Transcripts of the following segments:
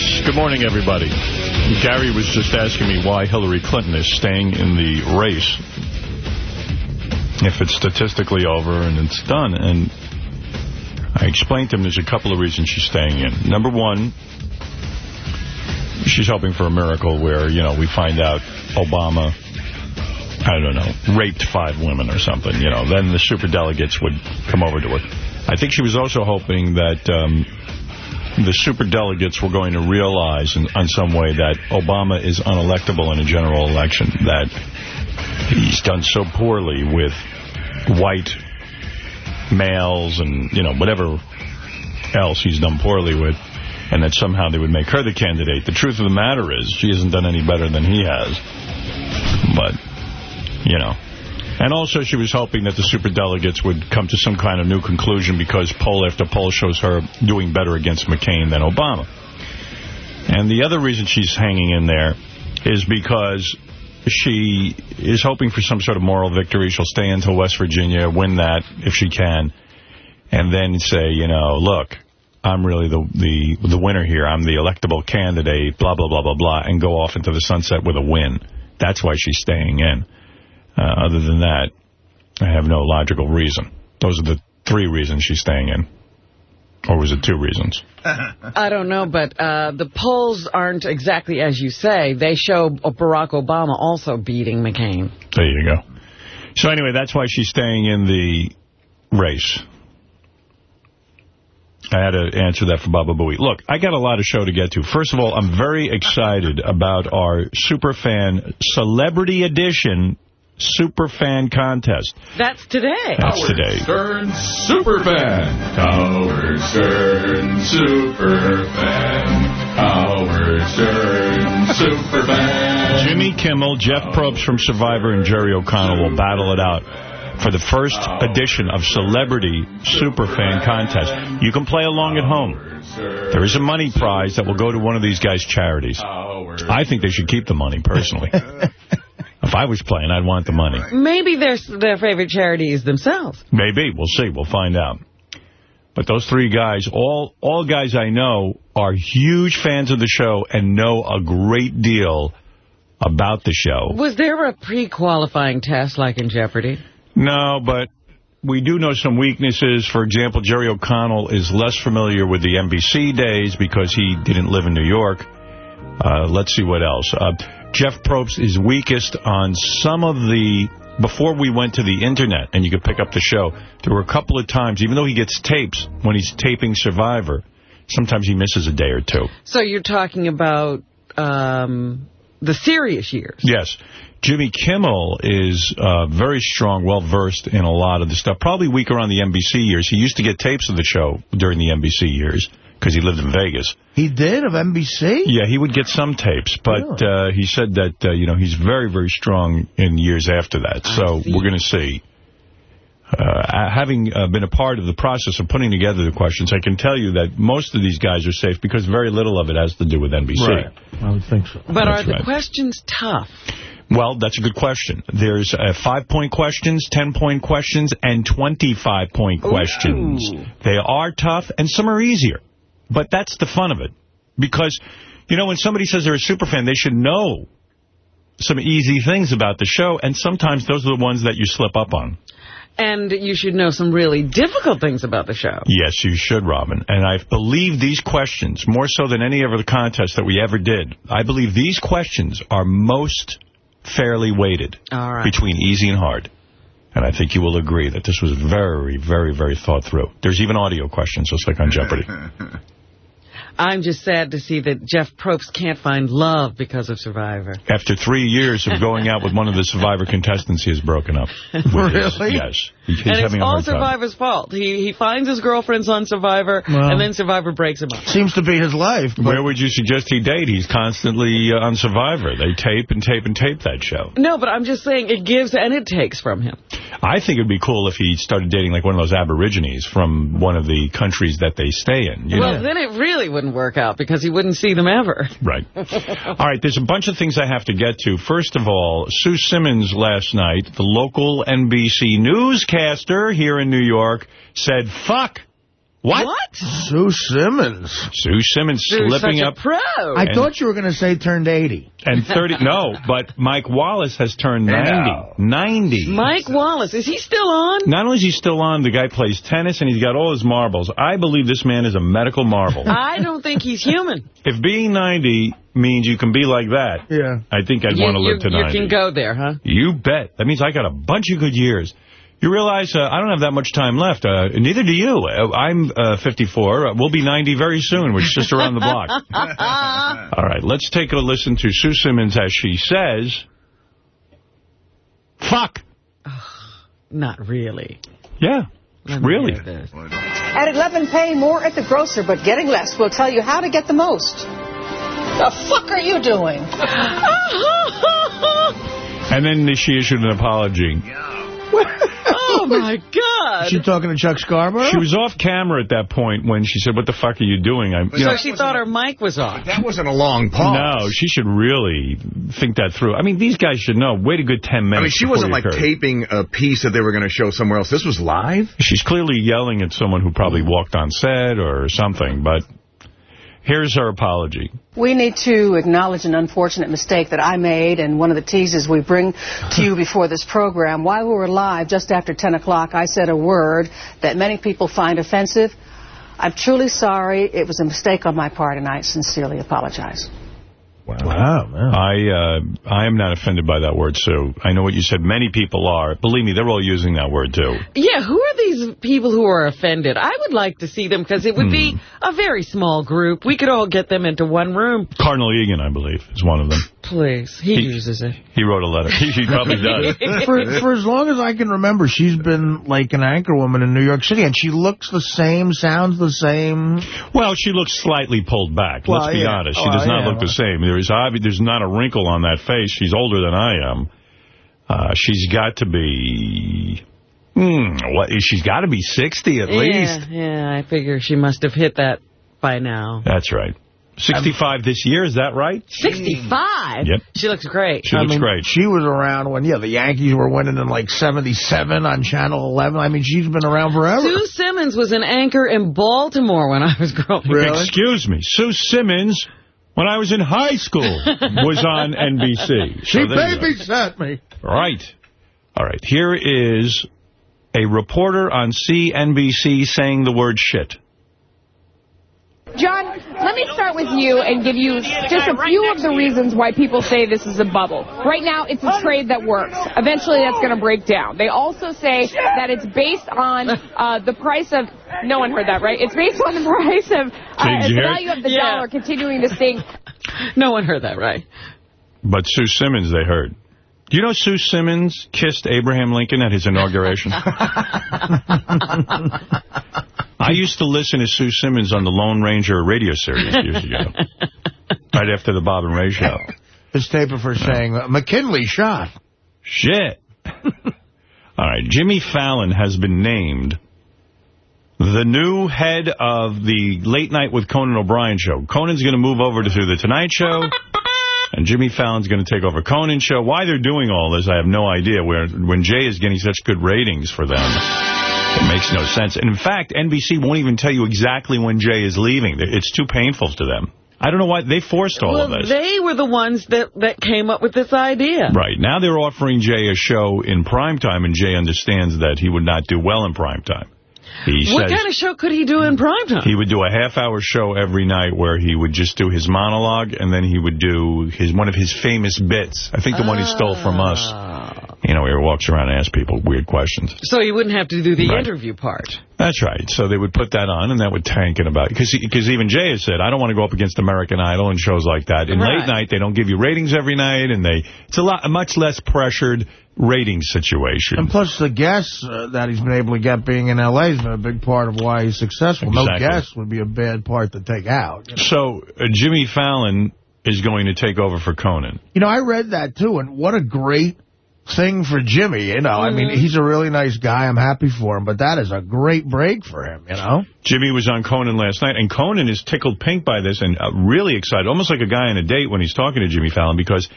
Yes, good morning, everybody. Gary was just asking me why Hillary Clinton is staying in the race if it's statistically over and it's done. And I explained to him there's a couple of reasons she's staying in. Number one, she's hoping for a miracle where, you know, we find out Obama, I don't know, raped five women or something, you know. Then the super delegates would come over to her. I think she was also hoping that um, the super delegates were going to realize in, in some way that Obama is unelectable in a general election, that he's done so poorly with white males and, you know, whatever else he's done poorly with, and that somehow they would make her the candidate. The truth of the matter is she hasn't done any better than he has. But, you know. And also she was hoping that the superdelegates would come to some kind of new conclusion because poll after poll shows her doing better against McCain than Obama. And the other reason she's hanging in there is because she is hoping for some sort of moral victory. She'll stay until West Virginia, win that if she can, and then say, you know, look, I'm really the, the, the winner here. I'm the electable candidate, blah, blah, blah, blah, blah, and go off into the sunset with a win. That's why she's staying in. Uh, other than that, I have no logical reason. Those are the three reasons she's staying in. Or was it two reasons? I don't know, but uh, the polls aren't exactly as you say. They show Barack Obama also beating McCain. There you go. So anyway, that's why she's staying in the race. I had to answer that for Baba Booey. Look, I got a lot of show to get to. First of all, I'm very excited about our Superfan Celebrity Edition Superfan Contest. That's today. That's today. Stern Superfan. Howard Stern Superfan. Howard Stern Superfan. Jimmy Kimmel, Jeff Probst from Survivor, and Jerry O'Connell will battle it out for the first edition of Celebrity Superfan Contest. You can play along at home. There is a money prize that will go to one of these guys' charities. I think they should keep the money, personally. if I was playing, I'd want the money. Maybe their, their favorite charity is themselves. Maybe. We'll see. We'll find out. But those three guys, all all guys I know, are huge fans of the show and know a great deal about the show. Was there a pre-qualifying test like in Jeopardy? No, but we do know some weaknesses. For example, Jerry O'Connell is less familiar with the NBC days because he didn't live in New York. Uh, let's see what else. Uh, Jeff Probst is weakest on some of the... Before we went to the Internet and you could pick up the show, there were a couple of times, even though he gets tapes when he's taping Survivor, sometimes he misses a day or two. So you're talking about um, the Sirius years? Yes. Jimmy Kimmel is uh, very strong, well-versed in a lot of the stuff. Probably weaker on the NBC years. He used to get tapes of the show during the NBC years because he lived in Vegas. He did, of NBC? Yeah, he would get some tapes, but Really? uh, he said that, uh, you know, he's very, very strong in years after that. So we're going to see. Uh, having uh, been a part of the process of putting together the questions, I can tell you that most of these guys are safe because very little of it has to do with NBC. Right. I would think so. But are the right. questions tough? Well, that's a good question. There's uh, five-point questions, 10-point questions, and 25-point questions. They are tough, and some are easier. But that's the fun of it. Because, you know, when somebody says they're a super fan, they should know some easy things about the show, and sometimes those are the ones that you slip up on. And you should know some really difficult things about the show. Yes, you should, Robin. And I believe these questions, more so than any other contest that we ever did, I believe these questions are most fairly weighted All right. between easy and hard. And I think you will agree that this was very, very, very thought through. There's even audio questions, just like on Jeopardy. I'm just sad to see that Jeff Probst can't find love because of Survivor. After three years of going out with one of the Survivor contestants, he has broken up. with his- Really? yes. He's and it's all hard time. Survivor's fault. He he finds his girlfriends on Survivor, Well. and then Survivor breaks him up. Seems to be his life. but- Where would you suggest he date? He's constantly uh, on Survivor. They tape and tape and tape that show. No, but I'm just saying it gives and it takes from him. I think it would be cool if he started dating like one of those Aborigines from one of the countries that they stay in. You Well, know? then it really wouldn't work out because he wouldn't see them ever. Right. All right, there's a bunch of things I have to get to. First of all, Sue Simmons last night, the local NBC newscaster here in New York, said, fuck What? What? Sue Simmons. Sue Simmons Sue's slipping such up. a pro. I thought you were going to say turned 80. And 30, no, but Mike Wallace has turned 90. No. 90. Mike Wallace, is he still on? Not only is he still on, the guy plays tennis and he's got all his marbles. I believe this man is a medical marvel. I don't think he's human. if being 90 means you can be like that, Yeah. I think I'd want to live you, to 90. you can go there, huh? You bet. That means I got a bunch of good years. You realize uh, I don't have that much time left. Uh, neither do you. Uh, I'm uh, 54. Uh, we'll be 90 very soon, which is just around the block. All right, let's take a listen to Sue Simmons as she says, fuck. Not really. Yeah, really. At 11, paying more at the grocer, but getting less. We'll tell you how to get the most. The fuck are you doing? And then she issued an apology. oh, my God. Is she talking to Chuck Scarborough? She was off camera at that point when she said, what the fuck are you doing? I, you so know, she thought her mic was on. That wasn't a long pause. no, she should really think that through. I mean, these guys should know. Wait a good 10 minutes I mean, she wasn't like occurred. taping a piece that they were going to show somewhere else. This was live? She's clearly yelling at someone who probably walked on set or something, but here's her apology. We need to acknowledge an unfortunate mistake that I made, and one of the teases we bring to you before this program. While we were live, just after 10 o'clock, I said a word that many people find offensive. I'm truly sorry. It was a mistake on my part, and I sincerely apologize. Wow, man. I uh, I am not offended by that word, Sue. I know what you said. Many people are. Believe me, they're all using that word, too. Yeah, who are these people who are offended? I would like to see them because it would be Hmm. a very small group. We could all get them into one room. Cardinal Egan, I believe, is one of them. Please. He, He- uses it. He wrote a letter. He, he probably does. for, for as long as I can remember, she's been like an anchor woman in New York City, and she looks the same, sounds the same. Well, she looks slightly pulled back. Well, Let's be yeah. honest. She Well, does not yeah, look the same. There is obvi- There's not a wrinkle on that face. She's older than I am. Uh, she's got to be... Hmm, what, she's got to be 60 at least. Yeah, yeah, I figure she must have hit that by now. That's right. 65 this year, is that right? 65? Yep. She looks great. She I looks mean, great. She was around when, yeah, the Yankees were winning in like 77 on Channel 11. I mean, she's been around forever. Sue Simmons was an anchor in Baltimore when I was growing up. Really? Excuse me. Sue Simmons, when I was in high school, was on NBC. She So there you go. babysat me. Right. All right. Here is a reporter on CNBC saying the word shit. John, let me start with you and give you just a few of the reasons why people say this is a bubble. Right now, it's a trade that works. Eventually, that's going to break down. They also say that it's based on uh, the price of. No one heard that, right? It's based on the price of uh, the value of the Yeah. dollar continuing to sink. No one heard that, right? But Sue Simmons, they heard. Do you know Sue Simmons kissed Abraham Lincoln at his inauguration? I used to listen to Sue Simmons on the Lone Ranger radio series years ago. right after the Bob and Ray show. This tape of her saying, McKinley shot. Shit. All right, Jimmy Fallon has been named the new head of the Late Night with Conan O'Brien show. Conan's going to move over to The Tonight Show, and Jimmy Fallon's going to take over Conan's show. Why they're doing all this, I have no idea. Where When Jay is getting such good ratings for them, it makes no sense. And in fact, NBC won't even tell you exactly when Jay is leaving. It's too painful to them. I don't know why they forced all well, of this. they were the ones that, that came up with this idea. Right. Now they're offering Jay a show in primetime, and Jay understands that he would not do well in primetime. He What says kind of show could he do in primetime? he would do a half-hour show every night where he would just do his monologue, and then he would do his one of his famous bits. I think the one he stole from ah. us. You know, he walks around and asks people weird questions. So he wouldn't have to do the Right. interview part. That's right. So they would put that on, and that would tank in about... Because even Jay has said, I don't want to go up against American Idol and shows like that. In Right. late night, they don't give you ratings every night, and they it's a lot a much less pressured rating situation. And plus, the guests uh, that he's been able to get being in L.A. has been a big part of why he's successful. No guests would be a bad part to take out. You know? So uh, Jimmy Fallon is going to take over for Conan. You know, I read that, too, and what a great thing for Jimmy, you know. I mean, he's a really nice guy. I'm happy for him, but that is a great break for him, you know. Jimmy was on Conan last night, and Conan is tickled pink by this and uh, really excited, almost like a guy on a date when he's talking to Jimmy Fallon, because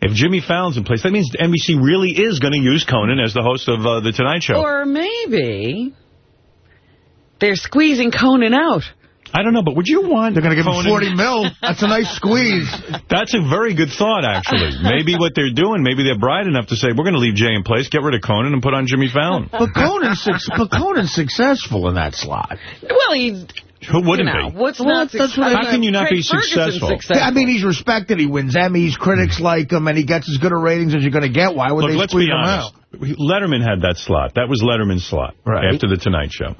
if Jimmy Fallon's in place, that means NBC really is going to use Conan as the host of uh, The Tonight Show. Or maybe They're squeezing Conan out. I don't know, but would you want They're going to give Conan- him 40 mil. That's a nice squeeze. That's a very good thought, actually. Maybe what they're doing, maybe they're bright enough to say, we're going to leave Jay in place, get rid of Conan, and put on Jimmy Fallon. But Conan's, suc- but Conan's successful in that slot. Well, he... Who wouldn't you know, be? What's Well, not that's what I- How can you not Craig be Ferguson's successful? I mean, he's respected. He wins Emmys. Critics hmm. like him, and he gets as good a ratings as you're going to get. Why would Look, they let's squeeze be him honest. out? Letterman had that slot. That was Letterman's slot Right. after The Tonight Show.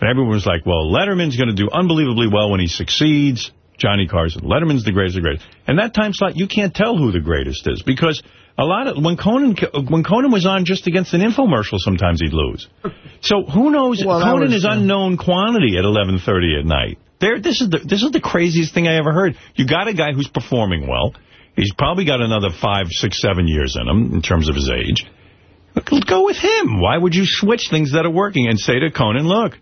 And everyone was like, well, Letterman's going to do unbelievably well when he succeeds. Johnny Carson. Letterman's the greatest of the greatest. And that time slot, you can't tell who the greatest is because a lot of when Conan when Conan was on just against an infomercial, sometimes he'd lose. So who knows? Well, Conan was, is unknown quantity at 11:30 at night. There, this is the this is the craziest thing I ever heard. You got a guy who's performing well. He's probably got another five, six, seven years in him in terms of his age. Go with him. Why would you switch things that are working and say to Conan, look,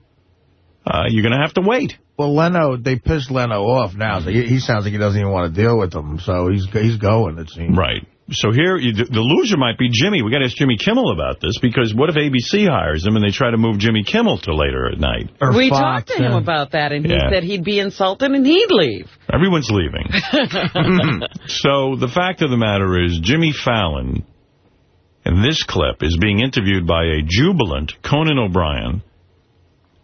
uh, you're going to have to wait. Well, Leno, they pissed Leno off now. So he, he sounds like he doesn't even want to deal with them. So he's he's going, it seems. Right. So here, you, the loser might be Jimmy. We got to ask Jimmy Kimmel about this because what if ABC hires him and they try to move Jimmy Kimmel to later at night? Or We Fox, talked to him yeah. about that, and he Yeah. said he'd be insulted and he'd leave. Everyone's leaving. so the fact of the matter is Jimmy Fallon, in this clip, is being interviewed by a jubilant Conan O'Brien,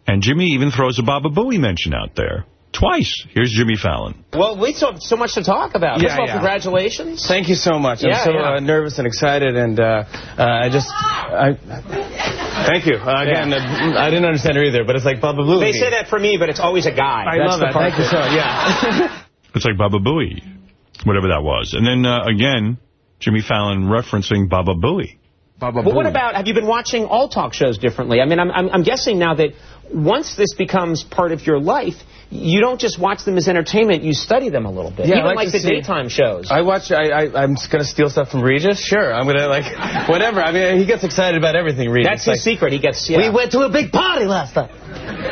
and Jimmy even throws a Baba Booey mention out there. Twice. Here's Jimmy Fallon. Well, we still have so much to talk about. Yeah, First of all, yeah. congratulations. Thank you so much. Yeah, I'm so yeah. uh, nervous and excited, and uh, uh, I just, I, thank you. Uh, again, uh, I didn't understand her either, but it's like Baba Blue. They say that for me, but it's always a guy. I That's love the that. part Thank you so much. Yeah. It's like Baba Booey, whatever that was. And then, uh, again, Jimmy Fallon referencing Baba Booey. Baba But what about, have you been watching all talk shows differently? I mean, I'm, I'm, I'm guessing now that once this becomes part of your life, you don't just watch them as entertainment, you study them a little bit. Yeah, I Even like like, the see- daytime shows. I watch. I, I I'm gonna steal stuff from Regis. Sure, I'm gonna like whatever. I mean, he gets excited about everything. Regis. That's like, his secret. He gets, yeah. We went to a big party last night.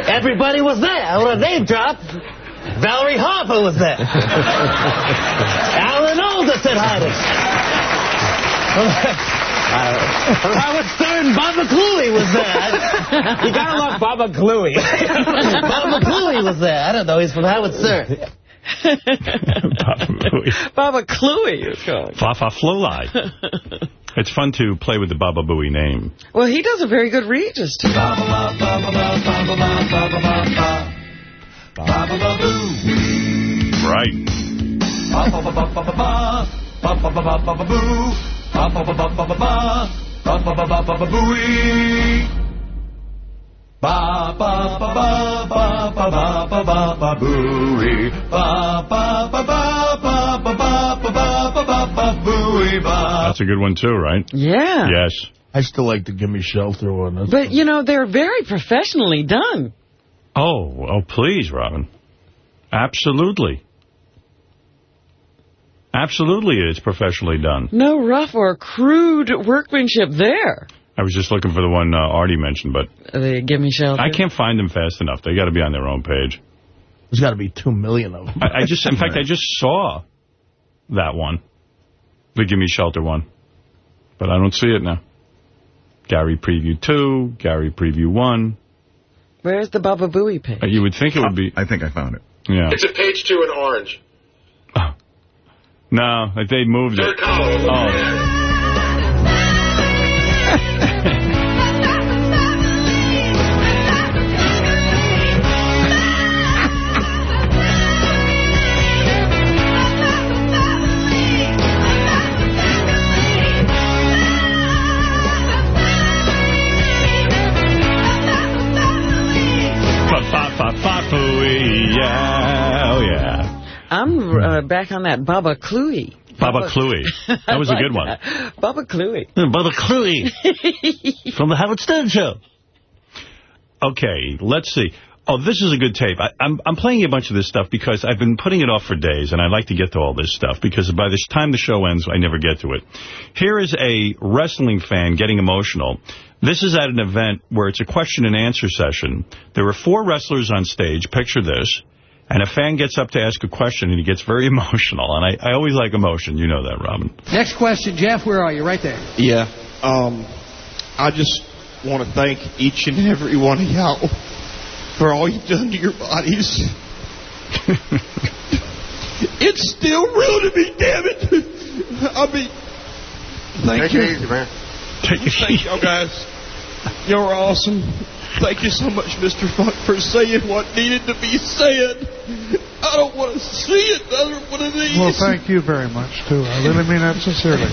Everybody was there. I want to name drop. Valerie Harper was there. Alan Alda said hi to us. Howard Stern, Baba Cluey was there. You gotta love Baba Gluey. Baba Cluey was there. I don't know. He's from Howard Stern. Baba Booey. Baba Cluey is calling. Fafa Flowline. It's fun to play with the Baba Booey name. Well, he does a very good Regis, too. Right. That's a good one, too, right? Yeah. Yes. I still like the Gimme Shelter one. That's But, you know, they're very professionally done. Oh, oh, please, Robin. Absolutely. Absolutely, it's professionally done. No rough or crude workmanship there. I was just looking for the one uh, Artie mentioned, but The Gimme Shelter. I can't find them fast enough. They got to be on their own page. There's got to be two million of them. I, I just, in fact, I just saw that one, the Gimme Shelter one, but I don't see it now. Gary Preview 2, Gary Preview 1. Where's the Baba Booey page? Uh, You would think it would be, I think I found it. yeah. It's a page two in orange. No, they moved it. Oh. I'm uh, back on that Baba Cluey. Baba Cluey. That was a good one. that. Baba Cluey. Baba Cluey from the Howard Stern Show. Okay, let's see. Oh, this is a good tape. I, I'm, I'm playing you a bunch of this stuff because I've been putting it off for days, and I like to get to all this stuff because by the time the show ends, I never get to it. Here is a wrestling fan getting emotional. This is at an event where it's a question and answer session. There are four wrestlers on stage. Picture this. And a fan gets up to ask a question, and he gets very emotional. And I, I always like emotion. You know that, Robin. Next question, Jeff. Where are you? Right there. Yeah. Um, I just want to thank each and every one of y'all for all you've done to your bodies. it's still real to me, damn it. I mean, thank Take you. it easy, man. Take it Thank y'all guys. Y'all are awesome. Thank you so much, Mr. Funk, for saying what needed to be said. I don't want to see another one of these. Well, thank you very much, too. I really mean that sincerely.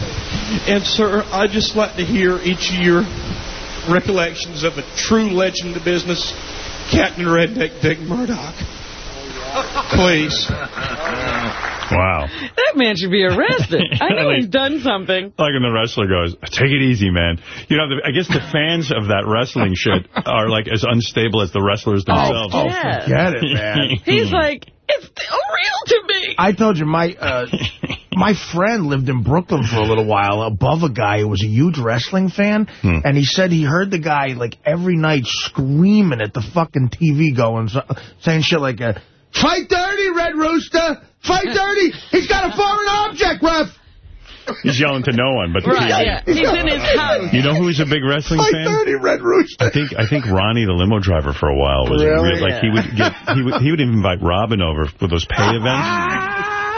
And, sir, I'd just like to hear each of your recollections of a true legend of business, Captain Redneck Dick Murdoch. Please. Wow. That man should be arrested. I know he's done something. Like when the wrestler goes, take it easy, man. You know, the, I guess the fans of that wrestling shit are like as unstable as the wrestlers themselves. Oh, Yeah. forget it, man. He's like, it's still real to me. I told you, my uh, my friend lived in Brooklyn for a little while above a guy who was a huge wrestling fan, Hmm. and he said he heard the guy, like, every night screaming at the fucking TV going, saying shit like, uh, fight dirty, Red Rooster! Fight dirty! He's got a foreign object, ref! He's yelling to no one but the Right, TV. yeah. He's in his house. You know who's a big wrestling Fight fan? dirty, Red Rooster! I think I think Ronnie, the limo driver, for a while was Really? real, like he would get he would he would even invite Robin over for those pay events,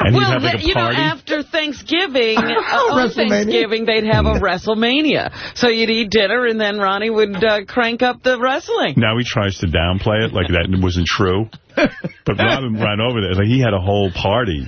and well, have like that- a you know, after Thanksgiving, uh, on Thanksgiving, they'd have a WrestleMania. So you'd eat dinner, and then Ronnie would uh, crank up the wrestling. Now he tries to downplay it like that wasn't true. But Robin ran over there. Like he had a whole party.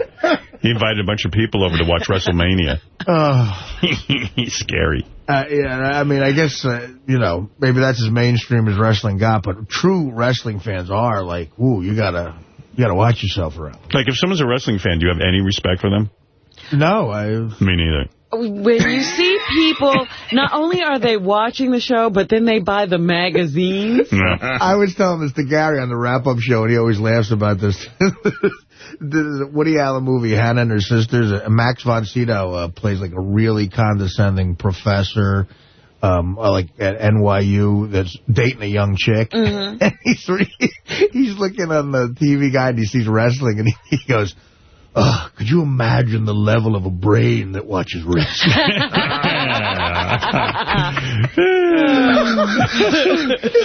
He invited a bunch of people over to watch WrestleMania. Oh. He's scary. Uh, yeah, I mean, I guess, uh, you know, maybe that's as mainstream as wrestling got, but true wrestling fans are like, ooh, you gotta, you gotta watch yourself around. Like if someone's a wrestling fan, do you have any respect for them? No, I... Me neither. When you see people, not only are they watching the show, but then they buy the magazines. I was telling this to Gary on the wrap-up show, and he always laughs about this. the Woody Allen movie, Hannah and Her Sisters, uh, Max von Sydow uh, plays like a really condescending professor, um, uh, like at NYU, that's dating a young chick. Mm-hmm. And he's re- he's looking on the TV guide, and he sees wrestling, and he, he goes, Ugh, could you imagine the level of a brain that watches wrestling?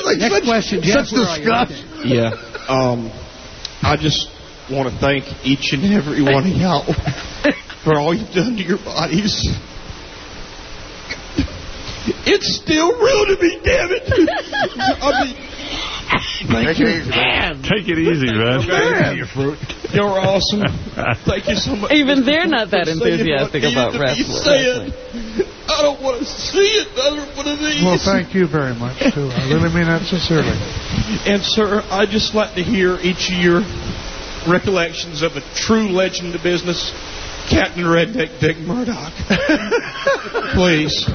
like Next such, question, Jeff. Such Where are disgust. Yeah. Um, I just want to thank each and every one of y'all for all you've done to your bodies. It's still real to me, damn it. I mean, Take it easy, man. Take it easy, man. You're awesome. Thank you so much. Even Mr. they're not that for saying what enthusiastic needed about to be wrestling. I don't want to see another one of these. Well, thank you very much, too. I really mean that sincerely. And, sir, I'd just like to hear each of your recollections of a true legend of business, Captain Redneck Dick Murdoch. Please.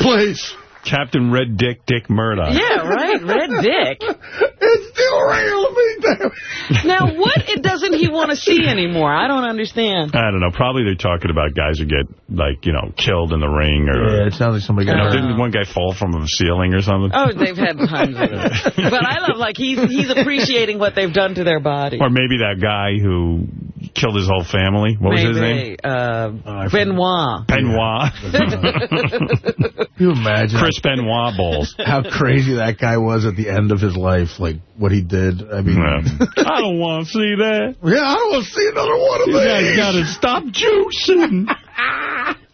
Please. Captain Red Dick Dick Murdoch. Yeah, right. Red Dick. It's still real to me, damn. Now, what it doesn't he want to see anymore? I don't understand. I don't know. Probably they're talking about guys who get, like, you know, killed in the ring or... Yeah, it sounds like somebody You got know, hurt. didn't one guy fall from a ceiling or something? Oh, they've had tons of it. But I love, like, he's he's appreciating what they've done to their body. Or maybe that guy who killed his whole family. What was his name? Uh, I Benoit. Benoit. Can you imagine Chris Benoit balls. how crazy that guy was at the end of his life, like what he did? I mean, Yeah. I don't want to see that. yeah, I don't want to see another one of You guys these. got to stop juicing.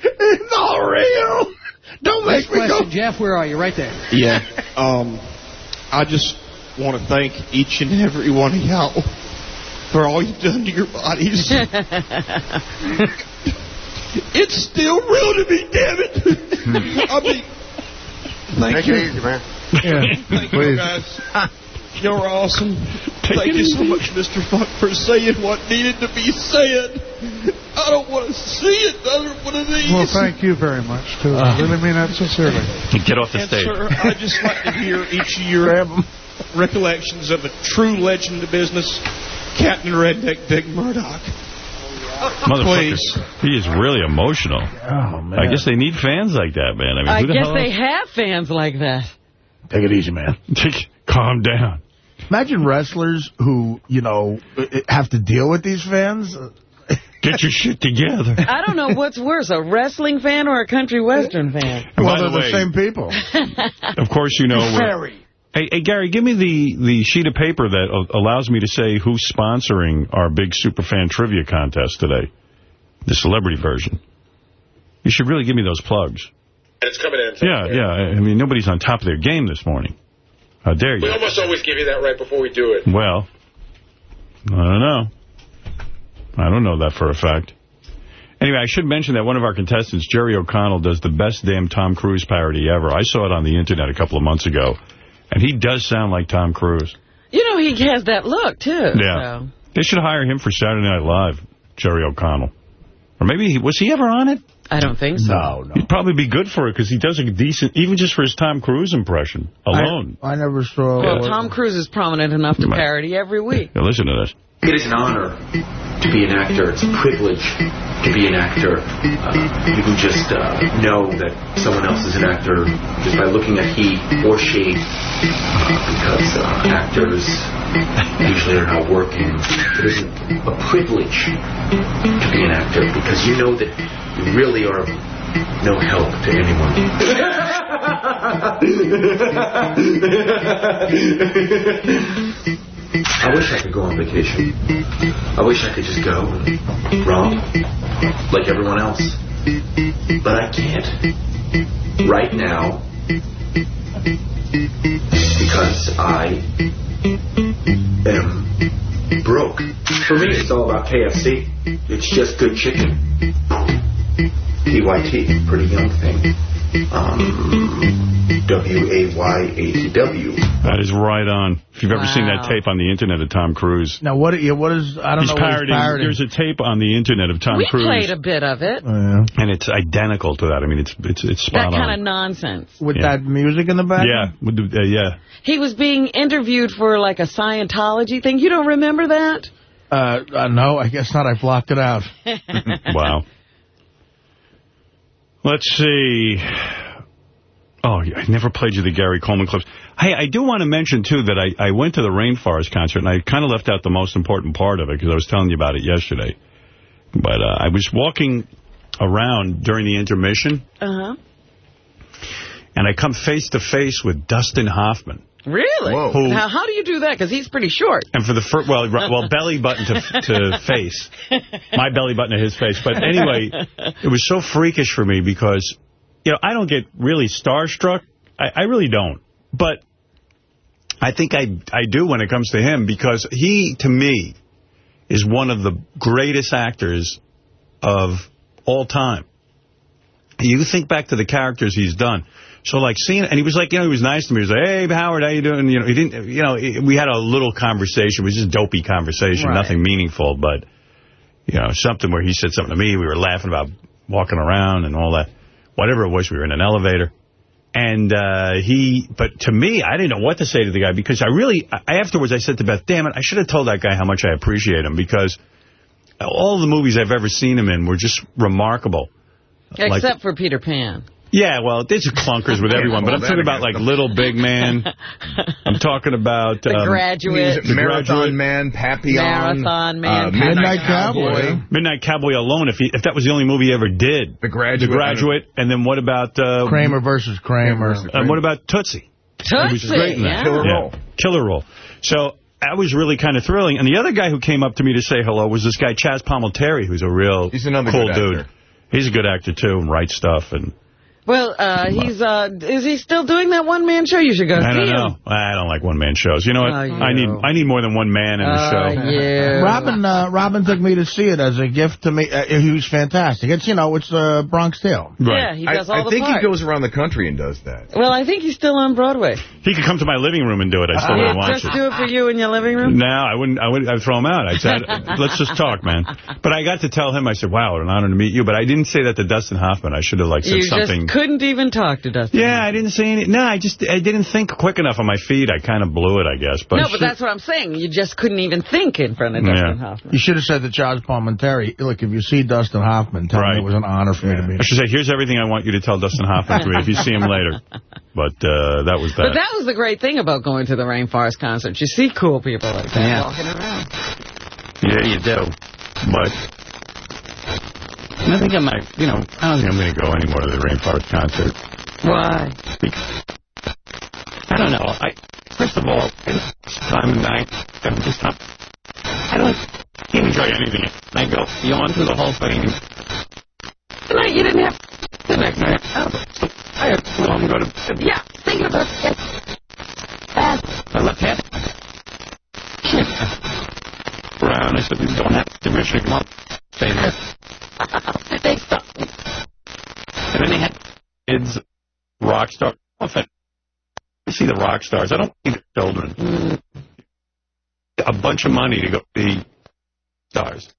It's all real. Don't make Next me go. Jeff. Where are you? Right there. Yeah. Um, I just want to thank each and every one of y'all for all you've done to your bodies. it's still real to me, damn it. Hmm. I mean, thank Take you. it easy, man. Yeah, Thank you, guys. You're awesome. Thank you so much, Mr. Funk, for saying what needed to be said. I don't want to see another one of these. Well, thank you very much, too. I really mean that sincerely. Get off the And, stage. sir, I'd just like to hear each of your recollections of a true legend of business, Captain Redneck Dick Murdoch. Motherfucker, he is really emotional. Oh man. I guess they need fans like that, man. I mean, I who the guess hell they have fans like that. Take it easy, man. Calm down. Imagine wrestlers who, you know, have to deal with these fans. Get your shit together. I don't know what's worse, a wrestling fan or a country western fan. Well, by they're the way, the same people. of course, you know we're, Very. Hey, hey, Gary, give me the, the sheet of paper that allows me to say who's sponsoring our big superfan trivia contest today. The celebrity version. You should really give me those plugs. It's coming in. Yeah, yeah. I mean, nobody's on top of their game this morning. How dare you? We almost always give you that right before we do it. Well, I don't know. I don't know that for a fact. Anyway, I should mention that one of our contestants, Jerry O'Connell, does the best damn Tom Cruise parody ever. I saw it on the Internet a couple of months ago, and he does sound like Tom Cruise. You know, he has that look, too. Yeah. so. They should hire him for Saturday Night Live, Jerry O'Connell. Or maybe, he, was he ever on it? I don't think so. No, no. He'd probably be good for it because he does a decent, even just for his Tom Cruise impression alone. I, I never saw... Well, Tom Cruise is prominent enough to parody every week. Now listen to this. It is an honor to be an actor. It's a privilege to be an actor. Uh, you can just uh, know that someone else is an actor just by looking at he or she, uh, because uh, actors usually are not working. It is a privilege to be an actor because you know that you really are no help to anyone. I wish I could go on vacation. I wish I could just go and romp like everyone else. But I can't. Right now. Because I am broke. For me, it's all about KFC. It's just good chicken. PYT, pretty young thing. Um, W-A-Y-A-T-W. That is right on. If you've ever seen that tape on the Internet of Tom Cruise. Now, what, yeah, what is... I don't he's know what parodying, he's parodying. There's a tape on the Internet of Tom we Cruise. played a bit of it. And it's identical to that. I mean, it's it's it's spot That kind of nonsense. With Yeah. that music in the back? Yeah, with the- uh, yeah. He was being interviewed for like a Scientology thing. You don't remember that? Uh, uh, no, I guess not. I blocked it out. wow. Let's see. Oh, yeah, I never played you the Gary Coleman clips. Hey, I do want to mention, too, that I, I went to the Rainforest concert, and I kind of left out the most important part of it because I was telling you about it yesterday. But uh, I was walking around during the intermission, Uh-huh. and I come face to face with Dustin Hoffman. Really? Now, how do you do that? Because he's pretty short. And for the first, well, well, belly button to to face, my belly button to his face. But anyway, it was so freakish for me because, you know, I don't get really starstruck. I, I really don't. But I think I I do when it comes to him because he, to me, is one of the greatest actors of all time. You think back to the characters he's done. So, like, seeing, and he was like, you know, he was nice to me. He was like, hey, Howard, how you doing? You know, he didn't, you know, we had a little conversation. It was just dopey conversation, Right. nothing meaningful, but, you know, something where he said something to me. We were laughing about walking around and all that. Whatever it was, we were in an elevator. And uh, he, but to me, I didn't know what to say to the guy because I really, I, afterwards I said to Beth, damn it, I should have told that guy how much I appreciate him because all the movies I've ever seen him in were just remarkable. Like- Except for Peter Pan. Yeah, well, there's clunkers with everyone, but I'm talking about like Little Big Man. I'm talking about The um, Graduate. The Marathon Graduate. Man, Papillon. Marathon Man, uh, Papillon. Midnight Cowboy. Midnight Cowboy alone. If he, if that was the only movie he ever did. The Graduate. The Graduate. And then what about uh, Kramer versus Kramer. And what about Tootsie? He was Tootsie, great in that. yeah. Killer role. Killer role. So that was really kind of thrilling. And the other guy who came up to me to say hello was this guy Chaz Palminteri, who's a real He's another cool dude. He's a good actor too and writes stuff and Well, uh, he's uh, is he still doing that one-man show? You should go I see don't him. know. I don't like one man shows. You know what? Oh, you. I need I need more than one man in a Oh, show. yeah. Robin uh, Robin took me to see it as a gift to me. Uh, he was fantastic. It's, you know, it's uh, Bronx Tale. Yeah, he does I, all I the I think parts. he goes around the country and does that. Well, I think he's still on Broadway. He could come to my living room and do it. I still Yeah, wouldn't watch just it. do it for you in your living room? No, I wouldn't. I would. I'd throw him out. I said, "Let's just talk, man." But I got to tell him. I said, "Wow, what an honor to meet you." But I didn't say that to Dustin Hoffman. I should have like said You something. Just couldn't even talk to Dustin. Yeah, I didn't say any. No, I just I didn't think quick enough on my feet. I kind of blew it, I guess. But no, but that's what I'm saying. You just couldn't even think in front of Dustin Yeah. Hoffman. You should have said to Charles Palminteri, look, if you see Dustin Hoffman, tell Right. him it was an honor for me to meet I should say, "Here's everything I want you to tell Dustin Hoffman to me if you see him later." But uh, that was that. But that. that was the great thing about going to the Rainforest concert. You see cool people like that Yeah. walking around. Yeah, you do. But I think I might, you know, I don't think I'm going to go anymore to the Rainforest concert. Why? Because, I don't know. I First of all, it's time of night, I'm just not, I don't enjoy anything. And I go yawn through the whole thing. Tonight you didn't have the next night. I have to go home and go to bed. Yeah, thinking about it. I left half. Around, I said, you don't have to mission. Come on. They stopped me. And then they had kids, rock stars. Often, I see the rock stars. I don't see the children. Mm. A bunch of money to go see stars.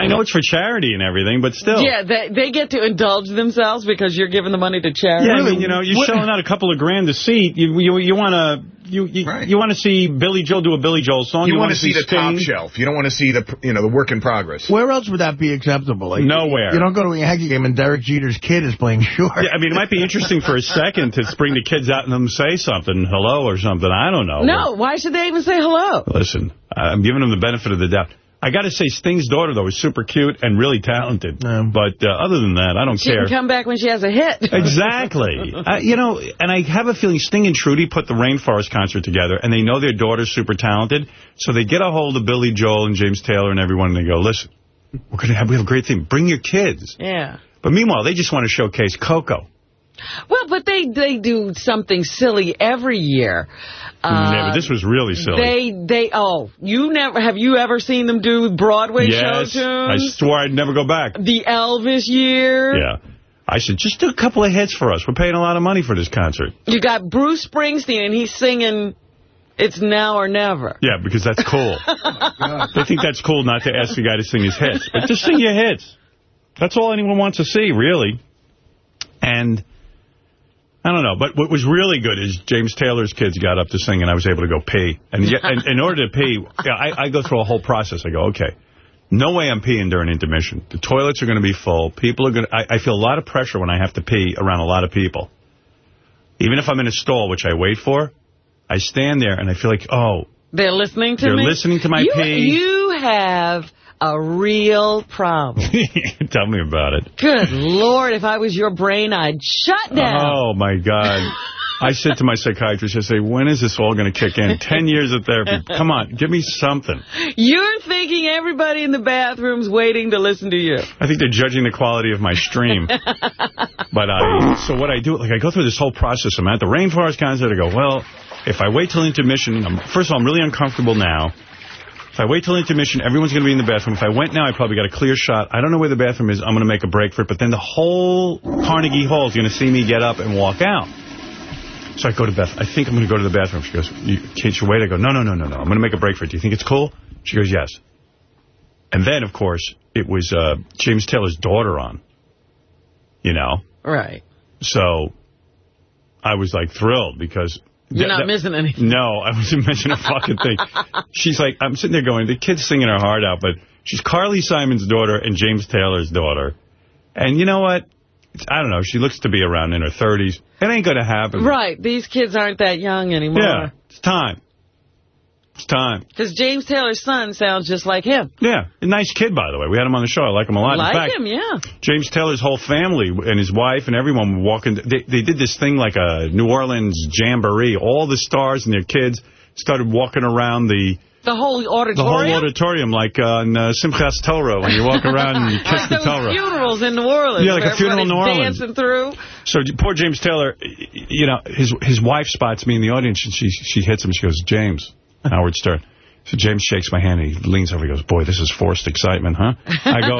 I know it's for charity and everything, but still. Yeah, they they get to indulge themselves because you're giving the money to charity. Yeah, I mean, you know, you're shelling out a couple of grand a seat. You you you want to you you, you want to see Billy Joel do a Billy Joel song. You, want wanna to see the top shelf. You don't want to see the you know the work in progress. Where else would that be acceptable? Like, Nowhere. You don't go to a Yankee game and Derek Jeter's kid is playing short. Yeah, I mean, it might be interesting for a second to bring the kids out and them say something, hello or something. I don't know. No, why should they even say hello? Listen, I'm giving them the benefit of the doubt. I got to say, Sting's daughter, though, is super cute and really talented. But uh, other than that, I don't She care. can come back when she has a hit. Exactly. uh, you know, and I have a feeling Sting and Trudie put the Rainforest concert together, and they know their daughter's super talented, so they get a hold of Billy Joel and James Taylor and everyone, and they go, listen, we're gonna have we have a great thing. Bring your kids. Yeah. But meanwhile, they just want to showcase Coco. Well, but they, they do something silly every year. Uh, yeah, but this was really silly. They, they, oh, you never, have you ever seen them do Broadway yes, show I tunes? swore I'd never go back. The Elvis year. Yeah. I said, just do a couple of hits for us. We're paying a lot of money for this concert. You got Bruce Springsteen, and he's singing It's Now or Never. Yeah, because that's cool. they think that's cool not to ask the guy to sing his hits. But just sing your hits. That's all anyone wants to see, really. And I don't know. But what was really good is James Taylor's kids got up to sing, and I was able to go pee. And, yet, and in order to pee, yeah, I, I go through a whole process. I go, okay, no way I'm peeing during intermission. The toilets are going to be full. People are going to... I feel a lot of pressure when I have to pee around a lot of people. Even if I'm in a stall, which I wait for, I stand there and I feel like, oh, They're listening to me. They're listening to my you, pee. You have a real problem. tell me about it. Good Lord, if I was your brain, I'd shut down. Oh, my God. I said to my psychiatrist, I say, when is this all going to kick in? Ten years of therapy. Come on, give me something. You're thinking everybody in the bathroom's waiting to listen to you. I think they're judging the quality of my stream. but I, so what I do, like I go through this whole process. I'm at the Rainforest concert. I go, well, if I wait till intermission, I'm, first of all, I'm really uncomfortable now. If I wait till intermission, everyone's going to be in the bathroom. If I went now, I probably got a clear shot. I don't know where the bathroom is. I'm going to make a break for it. But then the whole Carnegie Hall is going to see me get up and walk out. So I go to Beth. I think I'm going to go to the bathroom. She goes, you, can't you wait? I go, no, no, no, no, no. I'm going to make a break for it. Do you think it's cool? She goes, yes. And then, of course, it was uh, James Taylor's daughter on, you know. Right. So I was, like, thrilled because... You're not missing anything. No, I wasn't missing a fucking thing. She's like, I'm sitting there going, the kid's singing her heart out, but she's Carly Simon's daughter and James Taylor's daughter. And you know what? It's, I don't know. She looks to be around in her 30s. It ain't going to happen. Right. These kids aren't that young anymore. Yeah, it's time. It's time. Because James Taylor's son sounds just like him. Yeah, a nice kid, by the way. We had him on the show. I like him a lot. Like fact, him, yeah. James Taylor's whole family and his wife and everyone were walking. They, they did this thing like a New Orleans jamboree. All the stars and their kids started walking around the The whole auditorium? the whole auditorium? like uh, in uh, Simchas Torah, when you walk around and you kiss the Those Torah. funerals in New Orleans. Yeah, like a funeral in New Orleans. dancing through. So poor James Taylor, you know, his his wife spots me in the audience, and she she hits him. She goes, James, Howard Stern. So James shakes my hand, and he leans over. He goes, boy, this is forced excitement, huh? I go,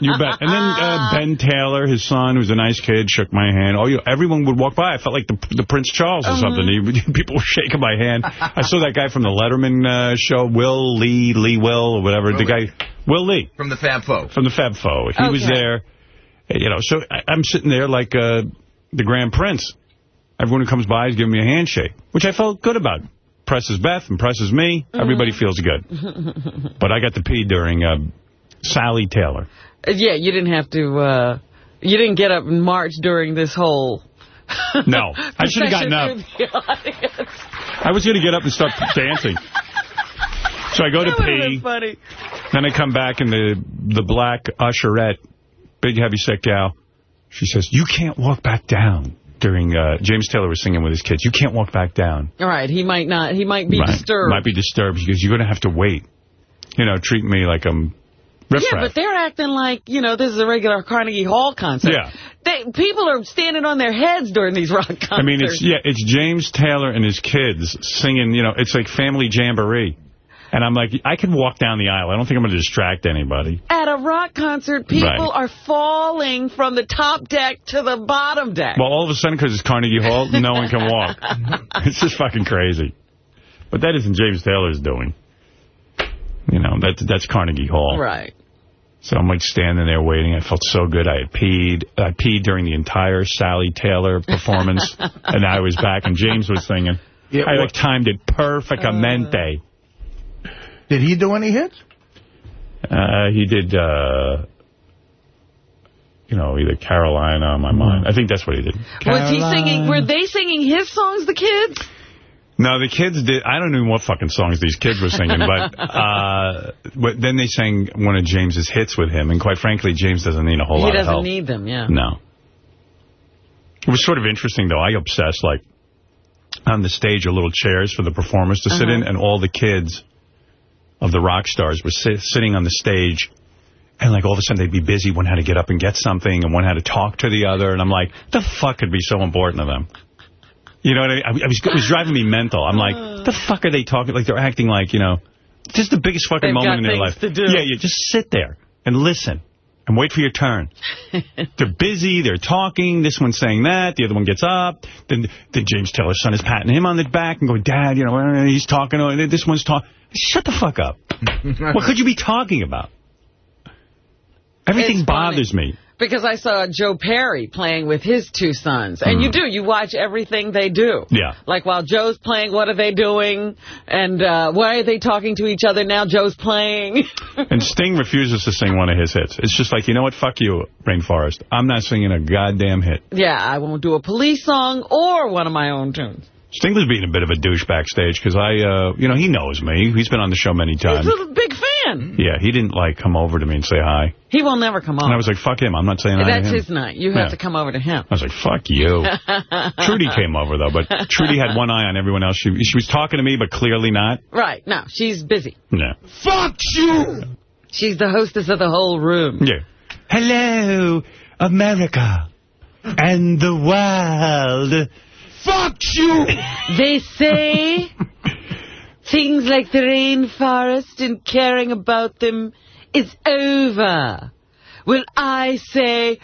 you bet. And then uh, Ben Taylor, his son, who's a nice kid, shook my hand. Oh, you, everyone would walk by. I felt like the, the Prince Charles or something. He, people were shaking my hand. I saw that guy from the Letterman uh, show, Will Lee, Lee Will, or whatever. The guy, Will Lee. From the Fab Faux. From the Fab Faux. He was there. You know, so I, I'm sitting there like uh, the Grand Prince. Everyone who comes by is giving me a handshake, which I felt good about. Presses Beth impresses me. Everybody feels good. But I got to pee during uh, Sally Taylor. yeah, you didn't have to, uh, you didn't get up and march during this whole... No, I should have gotten up. procession through the audience. I was going to get up and start dancing. So I go to That would've pee. funny. Then I come back and the the black usherette, big heavy set gal, she says, you can't walk back down during, uh, James Taylor was singing with his kids, you can't walk back down. All right, he might not, he might be Right. disturbed. Might be disturbed because you're going to have to wait. You know, treat me like I'm riffraff. Yeah, but they're acting like, you know, this is a regular Carnegie Hall concert. Yeah. They, people are standing on their heads during these rock concerts. I mean, it's yeah, it's James Taylor and his kids singing, you know, it's like family jamboree. And I'm like, I can walk down the aisle. I don't think I'm going to distract anybody. At a rock concert, people Right. are falling from the top deck to the bottom deck. Well, all of a sudden, because it's Carnegie Hall, no one can walk. it's just fucking crazy. But that isn't James Taylor's doing. You know, that's, that's Carnegie Hall. Right. So I'm like standing there waiting. I felt so good. I had peed. I peed during the entire Sally Taylor performance. and I was back and James was singing. Yeah, I like timed it uh. perfectamente. Did he do any hits? Uh, he did, uh, you know, either Carolina on my mind. I think that's what he did. Was he singing, were they singing his songs, the kids? No, the kids did. I don't know what fucking songs these kids were singing, but, uh, but then they sang one of James's hits with him, and quite frankly, James doesn't need a whole he lot of doesn't need them, yeah. No. It was sort of interesting, though. I obsessed, like, on the stage are little chairs for the performers to sit Uh-huh. in, and all the kids of the rock stars were sit, sitting on the stage, and, like, all of a sudden they'd be busy. One had to get up and get something, and one had to talk to the other, and I'm like, the fuck could be so important to them? You know what I mean? I, I was, it was driving me mental. I'm like, the fuck are they talking? Like, they're acting like, you know, this is the biggest fucking They've moment in their life. Yeah, yeah, just sit there and listen and wait for your turn. they're busy, they're talking, this one's saying that, the other one gets up, then then James Taylor's son is patting him on the back and going, Dad, you know, he's talking, this one's talking. Shut the fuck up. what could you be talking about? Everything It's funny. bothers me. Because I saw Joe Perry playing with his two sons. And you do. You watch everything they do. Mm. Yeah. Like while Joe's playing, what are they doing? And uh, why are they talking to each other now Joe's playing? And Sting refuses to sing one of his hits. It's just like, you know what, fuck you, Rainforest. I'm not singing a goddamn hit. yeah, I won't do a police song or one of my own tunes. Sting was being a bit of a douche backstage because I, uh, you know, he knows me. He's been on the show many times. He's a big fan. Yeah, he didn't, like, come over to me and say hi. He will never come over. And I was like, fuck him. I'm not saying hi to That's his night. You Yeah. have to come over to him. I was like, fuck you. Trudie came over, though, but Trudie had one eye on everyone else. She, she was talking to me, but clearly not. Right. No, she's busy. Yeah. Fuck you! She's the hostess of the whole room. Yeah. Hello, America and the world. Fuck you! They say things like the rainforest and caring about them is over. Well, I say,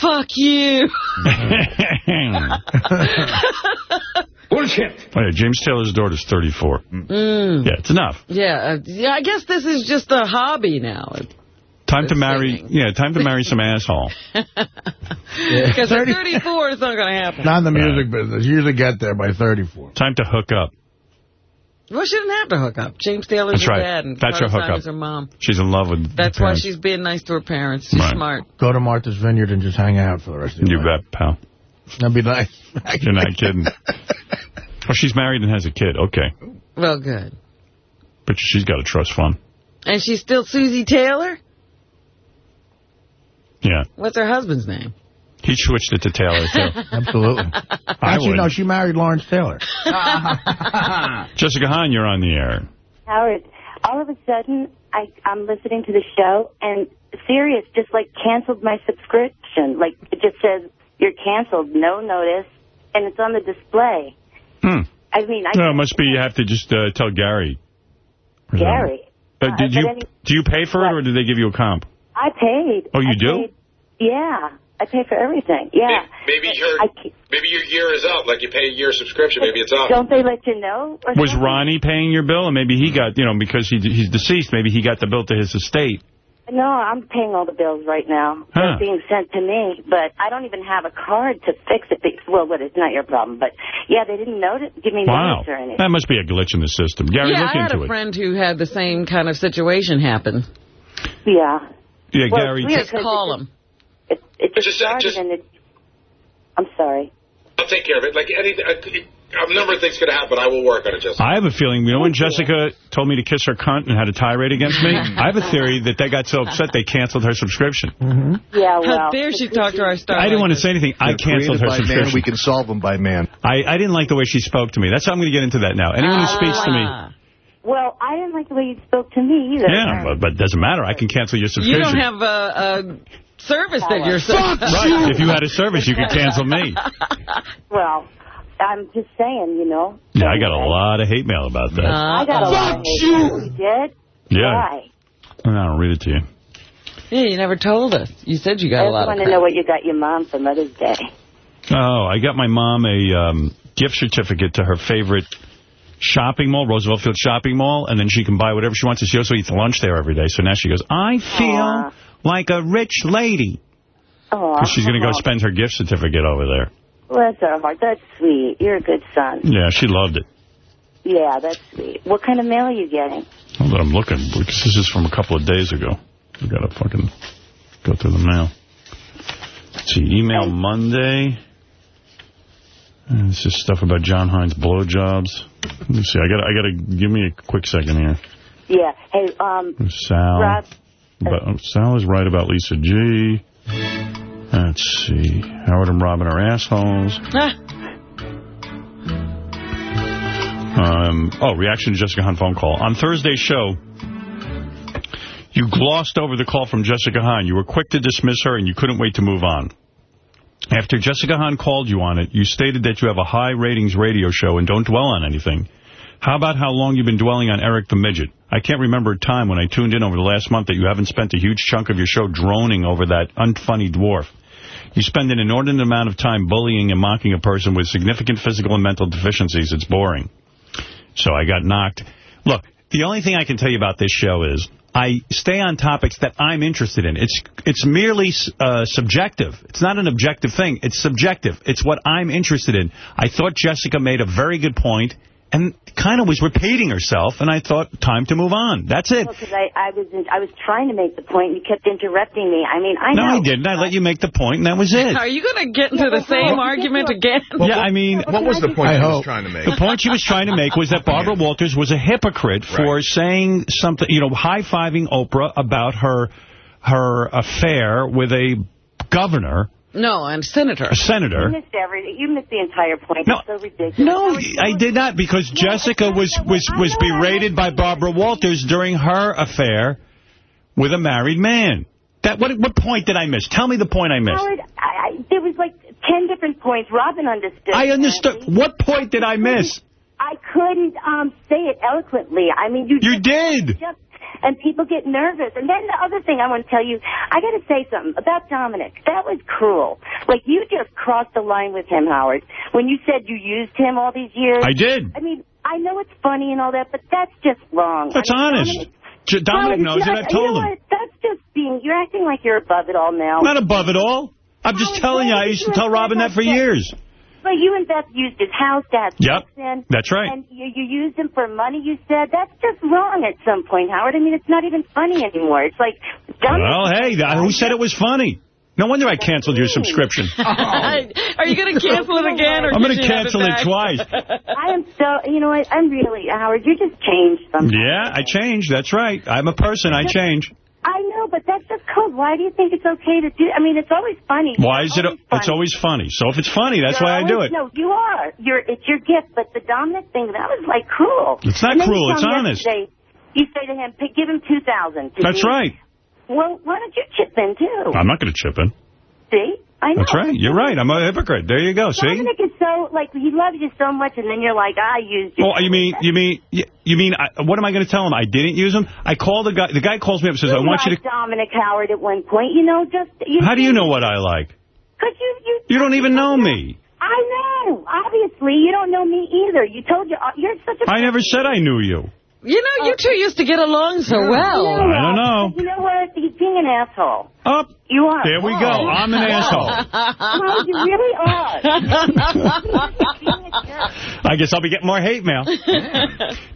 fuck you. Bullshit. Oh, yeah, James Taylor's daughter's 34. Mm. Yeah, it's enough. Yeah, uh, yeah, I guess this is just a hobby now. Time to marry, yeah, time to marry some asshole. Because at 34, it's not going to happen. Not in the music business. You usually get there by 34. Time to hook up. Well, she didn't have to hook up. James Taylor's That's her right. dad, and That's her Carly hookup. Simon's her mom. She's in love with That's why she's being nice to her parents. She's Right. smart. Go to Martha's Vineyard and just hang out for the rest of You your life. bet, pal. That'd be nice. You're not kidding. Oh, she's married and has a kid. Okay. Well, good. But she's got a trust fund. And she's still Susie Taylor? Yeah. What's her husband's name? He switched it to Taylor, too. Absolutely. I Actually, would. no, she married Lawrence Taylor. Jessica Hahn, you're on the air. Howard, all of a sudden, I, I'm listening to the show, and Sirius just, like, canceled my subscription. Like, it just says, you're canceled, no notice, and it's on the display. Hmm. I mean, I... No, it must be you have to just uh, tell Gary. Gary. Uh, Uh, did but you any- do you pay for it, or did they give you a comp? I paid. Oh, you I do? paid- yeah, I pay for everything. Yeah. Maybe your I maybe your year is up. Like you pay a year subscription, maybe it's up. Don't they let you know? Or Was something? Ronnie paying your bill, and maybe he got, you know, because he he's deceased, maybe he got the bill to his estate. No, I'm paying all the bills right now. Huh. They're being sent to me, but I don't even have a card to fix it. Because, well, what it's not your problem, but yeah, they didn't notice, give me Wow, notice or anything. that must be a glitch in the system. Gary, yeah, look I had a it. friend who had the same kind of situation happen. Yeah. Yeah, Well, Gary. weird, Just 'cause call it him. It, it just Just- started just- and it... I'm sorry. I'll take care of it. Like anything, a number of things could happen. But I will work on it, Jessica. I have a feeling, you know when Jessica told me to kiss her cunt and had a tirade against me? I have a theory that they got so upset they canceled her subscription. Mm-hmm. Yeah, well. How dare she talk to our star I didn't like want to say anything. I canceled her by man, subscription. we can solve them by man. I, I didn't like the way she spoke to me. That's how I'm going to get into that now. Anyone who ah. speaks to me. Well, I didn't like the way you spoke to me either. Yeah, but, but it doesn't matter. I can cancel your subscription. You don't have a, a service that you're saying. Right. If you had a service, you could cancel me. Well, I'm just saying, you know. Yeah, I got a lot of hate mail about that. I got a lot of hate. You did? Yeah. Why? I'll read it to you. Yeah, you never told us. You said you got I a lot I just want to know what you got your mom for Mother's Day. Oh, I got my mom a um, gift certificate to her favorite shopping mall, Roosevelt Field Shopping Mall, and then she can buy whatever she wants. And she also eats lunch there every day. So now she goes, I feel Aw. like a rich lady. Oh, Because she's going to go spend her gift certificate over there. Bless her heart. That's sweet. You're a good son. Yeah, she loved it. Yeah, that's sweet. What kind of mail are you getting? Hold on, I'm looking, because this is from a couple of days ago. we got to fucking go through the mail. Let's see, email Monday. And This is stuff about John Hines blowjobs. Let me see. I got. I got to give me a quick second here. Yeah. Hey, um, Sal. Rob, But oh, Sal is right about Lisa G. Let's see. Howard and Robin are assholes. Um, oh, reaction to Jessica Hahn phone call. On Thursday's show, you glossed over the call from Jessica Hahn. You were quick to dismiss her, and you couldn't wait to move on. After Jessica Hahn called you on it, you stated that you have a high ratings radio show and don't dwell on anything. How about how long you've been dwelling on Eric the Midget? I can't remember a time when I tuned in over the last month that you haven't spent a huge chunk of your show droning over that unfunny dwarf. You spend an inordinate amount of time bullying and mocking a person with significant physical and mental deficiencies. It's boring. So I got knocked. Look, the only thing I can tell you about this show is I stay on topics that I'm interested in. It's it's merely uh, subjective. It's not an objective thing. It's subjective. It's what I'm interested in. I thought Jessica made a very good point and kind of was repeating herself, and I thought, time to move on. That's it. because I, I was in, I was trying to make the point, and you kept interrupting me. I mean, I No, know. I didn't. I let you make the point, and that was it. Are you going to get into the same argument again? yeah, I mean... What was the point she was trying to make? The point she was trying to make was that Barbara Walters was a hypocrite for saying something, you know, high-fiving Oprah about her her affair with a governor, No, and senator. a senator. You missed everything. You missed the entire point. No. It's so ridiculous. No, I did not, because Jessica was, was, was berated by Barbara Walters during her affair with a married man. That what what point did I miss? Tell me the point I missed. Howard, I, I, there was like ten different points. Robin understood. I understood. What point did I miss? I couldn't um, say it eloquently. I mean, you. You just- did. Just, and people get nervous. And then the other thing I want to tell you, I got to say something about Dominic. That was cruel. Like you just crossed the line with him, Howard, when you said you used him all these years. I did. I mean, I know it's funny and all that, but that's just wrong. That's I mean, honest. Dominic, J- Dominic knows it. I've told you know him. What? That's just being. You're acting like you're above it all now. Not above it all. I'm just telling you, I used to tell Robin that for years. But you and Beth used his house to have Yep, sex in. that's right. And you, you used him for money, you said. That's just wrong at some point, Howard. I mean, it's not even funny anymore. It's like... Dominic- Well, hey, th- who said it was funny? No wonder I canceled your subscription. Are you going to cancel it again? Or I'm going to cancel it back? twice. I am so... You know what? I'm really... Howard, you just changed something. Yeah, I changed. That's right. I'm a person. I change. I know, but that's just cold. Why do you think it's okay to do... I mean, it's always funny. Why is it? It's always funny. So if it's funny, that's You're why I do it. No, you are. You're, it's your gift. But the Dominic thing, that was like cruel. It's not cruel, it's honest. You say to him, "Pick- give him 2000 to That's right. Well, why don't you chip in, too? I'm not going to chip in. See? I know. That's right. You're right. I'm a hypocrite. There you go. See? Dominic is so, like, he loves you so much, and then you're like, I used you. Oh, you mean you mean you you mean I, what am I going to tell him? I didn't use him. I called the guy. The guy calls me up and says, "I want you like to." Dominic Howard at one point, you know, just... You, How do you know what I like? Because you, you... You don't even know me. I know. Obviously, you don't know me either. You told you... You're such a... I never said I knew you. You know, you two used to get along so well. I don't know. You know what? He's being an asshole. Up. You are. There we go. I'm an asshole. well, you really are. I guess I'll be getting more hate mail.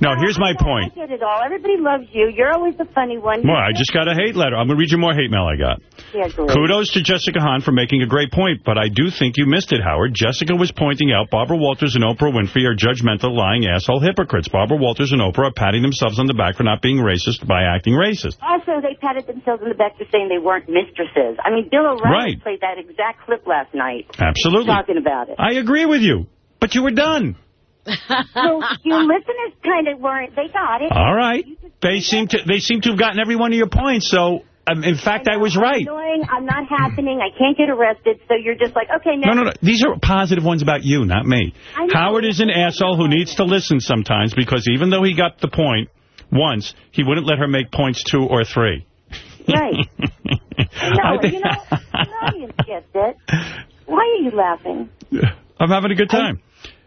No, here's my point. I get it all. Everybody loves you. You're always the funny one. Well, I just got a hate letter. I'm going to read you more hate mail I got. Yeah, great. Kudos to Jessica Hahn for making a great point, but I do think you missed it, Howard. Jessica was pointing out Barbara Walters and Oprah Winfrey are judgmental, lying asshole hypocrites. Barbara Walters and Oprah are patting themselves on the back for not being racist by acting racist. Also, they patted themselves on the back for saying they weren't mistresses. I mean, Bill O'Reilly Right. played that exact clip last night. Absolutely. Talking about it. I agree with you, but you were done. so your listeners kind of weren't. They got it. All right. They seem to they seem to have gotten every one of your points, so um, in fact, I, was right. Annoying. I'm not happening. I can't get arrested. So you're just like, okay, No, now. no, no. These are positive ones about you, not me. Howard is an asshole who needs to listen sometimes because even though he got the point once, he wouldn't let her make points two or three. Right. I No, think- you know, the audience gets it. Why are you laughing? I'm having a good time.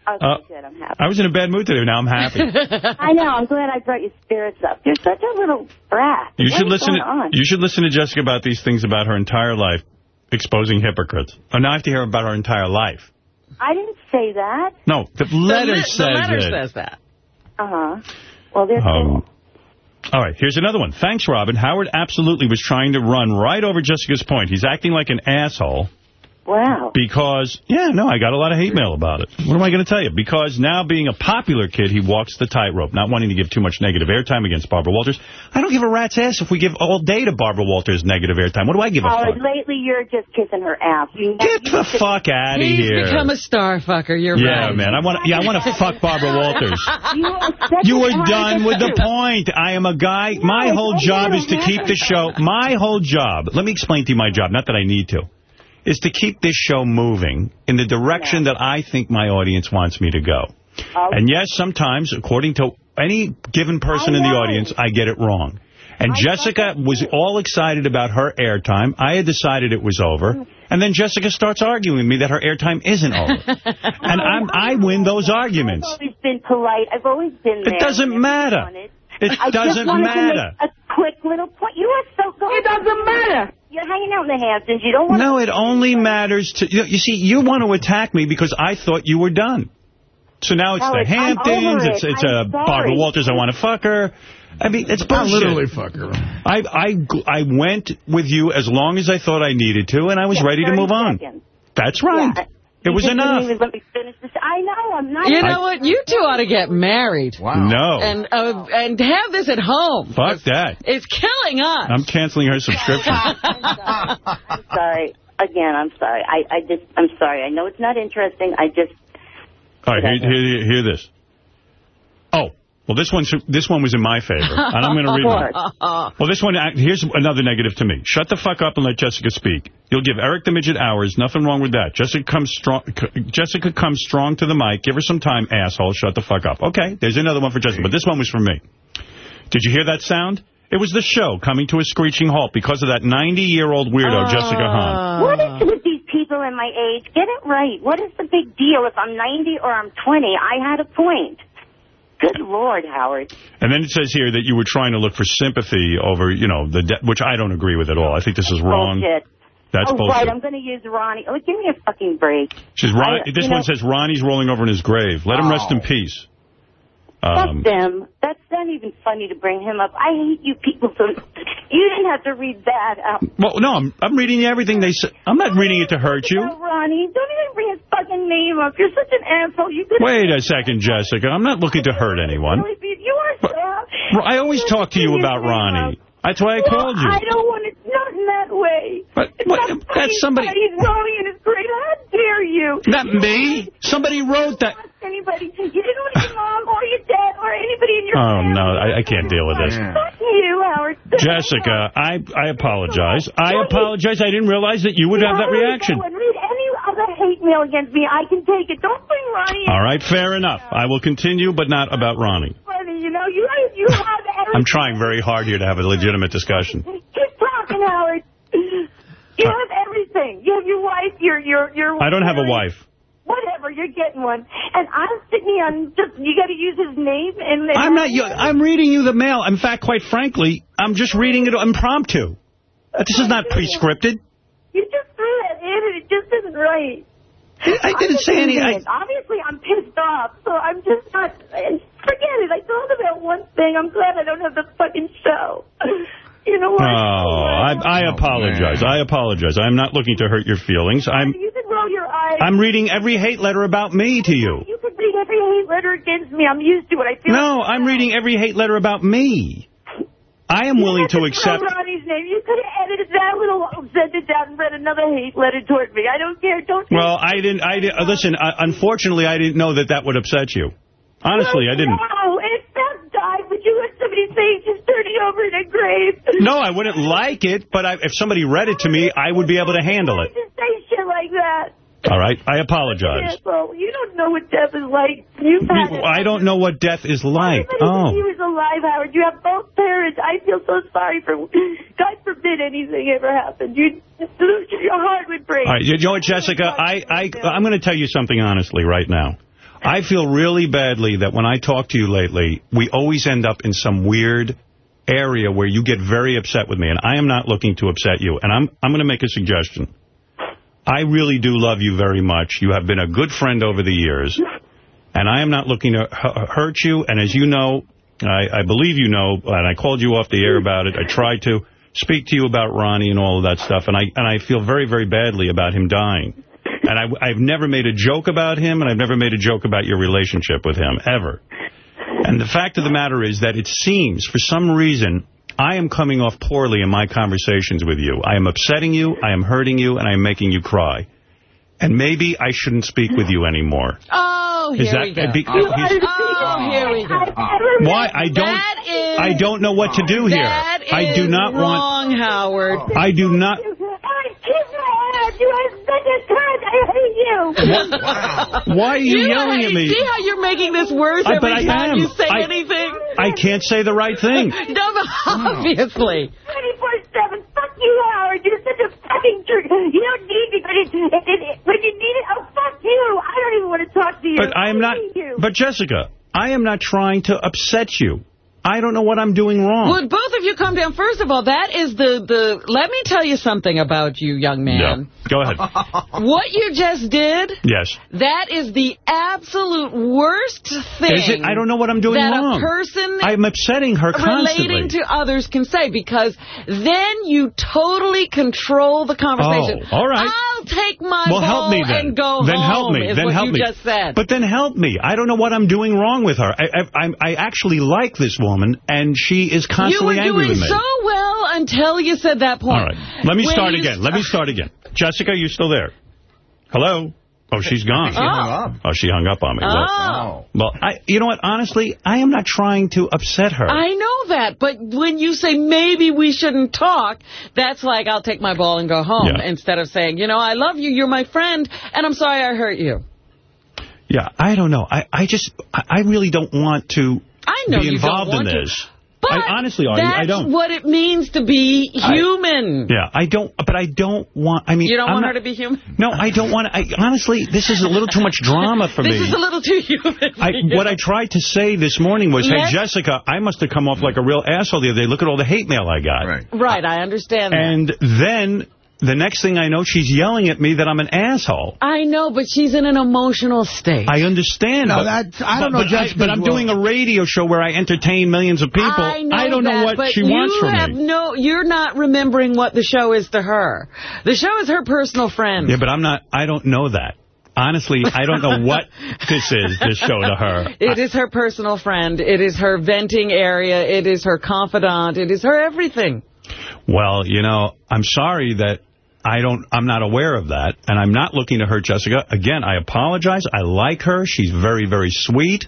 Okay, Uh, good. I'm happy. I was in a bad mood today. Now I'm happy. I know. I'm glad I brought your spirits up. You're such a little brat. You What should is listen. going on? To, you should listen to Jessica about these things about her entire life, exposing hypocrites. Oh, now I have to hear about her entire life. I didn't say that. No, the letter the, says the letter it. says that. Uh-huh. Well, there's Um, all right, here's another one. Thanks, Robin. Howard absolutely was trying to run right over Jessica's point. He's acting like an asshole. Wow. Because, yeah, no, I got a lot of hate mail about it. What am I going to tell you? Because now being a popular kid, he walks the tightrope, not wanting to give too much negative airtime against Barbara Walters. I don't give a rat's ass if we give all day to Barbara Walters negative airtime. What do I give a Howard, fuck? lately you're just kissing her ass. You Get the fuck out of He's here. become a star fucker. You're yeah, right. man. I wanna, Yeah, I want to fuck Barbara Walters. You, are such You a were done with the point. I am a guy. My whole job is to keep the show. My whole job. Let me explain to you my job. Not that I need to. Is to keep this show moving in the direction that I think my audience wants me to go. And yes, sometimes, according to any given person in the audience, I get it wrong. And Jessica was all excited about her airtime. I had decided it was over. And then Jessica starts arguing with me that her airtime isn't over. and I'm, I win those arguments. I've always been polite. I've always been there. It doesn't matter. Wanted. It I doesn't just wanted matter. To make a quick little point. You are so good. It doesn't matter. You're hanging out in the Hamptons. You don't want to No, it only matters to... You, you see, you want to attack me because I thought you were done. So now it's Howard, the I'm Hamptons, over it's it's I'm uh, sorry. Barbara Walters, I want to fuck her. I mean, it's Not bullshit. literally fuck her. I, I, I went with you as long as I thought I needed to, and I was Yeah, ready to 30 move on. That's right. Yeah. It was just enough. Even let me finish this. I know. I'm not. You know what? You two ought to get married. Wow. No. And uh, and have this at home. Fuck that. It's killing us. I'm canceling her subscription. I'm sorry. Again, I'm sorry. I, I just, I'm sorry. I know it's not interesting. I just, All right, hear, hear, hear this. Well, this one this one was in my favor, and I'm going to read it. Well, this one, uh, here's another negative to me. Shut the fuck up and let Jessica speak. You'll give Eric the Midget hours. Nothing wrong with that. Jessica comes strong Jessica comes strong to the mic. Give her some time, asshole. Shut the fuck up. Okay, there's another one for Jessica, but this one was for me. Did you hear that sound? It was the show coming to a screeching halt because of that 90-year-old weirdo, Jessica Hahn. what is it with these people in my age? Get it right. What is the big deal if I'm 90 or I'm 20? I had a point. Good Lord, Howard. And then it says here that you were trying to look for sympathy over, you know, the de- which I don't agree with at all. I think this is wrong. Bullshit. That's oh, bullshit. right. I'm going to use Ronnie. Oh, give me a fucking break. She's Ron- I- this one know- says Ronnie's rolling over in his grave. Let him rest in peace. Um, Fuck them. That's not even funny to bring him up. I hate you people. So you didn't have to read that out. well, no, I'm, I'm reading everything they say. I'm not reading it to hurt you. Oh, Ronnie, don't even bring his fucking name up. You're such an asshole. You. Wait a second, Jessica. I'm not looking to hurt anyone. You are so. I always talk to you about Ronnie. That's why I called you. I don't want it. Not in that way. But what- not that's somebody- He's Ronnie in his grave. How dare you? Not me. Somebody wrote that. Anybody? You didn't want your mom or your dad or anybody in your Oh, family. no, I, I can't deal with this. Fuck you, Howard. Jessica, I, I apologize. I apologize. I didn't realize that you would have that reaction. And read any other hate mail against me. I can take it. Don't bring Ronnie. All right, fair enough. I will continue, but not about Ronnie. You know, you you have everything. I'm trying very hard here to have a legitimate discussion. Keep talking, Howard. You uh, have everything. You have your wife, your your your. I don't have a wife. Whatever, you're getting one, and I'm sitting here on just. You got to use his name, and, and I'm not. you- I'm reading you the mail. In fact, quite frankly, I'm just reading it impromptu. Uh, this is not pre-scripted. You just threw that in and it just isn't right. I didn't say anything. Obviously, I'm pissed off, so I'm just not... Forget it. I told about one thing. I'm glad I don't have the fucking show. You know oh, what? I, I apologize. I apologize. I'm not looking to hurt your feelings. I'm You can roll your eyes. I'm reading every hate letter about me to you. You can read every hate letter against me. I'm used to it. I feel No, I'm reading every hate letter about me. I am willing to accept... Throw Ronnie's name. You could have edited that little, sent it down, and read another hate letter toward me. I don't care. Don't. Well, I didn't... I didn't, uh, Listen, uh, unfortunately, I didn't know that that would upset you. Honestly, I didn't. No, if Beth died, would you let somebody say she's turning over in a grave? No, I wouldn't like it, but I, if somebody read it to me, I would be able to handle it. Just say shit like that. All right? I apologize. Asshole. You don't know what death is like. You've had it. I don't know what death is like. Everybody Oh. He was alive, Howard. You have both parents. I feel so sorry for. God forbid anything ever happened. You your heart would break. All right, you know what, Jessica? I, I, I'm going to tell you something honestly right now. I feel really badly that when I talk to you lately, we always end up in some weird area where you get very upset with me, and I am not looking to upset you. And I'm, I'm going to make a suggestion. I really do love you very much. You have been a good friend over the years, and I am not looking to hu- hurt you. And as you know, I, I believe you know, and I called you off the air about it. I tried to speak to you about Ronnie and all of that stuff, and I and I feel very, very badly about him dying. And I, I've never made a joke about him, and I've never made a joke about your relationship with him, ever. And the fact of the matter is that it seems, for some reason, I am coming off poorly in my conversations with you. I am upsetting you, I am hurting you, and I am making you cry. And maybe I shouldn't speak with you anymore. Oh, Is here that- we go. be- oh, here we go. Why? I don't That is, I don't know what to do here. That is I do not want wrong, Howard. I do not Kiss my ass. You have such a cunt. I hate you. Why are you, yelling at me? See how you're making this worse I- every time am. you say I- anything? I can't say the right thing. No, but obviously. 24-7. Fuck you, Howard. You're such a fucking jerk. You don't need me, but it, it, it, when you need it, oh, fuck you. I don't even want to talk to you. But I am not you. But Jessica, I am not trying to upset you. I don't know what I'm doing wrong. Would both of you come down? First of all, that is the, the... Let me tell you something about you, young man. Yeah. Go ahead. What you just did, Yes. that is the absolute worst thing Is it? I don't know what I'm doing that wrong. a person I'm upsetting her constantly. relating to others can say because then you totally control the conversation. Oh, all right. I'll take my well, help me then. and go then home help me. is then what help you me. just said. But then help me. I don't know what I'm doing wrong with her. I, I, I actually like this woman, and she is constantly angry with me. You were doing so well until you said that point. All right. Let me When start you again. Let me start again. Jessica, you still there? Hello? Oh, she's gone. She hung Oh, she hung up on me. Oh. well, I, you know what? Honestly, I am not trying to upset her. I know that, but when you say maybe we shouldn't talk, that's like I'll take my ball and go home Yeah. instead of saying, you know, I love you, you're my friend, and I'm sorry I hurt you. Yeah, I don't know. I, I just, I I really don't want to I know be you don't involved in want to, this. But I honestly, Artie, I don't. what it means to be I- human. Yeah, I don't, but I don't want, I mean. you don't I'm want not- her to be human? No, I don't want to. I, honestly, this is a little too much drama for this me. This is a little too human. for I, you. what I tried to say this morning was, Let's- hey, Jessica, I must have come off like a real asshole the other day. Look at all the hate mail I got. Right. Right, I understand that. And then, the next thing I know, she's yelling at me that I'm an asshole. I know, but she's in an emotional state. I understand. No, but, that's- I don't but, know, but, Jessica's but I'm doing a radio show where I entertain millions of people. I know, don't know that, what but she wants you from have me. No, you're not remembering what the show is to her. The show is her personal friend. Yeah, but I'm not, I don't know that. Honestly, I don't know what this is, this show to her. It is her personal friend. It is her venting area. It is her confidant. It is her everything. Well, you know, I'm sorry that I don't, I'm not aware of that, and I'm not looking to hurt Jessica. Again, I apologize. I like her. She's very, very sweet.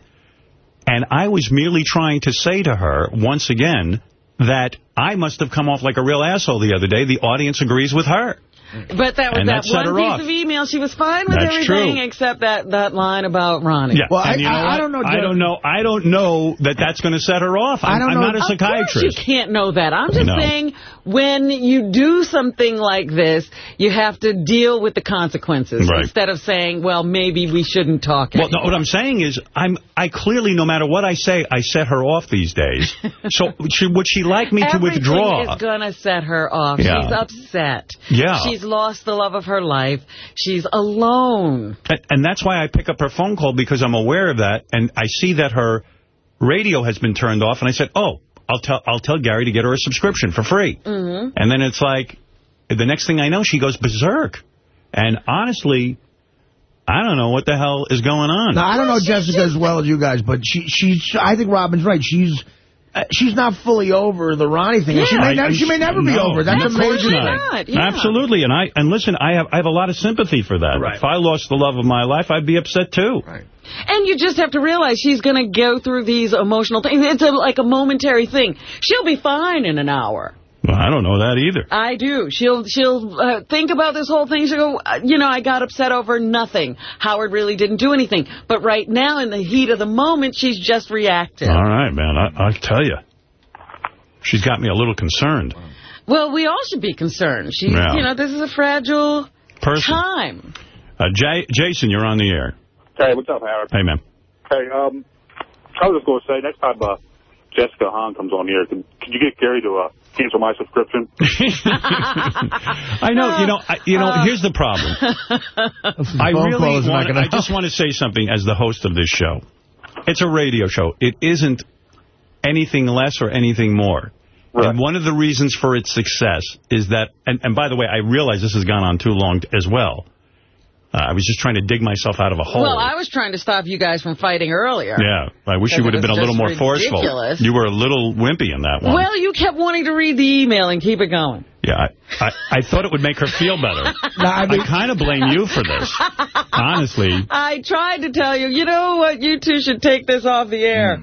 And I was merely trying to say to her, once again, that I must have come off like a real asshole the other day. The audience agrees with her. Mm. But that was that, that one piece off. of email. She was fine with That's everything true. except that, that line about Ronnie. Yeah. and you know what? I don't know. I don't know that that's going to set her off. I'm, I'm not a Of course psychiatrist. you can't know that. I'm just No. saying when you do something like this, you have to deal with the consequences Right. instead of saying, well, maybe we shouldn't talk Well, no, what I'm saying is, I'm I clearly, no matter what I say, I set her off these days. so should, would she like me to withdraw? Everything withdraw? is going to set her off. Yeah. She's upset. Yeah. She's lost the love of her life. She's alone. And, and that's why I pick up her phone call, because I'm aware of that, and I see that her radio has been turned off, and I said, oh, I'll tell I'll tell Gary to get her a subscription for free. Mm-hmm. And then it's like, the next thing I know, she goes berserk. And honestly, I don't know what the hell is going on. Now, I don't know Jessica as well as you guys, but she, she's. I think Robin's right. She's uh, she's not fully over the Ronnie thing. and she, may I- never, she may never be over. it. That's of course amazing. not. Absolutely, and I and listen, I have I have a lot of sympathy for that. Right. If I lost the love of my life, I'd be upset too. Right. And you just have to realize she's going to go through these emotional things. It's a, like a momentary thing. She'll be fine in an hour. Well, I don't know that either. I do. She'll she'll uh, think about this whole thing. She'll go, uh, you know, I got upset over nothing. Howard really didn't do anything. But right now, in the heat of the moment, she's just reactive. All right, man. I, I'll tell you, she's got me a little concerned. Well, we all should be concerned. She's, Yeah. you know, this is a fragile Person. time. Uh, Jay, Jason, you're on the air. Hey, what's up, Howard? Hey, man. Hey, um, I was just going to say, next time uh, Jessica Hahn comes on here, can, can you get Gary to uh, cancel my subscription? I know, you know, I, you know. Uh. here's the problem. I phone really call is not want. gonna I just want to say something as the host of this show. It's a radio show. It isn't anything less or anything more. And one of the reasons for its success is that, and, and by the way, I realize this has gone on too long as well. Uh, I was just trying to dig myself out of a hole. Well, I was trying to stop you guys from fighting earlier. yeah, I wish you would have been a little more just forceful. You were a little wimpy in that one. Well, you kept wanting to read the email and keep it going. Yeah, I, I, I thought it would make her feel better. I, I kind of blame you for this, honestly. I tried to tell you, you know what, you two should take this off the air.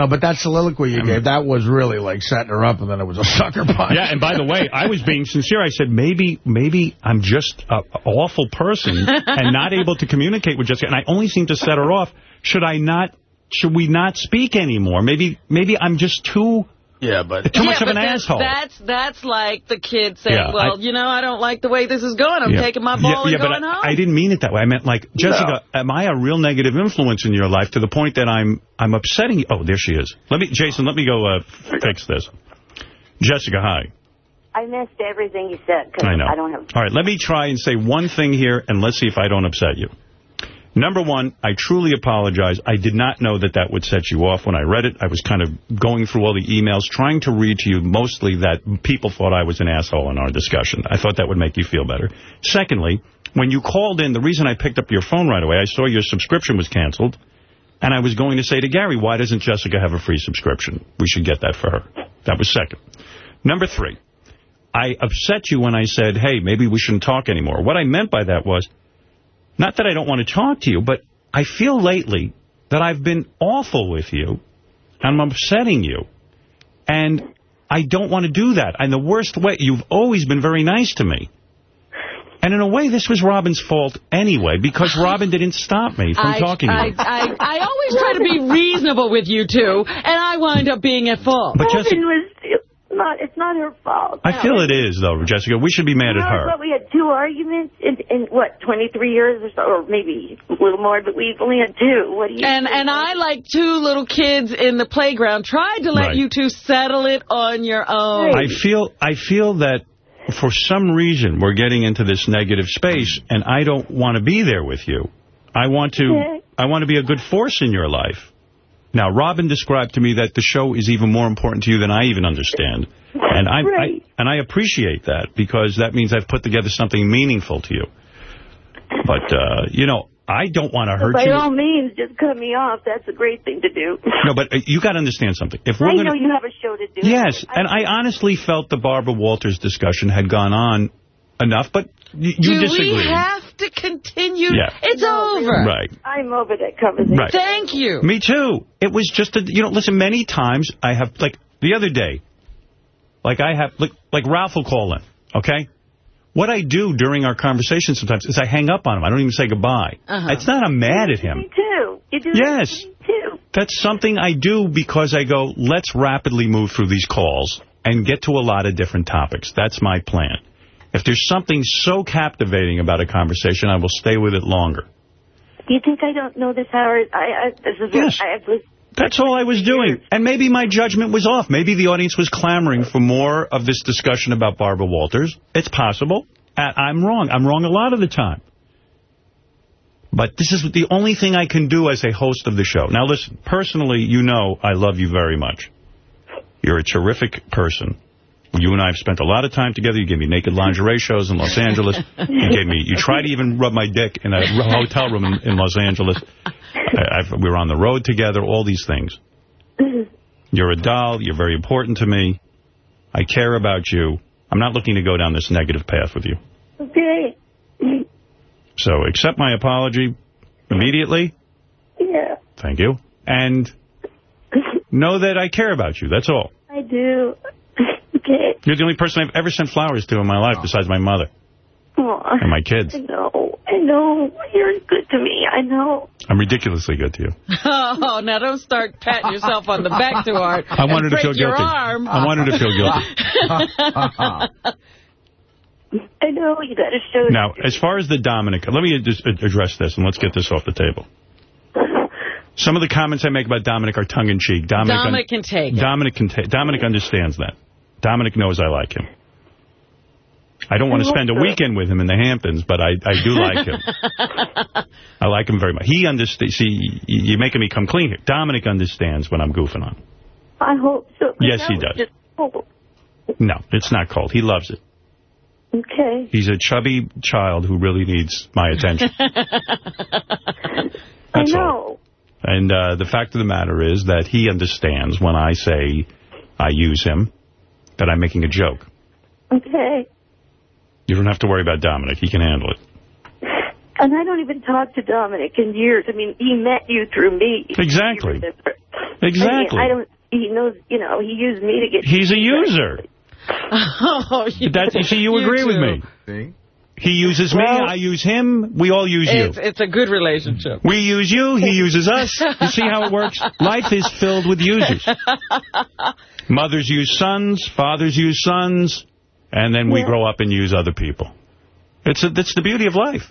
No, but that soliloquy you gave, that was really like setting her up, and then it was a sucker punch. Yeah, and by the way, I was being sincere. I said, maybe maybe I'm just an awful person and not able to communicate with Jessica, and I only seem to set her off. Should I not, should we not speak anymore? Maybe maybe I'm just too... Yeah, but too much of an asshole. That's that's like the kid saying, Yeah, well, I- you know, I don't like the way this is going. I'm Yeah. taking my ball yeah, and yeah, going but home. I, I didn't mean it that way. I meant like, Jessica, am I a real negative influence in your life to the point that I'm I'm upsetting you? Oh, there she is. Let me, Jason, let me go uh, fix this. Jessica, hi. I missed everything you said because I know. I don't have... All right, let me try and say one thing here, and let's see if I don't upset you. Number one, I truly apologize. I did not know that that would set you off when I read it. I was kind of going through all the emails, trying to read to you mostly that people thought I was an asshole in our discussion. I thought that would make you feel better. Secondly, when you called in, the reason I picked up your phone right away, I saw your subscription was canceled, and I was going to say to Gary, why doesn't Jessica have a free subscription? We should get that for her. That was second. Number three, I upset you when I said, hey, maybe we shouldn't talk anymore. What I meant by that was, not that I don't want to talk to you, but I feel lately that I've been awful with you, and I'm upsetting you. And I don't want to do that. And the worst way, you've always been very nice to me. And in a way, this was Robin's fault anyway, because Robin didn't stop me from I, talking to I, you. I, I always try to be reasonable with you two, and I wind up being at fault. But Jessica- Robin was not, it's not her fault. I feel it is, though, Jessica. We should be mad You at know, her. But we had two arguments in, in what, 23 years or so, or maybe a little more, but we've only had two. What do you And and I, like two little kids in the playground, tried to let Right. you two settle it on your own. I feel I feel that for some reason we're getting into this negative space, and I don't want to be there with you. I want to I want to be a good force in your life. Now, Robin described to me that the show is even more important to you than I even understand. And I, I and I appreciate that because that means I've put together something meaningful to you. But, uh, you know, I don't want to hurt By you. By all means, just cut me off. That's a great thing to do. No, but uh, you got to understand something. If we're I gonna, know you have a show to do. Yes, and I honestly felt the Barbara Walters discussion had gone on enough, but y you Do disagree. we have to continue? Yeah. It's No, over. Right. I'm over that conversation. Right. Thank you. Me too. It was just, a, you know, listen, many times I have, like, the other day, like I have, like, like Ralph will call in, okay? What I do during our conversation sometimes is I hang up on him. I don't even say goodbye. Uh-huh. It's not I'm mad at him. Me too. You do Yes. Me too. That's something I do because I go, let's rapidly move through these calls and get to a lot of different topics. That's my plan. If there's something so captivating about a conversation, I will stay with it longer. You think I don't know this, Howard? I, I this is Yes. what I was. That's all I was doing. And maybe my judgment was off. Maybe the audience was clamoring for more of this discussion about Barbara Walters. It's possible. I'm wrong. I'm wrong a lot of the time. But this is the only thing I can do as a host of the show. Now, listen, personally, you know I love you very much. You're a terrific person. You and I have spent a lot of time together. You gave me naked lingerie shows in Los Angeles. You gave me. You tried to even rub my dick in a hotel room in, in Los Angeles. I, I've, we were on the road together. All these things. You're a doll. You're very important to me. I care about you. I'm not looking to go down this negative path with you. Okay. So accept my apology immediately. Yeah, Thank you. And know that I care about you. That's all. I do. Okay. You're the only person I've ever sent flowers to in my life besides my mother Aw. and my kids. I know. I know. You're good to me. I know. I'm ridiculously good to you. Oh, now don't start patting yourself on the back too hard. I want her to feel guilty. arm. I want her to feel guilty. I know. You got to show. Now, as far as the Dominic, let me just address this, and let's get this off the table. Some of the comments I make about Dominic are tongue-in-cheek. Dominic, Dominic can take it. Dominic can ta- Dominic understands that. Dominic knows I like him. I don't want to spend a weekend with him in the Hamptons, but I, I do like him. I like him very much. He understands. See, you're making me come clean here. Dominic understands when I'm goofing on. I hope so. Yes, he does. No, it's not cold. He loves it. okay. He's a chubby child who really needs my attention. I know. all. And uh, the fact of the matter is that he understands when I say I use him, that I'm making a joke. Okay. You don't have to worry about Dominic. He can handle it. And I don't even talk to Dominic in years. I mean, he met you through me. Exactly. I, Exactly. mean, I don't. He knows. You know, he used me to get. He's a user. Oh, you, That's, you see, you agree with two. me. He uses me, I use him, we all use you. It's, it's a good relationship. We use you, he uses us. You see how it works? Life is filled with users. Mothers use sons, fathers use sons, and then we Yeah. grow up and use other people. It's a, that's the beauty of life.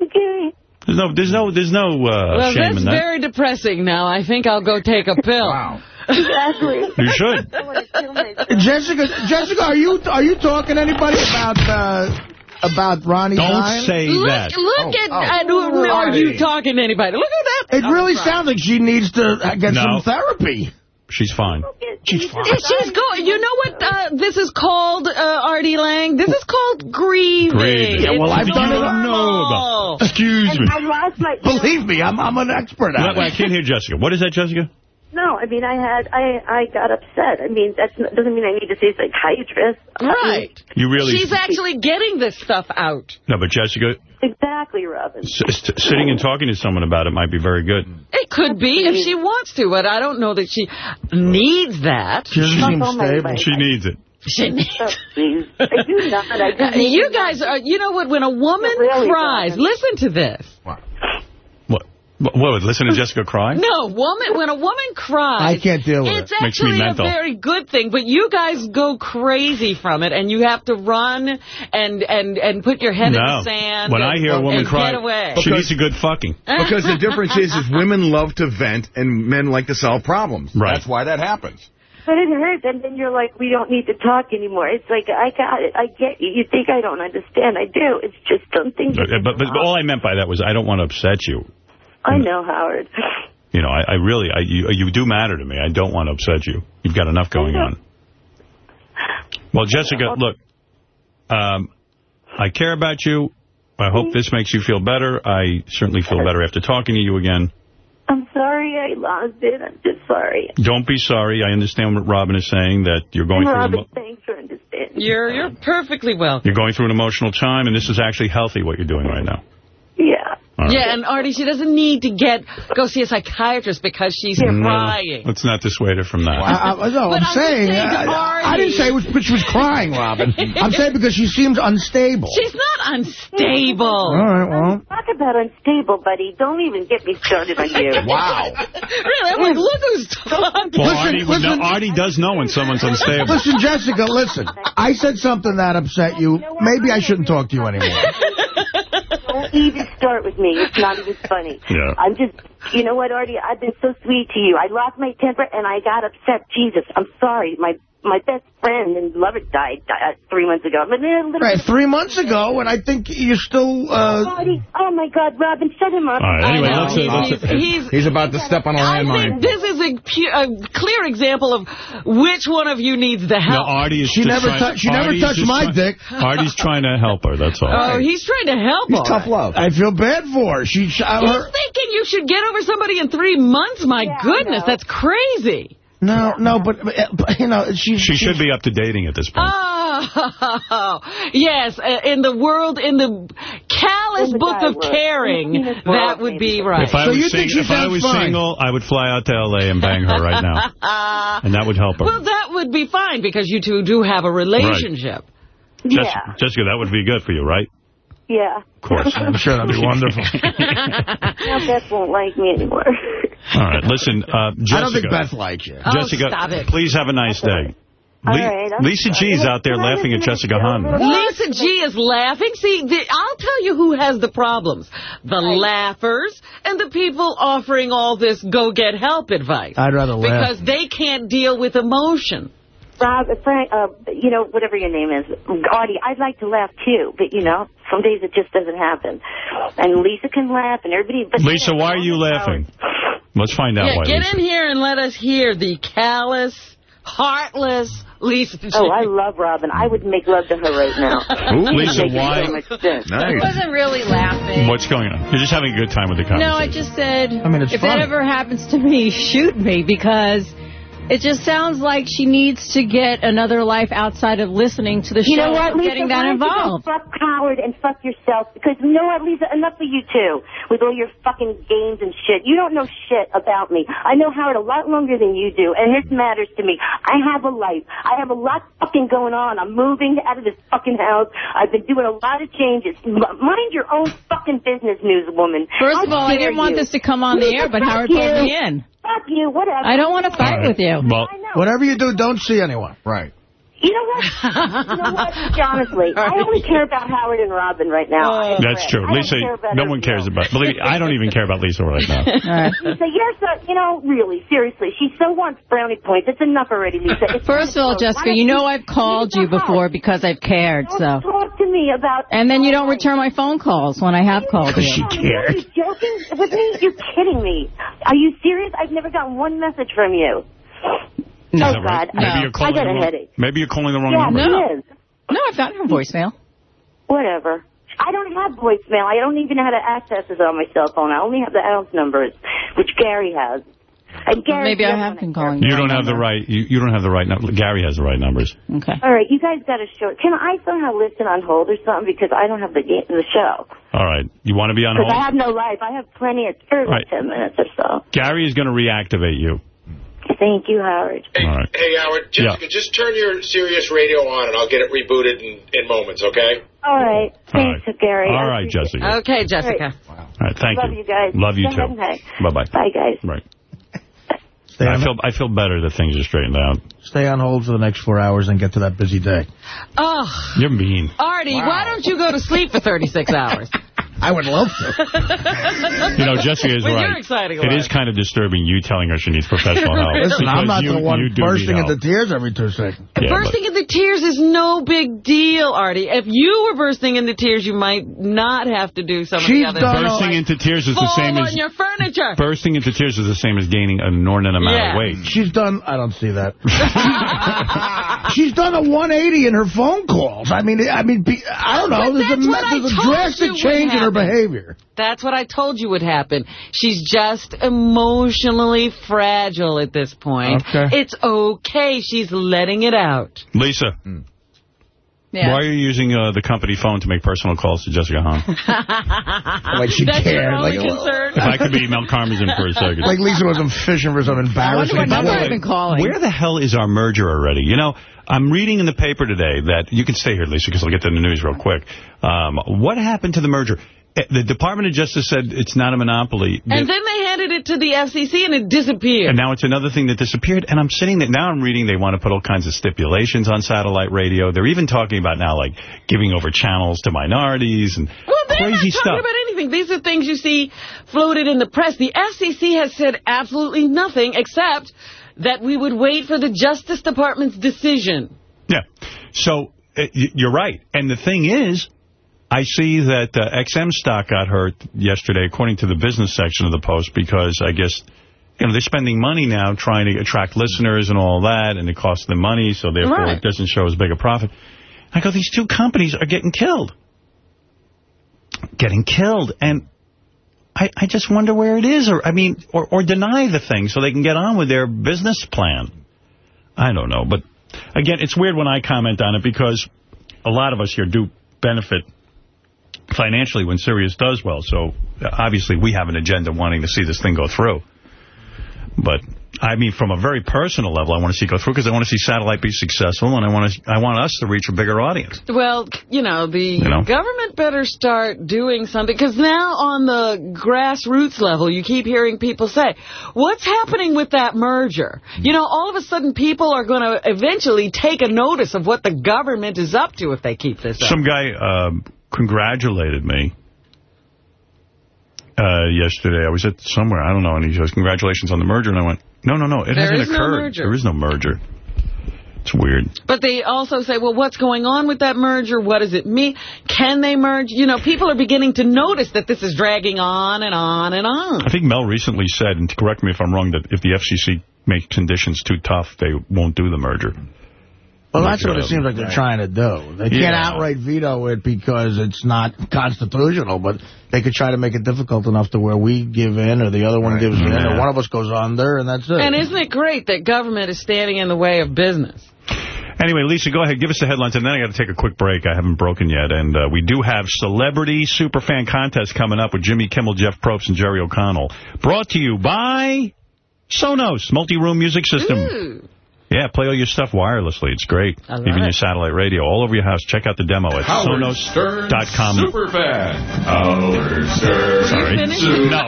Okay. There's no, there's no, there's no uh, well, shame that's in that. Well, that's very depressing now. I think I'll go take a pill. wow. Exactly. You should. I want to kill myself. Jessica, Jessica, are you are you talking to anybody about uh, about Ronnie? Don't dying? say Look, that. look at, I don't are you talking to anybody? Look at that. It really sounds like she needs to get No. some therapy. She's fine. She's fine. She's going. You know what uh, this is called, uh, Artie Lange? This is called grieving. Grieving. Yeah, well, It's I've done it. normal. Excuse me. I lost my. Believe me, I'm I'm an expert at Wait, wait, I can't hear Jessica. What is that, Jessica? No, I mean, I had, I, I got upset. I mean, that doesn't mean I need to see a psychiatrist. Right. You really... She's actually getting this stuff out. No, but Jessica, Exactly, Robin. s- s- sitting and talking to someone about it might be very good. It could be if she wants to, but I don't know that she needs that. She doesn't seem my stable. She needs it. She needs Oh. I do not. I just need You guys are, you know what, when a woman Really, cries, Robin. listen to this. What? What, what, listen to Jessica cry? No, woman, when a woman cries, I can't deal with it's it. Makes me actually a very good thing, but you guys go crazy from it, and you have to run and and and put your head in the sand. When and, I hear a woman and cry, get away. she needs a good fucking. Because the difference is, is women love to vent and men like to solve problems. Right. That's why that happens. But it hurts, and then you're like, we don't need to talk anymore. It's like, I got it. I get you. You think I don't understand. I do. It's just something. But, but, but all I meant by that was I don't want to upset you. I know, Howard. You know, I, I really, I, you, you do matter to me. I don't want to upset you. You've got enough going on. Well, Jessica, look, um, I care about you. I hope this makes you feel better. I certainly feel better after talking to you again. I'm sorry I lost it. I'm just sorry. Don't be sorry. I understand what Robin is saying, that you're going through an Robin, thanks for understanding. You're you're perfectly welcome. you're going through an emotional time, and this is actually healthy what you're doing right now. Yeah. right. Yeah, and Artie, she doesn't need to get go see a psychiatrist because she's No, crying. let's not dissuade her from that. I, I, no, But I'm I'm saying, saying, Artie- I didn't say it was, but she was crying, Robin. I'm saying because she seems unstable. She's not unstable. All right, well. Talk about unstable, buddy. Don't even get me started on you. Wow. really? I'm like, look who's talking. Well, Listen, Artie, listen. know- Artie does know when someone's unstable. Listen, Jessica, listen. I said something that upset you. Maybe I shouldn't talk to you anymore. Don't even start with me. It's not even funny. Yeah. I'm just, you know what, Artie? I've been so sweet to you. I lost my temper and I got upset. Jesus, I'm sorry. My my best friend and lover died uh, three months ago. But then a little Right, three months ago, and I think you're still... Uh, Artie, oh my God, Robin, shut him up. All right, anyway, I know, let's, he's- let's, he's- he's- he's about to step on a I landmine. think this is a, pu- a clear example of which one of you needs the No, help. Artie is She just never trying, tou- she never touched my try- dick. Artie's trying to help her, that's all. Oh, he's trying to help He's all tough love. I feel bad for her. She, she He's her, thinking you should get over somebody in three months. My Yeah, goodness, that's crazy. no, no, but, but, you know, she... She should be up to dating at this point. Oh, yes, uh, in the world, in the callous In the book of world. caring, In the penis world, that would be right. If I So was, you think sing- she if I was single, I would fly out to L.A. and bang her right now. And that would help her. well, that would be fine because you two do have a relationship. Yeah, Jessica, Jessica, that would be good for you, right? Yeah. Of course. I'm sure that'd be wonderful. Now Beth won't like me anymore. All right, listen, uh, Jessica. I don't think Beth likes you. Oh, Jessica, stop it. please have a nice day. All Le- right, Lisa. G is out there laughing at listen to Jessica Hahn. Lisa G is laughing. See, the, I'll tell you who has the problems. The laughers and the people offering all this go-get-help advice. I'd rather laugh. Because they can't deal with emotion. Rob, Frank, uh, you know, whatever your name is, Artie, I'd like to laugh too, but you know, some days it just doesn't happen. And Lisa can laugh, and everybody. But Lisa, why are you laughing? Let's find out Yeah, why, get Lisa. in here and let us hear the callous, heartless Lisa G. Oh, I love Robin. I would make love to her right now. Ooh, Lisa, Make it why? so much sense. I wasn't really laughing. What's going on? You're just having a good time with the conversation. No, I just said, I mean, it's if funny. that ever happens to me, shoot me, because it just sounds like she needs to get another life outside of listening to the You show know what, Lisa? getting that why don't you go involved. Fuck Howard and fuck yourself. Because you know what, Lisa? Enough of you two with all your fucking games and shit. You don't know shit about me. I know Howard a lot longer than you do, and this matters to me. I have a life. I have a lot fucking going on. I'm moving out of this fucking house. I've been doing a lot of changes. Mind your own fucking business, newswoman. First of all, I didn't want this to come on the air, but Howard pulled you. me in. Fuck you, whatever. I don't want to fight All right. with you. Well, Whatever you do, don't see anyone. Right. You know what? you know what? Honestly, I only care about Howard and Robin right now. Oh. I That's true. I Lisa, no one cares else. about... Believe me, I don't even care about Lisa right now. Lisa, you're so, you know, really, seriously, she so wants brownie points. It's enough already, Lisa. It's First of all, Why Jessica, you know I've called you before because I've cared, Don't so. talk to me about... And then you don't return my phone calls when I have called you. She Are cared. you joking with me? You're kidding me. Are you serious? I've never gotten one message from you. Is Oh, that right? God. Maybe No. you're calling I got a wrong- headache. Maybe you're calling the wrong Yeah, number. it is. No, I've gotten her voicemail. Whatever. I don't have voicemail. I don't even know how to access it on my cell phone. I only have the house numbers, which Gary has. And Gary Maybe I have been calling You don't have the right. You, you don't have the right number. Gary has the right numbers. Okay. All right, you guys got to show. Can I somehow listen on hold or something because I don't have the ga- the show? All right. You want to be on hold? Because I have no life. I have plenty of for Right. ten minutes or so. Gary is going to reactivate you. Thank you, Howard. All right. Hey, Howard, Jessica, just turn your Sirius radio on and I'll get it rebooted in, in moments, okay? All right, thanks, Gary. All I right, appreciate it. Jessica. Okay, Jessica. All right. Thank Love you guys. Love you Go ahead and too. Bye-bye. Bye, guys. Right. I feel I feel better that things are straightened out. stay on hold for the next four hours and get to that busy day. Oh, You're mean. Artie, why don't you go to sleep for 36 hours? I would love to. You know, Jessica is With right. your exciting It life. is kind of disturbing you telling her she needs professional help. Listen, I'm not you, the one bursting into tears every two seconds. Yeah, bursting into tears is no big deal, Artie. If you were bursting into tears, you might not have to do some of the other done things. Bursting into tears is the Fall same on as your furniture. bursting into tears is the same as gaining an inordinate amount Yeah. of weight. She's done, I don't see that. She's done a 180 in her phone calls. I mean, I mean, I don't know. But There's a, that's what I there's a drastic change in her happen. behavior. That's what I told you would happen. She's just emotionally fragile at this point. Okay. It's okay. She's letting it out. Lisa, Yeah. Why are you using uh, the company phone to make personal calls to Jessica Hahn? like she That's your cared. only Like, concern? if I could be Mel Karmazin for a second. like Lisa wasn't fishing for some embarrassing. By the way, Where the hell is our merger already? You know, I'm reading in the paper today that, you can stay here, Lisa, because I'll get to the news real quick. Um, what happened to the merger? Eh, The Department of Justice said it's not a monopoly. And then they handed it to the FCC and it disappeared. And now it's another thing that disappeared. And I'm sitting there, now I'm reading they want to put all kinds of stipulations on satellite radio. They're even talking about now, like, giving over channels to minorities and Well, they're crazy stuff. about anything. These are things you see floated in the press. The FCC has said absolutely nothing except that we would wait for the Justice Department's decision. Yeah. So uh, you're right. And the thing is, I see that uh, XM stock got hurt yesterday, according to the business section of the Post, because I guess you know they're spending money now trying to attract listeners and all that, and it costs them money, so therefore Right. it doesn't show as big a profit. I go, these two companies are getting killed. Getting killed. And I, I just wonder where it is, or I mean, or, or deny the thing so they can get on with their business plan. I don't know, but again, it's weird when I comment on it because a lot of us here do benefit financially when Sirius does well. So obviously we have an agenda wanting to see this thing go through. But I mean, from a very personal level, I want to see it go through because I want to see satellite be successful, and I want to I want us to reach a bigger audience. Well, you know, the know? government better start doing something, because now on the grassroots level, you keep hearing people say, what's happening with that merger? You know, all of a sudden people are going to eventually take a notice of what the government is up to if they keep this up. Some guy um, congratulated me uh, yesterday. I was at somewhere, I don't know, and he goes, congratulations on the merger. And I went, no, no, no, it There hasn't is no occurred. There is no merger. It's weird. But they also say, well, what's going on with that merger? What does it mean? Can they merge? You know, people are beginning to notice that this is dragging on and on and on. I think Mel recently said, and correct me if I'm wrong, that if the FCC makes conditions too tough, they won't do the merger. Well, that's what it seems like they're trying to do. They can't Yeah. outright veto it because it's not constitutional, but they could try to make it difficult enough to where we give in or the other one gives in or one of us goes under, and that's it. And isn't it great that government is standing in the way of business? Anyway, Lisa, go ahead. Give us the headlines, and then I got to take a quick break. I haven't broken yet. And uh, we do have Celebrity Superfan Contest coming up with Jimmy Kimmel, Jeff Probst, and Jerry O'Connell. Brought to you by Sonos, multi-room music system. Yeah, play all your stuff wirelessly. It's great. I love Even it. your satellite radio, all over your house. Check out the demo at Howard Stern sonos.com. Superfan. Howard Stern Sorry. Superfan. No.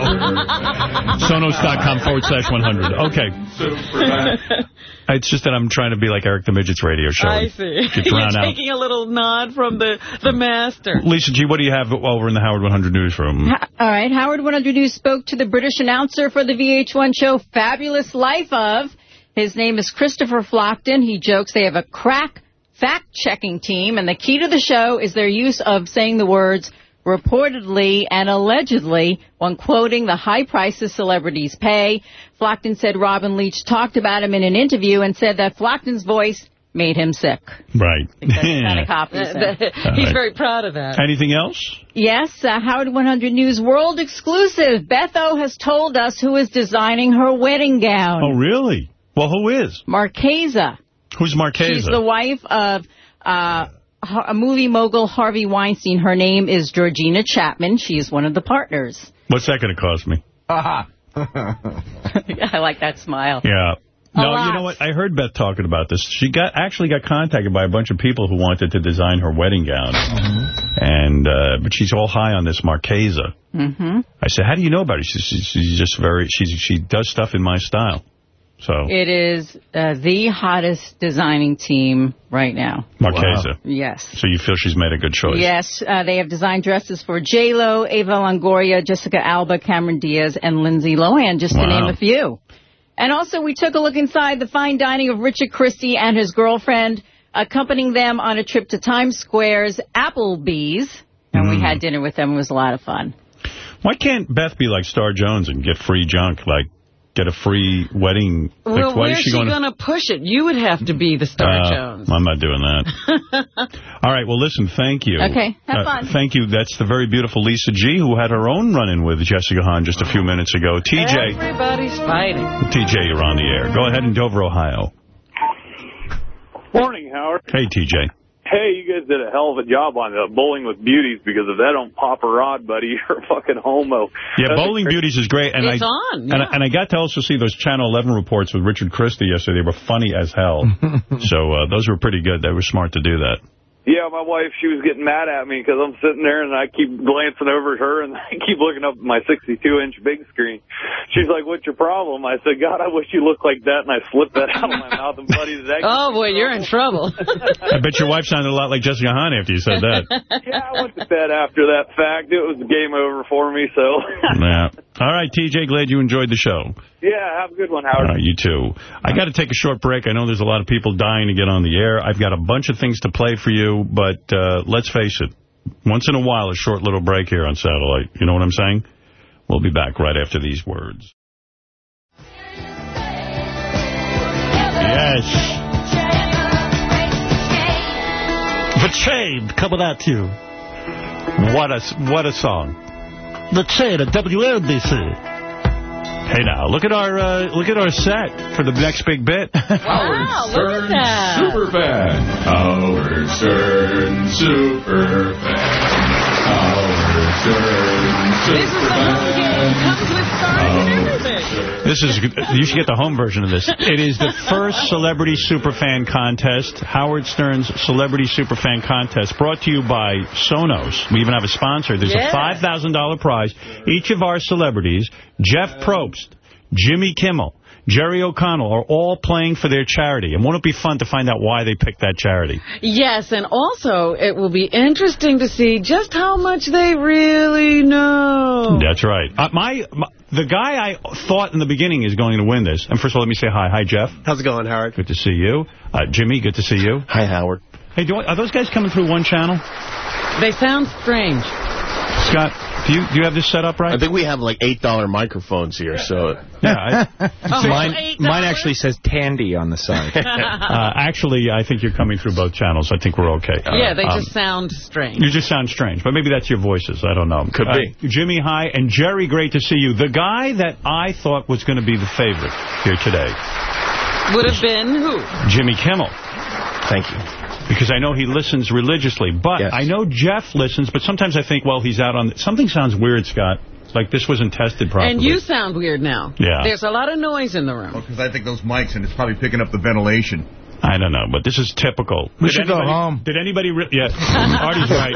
Sonos.com forward slash 100. Okay. Superfan. It's just that I'm trying to be like Eric the Midget's radio show. I see. Get You're drowned out. taking a little nod from the, the master. Lisa G., what do you have over in the Howard 100 newsroom? All right, Howard 100 News spoke to the British announcer for the VH1 show Fabulous Life of. His name is Christopher Flockton. He jokes they have a crack fact-checking team, and the key to the show is their use of saying the words reportedly and allegedly when quoting the high prices celebrities pay. Flockton said Robin Leach talked about him in an interview and said that Flockton's voice made him sick. Right. That's kind of copies him. He's right. very proud of that. Anything else? Yes, uh, Howard 100 News World exclusive. Beth O has told us who is designing her wedding gown. Oh, really? Well, who is? Marchesa. Who's Marchesa? She's the wife of uh, a movie mogul Harvey Weinstein. Her name is Georgina Chapman. She is one of the partners. What's that going to cost me? I like that smile. Yeah. A No, lot. you know what? I heard Beth talking about this. She got actually got contacted by a bunch of people who wanted to design her wedding gown. And uh, but she's all high on this Marchesa. Mm-hmm. I said, "How do you know about it?" She, she, she's just very she's she does stuff in my style. So It is uh, the hottest designing team right now. Marchesa. Yes. So you feel she's made a good choice? Yes, uh, they have designed dresses for J-Lo, Eva Longoria, Jessica Alba, Cameron Diaz, and Lindsay Lohan, just to name a few. And also, we took a look inside the fine dining of Richard Christie and his girlfriend, accompanying them on a trip to Times Square's Applebee's. And we had dinner with them. It was a lot of fun. Why can't Beth be like Star Jones and get free junk, like get a free wedding? Well, like, why where's she, she going going to push it? You would have to be the Star Uh, Jones. I'm not doing that. All right, well, listen, thank you. Okay, have Uh, fun. Thank you. That's the very beautiful Lisa G., who had her own run-in with Jessica Hahn just a few minutes ago. TJ, Everybody's fighting. TJ, you're on the air. Go ahead in Dover, Ohio. Morning, Howard. Hey, TJ. Hey, you guys did a hell of a job on uh, Bowling with Beauties because if that don't pop a rod, buddy, you're a fucking homo. Yeah, That's Bowling Beauties is great. And It's I, on, And, I, and I got to also see those Channel 11 reports with Richard Christie yesterday. They were funny as hell. so uh, those were pretty good. They were smart to do that. Yeah, my wife, she was getting mad at me because I'm sitting there and I keep glancing over at her and I keep looking up at my 62-inch big screen. She's like, what's your problem? I said, God, I wish you looked like that. And I slipped that out of my mouth and buddy, did that Oh, boy, you're in trouble. I bet your wife sounded a lot like Jessica Hahn after you said that. yeah, I went to bed after that fact. It was game over for me, so. yeah. All right, TJ, glad you enjoyed the show. yeah, have a good one, All Howard. right, you too. I got to take a short break. I know there's a lot of people dying to get on the air. I've got a bunch of things to play for you, but uh, let's face it, once in a while, a short little break here on Satellite. You know what I'm saying? We'll be back right after these words. Yes. The Chain coming at you. What a, what a song. The Chain at WNBC. Hey now, look at our uh, look at our set for the next big bit. Wow, look at that. Superfan. Howard Stern Superfan. Howard Stern This is the home game. Superfan. Comes with stars and everything. This is you should get the home version of this. It is the first celebrity superfan contest, Howard Stern's Celebrity Superfan Contest, brought to you by Sonos. We even have a sponsor. There's Yeah. a $5,000 prize. Each of our celebrities, Jeff Probst, Jimmy Kimmel, Jerry O'Connell, are all playing for their charity. And won't it be fun to find out why they picked that charity? Yes, and also it will be interesting to see just how much they really know. That's right. Uh, my, my the guy I thought in the beginning is going to win this. And first of all, let me say hi. Hi, Jeff. How's it going, Howard? Good to see you. Uh, Jimmy, good to see you. Hi, Howard. Hey, do I, are those guys coming through one channel? They sound strange. Scott, do you do you have this set up right? I think we have like $8 microphones here, so... Yeah. I, Oh, mine, mine actually says Tandy on the side. uh, actually, I think you're coming through both channels. I think we're okay. yeah, they Um, just sound strange. You just sound strange, but maybe that's your voices. I don't know. Could be. Jimmy, hi, and Jerry, great to see you. The guy that I thought was going to be the favorite here today, Would have been who? Jimmy Kimmel. Thank you. Because I know he listens religiously. But Yes. I know Jeff listens, but sometimes I think, well, he's out on... Something sounds weird, Scott. Like this wasn't tested properly. And you sound weird now. Yeah. There's a lot of noise in the room. Because I think those mics, and it's probably picking up the ventilation. I don't know, but this is typical. We Did should go anybody- home. Did anybody... Re yeah, Artie's right.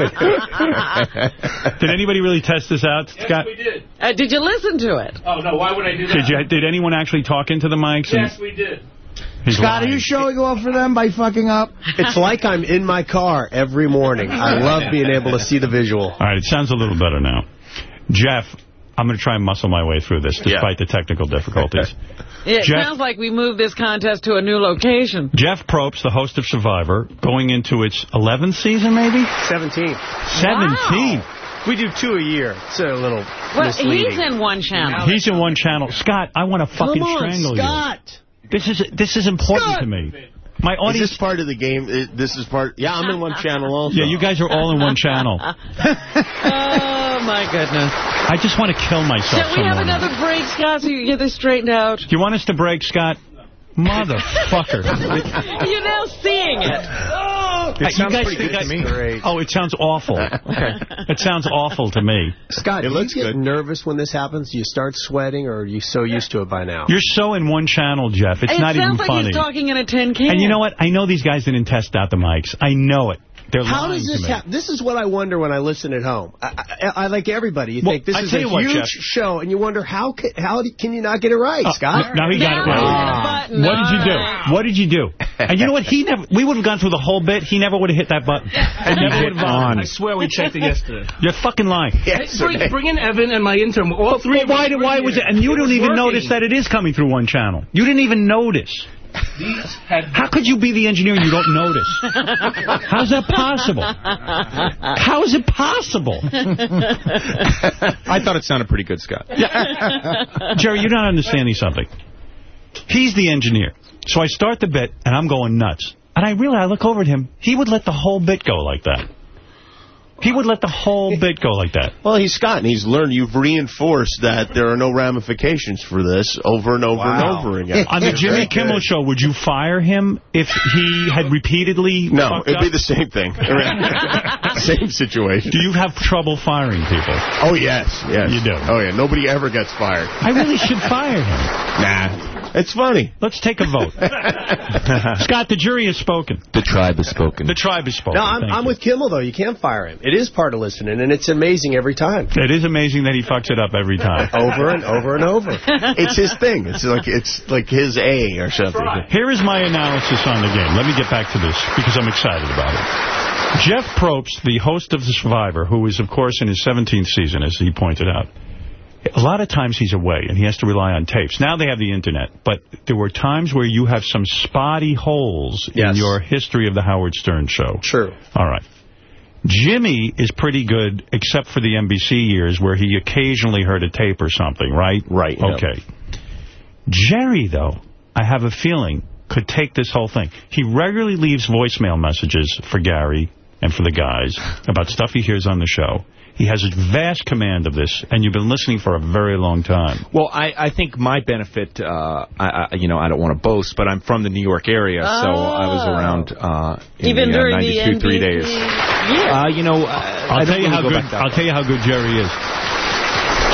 did anybody really test this out, Scott? we did. Uh, did you listen to it? Oh, no, why would I do that? Did you? Did anyone actually talk into the mics? and- Yes, we did. He's Scott, are you showing off for them by fucking up? It's like I'm in my car every morning. I love being able to see the visual. All right, it sounds a little better now. Jeff, I'm going to try and muscle my way through this, despite the technical difficulties. It Jeff- sounds like we moved this contest to a new location. Jeff Probst, the host of Survivor, going into its 11th season, maybe? 17. 17. We do two a year. It's a little Well, misleading. he's in one channel. He's in one channel. Scott, I want to fucking Come on, strangle Scott. you. This is this is important Scott. to me. My Is audience... this part of the game? Uh, This is part... Yeah, I'm in one channel also. Yeah, you guys are all in one channel. oh, my goodness. I just want to kill myself Shall we have some morning. another break, Scott, so you can get this straightened out? Do you want us to break, Scott? Motherfucker. You're now seeing it. It sounds pretty good to me. Great. Oh, it sounds awful. Okay. It sounds awful to me. Scott, It do looks you get good. nervous when this happens? Do you start sweating, or are you so used to it by now? You're so in one channel, Jeff. It's it not even funny. It sounds like funny. he's talking in a tin can. And you know what? I know these guys didn't test out the mics. I know it. They're How lying does this happen? This is what I wonder when I listen at home. I, I, I like everybody. You Well, think this I is a you what, huge Jeff. show, and you wonder how ca- how do- can you not get it right, Oh, Scott? Now he got Now it right. he hit a button. What did you do? What did you do? And you know what? He never. We would have gone through the whole bit. He never would have hit that button. And never would have I swear we checked it yesterday. You're fucking lying. bring, bring in Evan and my intern. All three. Well, why? did- Why was it? And you don't even notice that it is coming through one channel. You didn't even notice. How could you be the engineer and you don't notice? How's that possible? How is it possible? I thought it sounded pretty good, Scott. Jerry, you're not understanding something. He's the engineer. So I start the bit, and I'm going nuts. And I really, I look over at him. He would let the whole bit go like that. He would let the whole bit go like that. Well, he's Scott, and he's learned, you've reinforced that there are no ramifications for this over and over and over again. On the Jimmy Kimmel good. show, would you fire him if he had repeatedly No, it'd be the same thing. same situation. Do you have trouble firing people? Oh, yes, yes. You do? Oh, yeah, nobody ever gets fired. I really should fire him. Nah, it's funny. Let's take a vote. Scott, the jury has spoken. The tribe has spoken. The tribe has spoken. No, I'm, I'm with Kimmel, though. You can't fire him. It is part of listening, and it's amazing every time. It is amazing that he fucks it up every time. Over and over and over. It's his thing. It's like it's like his A or something. Here is my analysis on the game. Let me get back to this because I'm excited about it. Jeff Probst, the host of The Survivor, who is, of course, in his 17th season, as he pointed out, a lot of times he's away and he has to rely on tapes. Now they have the Internet, but there were times where you have some spotty holes in your history of the Howard Stern show. True. All right. Jimmy is pretty good, except for the NBC years where he occasionally heard a tape or something, right? Right. Okay. Jerry, though, I have a feeling, could take this whole thing. He regularly leaves voicemail messages for Gary and for the guys about stuff he hears on the show. He has a vast command of this, and you've been listening for a very long time. Well, I, I think my benefit, uh, I, I, you know, I don't want to boast, but I'm from the New York area, so I was Oh. around uh, in Even the, uh, during the 92 three days. Yeah. Uh, you know, I, I'll tell you how go good. I'll tell you how good Jerry is.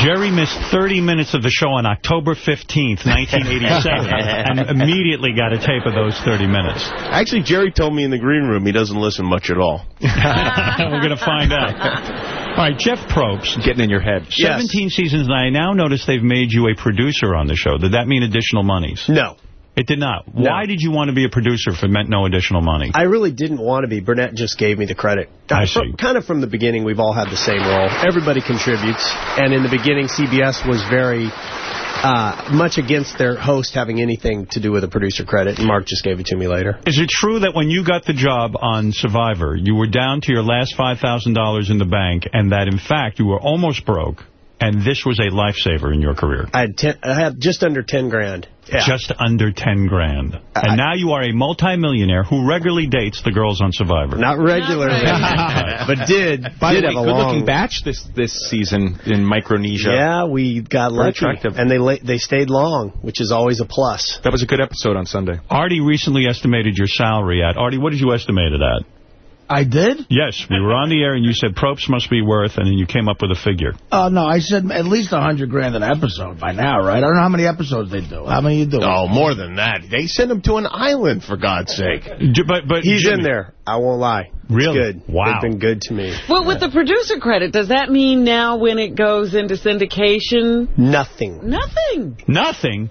Jerry missed 30 minutes of the show on October 15th, 1987, and immediately got a tape of those 30 minutes. Actually, Jerry told me in the green room he doesn't listen much at all. We're going to find out. All right, Jeff Probst. Getting in your head. 17 seasons, and I now notice they've made you a producer on the show. Did that mean additional monies? No. It did not. Why did you want to be a producer if it meant no additional money? I really didn't want to be. Burnett just gave me the credit. I Fr- see. kind of from the beginning, we've all had the same role. Everybody contributes. And in the beginning, CBS was very uh, much against their host having anything to do with a producer credit. And Mark just gave it to me later. Is it true that when you got the job on Survivor, you were down to your last $5,000 in the bank, and that, in fact, you were almost broke, and this was a lifesaver in your career? I had, ten, I had just under 10 grand. Yeah. Just under 10 grand. And now you are a multimillionaire who regularly dates the girls on Survivor. Not regularly, but did. By did the way, have a good-looking batch this this season in Micronesia. Yeah, we got Very lucky, attractive. and they they stayed long, which is always a plus. That was a good episode on Sunday. Artie recently estimated your salary at. Artie, what did you estimate it at? I did? Yes, we were on the air and you said Probst must be worth, and then you came up with a figure. Oh, no, I said at least a 100 grand an episode by now, right? I don't know how many episodes they do. How many you do? Oh, more than that. They send him to an island, for God's sake. But, but He's Jimmy- in there. I won't lie. Really? It's good. Wow. They've been good to me. Well, with the producer credit, does that mean now when it goes into syndication? Nothing. Nothing. Nothing?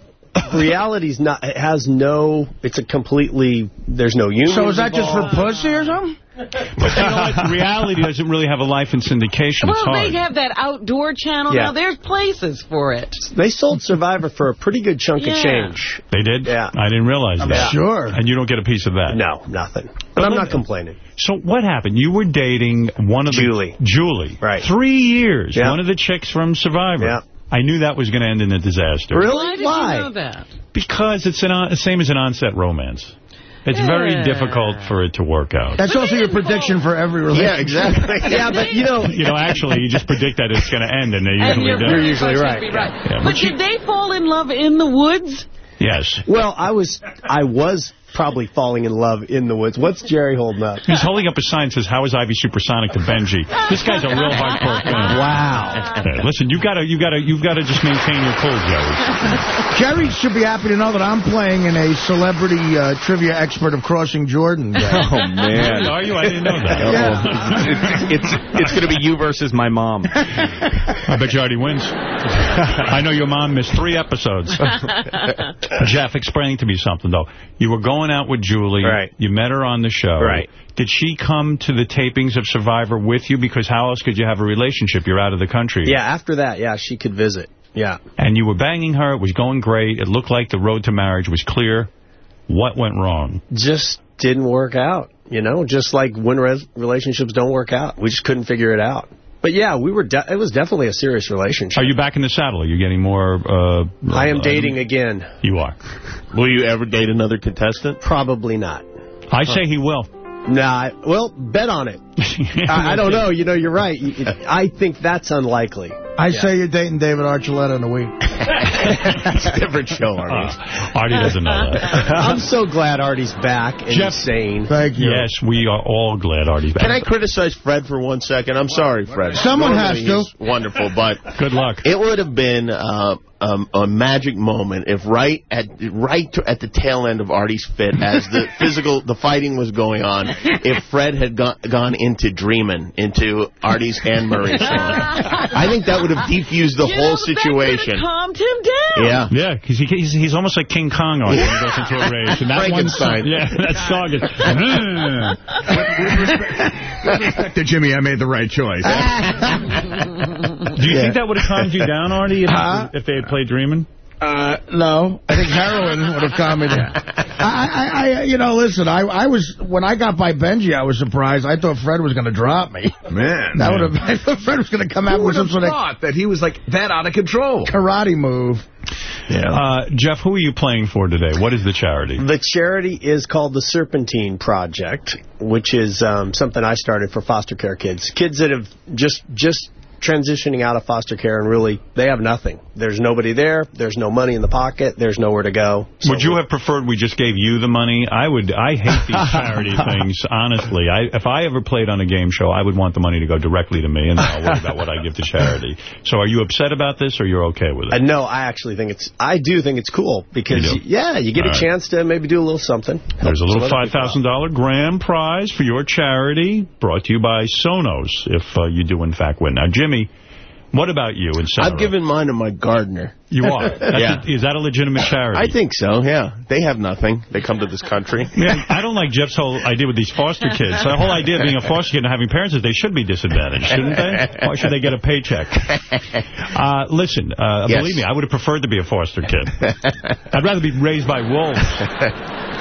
Reality's not. It has no. It's a completely. There's no union. So is that just for pussy or something? But you know what? Reality doesn't really have a life in syndication. it's Well, hard. they have that outdoor channel Yeah. now. There's places for it. They sold Survivor for a pretty good chunk Yeah. of change. They did? Yeah. I didn't realize I'm that. sure. And you don't get a piece of that? No, nothing. But I'm not complaining. So what happened? You were dating one of Julie. the... Julie. Right. Three years. Yeah. One of the chicks from Survivor. Yeah. I knew that was going to end in a disaster. Really? Why did you know that? Because it's an on, the same as an onset romance. It's very difficult for it to work out. That's also your prediction for every relationship. yeah, exactly. yeah, but you know, You know, actually, you just predict that it's going to end, and they And usually you're, do. very supposed to be right. Yeah, but but you- did they fall in love in the woods? Yes. Well, I was. I was probably falling in love in the woods. What's Jerry holding up? He's holding up a sign that says, how is Ivy supersonic to Benji? This guy's a real hardcore fan. Wow. Okay, listen, you gotta, you gotta, you've gotta just maintain your cool, Jerry. Jerry should be happy to know that I'm playing in a celebrity uh, trivia expert of Crossing Jordan. game. Oh, man. Are you? I didn't know that. Uh-oh. It's, it's, it's going to be you versus my mom. I bet you already wins. I know your mom missed three episodes. Jeff, explain to me something, though. You were going out with Julie. Right. You met her on the show. Right. Did she come to the tapings of Survivor with you? Because how else could you have a relationship? You're out of the country. Yeah, after that, yeah, she could visit. Yeah. And you were banging her. It was going great. It looked like the road to marriage was clear. What went wrong? Just didn't work out. You know, just like when relationships don't work out, we just couldn't figure it out. But yeah, we were. De- it was definitely a serious relationship. Are you back in the saddle? Are you getting more... Uh, I am uh, dating again. You are. Will you ever date another contestant? Probably not. I say he will. Nah, well, bet on it. I, I don't know. You know, you're right. I think that's unlikely. I say you're dating David Archuleta in a week. That's a different show, Artie. Artie doesn't know that. I'm so glad Artie's back and Jeff- he's sane. Thank you. Yes, we are all glad Artie's back. Can I criticize Fred for one second? I'm sorry, Fred. Someone Normally has to. he's Wonderful, but Good luck. it would have been uh, um, a magic moment if right at right to, at the tail end of Artie's fit, as the physical, the fighting was going on, if Fred had gone, gone into dreaming into Artie's and Murray's song. I think that would have defused the You whole know, situation. calmed him down. Yeah. Yeah, because he, he's, he's almost like King Kong on when he goes into a rage. And that one song, Frankenstein. yeah, that song is... With respect to Jimmy, I made the right choice. Do you think that would have calmed you down, Artie, if, Huh? if they had played Dreamin'? Uh, no, I think heroin would have calmed me down. I, I, I, you know, listen, I, I was, when I got by Benji, I was surprised. I thought Fred was going to drop me. Man. That would have, I thought Fred was going to come out with would some sort of thought that he was like that out of control? karate move. Uh, Jeff, who are you playing for today? What is the charity? The charity is called the Serpentine Project, which is um, something I started for foster care kids. Kids that have just just transitioning out of foster care and really, they have nothing. There's nobody there. There's no money in the pocket. There's nowhere to go. Would you have preferred we just gave you the money? I would. I hate these charity things, honestly. I, if I ever played on a game show, I would want the money to go directly to me, and then I'll worry about what I give to charity. So are you upset about this, or you're okay with Uh, it? no, I actually think it's, I do think it's cool because, You yeah, you get All a right. chance to maybe do a little something. There's a little some other people out. $5,000 grand prize for your charity, brought to you by Sonos, if uh, you do, in fact, win. Now, Jimmy, what about you in I've given mine to my gardener. You are? Yeah. a- is that a legitimate charity? I think so, yeah. They have nothing. They come to this country. Yeah, I don't like Jeff's whole idea with these foster kids. The whole idea of being a foster kid and having parents is they should be disadvantaged, shouldn't they? Why should they get a paycheck? Uh, listen, uh, Yes. believe me, I would have preferred to be a foster kid. I'd rather be raised by wolves.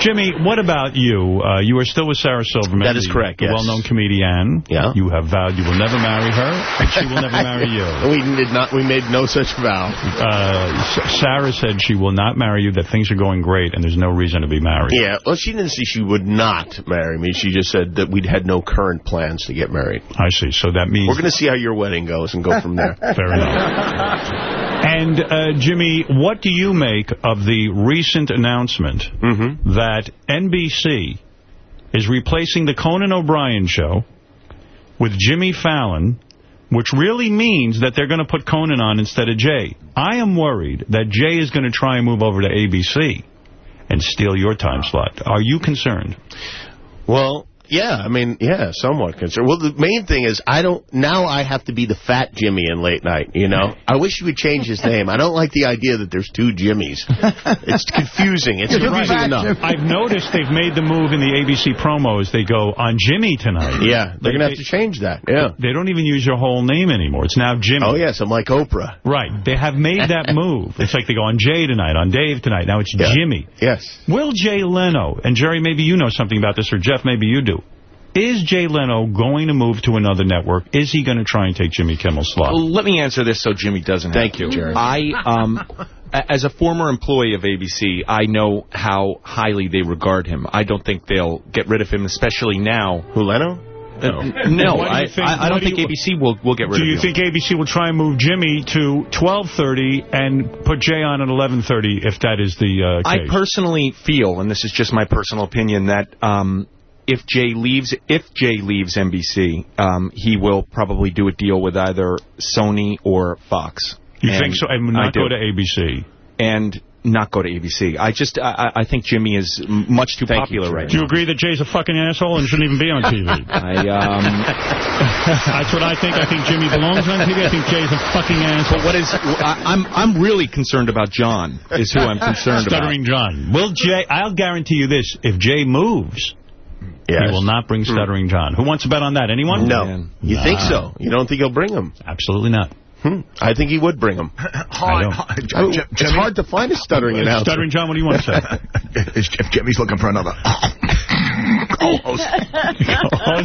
Jimmy, what about you? Uh, you are still with Sarah Silverman. That is correct, The yes. well-known comedian. Yeah. You have vowed you will never marry her, and she will never marry you. We did not. We made no such vow. Uh, Sarah said she will not marry you, that things are going great, and there's no reason to be married. Yeah, well, she didn't say she would not marry me. She just said that we'd had no current plans to get married. I see. So that means... We're going to see how your wedding goes and go from there. Fair enough. And, uh, Jimmy, what do you make of the recent announcement Mm-hmm. that NBC is replacing the Conan O'Brien show with Jimmy Fallon, which really means that they're going to put Conan on instead of Jay? I am worried that Jay is going to try and move over to ABC and steal your time slot. Are you concerned? Well, yeah, I mean, yeah, somewhat concerned. Well, the main thing is I don't, now I have to be the fat Jimmy in late night, you know? I wish you would change his name. I don't like the idea that there's two Jimmys. It's confusing. It's You're confusing right. enough. I've noticed they've made the move in the ABC promos. They go, on Jimmy tonight. Yeah, they're going to have to change that, yeah. They don't even use your whole name anymore. It's now Jimmy. Oh, yes, I'm like Oprah. Right. They have made that move. It's like they go on Jay tonight, on Dave tonight. Now it's Yeah. Jimmy. Yes. Will Jay Leno, and Jerry, maybe you know something about this, or Jeff, maybe you do. Is Jay Leno going to move to another network? Is he going to try and take Jimmy Kimmel's slot? Well, let me answer this so Jimmy doesn't Thank have you. Jerry. I, um, as a former employee of ABC, I know how highly they regard him. I don't think they'll get rid of him, especially now. Who, Leno? Uh, no, do I, think- I, I don't do think you- ABC will, will get rid of him. Do you think ABC will try and move Jimmy to 12.30 and put Jay on at 11.30 if that is the uh, I personally feel, and this is just my personal opinion, that um, if Jay leaves, if Jay leaves NBC, um, he will probably do a deal with either Sony or Fox. you And think so? And I not do. go to ABC? and not go to ABC. I just, I, I I think Jimmy is much too Thank popular Jerry. right Do you agree that Jay's a fucking asshole and shouldn't even be on TV? I, um, That's what I think. I think Jimmy belongs on TV. I think Jay's a fucking asshole. but what is, I, I'm, I'm really concerned about John, is who I'm concerned about. Stuttering John. Will Jay, I'll guarantee you this, if Jay moves, Yes. he will not bring Stuttering John. Who wants to bet on that? Anyone? No. Man. You think so? You don't think he'll bring him? Absolutely not. Hmm. I think he would bring him. I don't. I mean, it's hard to find a stuttering announcer. Stuttering John, what do you want to say? Is Jim- Jimmy's looking for another. Co-host.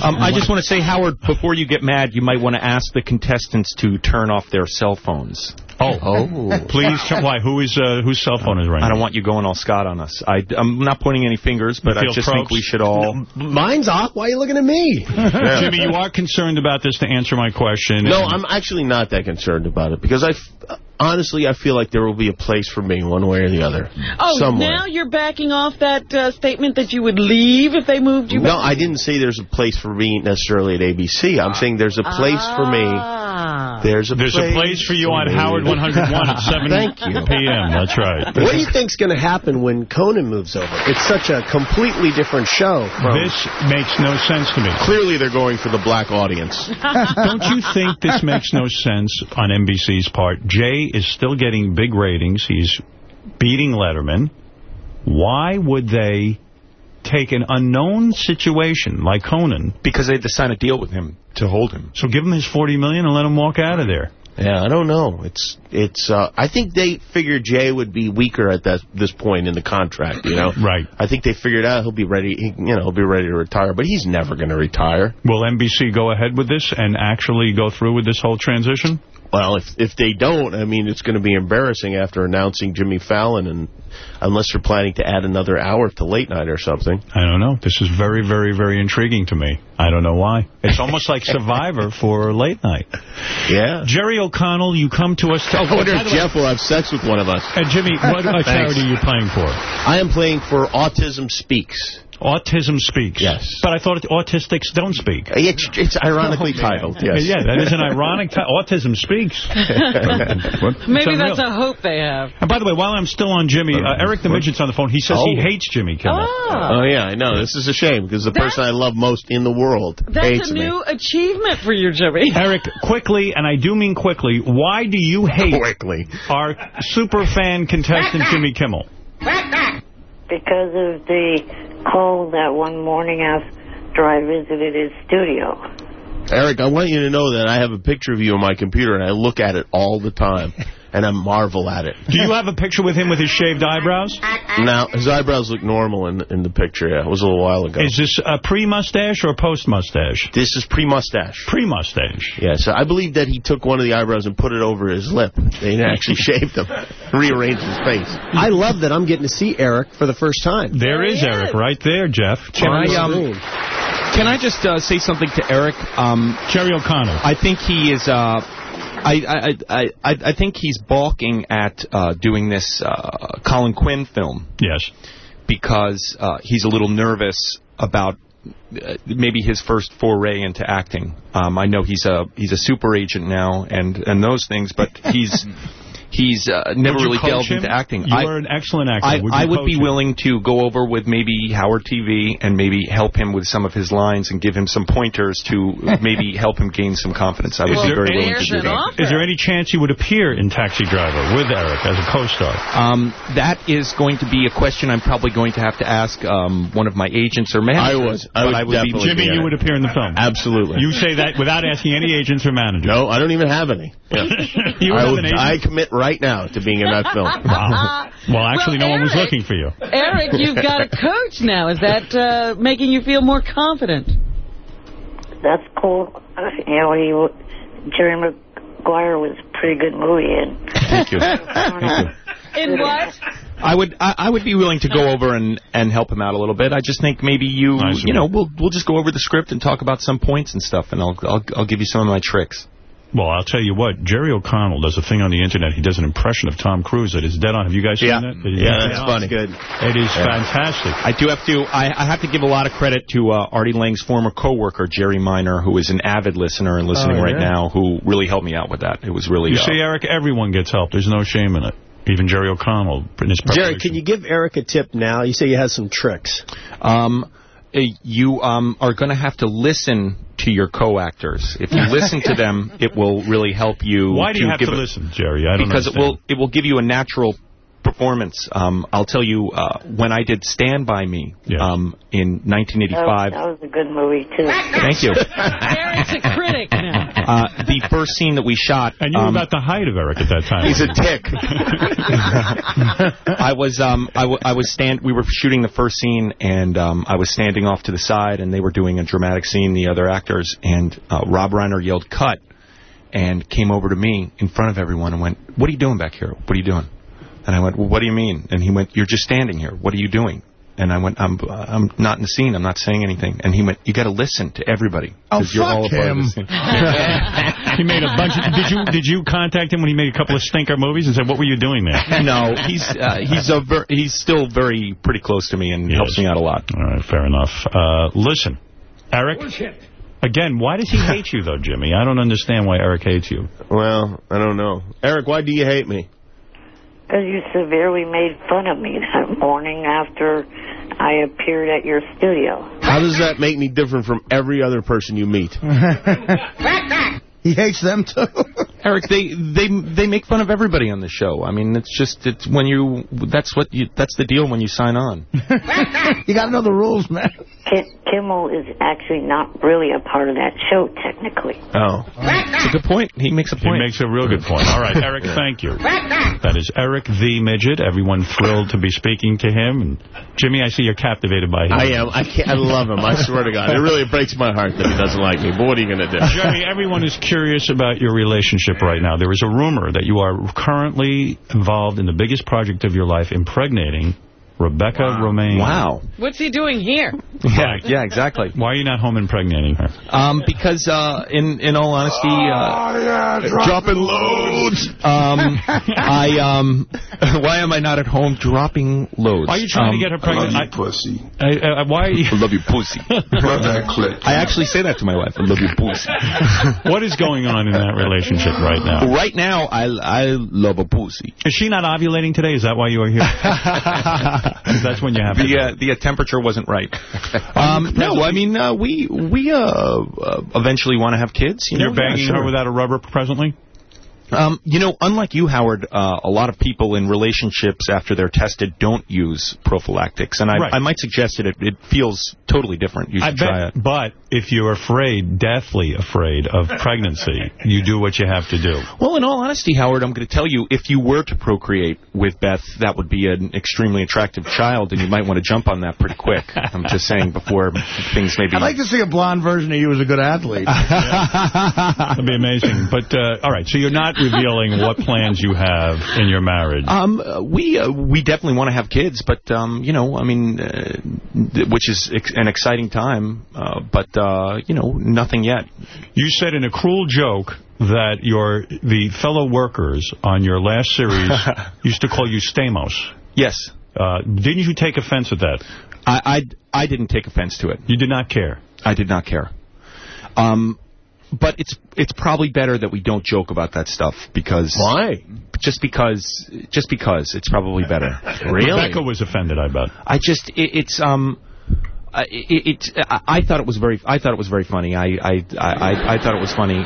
Um, I just want to say, Howard, before you get mad, you might want to ask the contestants to turn off their cell phones. Oh, oh. please. Why? Who is uh, whose cell phone is ringing? I don't want you going all Scott on us. I, am not pointing any fingers, but I just think we should all. Mine's off. Why are you looking at me? Jimmy, you are concerned about this to answer my question. No, I'm actually not that concerned about it because I, honestly, I feel like there will be a place for me one way or the other. Oh, somewhere. now you're backing off that uh, statement that you would leave if they moved you No, back? I didn't say there's a place for me necessarily at ABC. I'm saying there's a place for me. There's a There's place a place for you on Howard 101 at 7 Thank you. p.m. That's right. What do you think's going to happen when Conan moves over? It's such a completely different show. From This makes no sense to me. Clearly, they're going for the black audience. Don't you think this makes no sense on NBC's part? Jay is still getting big ratings. He's beating Letterman. Why would they take an unknown situation like Conan? Because they had to sign a deal with him to hold him. So give him his 40 million and let him walk out of there. Yeah, I don't know. It's it's. Uh, I think they figured Jay would be weaker at that this point in the contract. You know, right? I think they figured out he'll be ready. He, you know, he'll be ready to retire, but he's never going to retire. Will NBC go ahead with this and actually go through with this whole transition? Well, if if they don't, I mean, it's going to be embarrassing after announcing Jimmy Fallon, and unless you're planning to add another hour to late night or something. I don't know. This is very, very, very intriguing to me. I don't know why. It's almost like Survivor for late night. Yeah. Jerry O'Connell, you come to us. To, I wonder if Jeff will have sex with one of us. And Jimmy, what uh, Thanks. charity are you playing for? I am playing for Autism Speaks. Autism Speaks. Yes. But I thought autistics don't speak. Uh, it's, it's ironically titled, yes. Yeah, that is an ironic title. Autism Speaks. Maybe It's that's a hope they have. And by the way, while I'm still on Jimmy, uh, uh Eric the Midget's on the phone. He says he Oh. hates Jimmy Kimmel. Ah. Oh, yeah, I know. This is a shame, because the person I love most in the world hates me. That's hates a me. new achievement for you, Jimmy. Eric, quickly, and I do mean quickly, why do you hate quickly. our super fan contestant Jimmy Kimmel? Because of the call that one morning after I visited his studio. Eric, I want you to know that I have a picture of you on my computer, and I look at it all the time, and I marvel at it. Do you have a picture with him with his shaved eyebrows? No, his eyebrows look normal in, in the picture. Yeah, it was a little while ago. Is this a pre-mustache or post-mustache? This is pre-mustache. Pre-mustache. Yes, I believe that he took one of the eyebrows and put it over his lip. They actually shaved him, rearranged his face. I love that I'm getting to see Eric for the first time. There is Eric right there, Jeff. Can I, um. Can I just uh, say something to Eric? Um, Jerry O'Connell. I think he is. Uh, I, I, I, I I think he's balking at uh, doing this uh, Colin Quinn film. Yes. Because uh, he's a little nervous about uh, maybe his first foray into acting. Um, I know he's a he's a super agent now and and those things, but he's. He's uh, never really coach delved him? into acting. You I- are an excellent actor. I, Would I would be him? willing to go over with maybe Howard TV and maybe help him with some of his lines and give him some pointers to maybe help him gain some confidence. I would Is be very willing to do that. is there any chance you would appear in Taxi Driver with Eric as a co-star? Um, that is going to be a question I'm probably going to have to ask um, one of my agents or managers. I would. I but would be definitely Jimmy, you would appear in the film. Absolutely. You say that without asking any agents or managers. No, I don't even have any. You I, have would- an agent? I commit right now to being in that film. Wow. Well, actually, Well, no one was looking for you. Eric, you've got a coach now. Is that uh, making you feel more confident? That's cool. Uh, you know, he, Jerry Maguire was a pretty good movie. And Thank you. Thank you. In what? I would I, I would be willing to go over and, and help him out a little bit. I just think maybe you Nice you know we'll we'll just go over the script and talk about some points and stuff, and I'll I'll, I'll give you some of my tricks. Well, I'll tell you what. Jerry O'Connell does a thing on the Internet. He does an impression of Tom Cruise that is dead on. Have you guys seen Yeah. that? Yeah, that's funny. good. It is fantastic. I do have to. I, I have to give a lot of credit to uh, Artie Lange's former coworker Jerry Minor, who is an avid listener and listening Oh, right now, who really helped me out with that. It was really. You uh, see, Eric, everyone gets help. There's no shame in it. Even Jerry O'Connell in his Jerry, can you give Eric a tip now? You say you have some tricks. Um, you um, are going to have to listen to your co-actors. If you listen to them, it will really help you. Why do you have to it- listen, Jerry? I don't because it will it will give you a natural performance. Um, I'll tell you uh, when I did Stand by Me um, in that, was, 1985. that was a good movie, too. Thank you. Eric's a critic now. Uh, the first scene that we shot... And you were um, about the height of Eric at that time. He's a tick. I was um I, w I was stand we were shooting the first scene and um I was standing off to the side and they were doing a dramatic scene the other actors and uh, Rob Reiner yelled cut and came over to me in front of everyone and went what are you doing back here what are you doing and I went well what do you mean and he went you're just standing here what are you doing and I went I'm I'm not in the scene I'm not saying anything and he went you got to listen to everybody Oh, 'cause you're all part of him. the scene." he made a bunch of... Did you did you contact him when he made a couple of stinker movies and said, what were you doing there? no, he's uh, he's a ver he's still very pretty close to me and helps me out a lot. All right, fair enough. Uh, listen, Eric. Again, why does he hate you, though, Jimmy? I don't understand why Eric hates you. Well, I don't know. Eric, why do you hate me? Because you severely made fun of me that morning after I appeared at your studio. How does that make me different from every other person you meet? he hates them, too. Eric, they they they make fun of everybody on the show. I mean, it's just it's when you that's what you that's the deal when you sign on. you got to know the rules, man. Ki- Kimmel is actually not really a part of that show, technically. Oh, it's a good point. He makes a point. He makes a real good point. All right, Eric, thank you. That is Eric the Midget. Everyone thrilled to be speaking to him. And Jimmy, I see you're captivated by him. I am. I can't. I love him. I swear to God. It really breaks my heart that he doesn't like me. But what are you going to do? Jerry, everyone is curious about your relationship right now. There is a rumor that you are currently involved in the biggest project of your life, impregnating Rebecca Romijn. Wow. What's he doing here? Yeah, yeah, exactly. Why are you not home impregnating her? Um, because uh, in in all honesty, uh, dropping loads. Um, I um, why am I not at home dropping loads? Why are you trying Um, to get her pregnant? I I- love you, pussy. I, I, why? I love you, pussy. I actually say that to my wife. I love you, pussy. what is going on in that relationship right now? Right now, I I love a pussy. Is she not ovulating today? Is that why you are here? that's when you have to. the uh, the uh, temperature wasn't right. Um, no, I mean uh, we we uh, uh, eventually want to have kids. You You're know? Yeah, banging sure. her without a rubber presently? Um, you know, unlike you, Howard, uh, a lot of people in relationships after they're tested don't use prophylactics, and I, Right. I might suggest that it, it feels totally different. You I should try bet, it. but if you're afraid, deathly afraid of pregnancy, you do what you have to do. Well, in all honesty, Howard, I'm going to tell you, if you were to procreate with Beth, that would be an extremely attractive child, and you might want to jump on that pretty quick. I'm just saying before things maybe... I'd like to see a blonde version of you as a good athlete. That'd be amazing. But, uh, all right, so you're not revealing what plans you have in your marriage. Um, we uh, we definitely want to have kids, but um, you know, I mean, uh, which is ex an exciting time, uh, but uh, you know, nothing yet. You said in a cruel joke that your the fellow workers on your last series used to call you Stamos. Yes. Uh, didn't you take offense at that? I, I I didn't take offense to it. You did not care. I did not care. Um, but it's it's probably better that we don't joke about that stuff because why? Just because just because it's probably better. Rebecca was offended, I bet. I just it, it's um. I- It, it, I I thought it was very. I thought it was very funny. I I I, I thought it was funny,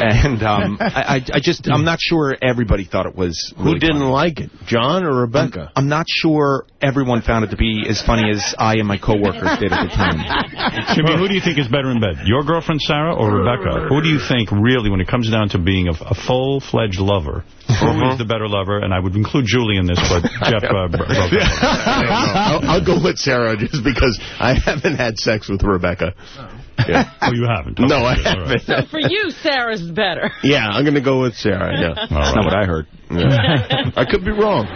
and um, I, I I just I'm not sure everybody thought it was. Who didn't like it, John or Rebecca? I'm not sure everyone found it to be as funny as I and my coworkers did at the time. Jimmy, who do you think is better in bed? Your girlfriend, Sarah, or Rebecca? Who do you think, really, when it comes down to being a, a full-fledged lover, who is the better lover? And I would include Julie in this, but Jeff uh, broke. I'll, I'll go with Sarah just because I haven't had sex with Rebecca. Yeah. Oh, you haven't? No, I Okay, all right. haven't. So for you, Sarah's better. Yeah, I'm going to go with Sarah. Yeah. All right. Not what I heard. Yeah. I could be wrong.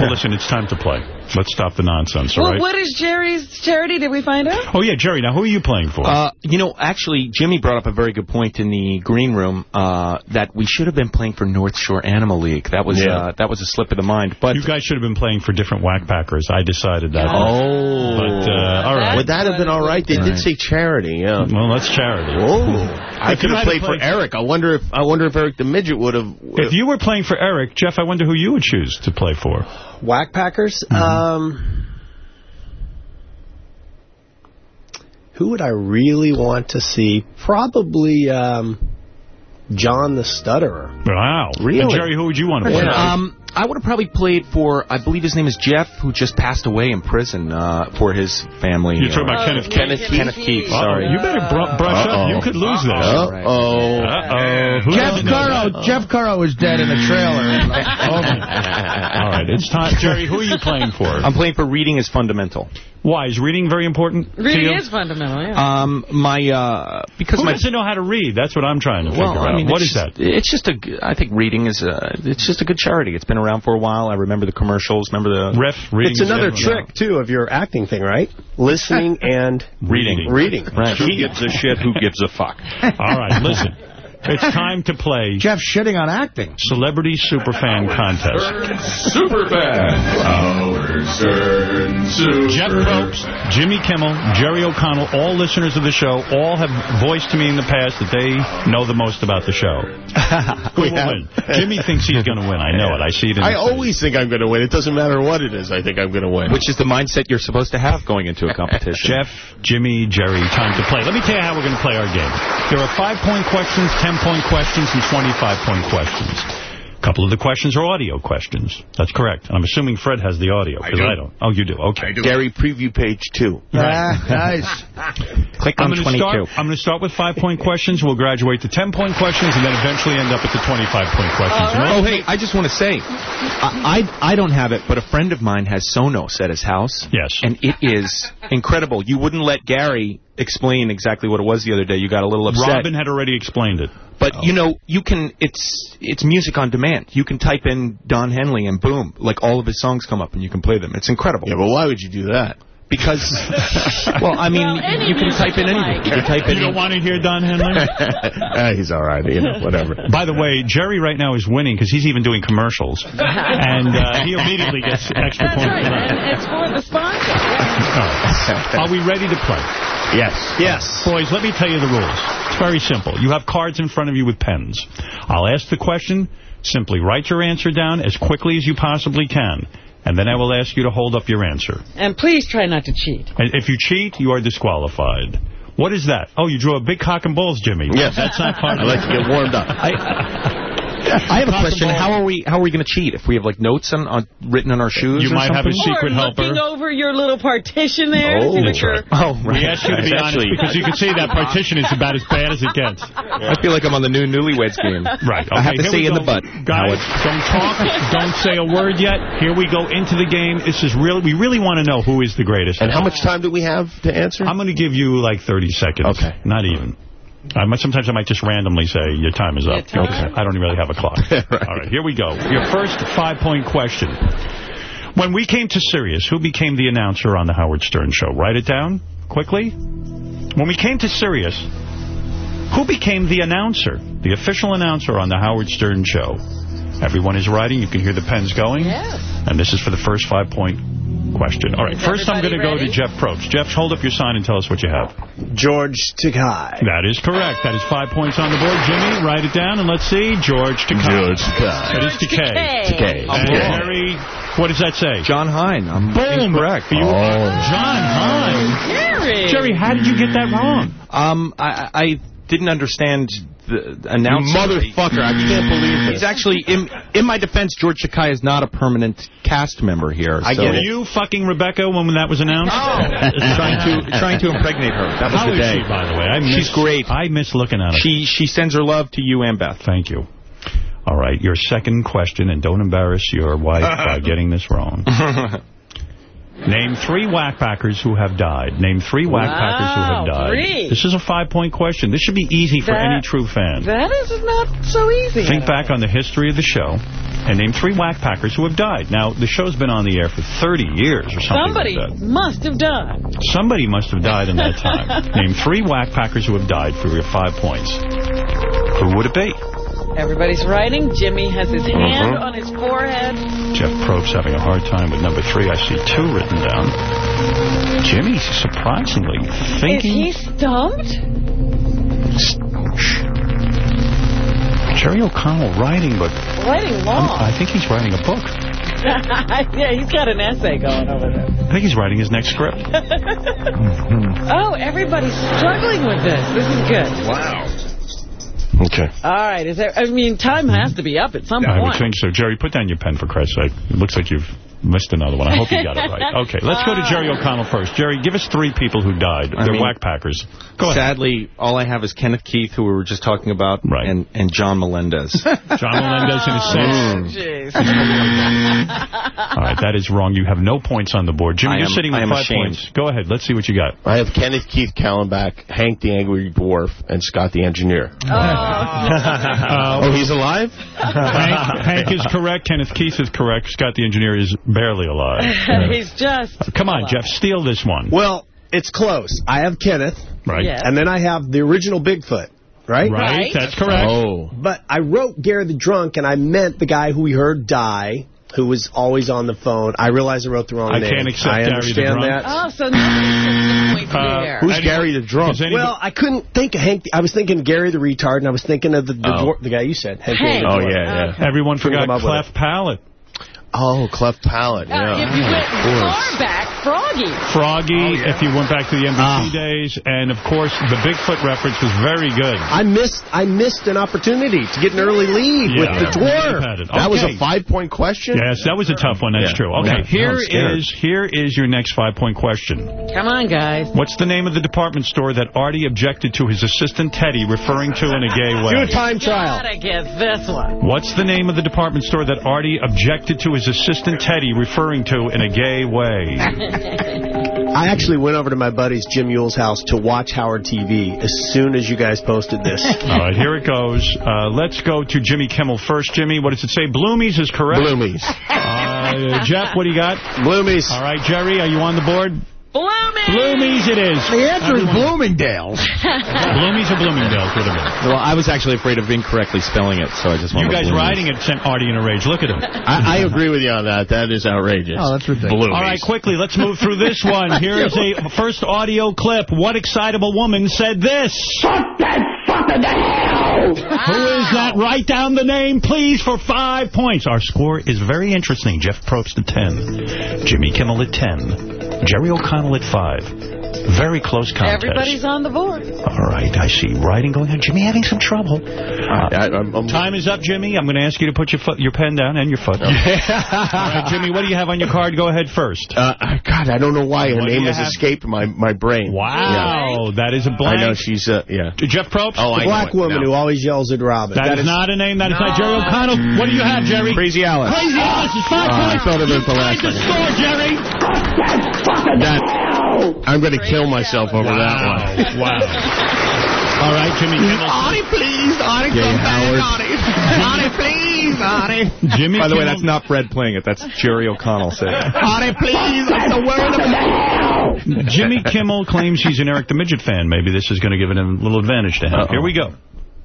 Well, listen, it's time to play. Let's stop the nonsense, all Well, right? what is Jerry's charity? Did we find out? Oh, yeah, Jerry, now who are you playing for? Uh, you know, actually, Jimmy brought up a very good point in the green room uh, that we should have been playing for North Shore Animal League. That was Yeah. uh, that was a slip of the mind. But you guys should have been playing for different whack packers. I decided that. Oh. But, uh, all right. Would that have been all right? They Right. did say charity, yeah. Well, that's charity. Oh. I could have had played for Eric. I wonder if I wonder if Eric the Midget would have... If you were playing for Eric, Jeff, I wonder who you would choose to play for. Whack Packers? Mm-hmm. Um, who would I really want to see? Probably, um, John the Stutterer. Wow. Really? Jerry, who would you want to play? Um, I would have probably played for, I believe his name is Jeff, who just passed away in prison uh, for his family. You're talking uh, about Kenneth Kenneth Keith? Keith. Kenneth Keith, Uh-oh. sorry. You better br brush up. You could lose this. Uh-oh. Uh-oh. Jeff doesn't know? Curro. Jeff Curro is dead in a trailer. All right, it's time. Jerry, who are you playing for? I'm playing for Reading is Fundamental. Why? Is reading very important to Reading you? is fundamental, yeah. Um, my, uh, because Who my... doesn't know how to read? That's what I'm trying to figure Well, I mean, out. What it's that? It's just a. g- I think reading is a. It's just a good charity. It's been around for a while. I remember the commercials. Remember the Riff. Reading It's another trick, too, of your acting thing, right? Listening and Reading. reading. Right. Who gives a shit? Who gives a fuck? All right, listen. It's time to play Jeff shitting on acting. Celebrity Superfan Contest. Superfan. Howard Stern Super. Jeff Probst, Jimmy Kimmel, Jerry O'Connell, all listeners of the show, all have voiced to me in the past that they know the most about the show. Who will win? Jimmy thinks he's going to win. I know it. I see it in I his face. always think I'm going to win. It doesn't matter what it is. I think I'm going to win. which is the mindset you're supposed to have going into a competition. Jeff, Jimmy, Jerry, time to play. Let me tell you how we're going to play our game. There are five-point questions, ten-point questions, and 25-point questions. A couple of the questions are audio questions. That's correct. I'm assuming Fred has the audio, because I, do. don't. Oh, you do. Okay. Gary, preview page two. Ah, nice. Click I'm on going to 22. start. I'm going to start with five-point questions. We'll graduate to ten-point questions, and then eventually end up at the twenty-five-point questions. Oh, hey, I just want to say, I, I I don't have it, but a friend of mine has Sonos at his house. Yes. And it is incredible. You wouldn't let Gary explain exactly what it was the other day. You got a little upset. Robin had already explained it. But you know, you can. It's it's music on demand. You can type in Don Henley and boom, like all of his songs come up and you can play them. It's incredible. Yeah, but why would you do that? Because, well, I mean, Well, you can type in anything. you You can type You in. don't want to hear Don Henley? Ah, he's all right. You know, whatever. By the way, Jerry right now is winning because he's even doing commercials. and uh, he immediately gets extra That's points right. for that. And it's for the sponsor. All right. Are we ready to play? Yes. Yes. Boys, let me tell you the rules. It's very simple. You have cards in front of you with pens. I'll ask the question. Simply write your answer down as quickly as you possibly can. And then I will ask you to hold up your answer. And please try not to cheat. And if you cheat, you are disqualified. What is that? Oh, you drew a big cock and balls, Jimmy. Yes. That's not part I of like to get warmed up. I have a question. How are we? How are we going to cheat? If we have like notes on, on written on our shoes? You or might have a something? secret or helper. looking over your little partition there. Oh, to see That's right. Oh, We asked you to be honest Actually- because you can see that partition is about as bad as it gets. I feel like I'm on the new Newlyweds game. Right. Okay, I have to here stay in the butt. Guys, don't talk. don't say a word yet. Here we go into the game. This is real. We really want to know who is the greatest. And how much time do we have to answer? I'm going to give you like 30 seconds. Okay. Not even. I might, sometimes I might just randomly say, your time is up. Time. Okay. I don't even really have a clock. All right, here we go. Your first five-point question. When we came to Sirius, who became the announcer on the Howard Stern Show? Write it down quickly. When we came to Sirius, who became the announcer, the official announcer on the Howard Stern Show? Everyone is writing. You can hear the pens going. Yes. And this is for the first five-point question. All right, Is first I'm going to go to? Jeff Probst. Jeff, hold up your sign and tell us what you have. George Takei. That is correct. That is five points on the board. Jimmy, write it down, and let's see. George Takei. George Takei. That is Takei. Takei. And Jerry, what does that say? John Hine. I'm Boom. incorrect. You, Oh. John Hine. Jerry. Jerry, how did you get that wrong? Um, I, I didn't understand the announcer. motherfucker, I can't believe this. He's actually, in, in my defense, George Takei is not a permanent cast member here. I so get Were it. you fucking Rebecca when that was announced? Oh. trying to trying to impregnate her. That was How the is day. she, by the way? I miss, She's great. I miss looking at her. She she sends her love to you and Beth. Thank you. All right, your second question, and don't embarrass your wife by getting this wrong. Name three whackpackers who have died. Name three whackpackers who have Wow, died. three. This is a five-point question. This should be easy for That- any true fan. That is not so easy. Think back on the history of the show and name three whackpackers who have died. Now, the show's been on the air for 30 years or something Somebody like that. must have died. Somebody must have died in that time. name three whackpackers who have died for your five points. Who would it be? Everybody's writing. Jimmy has his hand Mhm. on his forehead. Jeff Probst having a hard time with number three. I see two written down. Jimmy's surprisingly, thinking... Is he stumped? Jerry O'Connell writing, but Writing I'm- long. I think he's writing a book. yeah, he's got an essay going over there. I think he's writing his next script. Oh, everybody's struggling with this. This is good. Wow. Okay. All right. Is there? I mean, time has to be up at some point. I would think so. Jerry, put down your pen for Christ's sake. It looks like you've missed another one. I hope you got it right. Okay, let's go to Jerry O'Connell first. Jerry, give us three people who died. I They're mean, whack packers. Go ahead. Sadly, all I have is Kenneth Keith, who we were just talking about, right. and, and John Melendez. John Melendez in his six. All right, that is wrong. You have no points on the board. Jimmy, I you're am- sitting with five ashamed. points. Go ahead. Let's see what you got. I have Kenneth Keith Kallenbach, Hank the Angry Dwarf, and Scott the Engineer. Uh, oh, he's alive? Hank, Hank is correct. Kenneth Keith is correct. Scott the engineer is barely alive. He's just. Come on, Jeff, steal this one. Well, it's close. I have Kenneth. Right. Yes. And then I have the original Bigfoot. Right? Right, Right. that's correct. Oh. But I wrote Gary the Drunk, and I meant the guy who we heard die, who was always on the phone. I realize I wrote the wrong I name. can't accept I Gary the understand Drunk. that. Oh, so nobody gets the point. Who's Gary the Drunk? Well, I couldn't think of Hank. I was thinking Gary the Retard, and I was thinking of the the, Oh. dwar- the guy you said. Hank. Hank. Oh, Dwarf. yeah, yeah. Everyone forgot come Cleft Palate. Oh, Cleft Palate, Uh, yeah. if you went far back, Froggy. Froggy, Oh, if you went back to the NBC Ah. days. And, of course, the Bigfoot reference was very good. I missed. I missed an opportunity to get an early lead Yeah. with the dwarf. Had it. That was a five-point question? Yes, that was a tough one. That's Yeah. true. Okay, Yeah. here I'm scared. is here is your next five-point question. Come on, guys. What's the name of the department store that Artie objected to his assistant Teddy referring to in a gay way? Do a time trial. Gotta get this one. What's the name of the department store that Artie objected to his assistant Teddy referring to in a gay way? I actually went over to my buddy's Jim Yule's house to watch Howard TV as soon as you guys posted this. All right, here it goes. Uh, let's go to Jimmy Kimmel first. Jimmy, what does it say? Bloomies is correct. Bloomies. Uh, Jeff, what do you got? Bloomies. All right, Jerry, are you on the board? Blooming. Bloomies it is. The answer is Everyone- Bloomingdale's. Bloomies or Bloomingdale's would have been. well, I was actually afraid of incorrectly spelling it, so I just You went with guys Bloomies. riding it sent Artie in a rage. Look at him. I, I agree with you on that. That is outrageous. Oh, that's ridiculous. Bloomies. All right, quickly, let's move through this one. Here is a first audio clip. What excitable woman said this? Suck that fuck in the hell! Who is that? Write down the name, please, for five points. Our score is very interesting. Jeff Probst at 10. Jimmy Kimmel at 10. Jerry O'Connell at 5. Very close contest. Everybody's on the board. All right, I see writing going on. Jimmy having some trouble. I, I'm, I'm, Time is up, Jimmy. I'm going to ask you to put your foot, your pen down and your foot. All right, Jimmy, what do you have on your card? Go ahead first. uh, God, I don't know why her What name has have? escaped my, my brain. Wow, that is a blank. I know she's, uh, yeah. Jeff Probst? Oh, I The black know woman now. who always yells at Robin. that is, not a name. That is not Jerry O'Connell. What do you have, Jerry? Crazy Alice. Crazy Alice is five Oh, I points. thought of it the last Find the score, Jerry. That, I'm going to kill myself over that one. Wow. All right, Jimmy Kimmel. Artie, please. Artie, Gay come Howard. back, Artie. Artie, please, Artie. Jimmy By the way, that's not Fred playing it. That's Jerry O'Connell saying it. Artie, please. That's the word of the. Jimmy Kimmel claims he's an Eric the Midget fan. Maybe this is going to give it a little advantage to him. Uh-oh. Here we go.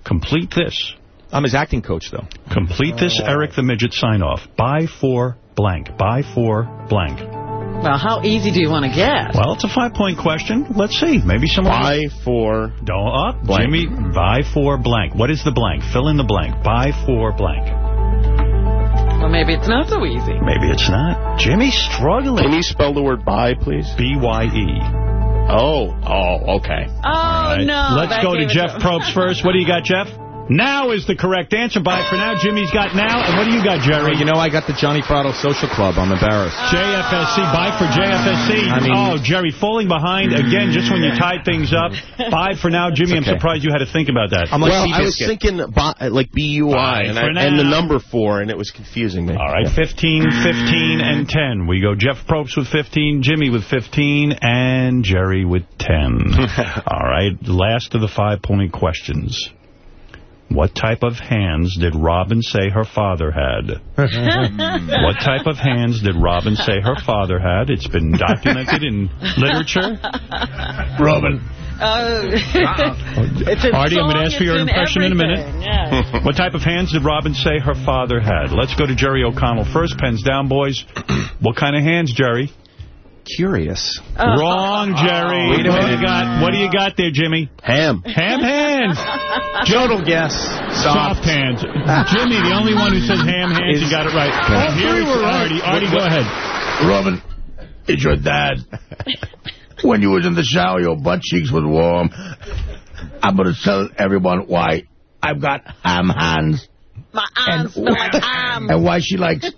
Complete this. I'm his acting coach, though. Complete this oh. Eric the Midget sign-off. Buy for blank. Buy for blank. Well, how easy do you want to get? Well, it's a five-point question. Let's see. Maybe someone... Buy for... Don't up. Blank. Jimmy, buy for blank. What is the blank? Fill in the blank. Buy for blank. Well, maybe it's not so easy. Maybe it's not. Jimmy's struggling. Can you spell the word buy, please? B-Y-E. Oh, oh, okay. Oh, Right. no. Let's go to Jeff Probst first. What do you got, Jeff? Now is the correct answer. Bye for now. Jimmy's got now. And what do you got, Jerry? You know, I got the Johnny Prado Social Club. I'm embarrassed. JFSC. Bye for JFSC. I mean- oh, Jerry, falling behind mm. again just when you tied things up. Bye for now. Jimmy, I'm surprised you had to think about that. I'm like well, I was thinking buy, like B-U-I and, I, and the number four, and it was confusing me. All right, 15, 15, and 10. We go Jeff Probst with 15, Jimmy with 15, and Jerry with 10. All right, last of the five-point questions. What type of hands did Robin say her father had? what type of hands did Robin say her father had? It's been documented in literature. Robin. Uh, it's in Artie, I'm going to ask for your it's in impression in a minute. Yeah. What type of hands did Robin say her father had? Let's go to Jerry O'Connell first. Pens down, boys. what kind of hands, Jerry? Curious. Uh-huh. Wrong, Jerry. Wait a what do you got? What do you got there, Jimmy? Ham. Ham hands. Total guess. Soft hands. Ah. Jimmy, the only one who says ham hands, you got it right. All Here three is were right. Artie. Artie, go ahead. Robin, it's your dad. when you was in the shower, your butt cheeks was warm. I'm going to tell everyone why I've got ham hands. My arms smell like ham. And why she likes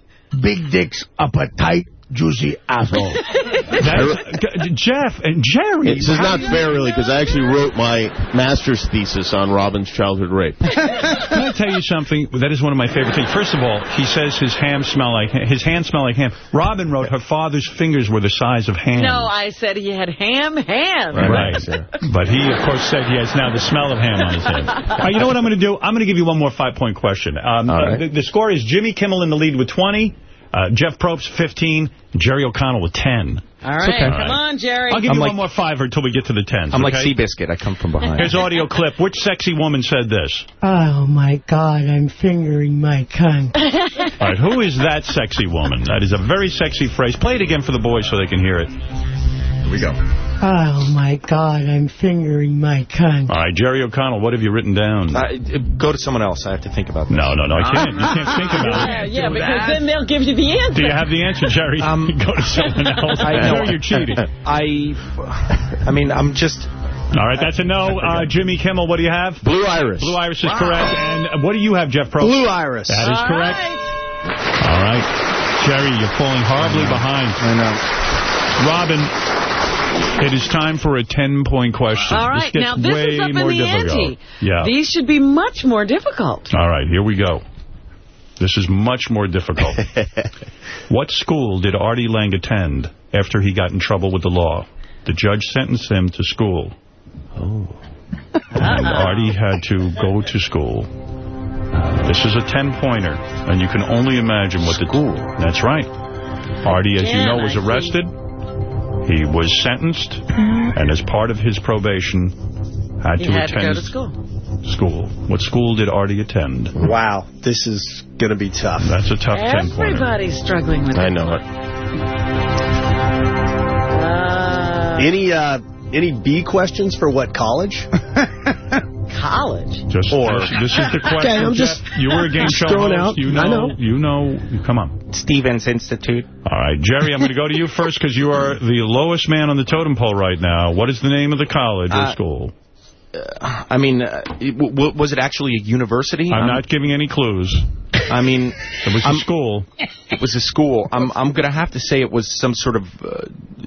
big dicks up a tight, juicy asshole. That's, Jeff and Jerry. This is not fair, really, because I actually wrote my master's thesis on Robin's childhood rape. Can I tell you something? That is one of my favorite things. First of all, he says his ham smell like his hands smell like ham. Robin wrote her father's fingers were the size of ham. No, I said he had ham hands. Right. But he, of course, said he has now the smell of ham on his hands. All right, you know what I'm going to do? I'm going to give you one more five-point question. Um, uh, the, the score is Jimmy Kimmel in the lead with 20, uh, Jeff Probst 15, Jerry O'Connell with 10. All right, come on, Jerry. I'll give I'm you like- one more five until we get to the tens. I'm like okay? Seabiscuit. I come from behind. Here's audio clip. Which sexy woman said this? Oh, my God, I'm fingering my cunt. All right, who is that sexy woman? That is a very sexy phrase. Play it again for the boys so they can hear it. Here we go. Oh, my God, I'm fingering my cunt. All right, Jerry O'Connell, what have you written down? Uh, go to someone else. I have to think about this. No, no, no, I can't. You can't think about it. yeah, yeah because then they'll give you the answer. Do you have the answer, Jerry? Go to someone else. I know know you're cheating. I, I mean, I'm just. All right, that's a no. Uh, Jimmy Kimmel, what do you have? Blue Iris. Blue Iris is correct. And what do you have, Jeff Probst? Blue Iris. That is All correct. right. All right. Jerry, you're falling horribly behind. I know. Robin, it is time for a 10-point question. All right, this now gets this way is up in more the difficult. ante. Yeah. These should be much more difficult. All right, here we go. This is much more difficult. what school did Artie Lange attend after he got in trouble with the law? The judge sentenced him to school. Oh. And Artie had to go to school. This is a 10-pointer, and you can only imagine what the... School. That's right. Artie, as you know, was I arrested. He was sentenced, and as part of his probation, had He to had to attend go to school. school. What school did Artie attend? Wow, this is going to be tough. That's a tough 10-pointer. Everybody's struggling with it. I know it. Uh, Any uh, any B questions for what college? college. Just Or- this, this is the question. Okay, I'm Jeff. just- you were a game show throwing host. out. You know, I know. You know. Come on. Stevens Institute. All right, Jerry, I'm going to go to you first because you are the lowest man on the totem pole right now. What is the name of the college or Uh, school? I mean, uh, w- w- was it actually a university? I'm Um, not giving any clues. I mean, It was a I'm- school. It was a school. I'm I'm going to have to say it was some sort of uh,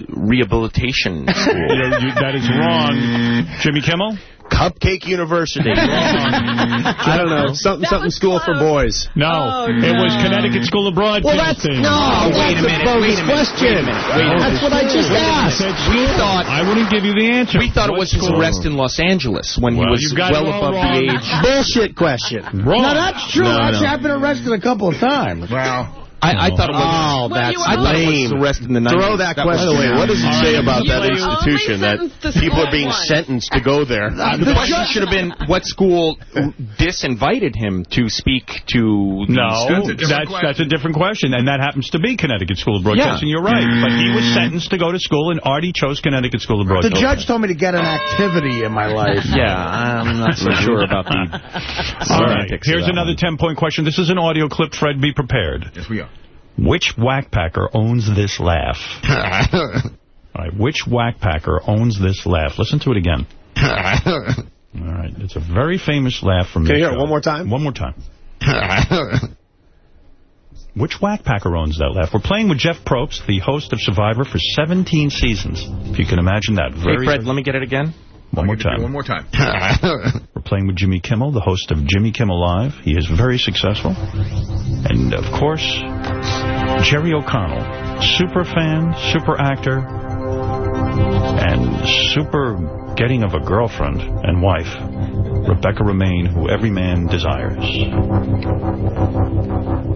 rehabilitation school. You know, you- that is wrong. Jimmy Kimmel? Cupcake University. I don't know. Something That something was school for boys. No, Oh, it was. Connecticut School of Broadcasting. no. wait a minute, wait a minute, wait a minute, wait a minute. That's what I just Wait a minute. asked. We thought I wouldn't give you the answer. we thought it What was his arrest in Los Angeles when Well, he was you've got it well all above wrong. the age. Bullshit question. Wrong. No, that's true. No, Actually. I've been arrested a couple of times. Wow. I, I thought it was. Oh, Well, that's you I thought it was lame. his in the 90s. Throw that was- question By the way, what does it say about You that institution that people are being once. sentenced to go there? Uh, the question should have been what school disinvited him to speak to the No, students. that's that's a different question, and that happens to be Connecticut School of Broadcasting. You're right, but he was sentenced to go to school, and Artie chose Connecticut School of Broadcasting. The judge told me to get an activity in my life. Yeah, I'm not so sure about the All right, here's another 10-point question. This is an audio clip. Fred, be prepared. Yes, we are. Which whackpacker owns this laugh? All right, which whackpacker owns this laugh? Listen to it again. All right, it's a very famous laugh from Can this you hear it one more time? One more time. Which whackpacker owns that laugh? We're playing with Jeff Probst, the host of Survivor for 17 seasons. If you can imagine that. Very Hey, Fred, let me get it again. one more Give it time. One more time. We're playing with Jimmy Kimmel, the host of Jimmy Kimmel Live. He is very successful. And, of course, Jerry O'Connell, super fan, super actor, and super getting of a girlfriend and wife, Rebecca Romijn, who every man desires.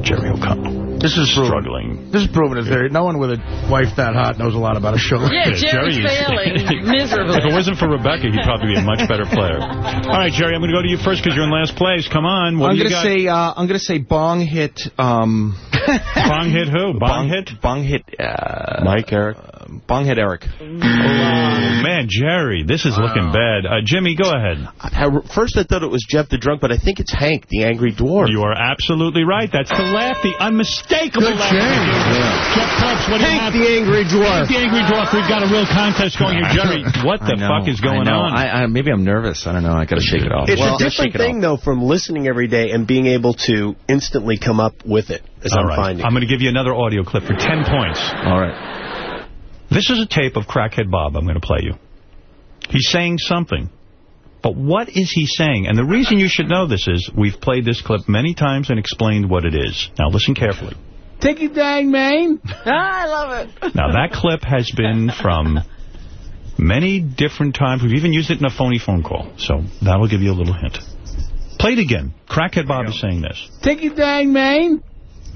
Jerry O'Connell. This is proven. struggling. This is proven a theory. No one with a wife that hot knows a lot about a show. Yeah, Jerry's Jerry is- failing miserably. If it wasn't for Rebecca, he'd probably be a much better player. All right, Jerry, I'm going to go to you first because you're in last place. Come on. What I'm do you gonna got? say uh, I'm gonna say Bong hit um Bong hit who? Bong hit? Bong hit uh, Mike, Eric. Bong hit Eric. Oh, man, Jerry, this is looking bad. Uh, Jimmy, go ahead. At first, I thought it was Jeff the Drunk, but I think it's Hank, the Angry Dwarf. You are absolutely right. That's the laugh, the unmistakable unmistakable Good laughter. change. Jeff Probst, what do you Hank have? the Angry Dwarf. Hank the Angry Dwarf. We've got a real contest going here. Jerry, what the know, fuck is going I on? I, I, maybe I'm nervous. I don't know. I got to shake it off. It's Well, a different thing, though, from listening every day and being able to instantly come up with it, as All I'm right. finding. I'm going to give you another audio clip for 10 points. All right. This is a tape of Crackhead Bob I'm going to play you. He's saying something. But what is he saying? And the reason you should know this is we've played this clip many times and explained what it is. Now listen carefully. Take it dang, man. I love it. Now that clip has been from many different times. We've even used it in a phony phone call. So that'll give you a little hint. Play it again. Crackhead Bob is saying this. Take it dang, man.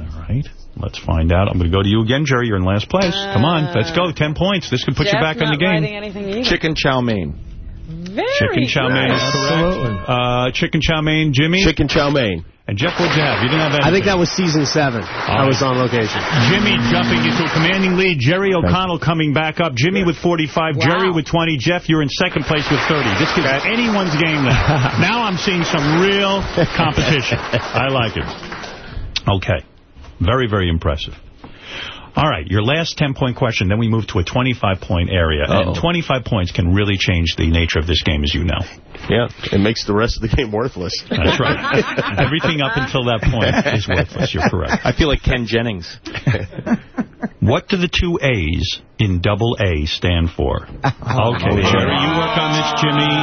All right. Let's find out. I'm going to go to you again, Jerry. You're in last place. Come on. Let's go. Ten points. This could put you back in the game. anything. Chicken chow mein. Very Chicken chow mein is correct. Uh, chicken chow mein, Jimmy. Chicken chow mein. And Jeff, what'd you have? You didn't have anything. I think that was season seven. I was on location. Jimmy jumping into a commanding lead. Jerry O'Connell coming back up. Jimmy with 45. Jerry with 20. Jeff, you're in second place with 30. This could be anyone's game now. now I'm seeing some real competition. I like it. Okay. Very, very impressive. All right, your last 10-point question, then we move to a 25-point area. Uh-oh. And 25 points can really change the nature of this game, as you know. Yeah, it makes the rest of the game worthless. That's right. Everything up until that point is worthless. You're correct. I feel like Ken Jennings. What do the two A's in double A stand for? Oh, okay, Jerry, you work on this, Jimmy,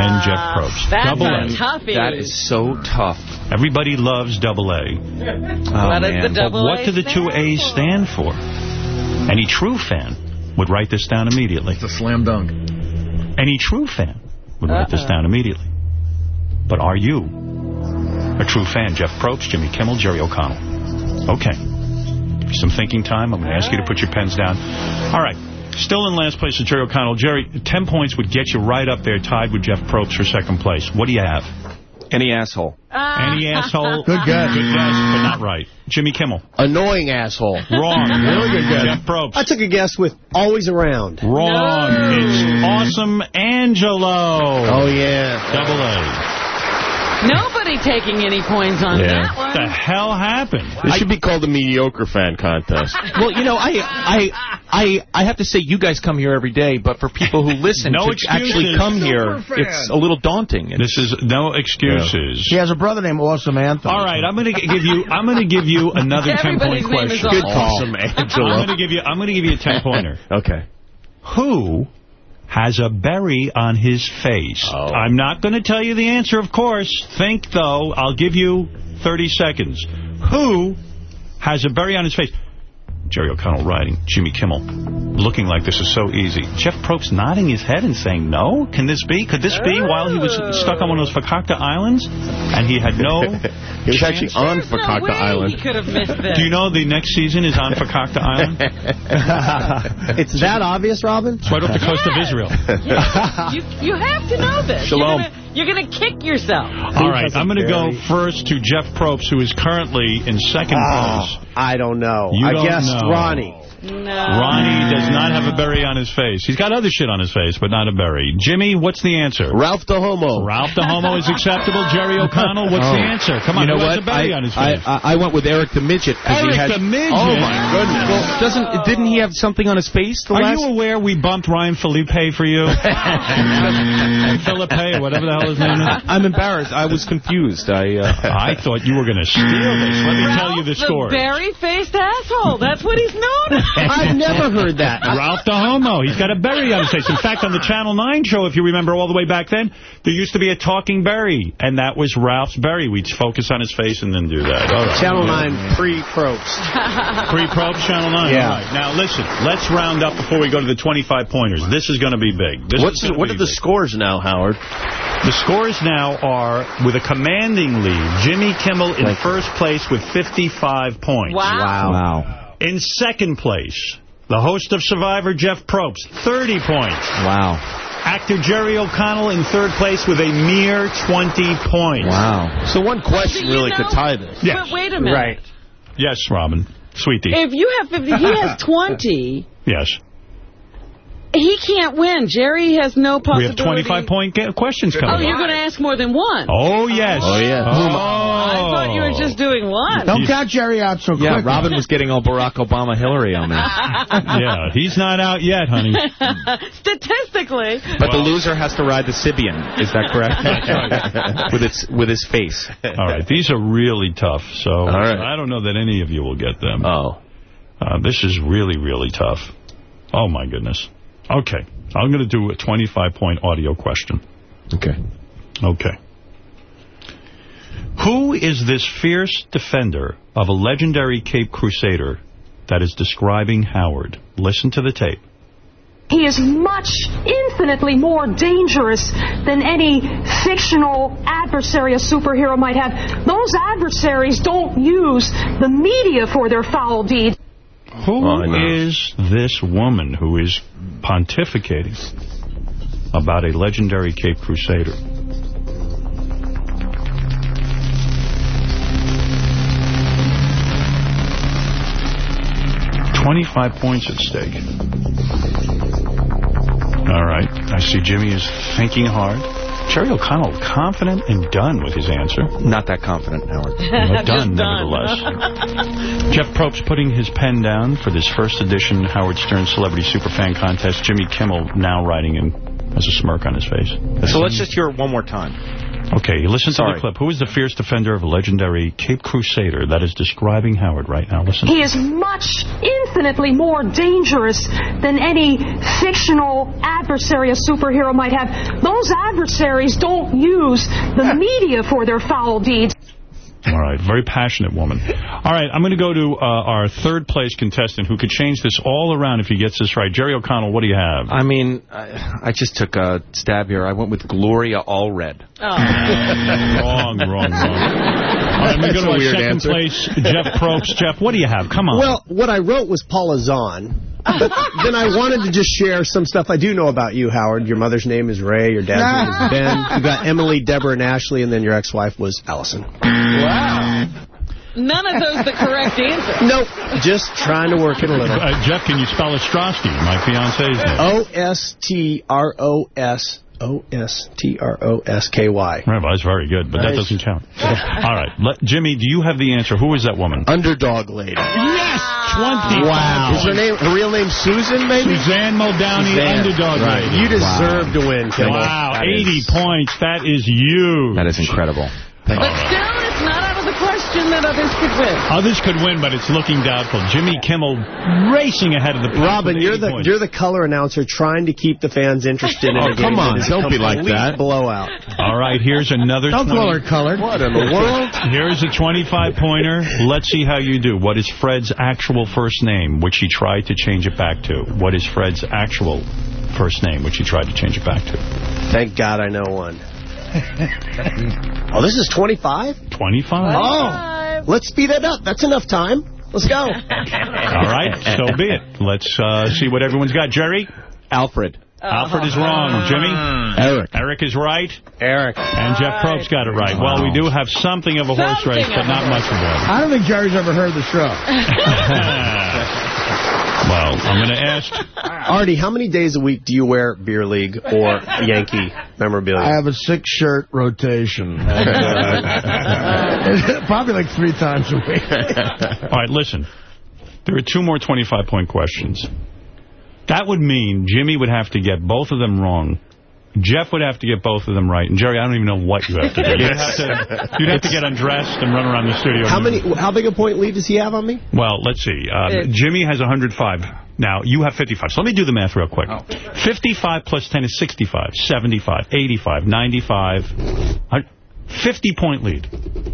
and Jeff ah, Probst. That's double a A. toughie. That is so tough. Everybody loves double A. Oh, oh What does man. the But what A do the two A's for? stand for? Any true fan would write this down immediately. It's a slam dunk. Any true fan would write this uh-uh. down immediately. But are you a true fan? Jeff Probst, Jimmy Kimmel, Jerry O'Connell. Okay. Some thinking time. I'm going to ask you to put your pens down. All right. Still in last place is Jerry O'Connell. Jerry, 10 points would get you right up there, tied with Jeff Probst for second place. What do you have? Any asshole. Ah. Any asshole? Good guess. Good guess, but not right. Jimmy Kimmel. Annoying asshole. Wrong. Really good guess. Jeff Probst. I took a guess with always around. Wrong. No. It's Awesome Angelo. Oh, yeah. Double A. Nobody taking any points on that one. What the hell happened? This should be called the mediocre fan contest. Well, you know, I, I, I, I have to say, you guys come here every day, but for people who listen No to excuses. actually come here, fan. it's a little daunting. This is no excuses. He has a brother named Awesome Anthony. All right, I'm going to give you. I'm going to give you another ten point Everybody's name is question. Good call. Awesome I'm going to give you. I'm going to give you a ten pointer. Okay. Who has a berry on his face? Oh. I'm not going to tell you the answer, of course. Think though. I'll give you 30 seconds. Who has a berry on his face? Jerry O'Connell writing, Jimmy Kimmel, looking like this is so easy. Jeff Probst nodding his head and saying, no? Can this be? Could this be while he was stuck on one of those Fakakta Islands? And he had no... He was actually on There's no Fakakta way Island. he could have missed this. Do you know the next season is on Fakakta Island? it's that obvious, Robin? It's right off the coast of Israel. you, you have to know this. Shalom. You're going to kick yourself. All right, I'm going to go first to Jeff Probst, who is currently in second Oh, place. I don't know. You I don't guessed know. Ronnie. No. Ronnie does not have a berry on his face. He's got other shit on his face, but not a berry. Jimmy, what's the answer? Ralph the Homo. Ralph the Homo is acceptable. Jerry O'Connell, what's the answer? Come on, you know who has what? a berry I, on his I, face? I, I went with Eric the Midget. 'cause Eric he had, the Midget? Oh, my goodness. Well, doesn't, didn't he have something on his face the Are last... you aware we bumped Ryan Phillippe for you? Felipe, or whatever the hell his name is. I'm embarrassed. I was confused. I uh, I thought you were going to steal this. Let me tell you the Ralph story. The berry-faced asshole. That's what he's known as. I've never heard that. Ralph the Homo. He's got a berry on his face. In fact, on the Channel 9 show, if you remember all the way back then, there used to be a talking berry, and that was Ralph's berry. We'd focus on his face and then do that. All right. Channel 9 pre-Probst. Pre-Probst Channel 9. Yeah. All right. Now, listen, let's round up before we go to the 25 pointers. This is going to be big. This What's is what be are the big. scores now, Howard? The scores now are, with a commanding lead, Jimmy Kimmel in first place with 55 points. Wow. Wow. In second place, the host of Survivor, Jeff Probst, 30 points. Wow. Actor Jerry O'Connell in third place with a mere 20 points. Wow. So one question You really know- could tie this. Yes. But wait a minute. Right. Yes, Robin. Sweetie. If you have 50, he has 20. Yes. He can't win. Jerry has no possibility. We have 25-point questions coming Oh, you're going to ask more than one. Oh, yes. Oh, yeah. I thought you were just doing one. Don't count Jerry out so Yeah, quick. Robin was getting all Barack Obama Hillary on me. yeah, he's not out yet, honey. Statistically. But the loser has to ride the Sybian. Is that correct? with its with his face. All right, these are really tough, so right. I don't know that any of you will get them. Oh. Uh, this is really, really tough. Oh, my goodness. Okay, I'm going to do a 25-point audio question. Okay. Okay. Who is this fierce defender of a legendary Cape Crusader that is describing Howard? Listen to the tape. He is much, infinitely more dangerous than any fictional adversary a superhero might have. Those adversaries don't use the media for their foul deeds. Who Oh, is this woman who is pontificating about a legendary Cape Crusader? Twenty-five points at stake. All right. I see Jimmy is thinking hard. Jerry O'Connell confident and done with his answer. Not that confident, Howard. But done, Just done. nevertheless. Jeff Probst putting his pen down for this first edition Howard Stern Celebrity Superfan Contest. Jimmy Kimmel now writing in has a smirk on his face. So let's just hear it one more time. Okay, listen to the clip. Who is the fierce defender of a legendary Cape Crusader that is describing Howard right now? Listen. He is much, infinitely more dangerous than any fictional adversary a superhero might have. Those adversaries don't use the media for their foul deeds. All right, very passionate woman. All right, I'm going to go to uh, our third place contestant who could change this all around if he gets this right. Jerry O'Connell, what do you have? I mean, I, I just took a stab here. I went with Gloria Allred. Oh. wrong, wrong, wrong. All right, I'm going to go to weird second answer. place, Jeff Probst. Jeff, what do you have? Come on. Well, what I wrote was Paula Zahn. But then I wanted to just share some stuff I do know about you, Howard. Your mother's name is Ray. Your dad's name is Ben. You got Emily, Deborah, and Ashley, and then your ex-wife was Allison. Wow. None of those the correct answer. Nope. Just trying to work it a little. Uh, Jeff, can you spell Ostrosky, my fiance's name? O-S-T-R-O-S. O-S-T-R-O-S-K-Y. Right, well, that's very good, but that doesn't count. All right, let, Jimmy, do you have the answer? Who is that woman? Underdog lady. Yes! 20 Wow. Is her name her real name Susan, maybe? Suzanne Muldowney, Suzanne. underdog Right. lady. You deserve to win, Kimmel. Wow, That 80 is- points. That is huge. That is incredible. But still, it's not out of the question that others could win. Others could win, but it's looking doubtful. Jimmy Kimmel racing ahead of the pack Robin, you're the points. you're the color announcer trying to keep the fans interested in Oh, a game come on, that is a don't be like that. blowout. All right, here's another Don't 20 call her colored. What in the world? Here's a 25-pointer. Let's see how you do. What is Fred's actual first name, which he tried to change it back to? What is Fred's actual first name, which he tried to change it back to? Thank God I know one. oh, this is 25? 25. Oh, let's speed it up. That's enough time. Let's go. All right, so be it. Let's uh, see what everyone's got. Jerry? Alfred. Alfred is wrong. Jimmy? Eric. Eric is right. Eric. And Jeff Probst got it right. Well, we do have something of a horse race, but not much of one. I don't think Jerry's ever heard the show. well, I'm going to ask... Artie, how many days a week do you wear beer league or Yankee memorabilia? I have a six-shirt rotation. Probably like three times a week. All right, listen. There are two more 25-point questions. That would mean Jimmy would have to get both of them wrong. Jeff would have to get both of them right. And Jerry, I don't even know what you have to do. You'd have to, you'd have to get undressed and run around the studio. How many? How big a point lead does he have on me? Well, let's see. Uh, Jimmy has 105. Now, you have 55. So let me do the math real quick. 55 plus 10 is 65, 75, 85, 95, 50-point lead.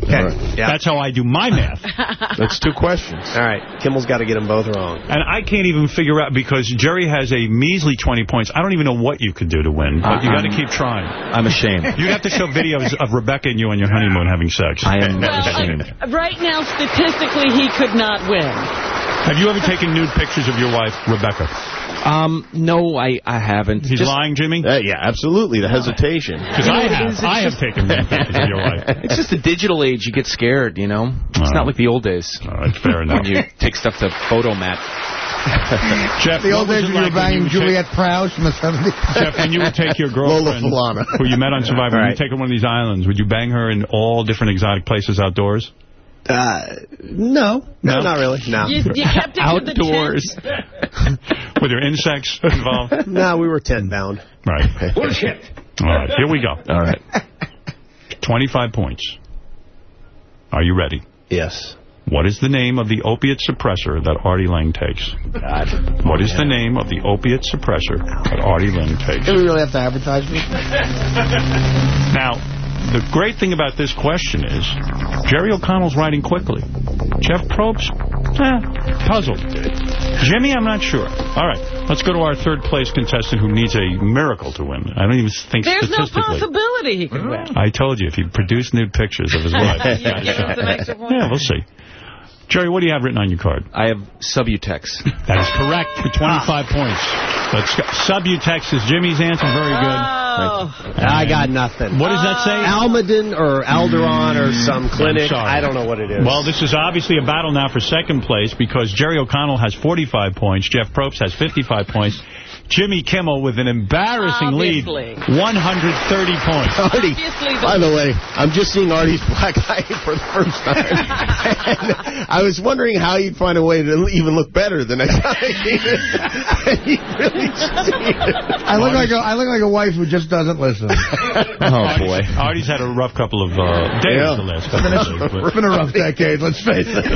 Okay. Yeah. That's how I do my math. That's two questions. All right. Kimmel's got to get them both wrong. And I can't even figure out, because Jerry has a measly 20 points, I don't even know what you could do to win, but you got to keep trying. I'm ashamed. You'd have to show videos of Rebecca and you on your honeymoon having sex. I am Well, ashamed. Uh, right now, statistically, he could not win. Have you ever taken nude pictures of your wife, Rebecca? Um, no, I, I haven't. He's lying, Jimmy? Uh, yeah, absolutely. The hesitation. Because I have. I have taken pictures of your wife. It's just the digital age. You get scared, you know? It's not like the old days. All right, fair enough. When you take stuff to Fotomat. Jeff, the old was days when you like were banging would take- Juliette Prowse from the 70s. Jeff, when you would take your Lola girlfriend, who you met on Survivor, when Right. you take her to one of these islands, would you bang her in all different exotic places outdoors? Uh, no, no, not really. No. You, you kept it Outdoors. to the tent. Were there insects involved? no, we were tent bound. Right. Bullshit. All right, here we go. All right. 25 points. Are you ready? Yes. What is the name of the opiate suppressor that Artie Lange takes? God. What is the name of the opiate suppressor that Artie Lange takes? Do we really have to advertise me? Now, the great thing about this question is Jerry O'Connell's writing quickly. Jeff Probst, eh, puzzled. Jimmy, I'm not sure. All right, let's go to our third place contestant who needs a miracle to win. I don't even think There's no possibility he could win. I told you, if he produced nude pictures of his wife. You give him some extra points. yeah, we'll see. Jerry, what do you have written on your card? I have Subutex. That is correct for 25 ah. points. Let's go. Subutex is Jimmy's answer. Very good. Oh. I got nothing. What does that say? Almaden or Alderon or mm, some clinic. I don't know what it is. Well, this is obviously a battle now for second place because Jerry O'Connell has 45 points, Jeff Probst has 55 points, Jimmy Kimmel with an embarrassing Obviously. lead, 130 points. Artie, the- by the way, I'm just seeing Artie's black eye for the first time. and I was wondering how you'd find a way to even look better the next time. you really succeeded. I look like a, I look like a wife who just doesn't listen. Oh, boy. Artie's had a rough couple of uh, days Yeah. the last couple of days. but- It's been a rough decade, let's face it.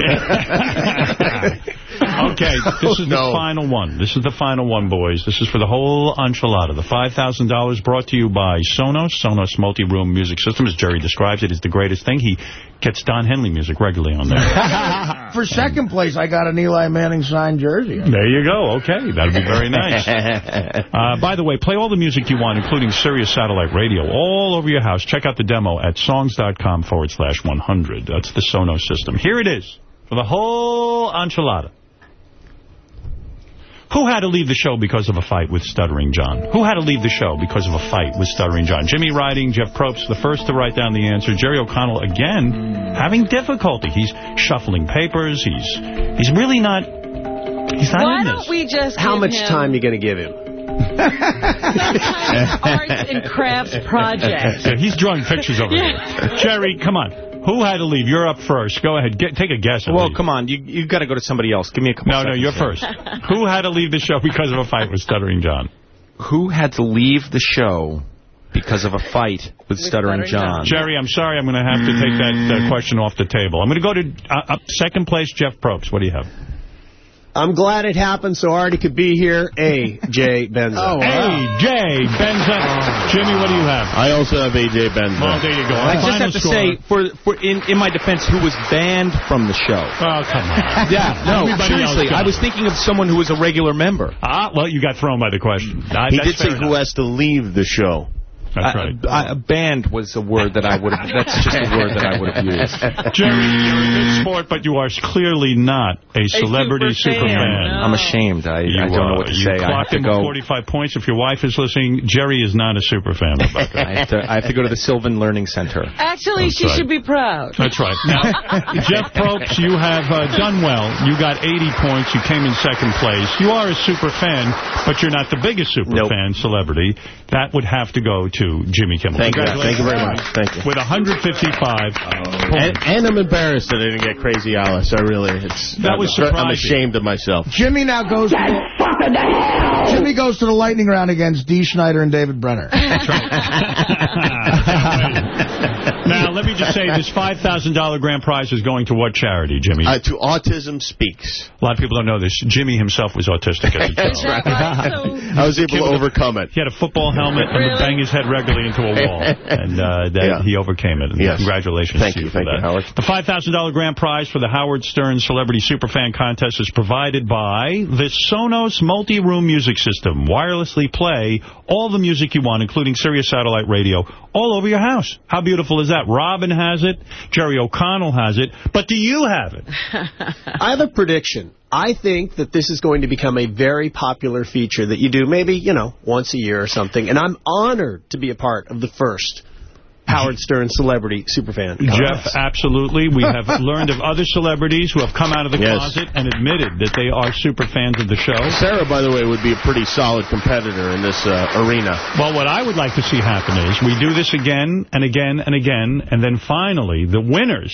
Okay, this is the final one. This is the final one, boys. This is for the whole enchilada. The $5,000 brought to you by Sonos. Sonos multi-room music system, as Jerry describes it, is the greatest thing. He gets Don Henley music regularly on there. For second place, I got an Eli Manning signed jersey. there you go. Okay, that'd be very nice. Uh, by the way, play all the music you want, including Sirius Satellite Radio, all over your house. Check out the demo at sonos.com forward slash 100. That's the Sonos system. Here it is for the whole enchilada. Who had to leave the show because of a fight with Stuttering John? Who had to leave the show because of a fight with Stuttering John? Jimmy Riding, Jeff Probst, the first to write down the answer. Jerry O'Connell, again, having difficulty. He's shuffling papers. He's he's really not... He's not Why in don't we just How much him time you going to give him? some kind of arts and crafts project? Yeah, he's drawing pictures over Yeah. here. Jerry, come on. Who had to leave? You're up first. Go ahead. Get, take a guess. Well, least. come on. You you got to go to somebody else. Give me a couple No, no, seconds you're here. first. Who had to leave the show because of a fight with Stuttering John? Who had to leave the show because of a fight with Stuttering John? Jerry, I'm sorry. I'm going to have to take that uh, question off the table. I'm going to go to uh, up second place, Jeff Probst. What do you have? I'm glad it happened so Artie could be here. A. J. Benza. Oh, A.J. Benza. Jimmy, what do you have? I also have A.J. Benza. Well, there you go. I just have to score. say, for for in in my defense, who was banned from the show? Oh, come on. Yeah, no, Everybody seriously. I was thinking of someone who was a regular member. Ah, well, you got thrown by the question. He that's did say fair who has to leave the show. That's I- right. I, a banned was a word that I would have. That's just a word that I would have used. Jerry, you're a good sport, but you are clearly not a celebrity super fan, superman. no. I'm ashamed. I, I don't know uh, what to you say. I have clocked to him go. 45 points. If your wife is listening, Jerry is not a super fan, I have to. I have to go to the Sylvan Learning Center. Actually, That's she right. should be proud. That's right. Now, Jeff Probst, you have uh, done well. You got 80 points. You came in second place. You are a super fan, but you're not the biggest super Nope. fan celebrity. That would have to go to Jimmy Kimmel. Thank you. Thank you very much. Thank you. With 155 And, and I'm embarrassed that I didn't get Crazy Alice. I really, it's. That was I'm, I'm ashamed of myself. Jimmy now goes to the, Jimmy goes to the lightning round against Dee Snider and David Brenner. now, let me just say, this $5,000 grand prize is going to what charity, Jimmy? Uh, to Autism Speaks. a lot of people don't know this. Jimmy himself was autistic as a child. Is that right? I was able to overcome it. He had a football helmet and Really? would bang his head regularly into a wall. And uh, that Yeah. he overcame it. And Yes. Congratulations Thank to you, you, for thank you, that. Howard. The $5,000 grand prize for the Howard Stern Celebrity Superfan Contest is provided by the Sonos Multi-Room Music System. Wirelessly play all the music you want, including Sirius Satellite Radio, all over your house. How beautiful is that? Robin has it. Jerry O'Connell has it. But do you have it? I have a prediction. I think that this is going to become a very popular feature that you do maybe, you know, once a year or something. And I'm honored to be a part of the first Howard Stern celebrity superfan. Jeff, absolutely. We have learned of other celebrities who have come out of the Yes. closet and admitted that they are super fans of the show. Sarah, by the way, would be a pretty solid competitor in this uh, arena. Well, what I would like to see happen is we do this again and again and again, and then finally the winners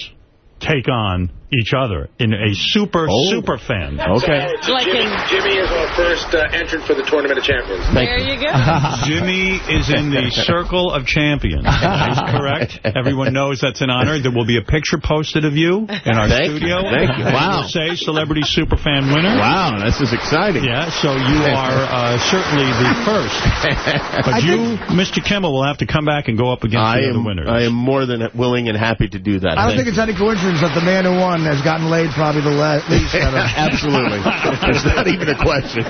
take on each other in a super, Oh. super fan. Okay. Like Jimmy, in- Jimmy is our first uh, entrant for the Tournament of Champions. There you go. Jimmy is in the Circle of Champions. That is correct. Everyone knows that's an honor. There will be a picture posted of you in our Thank you. studio. Thank you. Wow. We'll say celebrity superfan winner. Wow, this is exciting. Yeah, so you are uh, certainly the first. But you, Mr. Kimmel, will have to come back and go up against I the other am, winners. I am more than willing and happy to do that. I don't think it's any coincidence that the man who won has gotten laid probably the least. out of- Absolutely. It's not even a question.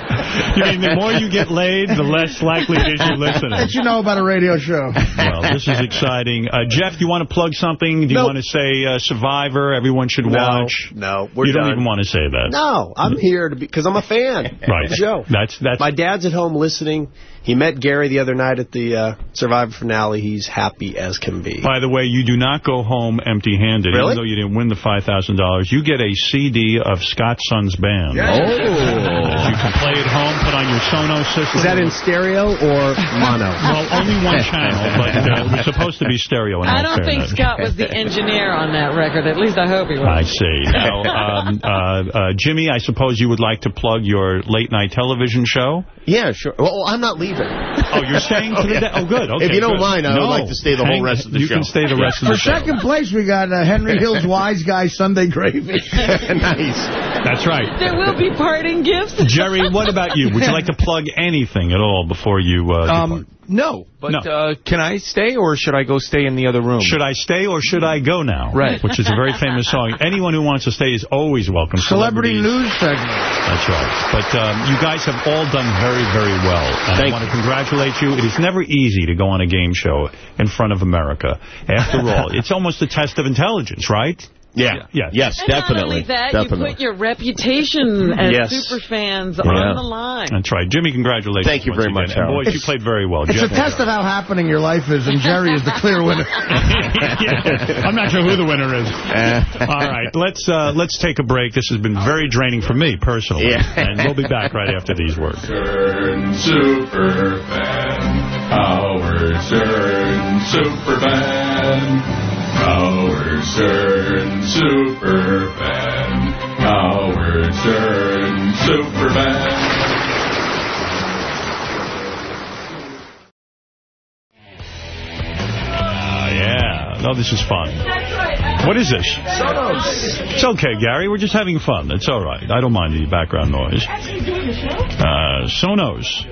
You mean the more you get laid, the less likely it is you're listening. That you know about a radio show. Well, this is exciting. Uh, Jeff, do you want to plug something? Do you Nope. want to say uh, Survivor, everyone should watch? no, we're You don't even want to say that. No, I'm here because I'm a fan Right. Joe. That's that's My dad's at home listening. He met Gary the other night at the uh, Survivor finale. He's happy as can be. By the way, you do not go home empty-handed. Really? Even though you didn't win the $5,000, you get a CD of Scott Sun's band. Oh. You can play at home, put on your Sonos system. Is that in stereo or mono? Well, only one channel, but uh, it was supposed to be stereo. In I all don't think. Scott was the engineer on that record. At least I hope he was. I see. Now, um, uh, uh, Jimmy, I suppose you would like to plug your late-night television show? Yeah, sure. Well, I'm not leaving. Oh, you're staying to the day? Oh, good. Okay, if you don't good. mind, I would like to stay the whole rest of the you show. can stay the rest of For the show. second place, we got uh, Henry Hill's Wise Guy Sunday Gravy. nice. That's right. There will be parting gifts. Jerry, what about you? Would you like to plug anything at all before you uh, depart? Um, no, but No. Uh, can I stay or should I go stay in the other room? Should I stay or should I go now? Right. Which is a very famous song. Anyone who wants to stay is always welcome. Celebrity news segment. That's right. But um, you guys have all done very, very well. And Thank I want to congratulate you. It is never easy to go on a game show in front of America. After all, it's almost a test of intelligence, right? Yeah. Yeah. Yes, And not definitely. only that, definitely. you put your reputation as Yes. super fans Yeah. on the line. That's right. Jimmy, congratulations. Thank you very much, again. And Howard. boys, you played very well. It's a test of how happening your life is, and Jerry is the clear winner. Yeah. I'm not sure who the winner is. All right, let's uh, let's take a break. This has been very draining for me personally, Yeah. and we'll be back right after these words. Stern Superfan. Howard Stern Superfan. Howard Stern Superfan. Howard Stern Superfan. Ah, yeah. No, this is fun. What is this? Sonos. It's okay, Gary. We're just having fun. It's all right. I don't mind the background noise. Uh, Sonos.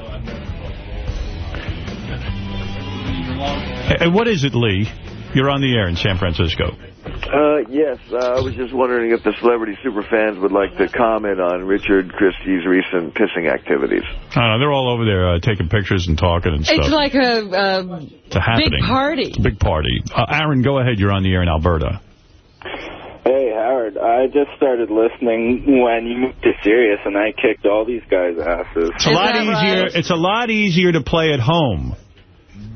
Hey, what is it, Lee? You're on the air in San Francisco. Uh, yes, uh, I was just wondering if the celebrity superfans would like to comment on Richard Christie's recent pissing activities. Uh, they're all over there uh, taking pictures and talking and stuff. It's like a, a It's a happening. big party. It's a big party. Uh, Aaron, go ahead. You're on the air in Alberta. Hey, Howard, I just started listening when you moved to Sirius, and I kicked all these guys' asses. It's a lot easier. It's a lot easier to play at home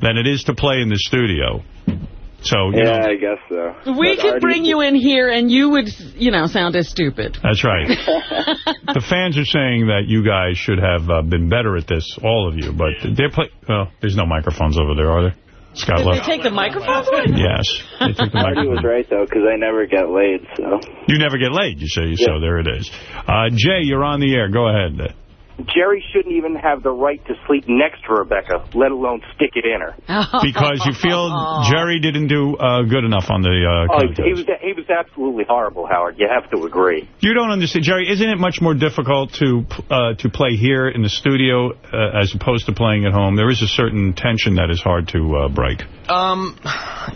than it is to play in the studio. So, you yeah, know, I guess so. We But could bring you in here and you would, you know, sound as stupid. that's right. the fans are saying that you guys should have uh, been better at this, all of you. But they're play. Well, there's no microphones over there, are there? Scott Did they left. take the microphones away? Yes. They took the Artie was right, though, because I never get laid, so. You never get laid, you say. So there it is. Uh, Jay, you're on the air. Go ahead. Jerry shouldn't even have the right to sleep next to Rebecca, let alone stick it in her. Because you feel Jerry didn't do uh, good enough on the uh, Oh, contest. he was he was absolutely horrible, Howard. You have to agree. You don't understand, Jerry. Isn't it much more difficult to uh, to play here in the studio uh, as opposed to playing at home? There is a certain tension that is hard to uh, break. Um,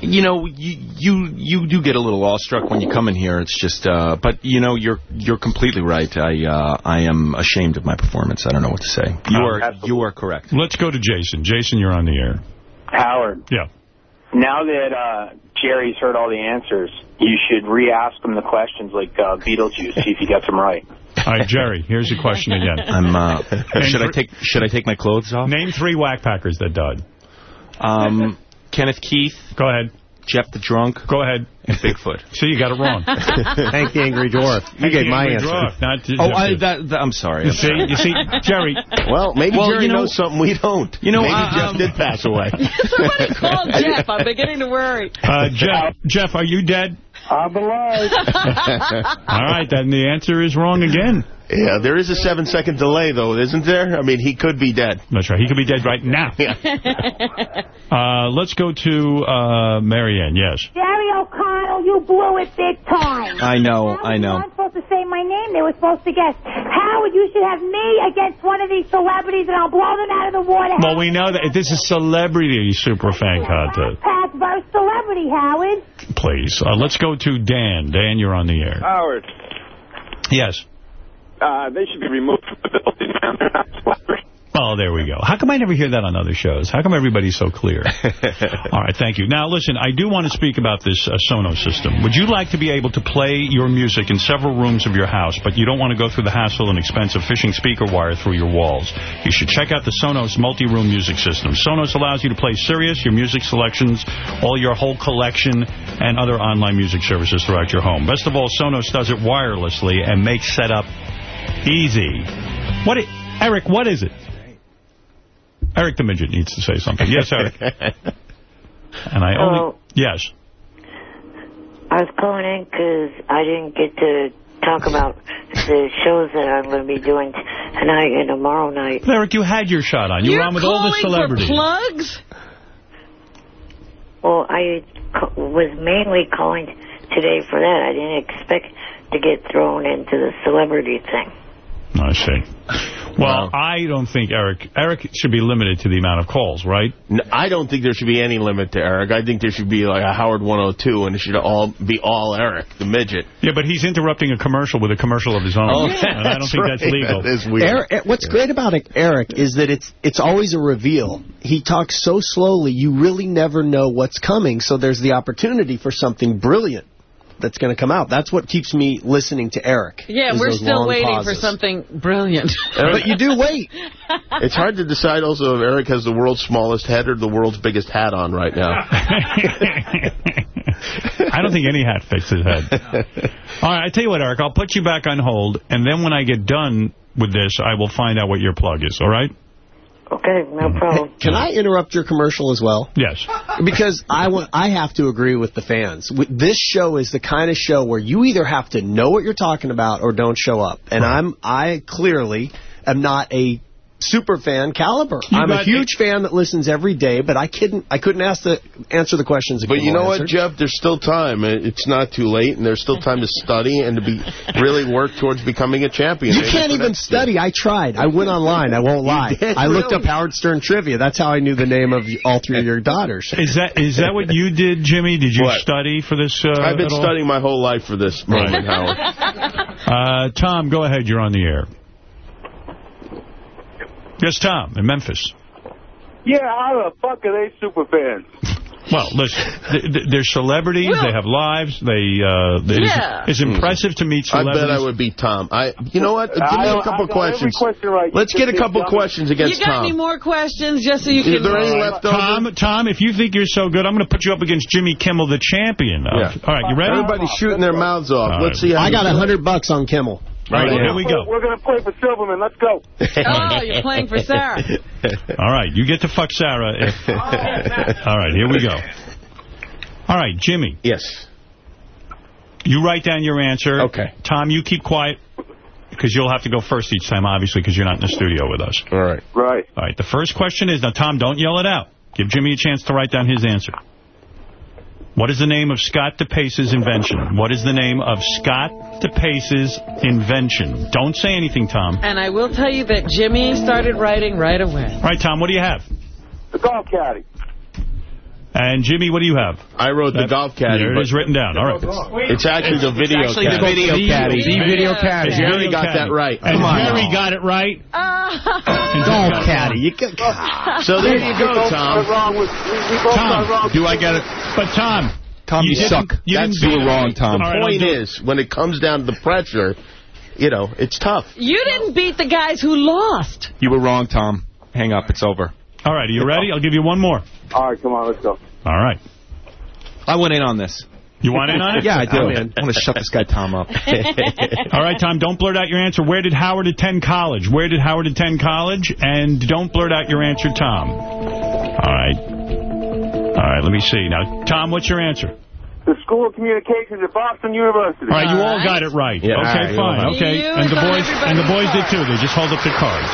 you know, you you you do get a little awestruck when you come in here. It's just, uh, but you know, you're you're completely right. I uh, I am ashamed of my performance. I don't know what to say. You Oh, are you are correct. Let's go to Jason. Jason, you're on the air. Howard. Yeah. Now that uh, Jerry's heard all the answers, you should re-ask him the questions like uh, Beetlejuice, see if he gets them right. All right, Jerry, here's your question again. I'm. Uh, should I take Should I take my clothes off? Name three whack packers that died. Um, Kenneth Keith. Go ahead. Jeff the Drunk. Go ahead. And Bigfoot. So you got it wrong. Hank the Angry Dwarf. You Hank gave my answer. Dwarf, not to- Oh, I, that, that, I'm sorry. You see, you see, Jerry. Well, maybe Well, Jerry you know- knows something we don't. You know, maybe uh, Jeff um, did pass away. Somebody called Jeff. I'm beginning to worry. Uh, Jeff, Jeff, are you dead? I'm alive. All right, then the answer is wrong again. Yeah, there is a seven-second delay, though, isn't there? I mean, he could be dead. That's right. He could be dead right now. Uh, let's go to uh, Marianne. Yes. Jerry O'Connell, you blew it big time. I know, I know. I'm supposed to say my name. They were supposed to guess. Howard, you should have me against one of these celebrities, and I'll blow them out of the water. Well, we know that this is celebrity super fan contest. Pass versus celebrity, Howard. Please. Uh, let's go to Dan. Dan, you're on the air. Howard, Yes. Uh, they should be removed from the building. man. They're not celebrities. Oh, there we go. How come I never hear that on other shows? How come everybody's so clear? All right, thank you. Now, listen, I do want to speak about this uh, Sonos system. Would you like to be able to play your music in several rooms of your house, but you don't want to go through the hassle and expense of fishing speaker wire through your walls? You should check out the Sonos multi-room music system. Sonos allows you to play Sirius, your music selections, all your whole collection, and other online music services throughout your home. Best of all, Sonos does it wirelessly and makes setup easy. What, i- Eric, what is it? Eric the Midget needs to say something. Yes, Eric. And I only... Hello. Yes. I was calling in because I didn't get to talk about the shows that I'm going to be doing tonight and tomorrow night. Eric, you had your shot on. You You're were on with all the calling for celebrities. plugs? Well, I was mainly calling today for that. I didn't expect to get thrown into the celebrity thing. I see. Well, I don't think Eric... Eric should be limited to the amount of calls, right? No, I don't think there should be any limit to Eric. I think there should be like a Howard 102, and it should all be all Eric, the midget. Yeah, but he's interrupting a commercial with a commercial of his own. Oh, and I don't that's think that's legal. That is weird. Eric, eh, what's great about Eric is that it's it's always a reveal. He talks so slowly, you really never know what's coming. So there's the opportunity for something brilliant that's going to come out. That's what keeps me listening to Eric. Yeah, we're still waiting pauses. for something brilliant. But you do wait. It's hard to decide also if Eric has the world's smallest head or the world's biggest hat on right now. I don't think any hat fits his head. All right, I tell you what, Eric, I'll put you back on hold, and then when I get done with this, I will find out what your plug is, all right? Okay, no mm. problem. Can I interrupt your commercial as well? Yes. Because I want, I have to agree with the fans. This show is the kind of show where you either have to know what you're talking about or don't show up. And I'm, I clearly am not a super fan caliber. You I'm a got- huge fan that listens every day, but I couldn't, I couldn't ask the, answer the questions. But you Kimmel know what. Jeff? There's still time. It's not too late, and there's still time to study and to be really work towards becoming a champion. You Maybe can't even next year. study. I tried. I went online. I won't lie. did? I looked up Howard Stern trivia. That's how I knew the name of all three of your daughters. Is that is that what you did, Jimmy? Did you What? study for this? Uh, I've been at all? studying my whole life for this moment, Right. Howard. Uh, Tom, go ahead. You're on the air. Yes, Tom, in Memphis. Yeah, how the fuck are they super fans? Well, listen, th th they're celebrities. they have lives. They, uh, it's, Yeah. it's impressive to meet celebrities. I bet I would be Tom. I, you know what? Give me a couple I got questions. question right. Let's get a couple dumb- questions against Tom. you got Tom. any more questions just so you Is can... there any left over? Tom, Tom, if you think you're so good, I'm going to put you up against Jimmy Kimmel, the champion. of- Yeah. All right, you ready? Everybody's shooting their mouths off. All Let's right. see how I got a hundred bucks on Kimmel. Right, now. here we go. We're going to play for Silverman. Let's go. Oh, you're playing for Sarah. All right, you get to fuck Sarah. If... Oh, All right, here we go. All right, Jimmy. Yes. You write down your answer. Okay. Tom, you keep quiet because you'll have to go first each time, obviously, because you're not in the studio with us. All right. Right. All right, the first question is, now, Tom, don't yell it out. Give Jimmy a chance to write down his answer. What is the name of Scott DePace's invention? What is the name of Scott DePace's invention? Don't say anything, Tom. And I will tell you that Jimmy started writing right away. All right, Tom, what do you have? The golf caddy. And Jimmy, what do you have? I wrote the golf caddy. There it but is written down. All right. It's actually the video actually the caddy. video caddy. The video caddy. Jerry Video got caddy. that right. And Come on. Jerry got it right. And Golf got it caddy. You can, So there you go, Tom. got wrong with, we, we both got Tom, wrong. Do I get it? But, Tom, Tom, you, didn't- suck. You That's didn't wrong. Tom. The point do it. is, when it comes down to the pressure, you know, it's tough. You didn't beat the guys who lost. You were wrong, Tom. Hang up. It's over. All right, are you ready? I'll give you one more. All right, come on, let's go. All right. I went in on this. You want in on it? Yeah, I do. I'm I in. want to shut this guy Tom up. All right, Tom, don't blurt out your answer. Where did Howard attend college? Where did Howard attend college? And don't blurt out your answer, Tom. All right. All right, let me see. Now, Tom, what's your answer? The School of Communications at Boston University. All right, you all got it right. Yeah, okay, right, fine. Okay, and the boys and the boys did too. They just hold up their cards.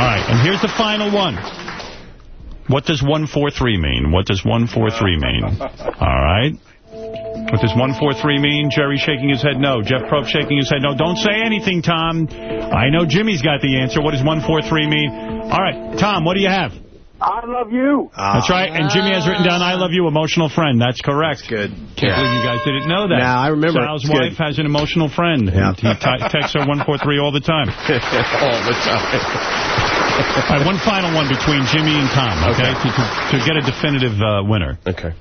All right, and here's the final one. What does 143 mean? What does 143 mean? All right. What does 143 mean? Jerry shaking his head no. Jeff Probst shaking his head no. Don't say anything, Tom. I know Jimmy's got the answer. What does 143 mean? All right, Tom, what do you have? I love you. That's right. And Jimmy has written down, I love you, emotional friend. That's correct. good. Can't Yeah. believe you guys didn't know that. Nah, I remember. Sal's It's wife good. has an emotional friend. Yeah. He texts her 143 all the time. all the time. All right, one final one between Jimmy and Tom, okay, To, to, to get a definitive uh, winner. Okay.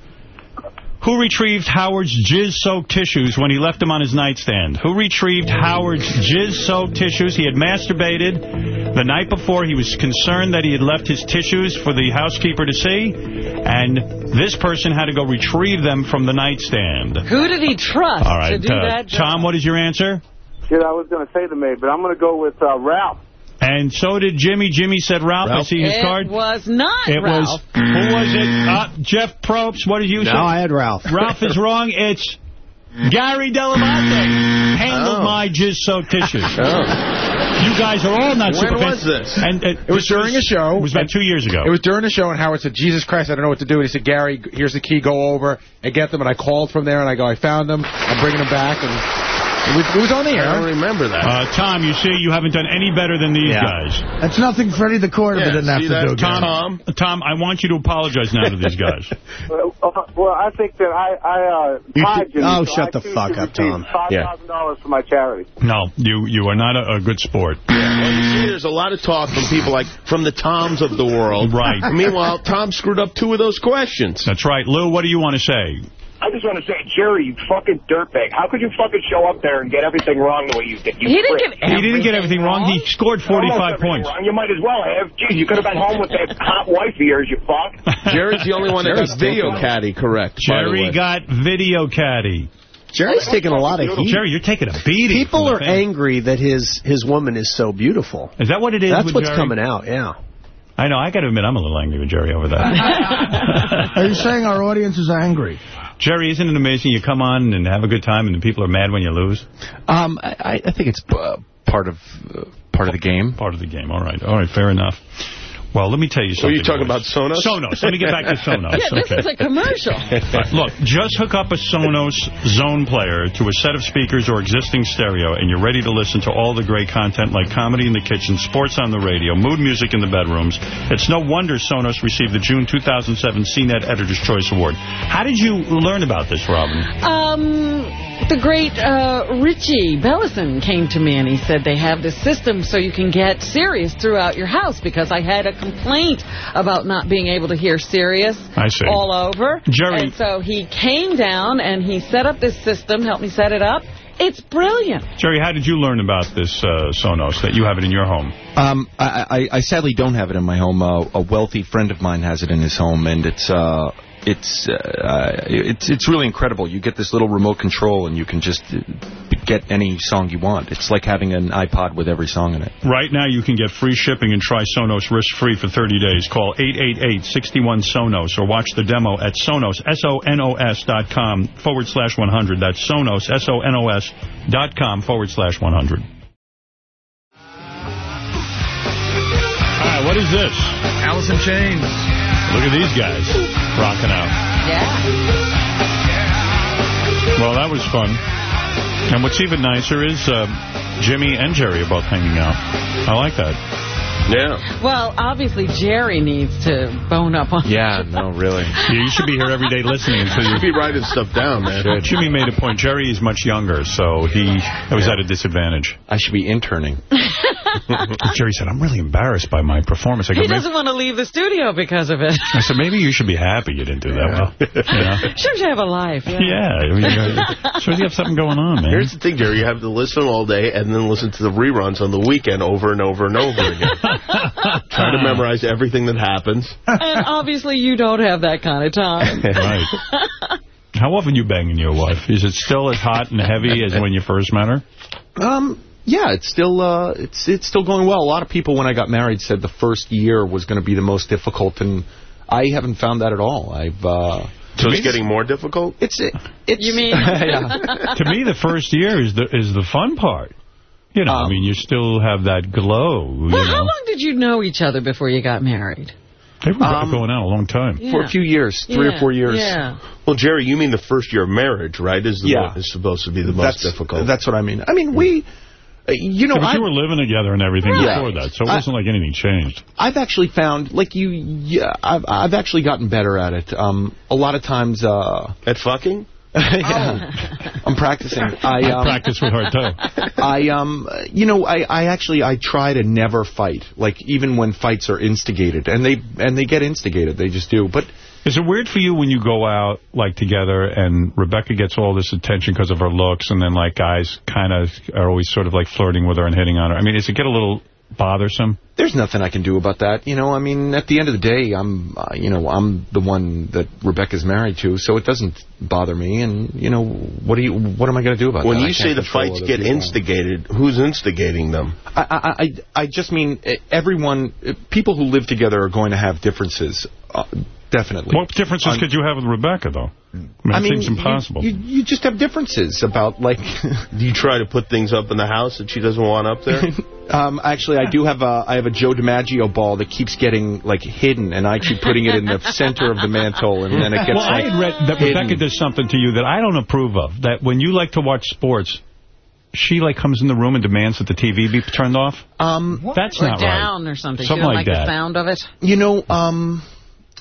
Who retrieved Howard's jizz-soaked tissues when he left them on his nightstand? Who retrieved Howard's jizz-soaked tissues? He had masturbated the night before. He was concerned that he had left his tissues for the housekeeper to see, and this person had to go retrieve them from the nightstand. Who did he trust All right, to do uh, that job? Tom, what is your answer? Shit, I was going to say the maid, but I'm going to go with uh, Ralph. And so did Jimmy. Jimmy said Ralph. I see his it card. It was not It Ralph. was, who was it? Uh, Jeff Probst. What did you say? No, I had Ralph. Ralph is wrong. It's Gary Dell'Abate handled Oh. my jizz-soaked tissues. You guys are all not When super was this? And, uh, It was this during a show. It was about two years ago. It was during a show, and Howard said, Jesus Christ, I don't know what to do. And he said, Gary, here's the key. Go over and get them. And I called from there, and I go, I found them. I'm bringing them back. And it was, it was on the air. I don't remember that. Uh, Tom, you see, you haven't done any better than these Yeah. guys. That's nothing Freddie the Quarterman Yeah, didn't have to that, do. Gary. Tom, Tom, I want you to apologize now to these guys. Uh, uh, well, I think that I, I uh, You tied Jimmy, oh, so shut I the fuck up, Tom. $5,000 for my charity. No, you you are not a, a good sport. Well, you see, there's a lot of talk from people like, from the Toms of the world. Right. Meanwhile, Tom screwed up two of those questions. That's right. Lou, what do you want to say? I just want to say, Jerry, you fucking dirtbag. How could you fucking show up there and get everything wrong the way you did? You He didn't get He didn't get everything wrong. He scored 45 points. Wrong. You might as well have. Geez, you could have been home with that hot wife of yours, you fuck. Jerry's the only one that Jerry's got video taking- caddy correct. Jerry way. got video caddy. Jerry's taking a lot of heat. Jerry, you're taking a beating. People are the angry that his his woman is so beautiful. Is that what it is That's with what's Jerry? coming out, yeah. I know. I got to admit, I'm a little angry with Jerry over that. Are you saying our audience is angry? Jerry, isn't it amazing? You come on and have a good time, and the people are mad when you lose. Um, I, I think it's uh, part of uh, part of the game. Part of the game. All right. All right. Fair enough. Well, let me tell you Were something. you talking boys. about Sonos? Sonos. Let me get back to Sonos. yeah, this okay. is a commercial. Right, Look, just hook up a Sonos Zone player to a set of speakers or existing stereo, and you're ready to listen to all the great content like comedy in the kitchen, sports on the radio, mood music in the bedrooms. It's no wonder Sonos received the June 2007 CNET Editor's Choice Award. How did you learn about this, Robin? Um, the great uh, Richie Bellison came to me and he said they have this system so you can get Sirius throughout your house because I had a complaint about not being able to hear Sirius I see. all over. Jerry- And so he came down and he set up this system, helped me set it up. It's brilliant. Jerry, how did you learn about this uh, Sonos, that you have it in your home? Um, I, I, I sadly don't have it in my home. Uh, a wealthy friend of mine has it in his home, and it's uh, it's uh, it's it's really incredible. You get this little remote control, and you can just uh, get any song you want. It's like having an iPod with every song in it. Right now, you can get free shipping and try Sonos risk-free for 30 days. Call 888-61-SONOS or watch the demo at Sonos, S-O-N-O-S dot com forward slash 100. That's Sonos, S-O-N-O-S dot com forward slash 100. All right, what is this? Alice in Chains. Look at these guys rocking out. Yeah. Well, that was fun. And what's even nicer is uh, Jimmy and Jerry are both hanging out. I like that. Yeah. Well, obviously Jerry needs to bone up on Yeah, no, really. Yeah, you should be here every day listening until you... Should be writing stuff down, man. Jimmy made a point. Jerry is much younger, so he was at a disadvantage. I should be interning. Jerry said, I'm really embarrassed by my performance. I go, He doesn't want to leave the studio because of it. I said, maybe you should be happy you didn't do that well. You know? Sure you have a life. Yeah. Yeah, I mean, sure you have something going on, man. Here's the thing, Jerry. You have to listen all day and then listen to the reruns on the weekend over and over and over again. Try to memorize everything that happens. and obviously you don't have that kind of time. right. How often you banging your wife? Is it still as hot and heavy as when you first met her? Um, yeah, it's still uh, it's it's still going well. A lot of people when I got married said the first year was going to be the most difficult, and I haven't found that at all. I've uh, So it's getting more difficult? It's it's You mean? yeah. to me, the first year is the is the fun part. You know, I mean, you still have that glow. You Well, how know, long did you know each other before you got married? they were Um, going out a long time. for a few years, three Yeah, or four years. Yeah. Well, Jerry, you mean the first year of marriage, right? Is the Yeah. is supposed to be the most That's difficult. That's what I mean. I mean, we, uh, you know, Yeah, but you were living together and everything Right. before that, so it wasn't like anything changed. I've actually found, like you, yeah, I've I've actually gotten better at it. Um, a lot of times, uh, at fucking. yeah, I'm practicing. I um, practice with her too. I um, you know, I, I actually I try to never fight. Like even when fights are instigated, and they and they get instigated, they just do. But Is it weird for you when you go out, like, together, and Rebecca gets all this attention because of her looks, and then, like, guys kind of are always sort of, like, flirting with her and hitting on her? I mean, does it get a little bothersome? there's nothing I can do about that. You know, I mean, at the end of the day, I'm, uh, you know, I'm the one that Rebecca's married to, so it doesn't bother me. And you know, what do you, what am I going to do about When that? I you say the fights get people. instigated, who's instigating them? I, I, I, I just mean uh, everyone, uh, people who live together are going to have differences, uh, definitely. What differences On- could you have with Rebecca, though? I mean, I it mean, seems impossible. You, you, you just have differences about like. Do you try to put things up in the house that she doesn't want up there? um, actually, I do have a I have a Joe DiMaggio ball that keeps getting like hidden, and I keep putting it in the center of the mantle, and then it gets well, like I had read that hidden. Rebecca does something to you that I don't approve of. That when you like to watch sports, she like comes in the room and demands that the TV be turned off. Um, that's or not down right. or something. Something don't like like that. the sound of it? You know, um,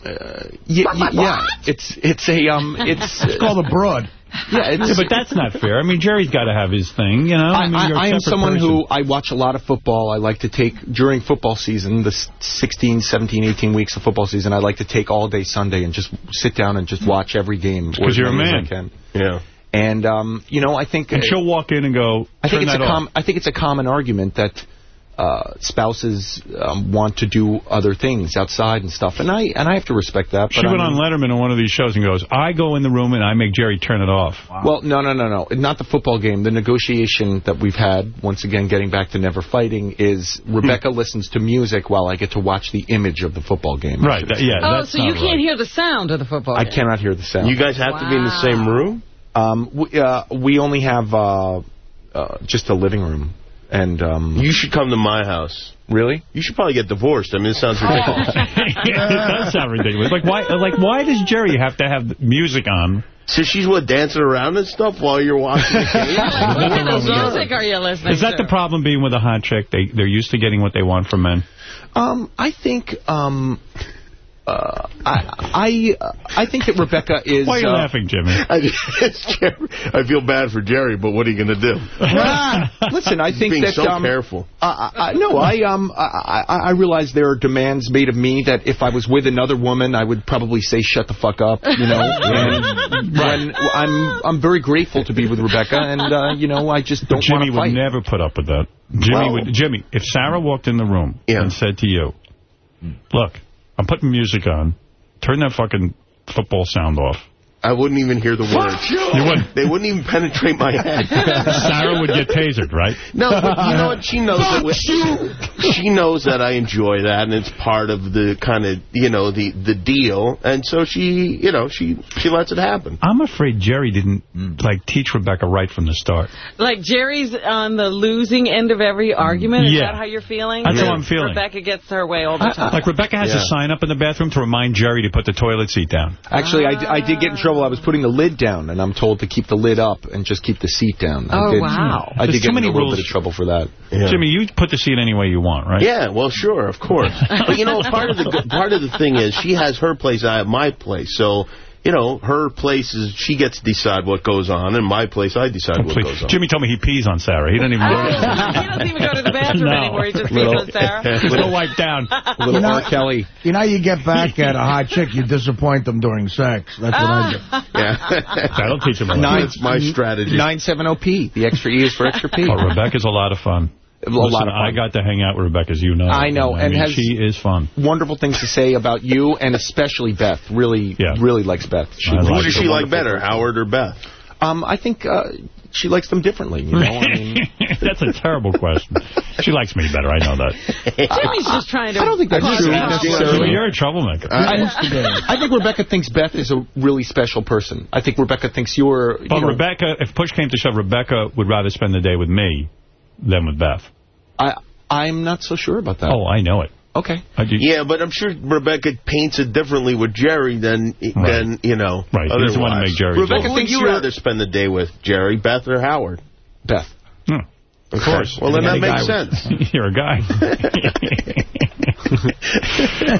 uh, yeah, yeah, yeah, it's it's a um, it's It's called a broad. Yeah, it's, Yeah, but that's not fair. I mean, Jerry's got to have his thing, you know? I, mean, I, you're a I am someone person. who I watch a lot of football. I like to take during football season, the s- 16, 17, 18 weeks of football season. I like to take all day Sunday and just sit down and just watch every game. because you're a many man. Yeah. And um, you know, I think And she'll walk in and go, I think it's a that off." com I think it's a common argument that uh, spouses um, want to do other things outside and stuff, and I and I have to respect that. She but went I on Letterman on one of these shows and goes, I go in the room and I make Jerry turn it off. Well, no, no, no, no. Not the football game. The negotiation that we've had, once again, getting back to never fighting, is Rebecca listens to music while I get to watch the image of the football game. Right, that- yeah, Oh, so you can't hear the sound of the football I game. cannot hear the sound. You guys have to be in the same room? Um, we, uh, we only have uh, uh, just a living room. And um, You should come to my house. Really? You should probably get divorced. I mean, it sounds ridiculous. it does sound ridiculous. Like why? Like why does Jerry have to have music on? So she's what dancing around and stuff while you're watching the game. What kind of music are you listening Is that to? the problem being with a hot chick? They they're used to getting what they want from men. Um, I think um, uh, I I I think that Rebecca is. Why are you uh, laughing, Jimmy? I, I feel bad for Jerry, but what are you going to do? Listen, I think Being that so um, careful. I, I, no, I um I, I I realize there are demands made of me that if I was with another woman, I would probably say shut the fuck up, you know. and when I'm I'm very grateful to be with Rebecca, and uh, you know I just don't want Jimmy would never put up with that. Jimmy Well- would. Jimmy, if Sarah walked in the room and said to you, "Look, I'm putting music on. Turn that fucking football sound off." I wouldn't even hear the words. You wouldn't. They wouldn't even penetrate my head. Sarah would get tasered, right? No, but you know what? She knows that. We, she knows that I enjoy that, and it's part of the kind of you know the the deal. And so she, you know, she she lets it happen. I'm afraid Jerry didn't mm. like teach Rebecca right from the start. Like Jerry's on the losing end of every argument? Is Yeah. that how you're feeling? That's how I'm feeling. Rebecca gets her way all the time. Like Rebecca has Yeah. to sign up in the bathroom to remind Jerry to put the toilet seat down. Actually, I, I did get in trouble trouble. I was putting the lid down, and I'm told to keep the lid up and just keep the seat down. I Oh, did, wow. I There's did too get many in a little rules. bit of trouble for that. Yeah. Jimmy, you put the seat any way you want, right? Yeah, well, sure, of course. but you know, part of the part of the thing is she has her place, I have my place. So, you know, her place is she gets to decide what goes on, and my place I decide what goes on. Jimmy told me he pees on Sarah. He doesn't even. he doesn't even go to the bathroom No. anymore. He just Little- pees on Sarah. He's gonna wipe down. You know, Kelly. You know, you get back at a hot chick, you disappoint them during sex. That's what I do. Yeah. That'll teach them a Nine- lesson. That's my strategy. 970P. The extra E is for extra P. Oh, Rebecca's a lot of fun. A Listen, lot of fun. I got to hang out with Rebecca, as you know. I know, I and mean, has- she is fun. Wonderful things to say about you, and especially Beth. Really, really likes Beth. She I Who does she like better, Howard or Beth? Um, I think uh, she likes them differently. You know, I mean, That's a terrible question. She likes me better. I know that. Jimmy's just trying to... I don't think that's cause true necessarily. You're a troublemaker. I, I think Rebecca thinks Beth is a really special person. I think Rebecca thinks you're. You But know, Rebecca, if push came to shove, Rebecca would rather spend the day with me than with Beth. I I'm not so sure about that. Oh, I know it. Okay. Yeah, but I'm sure Rebecca paints it differently with Jerry than, than you know, Right, he otherwise. doesn't want to make Jerry Rebecca, jealous. who would you rather spend the day with, Jerry, Beth, or Howard? Beth. Hmm. Of course. Well, then that makes guy with- sense. You're a guy.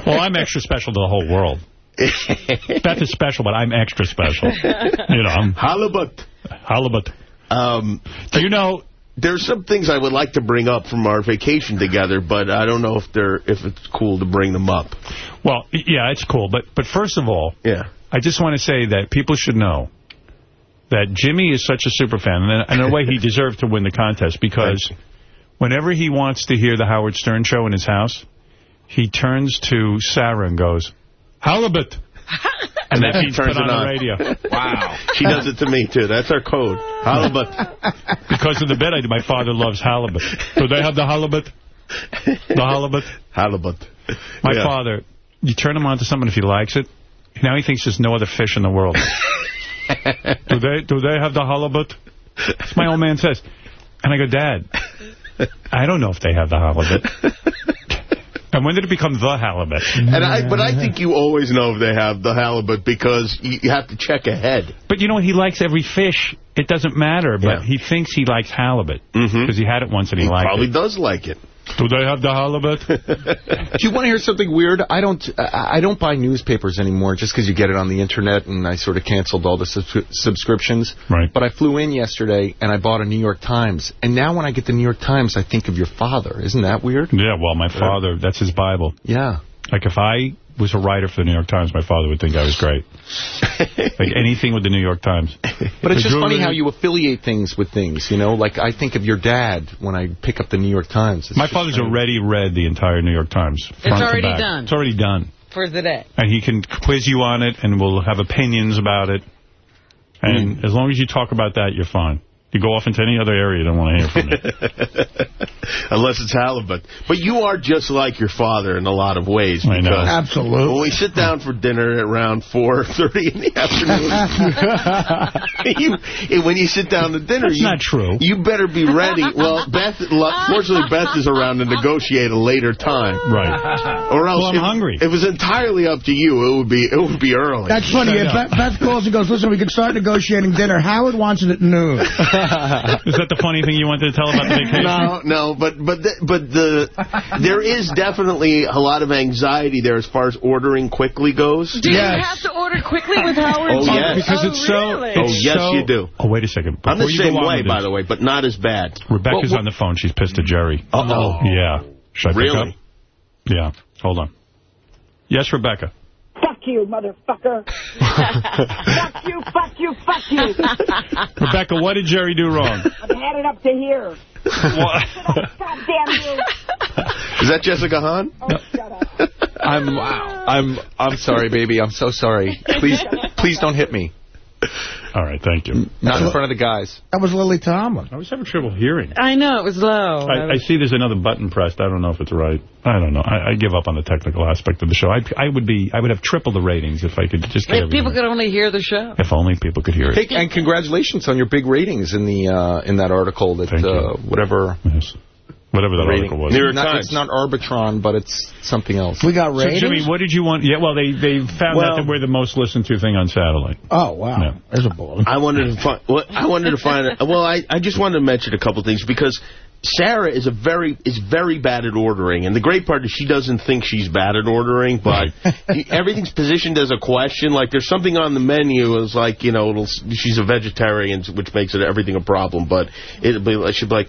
well, I'm extra special to the whole world. Beth is special, but I'm extra special. You know, I'm halibut. Halibut. Um, Do you know? There's some things I would like to bring up from our vacation together, but I don't know if they're if it's cool to bring them up. Well, yeah, it's cool. But but first of all, yeah, I just want to say that people should know that Jimmy is such a super fan, and in a way he deserved to win the contest because whenever he wants to hear the Howard Stern show in his house, he turns to Sarah and goes, halibut. And that means turns put on it the on. radio. Wow. She does it to me, too. That's our code. Halibut. Because of the bit I did, my father loves halibut. Do they have the halibut? The halibut? Halibut. My Yeah. father, you turn him on to something if he likes it, now he thinks there's no other fish in the world. do they do they have the halibut? That's my old man says. And I go, Dad, I don't know if they have the halibut. And when did it become the halibut? And I, but I think you always know if they have the halibut because you, you have to check ahead. But you know what? He likes every fish. It doesn't matter, but Yeah. he thinks he likes halibut mm-hmm. because he had it once and he, He liked probably it. Probably does like it. Do they have the halibut? Do you want to hear something weird? I don't. I I don't buy newspapers anymore just because you get it on the internet, and I sort of canceled all the subscri- subscriptions. Right. But I flew in yesterday and I bought a New York Times, and now when I get the New York Times, I think of your father. Isn't that weird? Yeah, well, my uh, father, that's his Bible. Yeah. Like, if I was a writer for the New York Times, my father would think I was great. like, anything with the New York Times. But it's just funny how you affiliate things with things, you know? Like, I think of your dad when I pick up the New York Times. It's My father's funny. already read the entire New York Times. It's already back. done. It's already done. For the day. And he can quiz you on it, and we'll have opinions about it. And mm. as long as you talk about that, you're fine. You go off into any other area, you don't want to hear from me. Unless it's halibut. But you are just like your father in a lot of ways. I know. Absolutely. When we sit down for dinner at around 4.30 in the afternoon, you, when you sit down to dinner, That's you, not true. you better be ready. Well, Beth, fortunately, Beth is around to negotiate a later time. Right. Or else, Well, I'm if, hungry. If it was entirely up to you, it would be it would be early. That's funny. I If. Beth, Beth calls and goes, listen, we can start negotiating dinner. Howard wants it at noon. Is that the funny thing you wanted to tell about the vacation? No, no, but but the, but the there is definitely a lot of anxiety there as far as ordering quickly goes. Do you have to order quickly with Howard? Oh, oh yes. Because it's so... Oh, really? Oh, yes, so- you do. Oh, wait a second. I'm the you same go way, by this, the way, but not as bad. Rebecca's Well, on the phone. She's pissed at Jerry. Uh-oh. Yeah. Should I pick Really? up? Yeah. Hold on. Yes, Rebecca. Fuck you, motherfucker. fuck you, fuck you, fuck you. Rebecca, what did Jerry do wrong? I've had it up to here. What? God damn you. Is that Jessica Hahn? Oh, shut up. I'm, I'm, I'm sorry, baby. I'm so sorry. Please, please don't hit me. All right, thank you. Not in front of the guys. That was Lily Tomlin. I was having trouble hearing. I know, it was low. I, I see there's another button pressed. I don't know if it's right. I don't know. I, I give up on the technical aspect of the show. I, I would be. I would have triple the ratings if I could just get if everything. people could only hear the show. If only people could hear it. Hey, and congratulations on your big ratings in the uh, in that article that Thank you. uh, whatever Yes. Whatever that rating. article was. It's not, it's not Arbitron, but it's something else. We got So, Jimmy, what did you want? Yeah, well, they, they found Well- out that we're the most listened to thing on satellite. Oh, wow. Yeah. There's a bullet. I wanted to find. Well, I wanted to find. Well, I I just wanted to mention a couple things because Sarah is a very is very bad at ordering, and the great part is she doesn't think she's bad at ordering, but everything's positioned as a question. Like there's something on the menu is like you know it'll, she's a vegetarian, which makes it everything a problem. But it'll be like she'll be like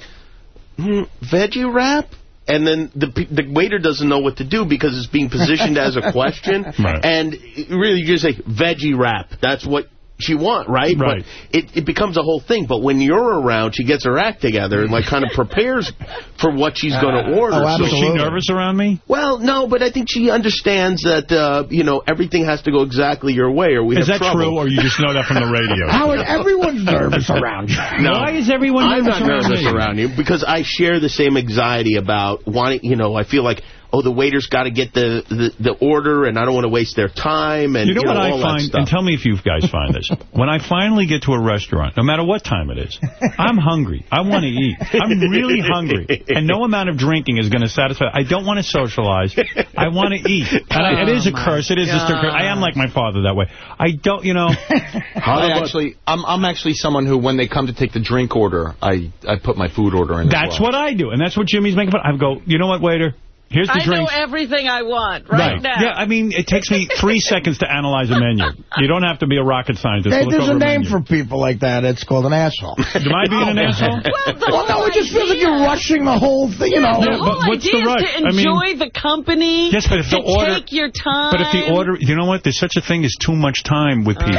hmm, veggie wrap. And then the the waiter doesn't know what to do because it's being positioned as a question. Right. And really, you just say veggie wrap. That's what she want, right? Right. But it, it becomes a whole thing. But when you're around, she gets her act together and like kind of prepares for what she's going to order. Oh, So- Is she nervous around me? Well, no, but I think she understands that uh, you know everything has to go exactly your way, or we Is have that trouble. true, or you just know that from the radio? Howard, everyone's nervous around you. No. Why is everyone I'm nervous not around nervous around you because I share the same anxiety about wanting. You know, I feel like oh, the waiter's got to get the, the the order, and I don't want to waste their time. And you know what all I that find, stuff. and tell me if you guys find this. when I finally get to a restaurant, no matter what time it is, I'm hungry. I want to eat. I'm really hungry. And no amount of drinking is going to satisfy. I don't want to socialize. I want to eat. And I, it is a Oh, curse. It is a curse. I am like my father that way. I don't, you know. I actually, I'm, I'm actually someone who, when they come to take the drink order, I, I put my food order in. That's well. what I do. And that's what Jimmy's making fun I go, you know what, waiter? Here's the I know everything I want right, now. Yeah, I mean, it takes me three seconds to analyze a menu. You don't have to be a rocket scientist. Hey, to look there's a over name menu. for people like that. It's called an asshole. Am I being an oh. asshole? Well, no, it just feels like you're rushing the whole thing, you know. the whole but what's idea the rush? is to I mean- enjoy the company. Yes, but if to the order- take your time. But if the order, you know what? There's such a thing as too much time with people.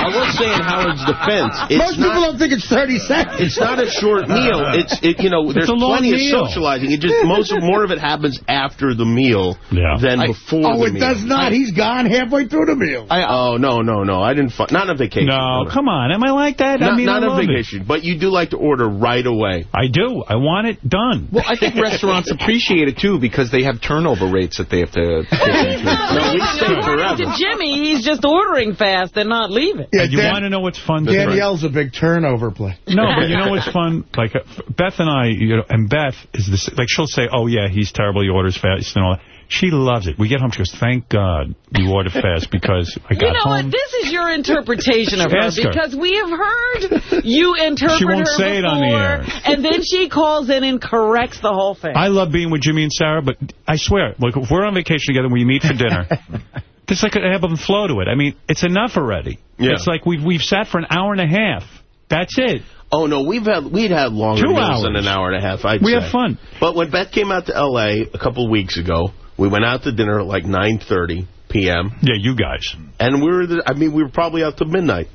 I will say in Howard's defense, it's Most not, people don't think it's 30 seconds. It's not a short meal. It's it, you know It's there's a long plenty meal. of socializing. It just most of, more of it happens after the meal Yeah. than I- before Oh, the it meal. does not. He's gone halfway through the meal. I, oh no no no! I didn't. Fi not on vacation. No, come on. Am I like that? Not, I mean, not on love it. but you do like to order right away. I do. I want it done. Well, I think restaurants appreciate it, too, because they have turnover rates that they have to take into. No, we stay According forever. to Jimmy, he's just ordering fast and not leaving. Yeah, And you Dan- want to know what's fun? Danielle's a big turnover play. No, but you know what's fun? Like, uh, Beth and I, you know, and Beth is this, like, she'll say, oh, yeah, he's terrible, he orders fast and all that. She loves it. We get home, she goes, thank God you ordered fast because I got home. You know home. what? This is your interpretation of her her. because we have heard you interpret She won't her say it on the before, air. and then she calls in and corrects the whole thing. I love being with Jimmy and Sarah, but I swear, like, if we're on vacation together and we meet for dinner, there's like an ebb and flow to it. I mean, it's enough already. Yeah. It's like we've we've sat for an hour and a half. That's it. Oh no, we've had we'd had longer Two meals than an hour and a half. I'd We say. have fun. But when Beth came out to L.A. a couple of weeks ago, we went out to dinner at like 9:30 p.m. Yeah, you guys. and we were. The, I mean, we were probably out to midnight.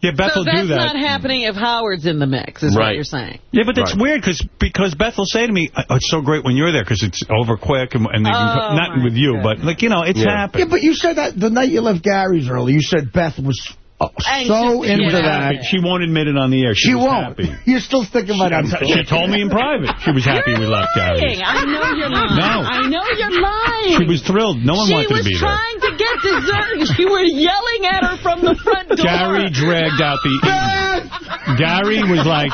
Yeah, Beth so will do that. not happening if Howard's in the mix, is what you're saying. Yeah, but that's Right. weird cause, because Beth will say to me, oh, it's so great when you're there because it's over quick and, and they can, Oh, not with you, but like, you know, it's Yeah. Yeah, but you said that the night you left Gary's early, you said Beth was Anxious Oh, so to into that. out. She won't admit it on the air. She, She won't. happy. You're still sticking by that. She told me in private. She was happy we left Gary's. I know you're lying. No. I know you're lying. She was thrilled. No one she wanted to be there. She was trying to get dessert. You were yelling at her from the front door. Gary dragged out the... Gary was like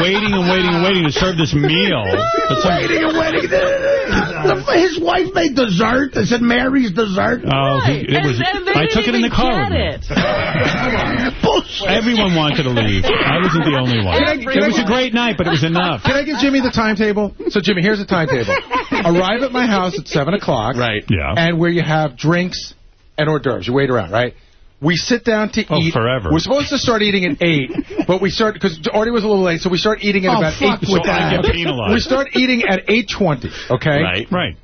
waiting and waiting and waiting to serve this meal. It's like, Waiting and waiting. The- His wife made dessert. They said Mary's dessert. oh, he- it And- was. and they I took it didn't in the car even with me. get it. Everyone wanted to leave. I wasn't the only one. Can I- it was a great night, but it was enough. Can I give Jimmy the timetable? So, Jimmy, here's the timetable. Arrive at my house at 7 o'clock. Right. Yeah. And where you have drinks and hors d'oeuvres. You wait around, right? We sit down to Oh, eat. forever. We're supposed to start eating at 8, but we start, because Artie was a little late, so we start eating at Oh, about fuck 8. with So I get penalized. We start eating at 8.20, okay? Right. Right.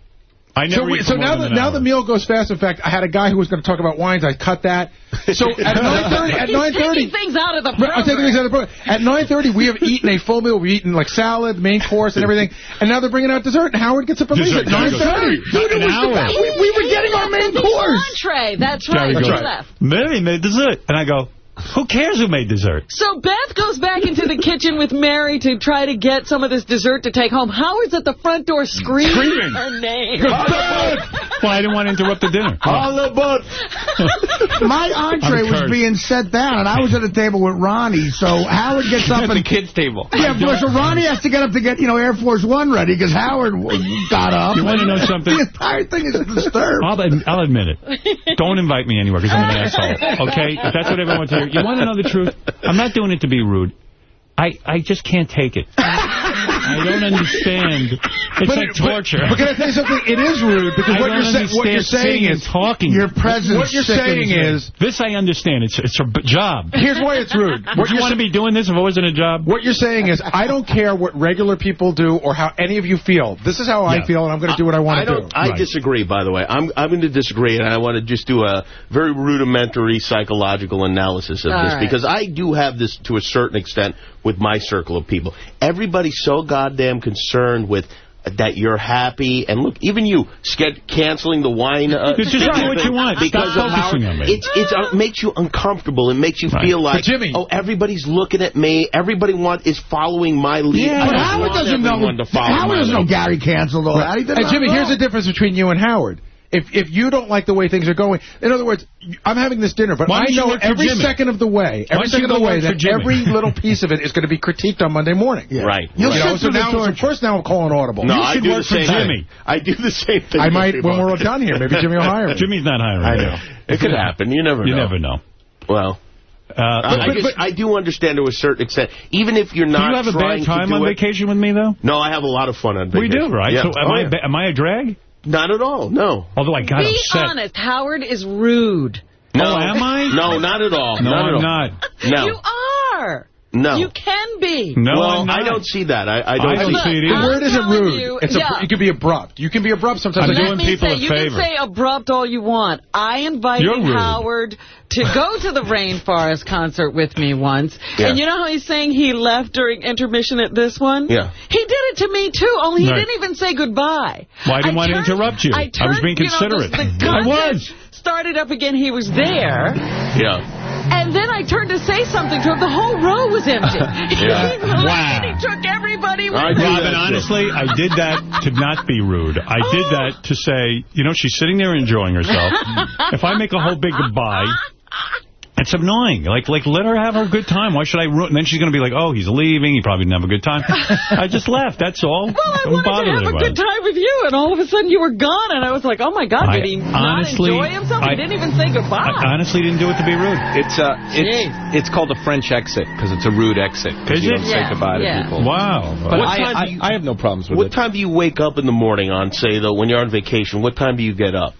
I never So, we, so now the now hour. the meal goes fast. In fact, I had a guy who was going to talk about wines. I cut that. So at 9:30, at He's 9:30, taking things out of the Right, I'm taking program. these out of the program. At 9.30, we have eaten a full meal. We've eaten like salad, main course, and everything. And now they're bringing out dessert, and Howard gets up and leaves Dessert, at 9.30. Dude, it was the best. We, we were getting our main course. Entree. That's right. goes, She left. Mary made dessert. And I go, who cares who made dessert? So Beth goes back into the kitchen with Mary to try to get some of this dessert to take home. Howard's at the front door screaming, Screaming. her name. Beth! Well, I didn't want to interrupt the dinner. All about. My entree was being set down, and I was at a table with Ronnie, so Howard gets up At the kids' table. Yeah, but so Ronnie has to get up to get, you know, Air Force One ready, because Howard got up. You want to know something? The entire thing is disturbed. I'll, I'll admit it. Don't invite me anywhere because I'm an asshole. Okay? If that's what everyone wants to You want to know the truth? I'm not doing it to be rude. I, I just can't take it. I don't understand. It's But like it- torture. But, can I tell you something? It is rude because what you're, sa- what you're saying is talking. Your presence What you're saying sickens is This I understand. It's it's a b- job. here's why it's rude. Would you want to be doing this if it wasn't a job? What you're saying is, I don't care what regular people do or how any of you feel. This is how Yeah. I feel, and I'm going to do what I want to do. don't. I Right. disagree. By the way, I'm I'm going to disagree, and I want to just do a very rudimentary psychological analysis of All this right. because I do have this to a certain extent with my circle of people. Everybody's so goddamn concerned with that you're happy, and look, even you, canceling the wine. Uh, Just do what you want. Because Stop of how focusing on me. it's it's uh, makes you uncomfortable. It makes you Right. feel like, Jimmy- oh, everybody's looking at me. Everybody want is following my lead. Yeah, I But Howard doesn't know. everyone to follow Howard doesn't know. Gary canceled all that. He didn't. Jimmy, know. here's the difference between you and Howard. If if you don't like the way things are going, in other words, I'm having this dinner, but I know every second of the way, every second of the way that every little piece of it is going to be critiqued on Monday morning. Right. You'll right. You know, sit so through the now, so torture. first now I'm calling audible. No, You I do work the for same Jimmy. thing. I do the same thing. I might when we're all done here. Maybe Jimmy will hire me. Jimmy's not hiring I know. It could happen. You never You know. never know. Well, Uh, I, but- just, but- I do understand to a certain extent. Even if you're do not you have a bad time on it, vacation with me, though? No, I have a lot of fun on vacation. We do, right? Yeah. So am, Oh, I, yeah. am I a drag? Not at all. No. Although I got Be upset. honest. Howard is rude. No. Oh, am I? No, not at all. No, not I'm all. not. No. You are. No. You can be. No, well, I'm not. I don't see that. I, I don't I don't see see it The either. word isn't telling rude. you, it's yeah. a, you can be abrupt. You can be abrupt sometimes. I'm doing people say, a you favor. can say abrupt all you want. I invited Howard to go to the Rainforest concert with me once. Yeah. And you know how he's saying he left during intermission at this one? Yeah. He did it to me, too, only he Right. didn't even say goodbye. Well, I didn't want to interrupt you. I, I was turned, being you know, considerate. the I was. started up again. He was there. Yeah. And then I turned to say something to him. The whole row was empty. Yeah. Wow. and he took everybody with him. Robin, honestly, I did that to not be rude. I did oh. that to say, you know, she's sitting there enjoying herself. if I make a whole big goodbye, it's annoying. Like, like let her have her good time. Why should I ruin? And then she's going to be like, oh, he's leaving. He probably didn't have a good time. I just left. That's all. Well, I Don't wanted bother to have a anybody. good time with you, and all of a sudden you were gone, and I was like, oh, my God, I did he honestly- not enjoy himself? I- he didn't even say goodbye. I honestly didn't do it to be rude. It's uh, it's it's called a French exit because it's a rude exit because you it? don't say Yeah, goodbye to people. Wow. But What I, time I, do you- I have no problems with What it. time do you wake up in the morning on, say, though, when you're on vacation? What time do you get up?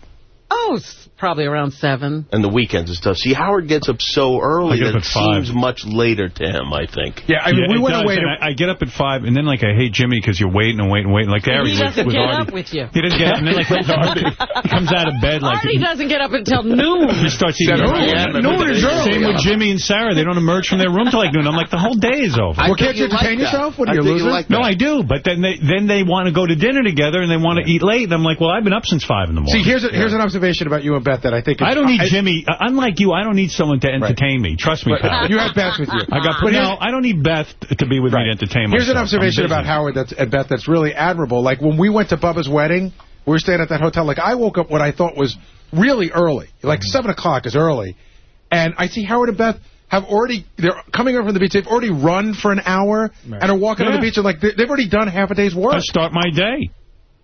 oh, s- probably around 7. And the weekends and stuff. See, Howard gets up so early I that it five. seems much later to him, I think. yeah, I mean, Yeah, we went does, away to... I, I get up at 5, and then, like, I hate Jimmy because you're waiting and waiting and waiting. Like, there He was, doesn't was get Artie. up with you. He doesn't get up. And then, like, Artie, he comes out of bed, like... Artie doesn't get up until noon. He starts eating Seven early. a.m. Noon is early. Same with Jimmy and Sarah. They don't emerge from their room till like noon. I'm like, the whole day is over. Well, can't you entertain yourself? What are you, a I think like no. I do, but then they then they want to go to dinner together and they want to eat late. And I'm like, well, I've been up since five in the morning. See, morning. here's a, here's an observation about you and That I think... I don't need I- Jimmy. uh, Unlike you, I don't need someone to entertain me. Trust me, pal. you have Beth with you. I got But no. I don't need Beth to be with me to entertain myself. Here's an observation about Howard that's, and Beth that's really admirable. Like, when we went to Bubba's wedding, we were staying at that hotel. Like, I woke up what I thought was really early. Like, Mm-hmm. 7 o'clock is early. And I see Howard and Beth have already, they're coming over from the beach. They've already run for an hour and are walking on the beach. And, like, they've already done half a day's work. I start my day.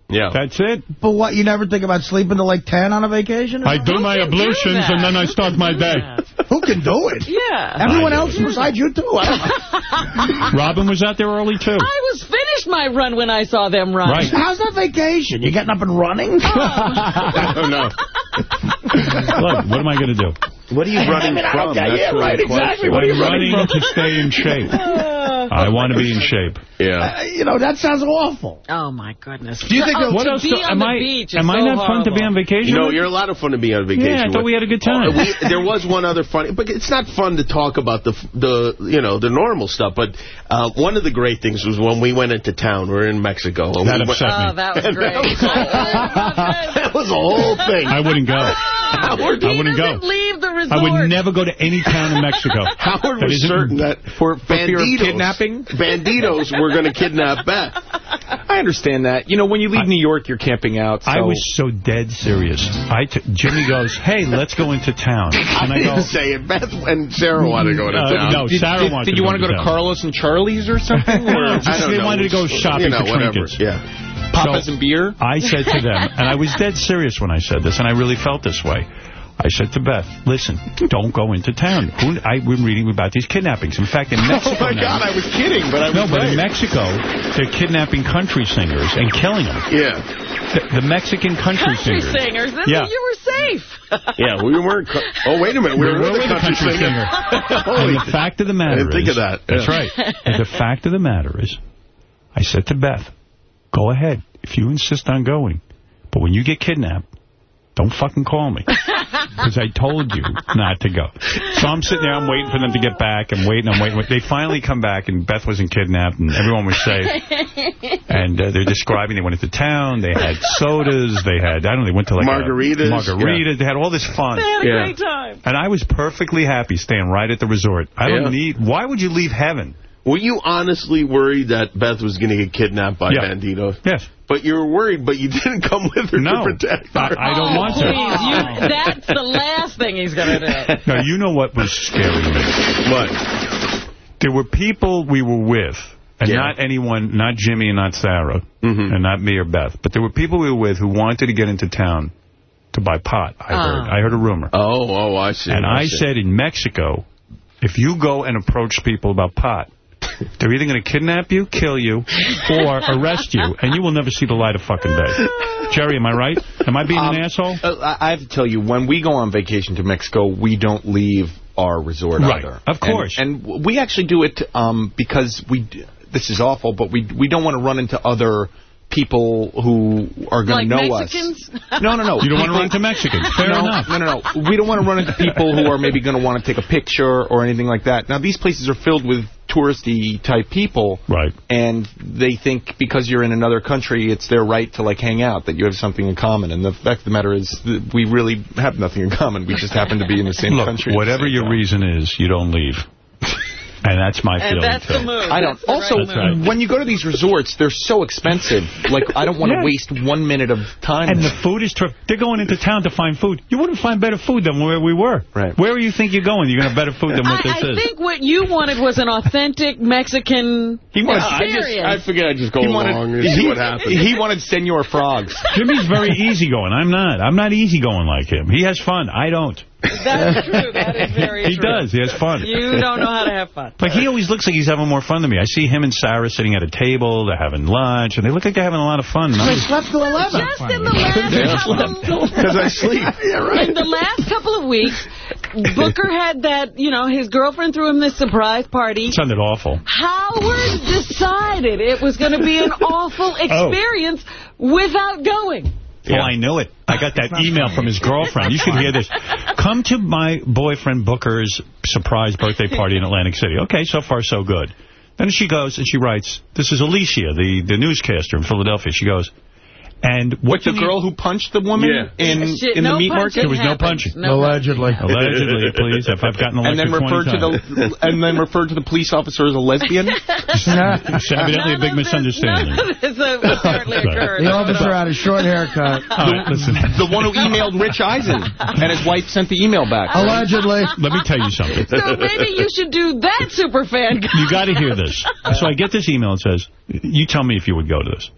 Yeah. That's it. But what, you never think about sleeping till like 10 on a vacation? I do something? my can do ablutions and then I start my day. that? Who can do it? Yeah. Everyone else besides you two. I don't know. Robin was out there early too. I was finished my run when I saw them run. Right. How's that vacation? You getting up and running? Oh. I don't know. Look, what am I going to do? What are you running I mean, from? That's yeah, right, exactly. question. What are you running running to stay in shape. Uh, I want to be in shape. Yeah. Uh, you know, that sounds awful. Oh, my goodness. Do you think oh, that- What to else? be do- on am the I? beach is am I so not fun to be on vacation? No, with? you're a lot of fun to be on vacation Yeah, I thought with. we had a good time. Oh, we, there was one other funny, but it's not fun to talk about the the you know the normal stuff. But uh, one of the great things was when we went into town. We were in Mexico. And That we upset Oh, me. that was great. that was a whole thing. I wouldn't go. Howard, I wouldn't go. leave the resort. I would never go to any town in Mexico. Howard That was certain that For, for fear of banditos, kidnapping? banditos were going to kidnap Beth. I I understand that. You know, when you leave New York, you're camping out. So. I was so dead serious. I t Jimmy goes, hey, let's go into town. And I, I didn't say it. Beth and Sarah want to go to Uh, town. no, Did, Sarah did, wanted did you want to to go to town. Carlos and Charlie's or something? Or just I they know. wanted to go shopping you know, for whatever. trinkets. Yeah. Papas So- and beer? I said to them, and I was dead serious when I said this, and I really felt this way. I said to Beth, listen, don't go into town. Who, I've been reading about these kidnappings. In fact, in Mexico Oh, my now- God, I was kidding, but I was No, but in. Mexico, they're kidnapping country singers and killing them. Yeah. The, the Mexican country, Country singers. singers. Then Yeah. you were safe. Yeah, we weren't. Oh, wait a minute. We were with a country singer. and the fact of the matter I didn't think is- of that. That's right. And the fact of the matter is, I said to Beth, go ahead if you insist on going. But when you get kidnapped, don't fucking call me. Because I told you not to go. So I'm sitting there, I'm waiting for them to get back. I'm waiting, I'm waiting. They finally come back, and Beth wasn't kidnapped, and everyone was safe. And uh, they're describing they went into town, they had sodas, they had, I don't know, they went to like Margaritas, A, margaritas. They had all this fun. They had a Yeah. great time. And I was perfectly happy staying right at the resort. I don't Yeah. need... Why would you leave heaven? Were you honestly worried that Beth was going to get kidnapped by Yeah. banditos? Yes. But you were worried, but you didn't come with her No. to protect her. I, I don't want to. Please, you, that's the last thing he's going to do. No, you know what was scary to me? What? There were people we were with, and Yeah. not anyone, not Jimmy and not Sarah, Mhm. and not me or Beth, but there were people we were with who wanted to get into town to buy pot, I heard. Oh. I heard a rumor. Oh, oh, I see. and I see. said in Mexico, if you go and approach people about pot, they're either going to kidnap you, kill you, or arrest you, and you will never see the light of fucking day. Jerry, am I right? Am I being Um, an asshole? uh, I I have to tell you, when we go on vacation to Mexico, we don't leave our resort Right, either. of course. And, and we actually do it um, because we. This is awful, but we we don't want to run into other people who are going Like to know Mexicans? us. No, no, no. You don't want to run into Mexicans. Fair no, enough. No, no, no. We don't want to run into people who are maybe going to want to take a picture or anything like that. Now, these places are filled with touristy type people. Right. And they think because you're in another country, it's their right to like hang out, that you have something in common. And the fact of the matter is that we really have nothing in common. We just happen to be in the same Look, country. at whatever same your time. reason is, you don't leave. And that's my And feeling, that's too. the move. I don't. That's Also, right move. when you go to these resorts, they're so expensive. Like, I don't want to Yeah. waste one minute of time. And the food is terrific. They're going into town to find food. You wouldn't find better food than where we were. Right. Where do you think you're going? You're going to have better food than what I, this I is. think what you wanted was an authentic Mexican He wants- I just, experience. I figure I just go He along wanted, and see what happens. he wanted Senor Frogs. Jimmy's very easygoing. I'm not. I'm not easygoing like him. He has fun. I don't. That's true. That is very He true. does. He has fun. You don't know how to have fun. But he always looks like he's having more fun than me. I see him and Sarah sitting at a table. They're having lunch, and they look like they're having a lot of fun. And I'm They slept till 11. Just in the last couple, Because I sleep. yeah, right. in the last couple of weeks, Booker had that, you know, his girlfriend threw him this surprise party. it sounded awful. Howard decided it was going to be an awful oh. experience without going. Oh, I knew it. I got that email from his girlfriend. You should hear this. Come to my boyfriend Booker's surprise birthday party in Atlantic City. Okay, so far so good. Then she goes and she writes, this is Alicia, the, the newscaster in Philadelphia. She goes, and what the do you- girl who punched the woman Yeah. in Shit, in no the meat market? There was no happens. punching. No Allegedly. Allegedly, please, if I've gotten and then referred to the and then referred to the police officer as a lesbian. It's evidently a big None of this- misunderstanding. None of this apparently occurred. The officer had a short haircut. All right, listen. the one who emailed Rich Eisen, and his wife sent the email back. Allegedly. Let me tell you something. So maybe you should do that super fan. You got to hear this. So I get this email that says, you tell me if you would go to this.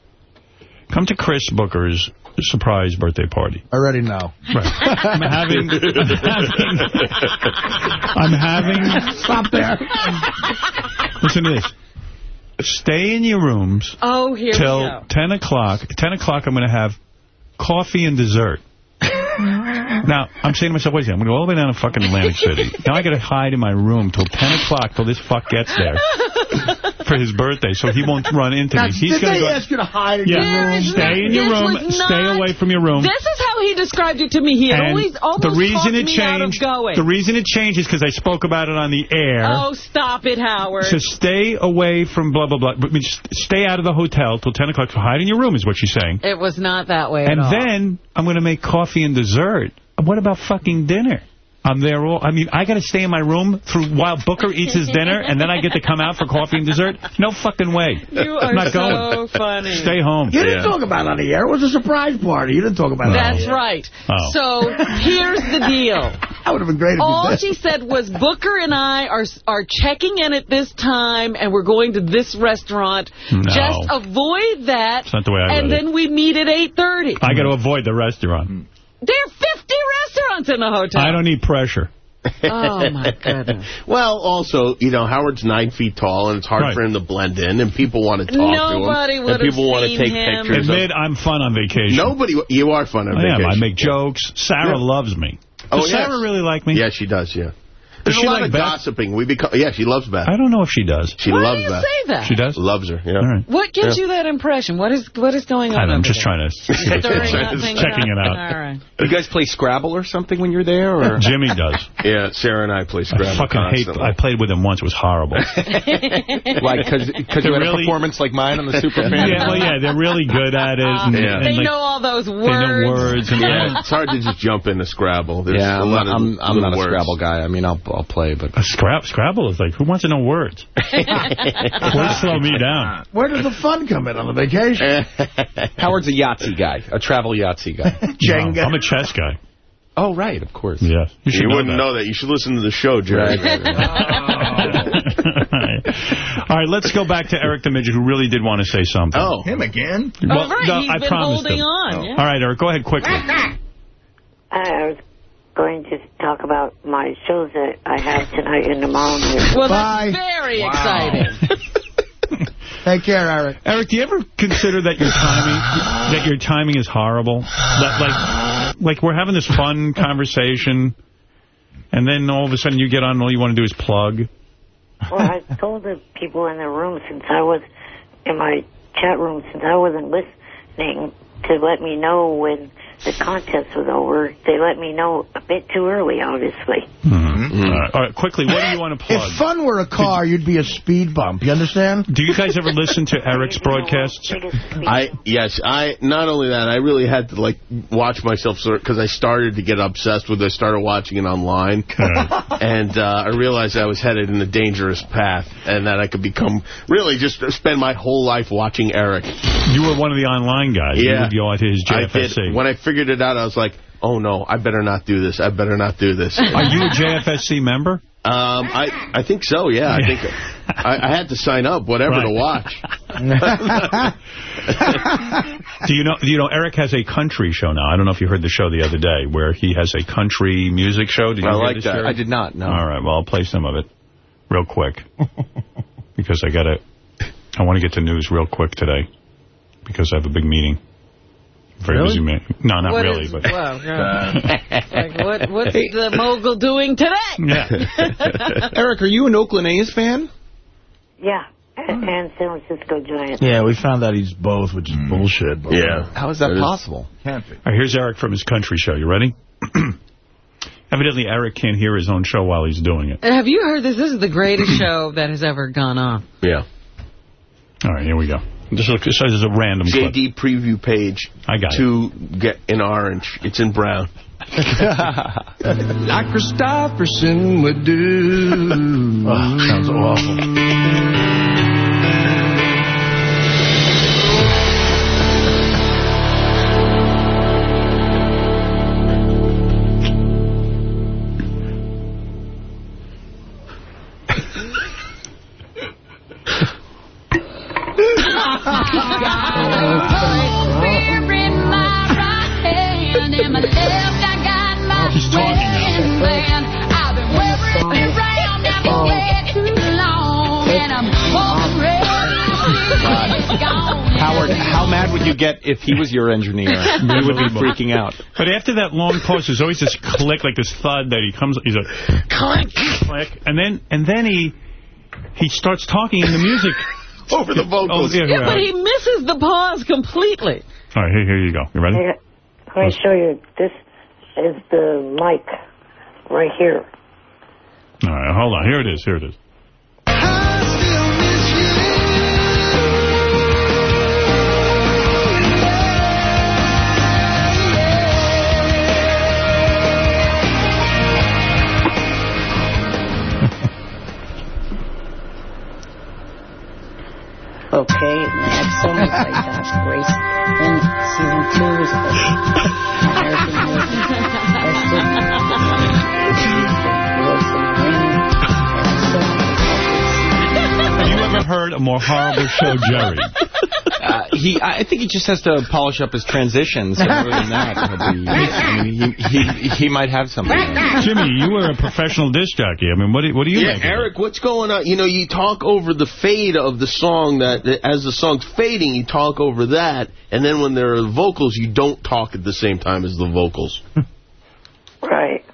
Come to Chris Booker's surprise birthday party. I already know. Right. I'm having... I'm having... I'm having... Stop there. Listen to this. Stay in your rooms Oh, here till we go. 10 o'clock. 10 o'clock, I'm going to have coffee and dessert. Now, I'm saying to myself, wait a second, I'm going to go all the way down to fucking Atlantic City. Now I got to hide in my room till 10 o'clock till this fuck gets there for his birthday so he won't run into me. He's did going they to go... ask you to hide in Yeah. your room? Stay in your room. was Stay not- away from your room. This is how he described it to me. He had always almost the reason talked it me out of changed, going. the reason it changed is because I spoke about it on the air. Oh, stop it, Howard. So stay away from blah, blah, blah. But just stay out of the hotel till 10 o'clock. So hide in your room is what she's saying. It was not that way And at all. then I'm going to make coffee and dessert. What about fucking dinner? I'm there all, I mean, I got to stay in my room through while Booker eats his dinner, and then I get to come out for coffee and dessert? No fucking way. You I'm are not so going. funny. Stay home. You didn't talk about it on the air. It was a surprise party. You didn't talk about it. on That's the air. right. Oh. So here's the deal. That would have been great if All you she said was Booker and I are are checking in at this time, and we're going to this restaurant. No. Just avoid that. That's not the way I And read it. then we meet at 8.30. I got to avoid the restaurant. They're 50 restaurants in the hotel. I don't need pressure. Oh, my goodness. Well, also, you know, Howard's nine feet tall, and it's hard Right. for him to blend in, and people want to talk to him. Nobody and would've people want to seen take him. pictures. of- Admit I'm fun on vacation. Nobody, you are fun on I vacation. I make jokes. Sarah Yeah. loves me. Oh, Does yes. Sarah really like me? Yeah, she does, yeah. There's she a lot like of Beth? gossiping. We become, yeah, she loves Beth. I don't know if she does. She Why loves do you Beth. say that? She does? Loves her, yeah. All right. What gives Yeah. you that impression? What is what is going on? I don't know. I'm just there? trying to Stirring that Just thing checking it out. All right. You guys play Scrabble or something when you're there? Or Jimmy does. Yeah, Sarah and I play Scrabble I fucking hate. constantly. I played with him once. It was horrible. like because because you had a performance like mine on the Super Fan? yeah, well, yeah, they're really good at it. Uh, and, Yeah. and They like, know all those they words. know words. And Yeah, it's hard to just jump into Scrabble. There's Yeah, a I'm, lot I'm, I'm not a. Scrabble guy. I mean, I'll I'll play, but A Scrab Scrabble is like, who wants to know words? words slow me down. Where does the fun come in on the vacation? Howard's a Yahtzee guy, a travel Yahtzee guy. Jenga. No, I'm a chess guy. oh, right, of course. Yeah. You, You know wouldn't that. know that. You should listen to the show, Jerry. Right, right, All right, let's go back to Eric the Midget, who really did want to say something. Oh. Him again? Well, oh, right. no, He's I been holding him. on. Oh. yeah. All right, Eric, go ahead quickly. I was going to talk about my shows that I have tonight and tomorrow night. Well, Bye. that's very exciting. Take care, Eric. Eric, do you ever consider that your timing that your timing is horrible? That like like we're having this fun conversation, and then all of a sudden you get on and all you want to do is plug. Well, I told the people in the room since I was in my chat room since I wasn't listening to let me know when the contest was over. They let me know a bit too early, obviously. All, right, all right, quickly, what do you want to plug? If fun were a car, you'd be a speed bump. You understand? Do you guys ever listen to Eric's broadcasts? I yes, I not only that, I really had to like watch myself because I started to get obsessed with it. I started watching it online, and uh, I realized I was headed in a dangerous path, and that I could become really just spend my whole life watching Eric. You were one of the online guys. You Yeah. would go out to his I did. When I figured it out, I was like, "Oh no, I better not do this. I better not do this." Are you a JFSC member? Um, I I think so. Yeah, I think I, I had to sign up, whatever Right. to watch. Do you know? Do you know Eric has a country show now? I don't know if you heard the show the other day where he has a country music show. Did you I hear like this, that. Jerry? I did not, no. All right, well, I'll play some of it real quick because I got to. I want to get to news real quick today because I have a big meeting. Very Really? busy man. No, not What really, is- but well, yeah. like what, what's the mogul doing today? yeah. Eric, are you an Oakland A's fan? Yeah, and, and San Francisco Giants. Yeah, we found out he's both, which is mm. bullshit. But Yeah. How is that That is- possible? Can't be. All right, here's Eric from his country show. You ready? Evidently, Eric can't hear his own show while he's doing it. Have you heard this? This is the greatest show that has ever gone on. Yeah. All right, here we go. Just look, this is a random clip. JD preview page. I got it. to get in orange. It's in brown. Like Kristofferson would do. Oh, sounds awful. How mad would you get if he was your engineer? You would be freaking out. But after that long pause, there's always this click, like this thud that he comes. He's like click, click, and then and then he he starts talking in the music over the vocals. Oh, yeah, Yeah, right. but he misses the pause completely. All right, here, here you go. You ready? Hey, Let me show you. This is the mic right here. All right, hold on. Here it is. Here it is. Okay, and they have so many great jobs. Grace, then season two is American Have you ever heard a more horrible show, Jerry? Uh, he, I think he just has to polish up his transitions. And other than that, he'll be, I mean, he, he, he might have something. Jimmy, you were a professional disc jockey. I mean, what do, what do you yeah, make? Eric, what's going on? You know, you talk over the fade of the song that, as the song's fading, you talk over that, and then when there are vocals, you don't talk at the same time as the vocals. Right.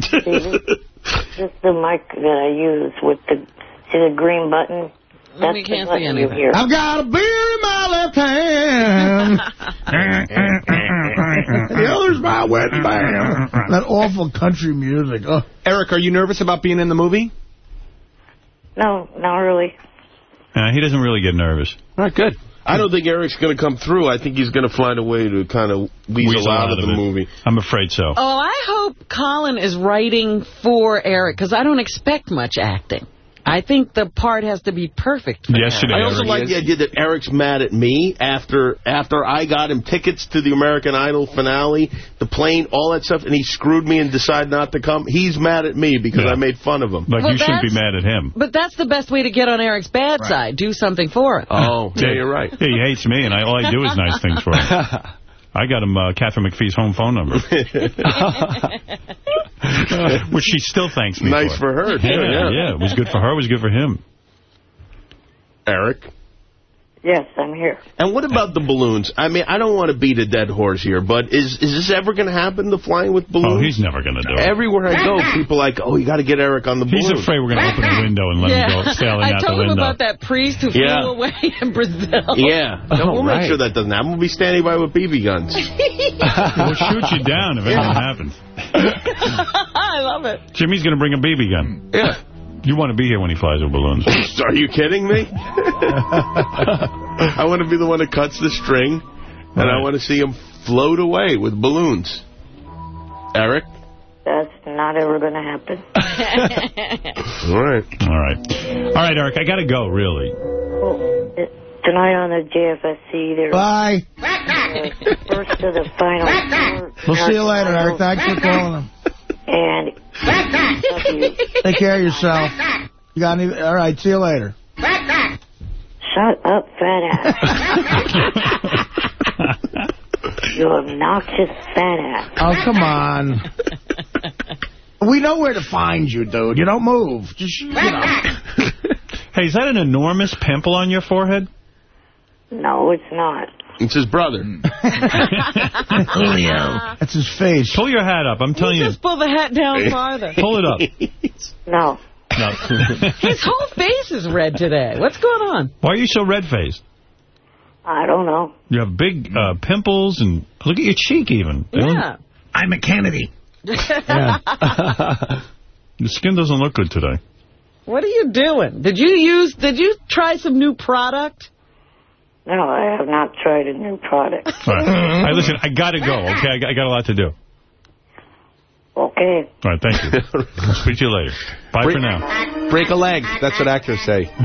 See, this, this is the mic that I use with the see the green button. That's We can't see anything. hear. I've got a beer in my left hand. the other's my wedding band. That awful country music. Oh. Eric, are you nervous about being in the movie? No, not really. Uh, he doesn't really get nervous. All right, good. I don't think Eric's going to come through. I think he's going to find a way to kind of weasel, Weasel out, out of the it. movie. I'm afraid so. Oh, I hope Colin is writing for Eric, because I don't expect much acting. I think the part has to be perfect for Yesterday, I also Eric like is- the idea that Eric's mad at me after after I got him tickets to the American Idol finale, the plane, all that stuff, and he screwed me and decided not to come. He's mad at me because Yeah. I made fun of him. Like, Well, you shouldn't be mad at him. But that's the best way to get on Eric's bad side. Do something for him. Oh, yeah, you're right. Yeah, he hates me, and I, all I do is nice things for him. I got him uh, Katharine McPhee's home phone number. Which she still thanks me Nice for. for her, too, yeah. yeah. It was good for her. It was good for him. Eric. Yes, I'm here. And what about the balloons? I mean, I don't want to beat a dead horse here, but is is this ever going to happen, the flying with balloons? Oh, he's never going to do it. Everywhere I go, people are like, oh, you got to get Eric on the balloon. He's afraid we're going to open a window and let him go sailing I out the window. I told him about that priest who Yeah. flew away in Brazil. Yeah. Oh, no, Oh, we'll right. make sure that doesn't happen. We'll be standing by with BB guns. we'll shoot you down if anything happens. I love it. Jimmy's going to bring a BB gun. Yeah. You want to be here when he flies with balloons. Are you kidding me? I want to be the one that cuts the string, and I want to see him float away with balloons. Eric? That's not ever going to happen. All right. All right. All right, Eric, I got to go, really. Well, tonight on the JFSC, there's Bye. the first of the final. We'll see you later, Eric. Thanks for calling. And Take care of yourself. You got any? All right. See you later. shut up, fat ass. you obnoxious fat ass. Oh, come on. We know where to find you, dude. You don't move. Just, you know. Hey, is that an enormous pimple on your forehead? No, it's not. It's his brother. Julio. That's his face. Pull your hat up. I'm telling you. Just pull the hat down farther. Pull it up. No. No. His whole face is red today. What's going on? Why are you so red-faced? I don't know. You have big uh, pimples, and look at your cheek even. Yeah. I'm a Kennedy. The skin doesn't look good today. What are you doing? Did you use? Did you try some new product? No, I have not tried a new product. All right. All right, listen, I got to go, okay? I got, I got a lot to do. Okay. All right, thank you. I'll speak to you later. Bye for now. Break a leg. That's what actors say.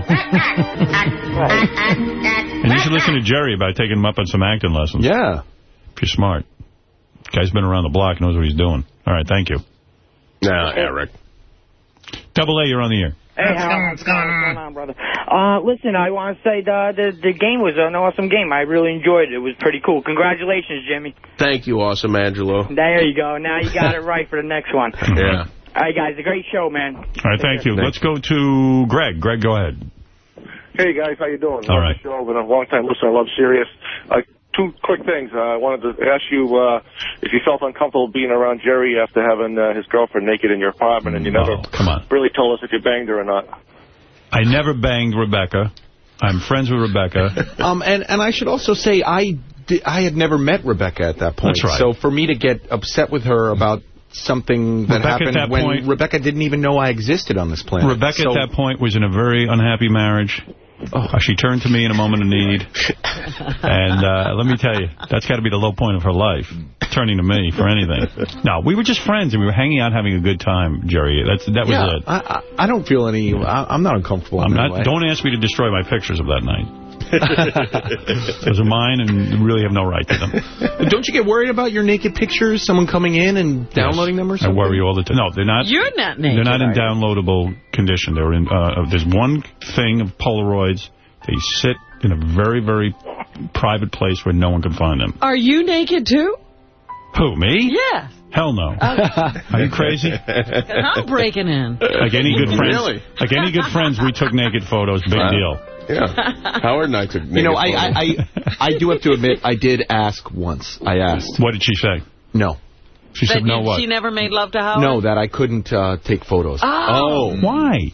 And you should listen to Jerry about taking him up on some acting lessons. Yeah. If you're smart. Guy's been around the block, knows what he's doing. All right, thank you. Now, Eric. Double A, you're on the air. Hey, Howard. What's going on, brother? Uh, listen, I want to say the, the the game was an awesome game. I really enjoyed it. It was pretty cool. Congratulations, Jimmy. Thank you, awesome Angelo. There you go. Now you got it right for the next one. Yeah. All right, guys. A great show, man. All right, thank you. Let's go to Greg. Greg, go ahead. Hey guys, how you doing? All Love right. the show. Been a long time listener. I love Sirius. Uh, two quick things. Uh, I wanted to ask you uh, if you felt uncomfortable being around Jerry after having uh, his girlfriend naked in your apartment, and you never Oh, come on. really told us if you banged her or not. I never banged Rebecca. I'm friends with Rebecca. Um, and, and I should also say, I, di- I had never met Rebecca at that point. That's right. So for me to get upset with her about something that Rebecca happened that when point- Rebecca didn't even know I existed on this planet. Rebecca So- at that point was in a very unhappy marriage. Uh, she turned to me in a moment of need. And uh, let me tell you, that's got to be the low point of her life, turning to me for anything. No, we were just friends, and we were hanging out having a good time, Jerry. That's That was yeah, it. I, I I don't feel any. I, I'm not uncomfortable. I'm in not. way. Don't ask me to destroy my pictures of that night. Those are mine and really have no right to them. Don't you get worried about your naked pictures, someone coming in and downloading them or I something? worry all the time. No, they're not. You're not naked. They're not in downloadable condition. They're in. Uh, there's one thing of Polaroids. They sit in a very, very private place where no one can find them. Are you naked too? Who, me? Yeah. Hell no. Are you crazy? I'm breaking in. Like any good friends, Really? like any good friends, we took naked photos. Big Wow. deal. Yeah. Howard and I took You know, I, I, I, I do have to admit, I did ask once. I asked. What did she say? No. She That said no. What? She never made love to Howard? No, that I couldn't uh, take photos. Oh. Why?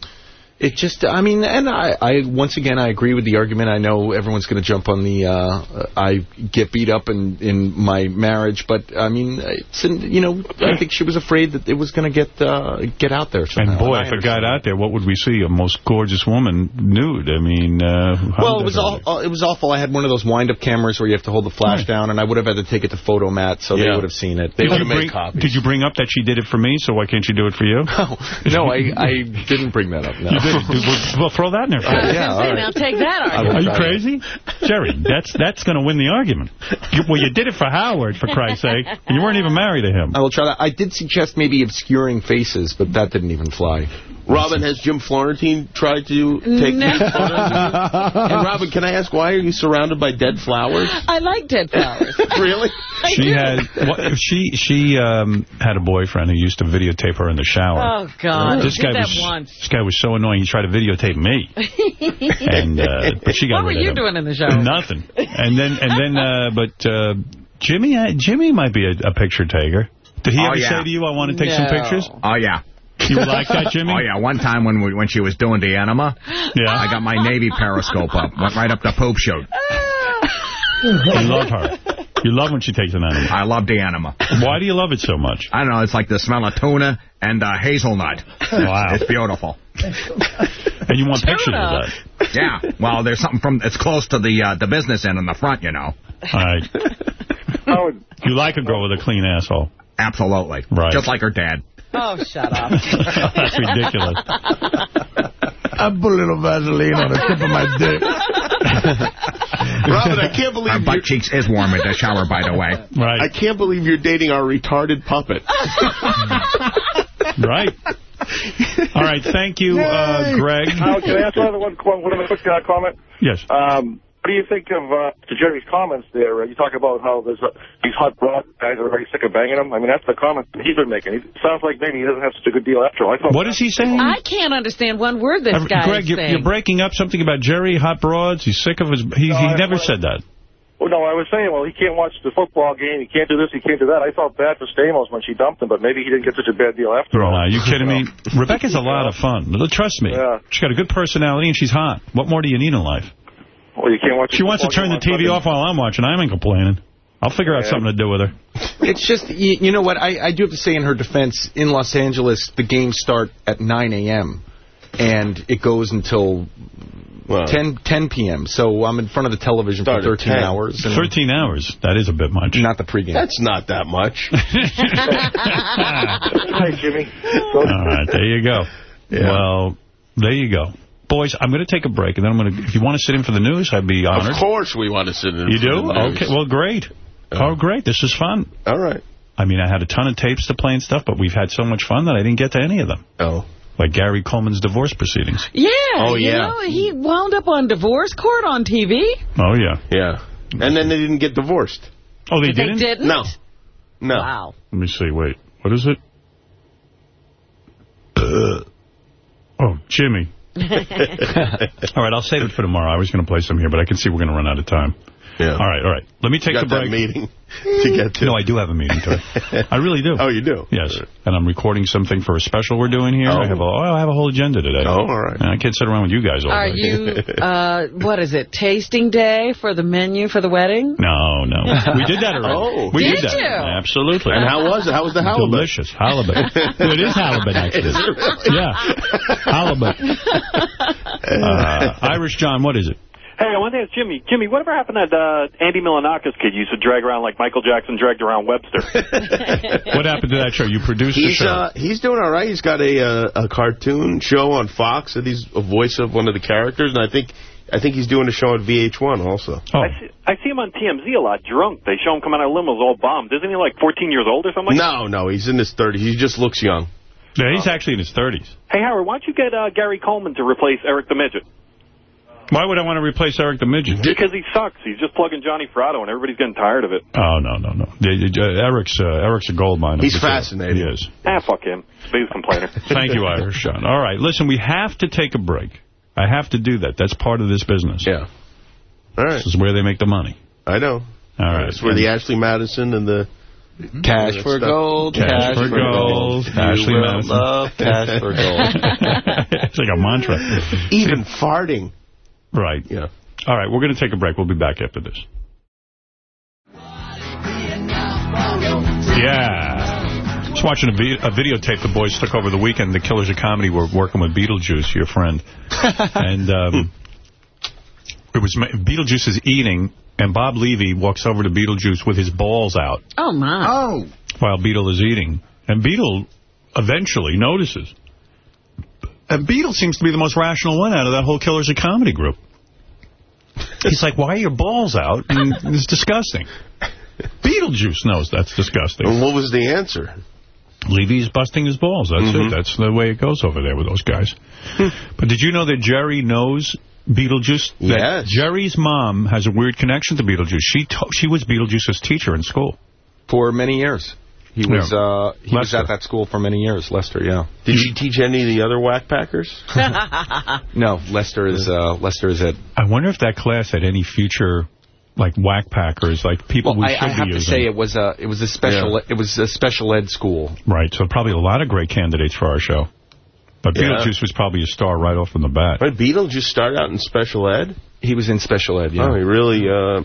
It just, I mean, and I, I once again, I agree with the argument. I know everyone's going to jump on the, uh, I get beat up in, in my marriage, but I mean, it's, in, you know, I think she was afraid that it was going to get, uh, get out there somehow. And boy, I if it got out there, what would we see? A most gorgeous woman nude. I mean, uh, Well, it was that all, uh, it was awful. I had one of those wind-up cameras where you have to hold the flash down, and I would have had to take it to Fotomat, so they would have seen it. They Did would you, have bring, made copies. did you bring up that she did it for me, so why can't she do it for you? no, I, I didn't bring that up. No. You did. Well, well, throw that in there. Uh, yeah, all Say, right. now take that argument. Are you crazy? Jerry, that's that's going to win the argument. You, well, you did it for Howard, for Christ's sake, and you weren't even married to him. I will try that. I did suggest maybe obscuring faces, but that didn't even fly. Robin, has Jim Florentine tried to take No. photos of you? And Robin, can I ask why are you surrounded by dead flowers? I like dead flowers. really? I She do. had what, she she um, had a boyfriend who used to videotape her in the shower. Oh, God. This guy was once. this guy was so annoying. He tried to videotape me, and uh, but she got What were rid of you him. doing in the shower? Nothing. And then and then uh, but uh, Jimmy uh, Jimmy might be a, a picture taker. Did he Oh, ever yeah. say to you, "I want to take some pictures"? Oh, yeah. You like that, Jimmy? Oh, yeah. One time when we, when she was doing the enema, Yeah. I got my Navy periscope up. Went right up the poop chute. You love her. You love when she takes an animal. I love the enema. Why do you love it so much? I don't know. It's like the smell of tuna and uh, hazelnut. Wow. It's beautiful. And you want pictures of that. Yeah. Well, there's something from. It's close to the uh, the business end in the front, you know. All right. Howard, You like a girl with a clean asshole. Absolutely. Right. Just like her dad. Oh, shut up. That's ridiculous. I put a little Vaseline on the tip of my dick. Robin, I can't Her believe butt you're, cheeks is warm in the shower, by the way. Right. I can't believe you're dating our retarded puppet. Right. All right. Thank you, uh, Greg. Howard, can I ask another one, one, one other quick uh, comment? Yes. Um, what do you think of uh, to Jerry's comments there? Uh, you talk about how there's uh, these hot broad guys are already sick of banging him. I mean, that's the comment that he's been making. It sounds like maybe he doesn't have such a good deal after all. I thought What is he saying? I can't understand one word this Uh, guy Greg, is you're, saying. you're breaking up something about Jerry Hot Broads. He's sick of his... He, No, he never I- said that. Well, no, I was saying, well, he can't watch the football game. He can't do this. He can't do that. I felt bad for Stamos when she dumped him, but maybe he didn't get such a bad deal after all. Are you kidding me? Rebecca's a lot of fun. Trust me. Yeah. She's got a good personality and she's hot. What more do you need in life? Well, you can't watch. She wants to turn the TV off while I'm watching. I ain't complaining. I'll figure out something to do with her. It's just, you, you know what, I, I do have to say in her defense, in Los Angeles, the games start at 9 a.m. and it goes until Well, 10, 10 p.m. So I'm in front of the television for 13 hours. And 13 hours. That is a bit much. Not the pregame. That's not that much. Hi, Jimmy. All right, there you go. Yeah. Well, there you go. Boys, I'm going to take a break, and then I'm going to... If you want to sit in for the news, I'd be honored. Of course we want to sit in You for do? the news. Okay, well, great. Oh, great. This is fun. All right. I mean, I had a ton of tapes to play and stuff, but we've had so much fun that I didn't get to any of them. Oh. Like Gary Coleman's divorce proceedings. Yeah. Oh, you yeah. know, he wound up on divorce court on TV. Oh, yeah. Yeah. And then they didn't get divorced. Oh, they They didn't? They didn't? No. No. Wow. Let me see. Wait. What is it? Uh. oh, Jimmy. All right, I'll save it for tomorrow. I was going to play some here, but I can see we're going to run out of time. Yeah. All right, all right. Let me take You the got break. that meeting to get to. No, I do have a meeting today. I really do. Oh, you do? Yes. And I'm recording something for a special we're doing here. Oh. I have a, oh, I have a whole agenda today. Oh, all right. And I can't sit around with you guys all Are day. you, uh, what is it, tasting day for the menu for the wedding? No, no. We did that already. Oh. we Did did that. you? Absolutely. And how was it? How was the halibut? Delicious. Halibut. Well, it is halibut, actually. Is it really? Yeah. Halibut. Uh, Irish John, what is it? Hey, Hey, I wanted to ask Jimmy. Jimmy, whatever happened to that uh, Andy Milonakis kid you used to drag around like Michael Jackson dragged around Webster? What happened to that show? You produced the show. uh, he's doing all right. He's got a uh, a cartoon show on Fox that he's a voice of one of the characters, and I think I think he's doing a show at VH1 also. Oh. I, see, I see him on TMZ a lot, drunk. They show him coming out of limos all bombed. Isn't he like 14 years old or something like that? No, no, he's in his 30s. He just looks young. Yeah, he's actually in his 30s. Hey, Howard, why don't you get uh, Gary Coleman to replace Eric the Midget? Why would I want to replace Eric the Midget? Because he sucks. He's just plugging Johnny Fratto, and everybody's getting tired of it. Oh, no, no, no. The- the- Eric's, uh, Eric's a gold mine. He's material. fascinating. He is. Ah, fuck him. Space complainer. Thank you, Irish John. All right, listen, we have to take a break. I have to do that. That's part of this business. Yeah. All right. This is where they make the money. I know. All right. It's where the Ashley Madison and the... Cash that for gold, Cash, cash for for gold. gold. Ashley You Madison. love cash for gold. it's like a mantra. Even farting. Right. Yeah. All right, we're going to take a break. We'll be back after this. Yeah. Just watching a, vi a videotape the boys took over the weekend. The Killers of Comedy were working with Beetlejuice, your friend. and um, it was Beetlejuice is eating, and Bob Levy walks over to Beetlejuice with his balls out Oh, my. Oh. while Beetle is eating. And Beetle eventually notices. And Beetle seems to be the most rational one out of that whole Killers of Comedy group. He's like, why are your balls out? And it's disgusting. Beetlejuice knows that's disgusting. And what was the answer? Levy's busting his balls. That's Mhm. it. That's the way it goes over there with those guys. but did you know that Jerry knows Beetlejuice? That Yes. Jerry's mom has a weird connection to Beetlejuice. She she was Beetlejuice's teacher in school. For many years. He was Yeah. uh, he was at that school for many years, Lester, yeah. Did she teach any of the other whack packers? No, Lester is uh, Lester is it. I wonder if that class had any future, like, whack packers, like people Well, we I, should I have to say it was a it was a special it was a special ed school. Right, so probably a lot of great candidates for our show. But Yeah. Beetlejuice was probably a star right off from the bat. But Beetle just started out in special ed? He was in special ed, yeah. Oh, he really, uh,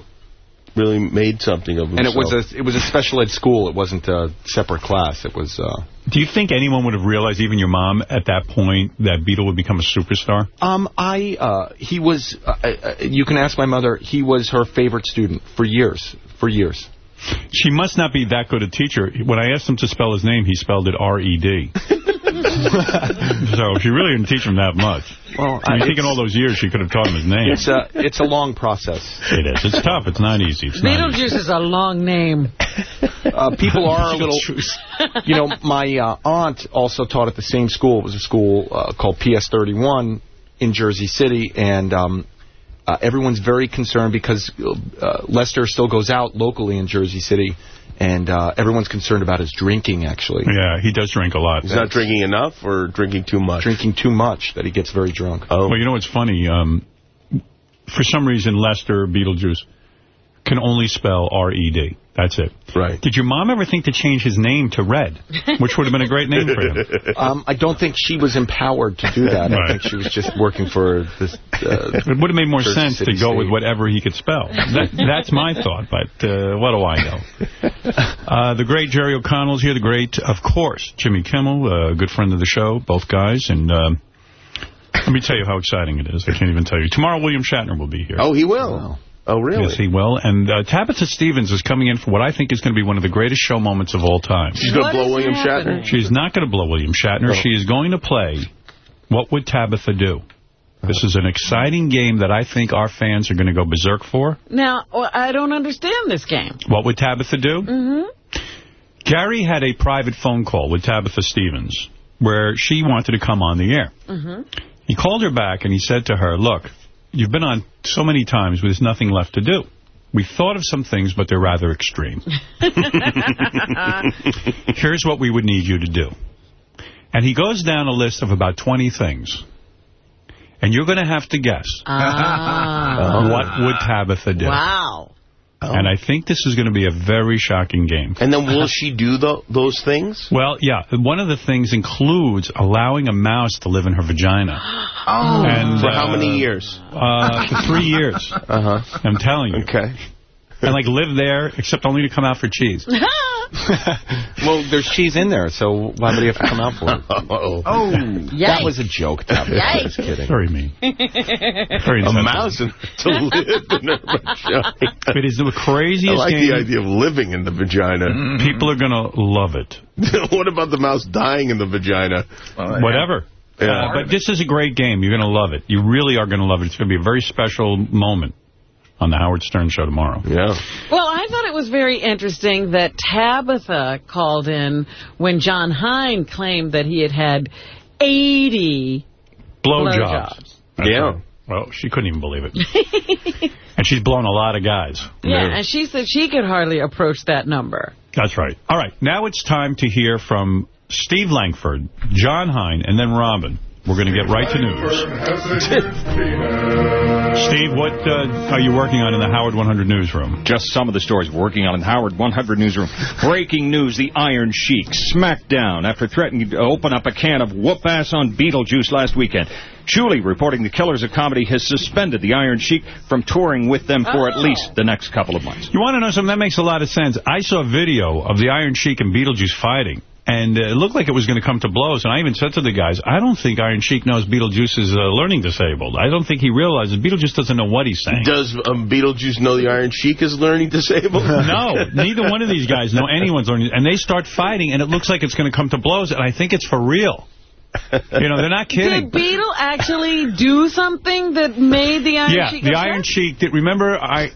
really made something of himself. and it was a it was a special ed school. It wasn't a separate class. It was. Uh, Do you think anyone would have realized, even your mom, at that point, that Beetle would become a superstar? um, I uh, he was. Uh, uh, you can ask my mother. He was her favorite student for years. For years. She must not be that good a teacher. When I asked him to spell his name, he spelled it R-E-D. so she really didn't teach him that much. Well, I I- think in all those years she could have taught him his name. It's a it's a long process. It is. It's tough. It's not easy. It's not easy. Beetlejuice is a long name. Uh, people are a little, you know, my uh, aunt also taught at the same school. It was a school uh, called PS31 in Jersey City, and um, uh, everyone's very concerned because uh, Lester still goes out locally in Jersey City, and uh, everyone's concerned about his drinking, actually. Yeah, he does drink a lot. He's not drinking enough or drinking too much? Drinking too much, that he gets very drunk. Oh. Well, you know what's funny? Um, for some reason, Lester Beetlejuice can only spell R-E-D. That's it. Right. Did your mom ever think to change his name to Red, which would have been a great name for him? Um, I don't think she was empowered to do that. I think she was just working for this. Uh, It would have made more sense to go with whatever he could spell. That, that's my thought, but uh, what do I know? Uh, the great Jerry O'Connell's here. The great, of course, Jimmy Kimmel, a good friend of the show, both guys. And um, let me tell you how exciting it is. I can't even tell you. Tomorrow, William Shatner will be here. Oh, he will. Oh, really? Yes, he will. And uh, Tabitha Stevens is coming in for what I think is going to be one of the greatest show moments of all time. She's going to blow William Shatner? She's not going to blow William Shatner. Oh. She is going to play What Would Tabitha Do? This is an exciting game that I think our fans are going to go berserk for. Now, I don't understand this game. What would Tabitha do? Mm-hmm. Gary had a private phone call with Tabitha Stevens where she wanted to come on the air. Mm-hmm. He called her back and he said to her, look, you've been on so many times, but there's nothing left to do. We thought of some things, but they're rather extreme. Here's what we would need you to do. And he goes down a list of about 20 things. And you're going to have to guess. Ah. What would Tabitha do? Wow. And I think this is going to be a very shocking game. And then will she do tho those things? Well, yeah. One of the things includes allowing a mouse to live in her vagina. Oh. And, For how uh, many years? Uh, for three years. Uh-huh. I'm telling you. Okay. And, like, live there, except only to come out for cheese. well, there's cheese in there, so why would he have to come out for it? oh, oh that was a joke, Tom. I was kidding. Very mean. Very a mouse in, to live in a vagina. It is the craziest I like game. the idea of living in the vagina. People are going to love it. what about the mouse dying in the vagina? Whatever. Yeah. Uh, but this is a great game. You're going to love it. You really are going to love it. It's going to be a very special moment on the Howard Stern show tomorrow. Yeah. Well, I thought it was very interesting that Tabitha called in when John Hein claimed that he had had 80 Blowjobs. blowjobs. Yeah. Well, she couldn't even believe it. and she's blown a lot of guys. Yeah, and she said she could hardly approach that number. That's right. All right, now it's time to hear from Steve Langford, John Hein, and then Robin. We're going to get right to news. Steve, what uh, are you working on in the Howard 100 newsroom? Just some of the stories working on in the Howard 100 newsroom. Breaking news, the Iron Sheik smacked down after threatening to open up a can of whoop-ass on Beetlejuice last weekend. Shuli reporting the Killers of Comedy has suspended the Iron Sheik from touring with them for at least the next couple of months. You want to know something? That makes a lot of sense. I saw a video of the Iron Sheik and Beetlejuice fighting. And uh, it looked like it was going to come to blows. And I even said to the guys, I don't think Iron Sheik knows Beetlejuice is uh, learning disabled. I don't think he realizes Beetlejuice just doesn't know what he's saying. Does um, Beetlejuice know the Iron Sheik is learning disabled? no, neither one of these guys know anyone's learning. And they start fighting, and it looks like it's going to come to blows. And I think it's for real. You know, they're not kidding. Did Beetle actually do something that made the Iron yeah, Sheik the upset? Iron Sheik. Did, remember, I,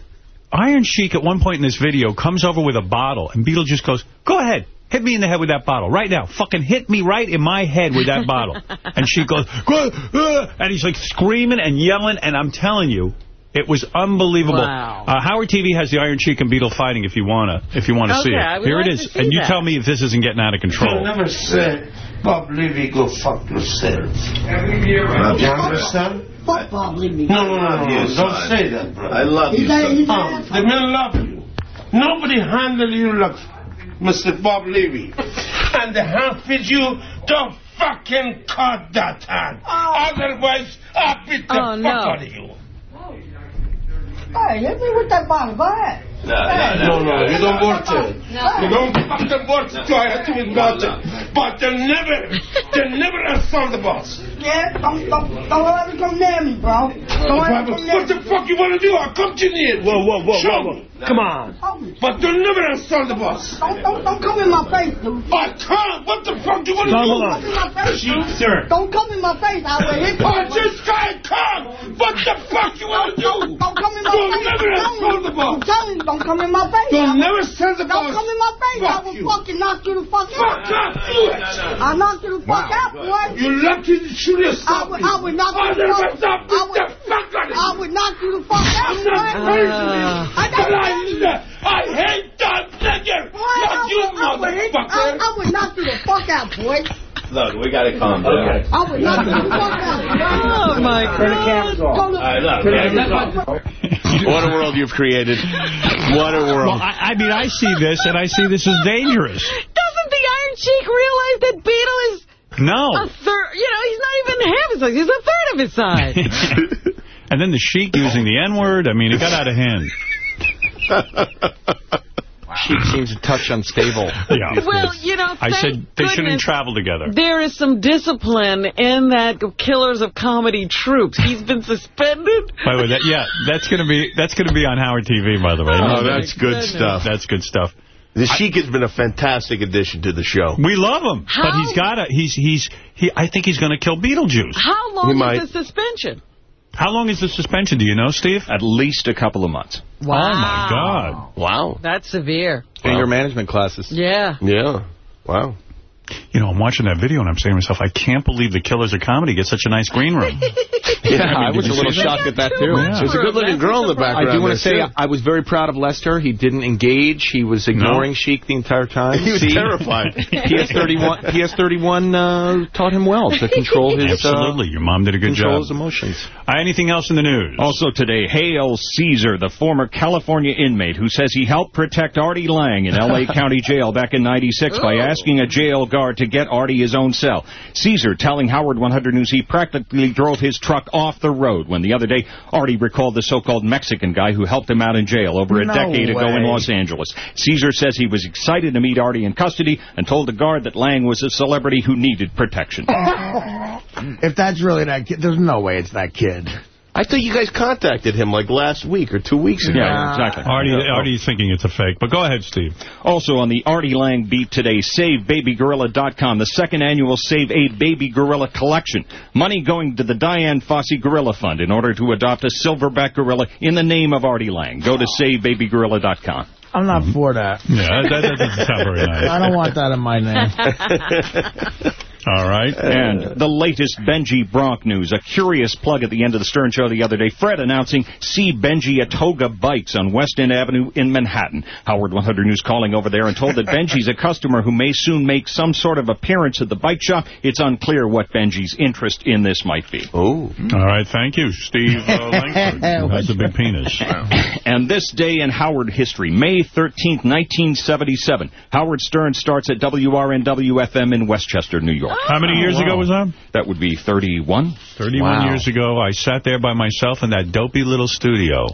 Iron Sheik at one point in this video comes over with a bottle, and Beetle just goes, go ahead. Hit me in the head with that bottle right now. Fucking hit me right in my head with that bottle. And she goes, uh," and he's like screaming and yelling. And I'm telling you, it was unbelievable. Wow. Uh, Howard TV has the Iron Sheik and Beetle fighting if you wanna if you wanna see it. I would Here like it to see And you that. tell me if this isn't getting out of You control. never said, Bob Levy, go fuck yourself. You understand? Fuck Bob Levy. No, no, no, no. Don't son. say that, bro. I love you, son. Um, the men love you. Nobody handle you like Mr. Bob Levy. And the hand feed you, don't fucking cut that hand. Oh. Otherwise, I'll beat the Oh, fuck no. out of you. Hey, hit me with that bottle. Go ahead. No, no, you don't want it. You don't fucking want to try to do it about it. But they'll never, they'll never assault the boss. Yeah, don't, don't, don't let him come near me, bro. Don't let him come near What the fuck you want to do? I'll come to you. Whoa, whoa, whoa, Show whoa, whoa. Come on. But they'll never assault the boss. Don't, don't, don't come in my face, dude. I can't. What the fuck do you want to do? Don't come in my face, You, dude. sir. Don't come in my face. I will hit you. I just can't come. What the fuck you want to do? Don't come in my You'll face. never I'm assault the you. boss. I'm telling you, don't come in my face. You'll I- never send the Don't come in my face. I will you. fucking knock you the fuck out. Fuck up, do it. I knock you the fuck out, boy. You lucky that you didn't I stop me. I would knock you the Otherwise, fuck I'll beat I would, the fuck out of you. I would knock you the fuck out, I'm not boy. crazy. I But I, I hate that nigger. Boy, I Not you, I would motherfucker. I, I would knock you the fuck out, boy. Look, we got to calm down. I would knock you the fuck out. Oh, my Turn the cameras off. All right, look. What a world you've created. What a world. Well, I, I mean, I see this, and I see this as dangerous. Doesn't the Iron Sheik realize that Beetle is No. a third? You know, he's not even half his size. He's a third of his size. and then the Sheik using the N-word. I mean, it got out of hand. Sheik seems a touch unstable. Yeah. Well, you know, I said they shouldn't travel together. There is some discipline in that Killers of Comedy troops. He's been suspended. By the way, that, yeah, that's gonna be that's gonna be on Howard TV. By the way, Oh, that's good goodness. stuff. That's good stuff. The Sheik has been a fantastic addition to the show. We love him, but he's got to. He's he's he. I think he's going to kill Beetlejuice. How He long might. is the suspension? How long is the suspension? Do you know, Steve? At least a couple of months. Wow. Oh my God! Wow. That's severe. Anger management classes. Yeah. Yeah. Wow. You know, I'm watching that video and I'm saying to myself, I can't believe the Killers of Comedy get such a nice green room. Yeah, I was a little see that? shocked at that, too. Yeah. There's a good-looking girl in the background. I do want to say too. I was very proud of Lester. He didn't engage. He was ignoring Sheik the entire time. He was See? terrified. PS31, PS31 uh, taught him well to control his Absolutely, your mom did a Uh, good control job. his emotions. Uh, anything else in the news? Also today, Hale Caesar, the former California inmate who says he helped protect Artie Lange in L.A. County Jail back in 96 by asking a jail guard to to get Artie his own cell. Caesar telling Howard 100 News he practically drove his truck off the road when the other day Artie recalled the so-called Mexican guy who helped him out in jail over a No decade ago in. Los Angeles. Caesar says he was excited to meet Artie in custody and told the guard that Lange was a celebrity who needed protection. if that's really that kid, there's no way it's that kid. I thought you guys contacted him like last week or two weeks ago. Yeah, exactly. Artie, Artie's thinking it's a fake. But go ahead, Steve. Also on the Artie Lange beat today, SaveBabyGorilla.com, the second annual Save a Baby Gorilla collection. Money going to the Dian Fossey Gorilla Fund in order to adopt a silverback gorilla in the name of Artie Lange. Go to SaveBabyGorilla.com. I'm not mm-hmm. for that. Yeah, that, that doesn't sound very nice. I don't want that in my name. All right. And the latest Benji Bronk news. A curious plug at the end of the Stern Show the other day. Fred announcing, see Benji at Toga Bikes on West End Avenue in Manhattan. Howard 100 News calling over there and told that Benji's a customer who may soon make some sort of appearance at the bike shop. It's unclear what Benji's interest in this might be. Oh. All right, thank you, Steve uh, Langford, who has a big penis. And this day in Howard history, May 13th, 1977, Howard Stern starts at WRNW-FM in Westchester, New York. How many years ago was that? That would be 31. 31 Wow. years ago, I sat there by myself in that dopey little studio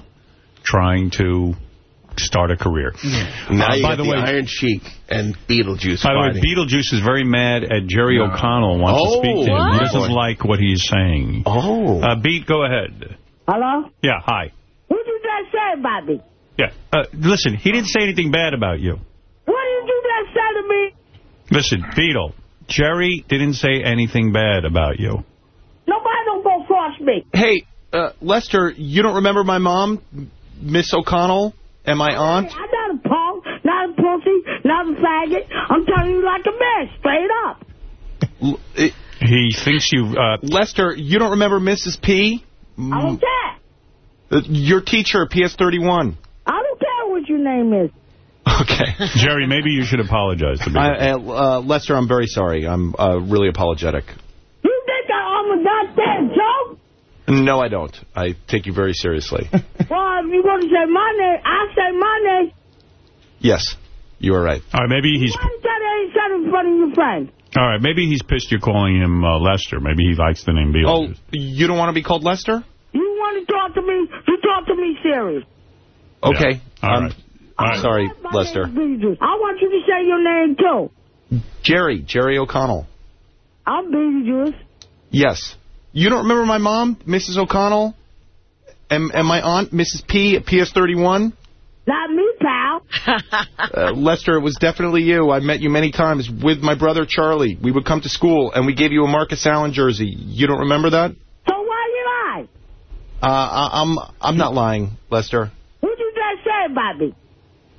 trying to start a career. Now Uh, you by the the, way, Iron Sheik and Beetlejuice by the way. Beetlejuice is very mad at Jerry O'Connell. Wants Oh, to speak to him. what? He doesn't like what he's saying. Oh. Uh, Beat, go ahead. Hello? Yeah, hi. What you just say about me? Yeah. Uh, listen, he didn't say anything bad about you. What did you just say to me? Listen, Beetle, Jerry didn't say anything bad about you. Nobody don't go cross me. Hey, uh, Lester, you don't remember my mom, Miss O'Connell, and my aunt? I'm not a punk, not a pussy, not a faggot. I'm telling you like a man, straight up. L- it- He thinks you... Uh, Lester, you don't remember Mrs. P? I don't care. Uh, your teacher, PS31. I don't care what your name is. Okay. Jerry, maybe you should apologize to me. I, uh, uh, Lester, I'm very sorry. I'm uh, really apologetic. You think I'm a goddamn joke? No, I don't. I take you very seriously. well, if you're going to say my name, I say my name. yes, you are right. All right, maybe he's... Why you tell said in front of your friend? All right, maybe he's pissed you're calling him uh, Lester. Maybe he likes the name Oh, you don't want to be called Lester? You want to talk to me? You talk to me serious. Okay. All I'm, right. I'm sorry, Lester. I want you to say your name, too. Jerry, Jerry O'Connell. I'm Beetlejuice. Yes. You don't remember my mom, Mrs. O'Connell? And, and my aunt, Mrs. P at PS31? Not me, pal. Uh, Lester, it was definitely you. I met you many times with my brother Charlie. We would come to school, and we gave you a Marcus Allen jersey. You don't remember that? So why you lie? Uh, I, I'm I'm not lying, Lester. What you just say about me?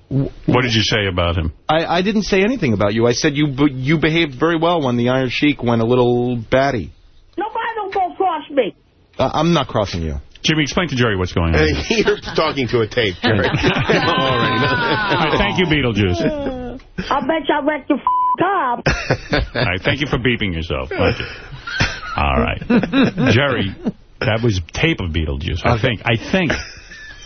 What did you say about him? I, I didn't say anything about you. I said you you behaved very well when the Iron Sheik went a little batty. Nobody don't go cross me. Uh, I'm not crossing you. Jimmy, explain to Jerry what's going on. Hey, You're talking to a tape, Jerry. All right, thank you, Beetlejuice. I bet you I wrecked your f- car. All right, thank you for beeping yourself. Thank you. All right. Jerry, that was tape of Beetlejuice, I think. I think.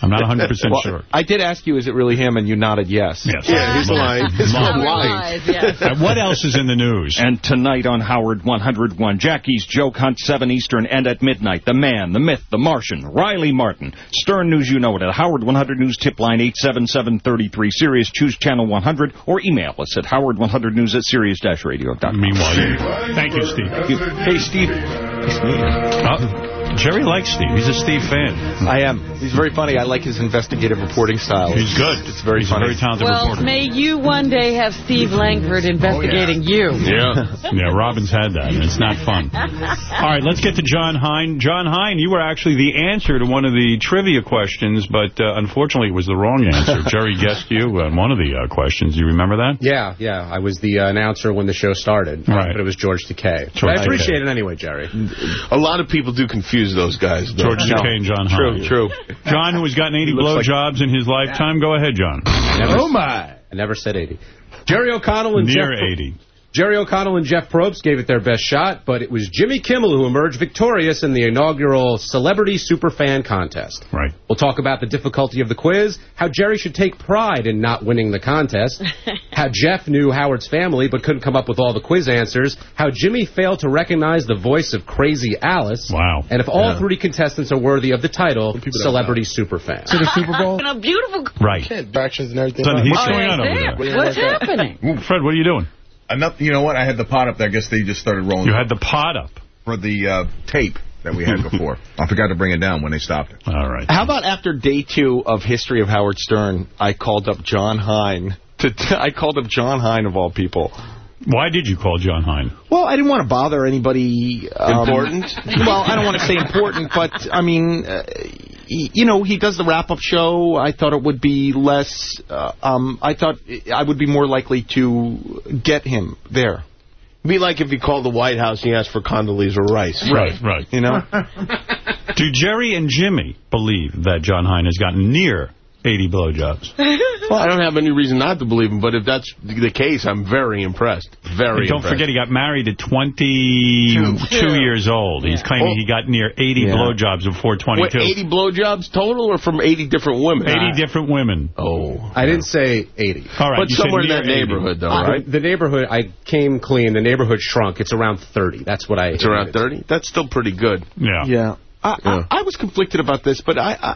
I'm not 100% Well, sure. I did ask you, is it really him? And you nodded yes. Yes. Yeah, he's lying. He's Lying. lying. Uh, what else is in the news? And tonight on Howard 101, Jackie's Joke Hunt, 7 Eastern, and at midnight, The Man, The Myth, The Martian, Riley Martin, Stern News You Know It, at Howard 100 News tip line 877-33, Sirius, choose channel 100, or email us at howard100news at sirius-radio.com. Meanwhile, you, thank you, Steve. Hey, Steve. Uh, Jerry likes Steve. He's a Steve fan. I am. He's very funny. I like his investigative reporting style. He's good. It's very He's funny. a very talented Well, reporter. may you one day have Steve Langford investigating you. Yeah. yeah, Robin's had that, and it's not fun. All right, let's get to John Hein. John Hein, you were actually the answer to one of the trivia questions, but uh, unfortunately it was the wrong answer. Jerry guessed you on one of the uh, questions. Do you remember that? Yeah, yeah. I was the uh, announcer when the show started. Right. But it was George Takei. George I appreciate Takei. it anyway, Jerry. A lot of people do confuse those guys. Though. George Takei and John True, Hein. true. John, who has gotten 80 looks like- blowjobs in his lifetime. Go ahead, John. Never, Oh, my. I never said 80. Jerry O'Connell and Near Jeff... 80. Jerry O'Connell and Jeff Probst gave it their best shot, but it was Jimmy Kimmel who emerged victorious in the inaugural Celebrity Superfan Contest. Right. We'll talk about the difficulty of the quiz, how Jerry should take pride in not winning the contest, how Jeff knew Howard's family but couldn't come up with all the quiz answers, how Jimmy failed to recognize the voice of Crazy Alice, wow. and if all Yeah. three contestants are worthy of the title Celebrity Superfan. To the Super Bowl? a beautiful... Right. Directions and everything. Something he's Oh, going on over there. there. What's happening? Fred, what are you doing? Enough, you know what? I had the pot up there. I guess they just started rolling. You had the pot up. For the uh, tape that we had before. I forgot to bring it down when they stopped it. All right. How about after day two of History of Howard Stern, I called up John Hein. To, I called up John Hein, of all people. Why did you call John Hein? Well, I didn't want to bother anybody... Um, Important? Well, I don't want to say important, but, I mean, uh, he, you know, he does the wrap-up show. I thought it would be less... Uh, um, I thought I would be more likely to get him there. It'd be like if you called the White House and you asked for Condoleezza Rice. Right, right. You know? Do Jerry and Jimmy believe that John Hein has gotten near 80 blowjobs? Well, I don't have any reason not to believe him, but if that's the case, I'm very impressed. Very And don't impressed. forget, he got married at 22 years old. He's claiming he oh. got near 80 Yeah. blowjobs before 22. What, 80 blowjobs total or from 80 different women? 80 ah. different women. Oh. I didn't say 80. All right, But somewhere in near that 80. neighborhood, though, right? The, the neighborhood, I came clean. The neighborhood shrunk. It's around 30. That's what I... It's around 30? That's still pretty good. Yeah. Yeah. I, Yeah. I, I was conflicted about this, but I, I,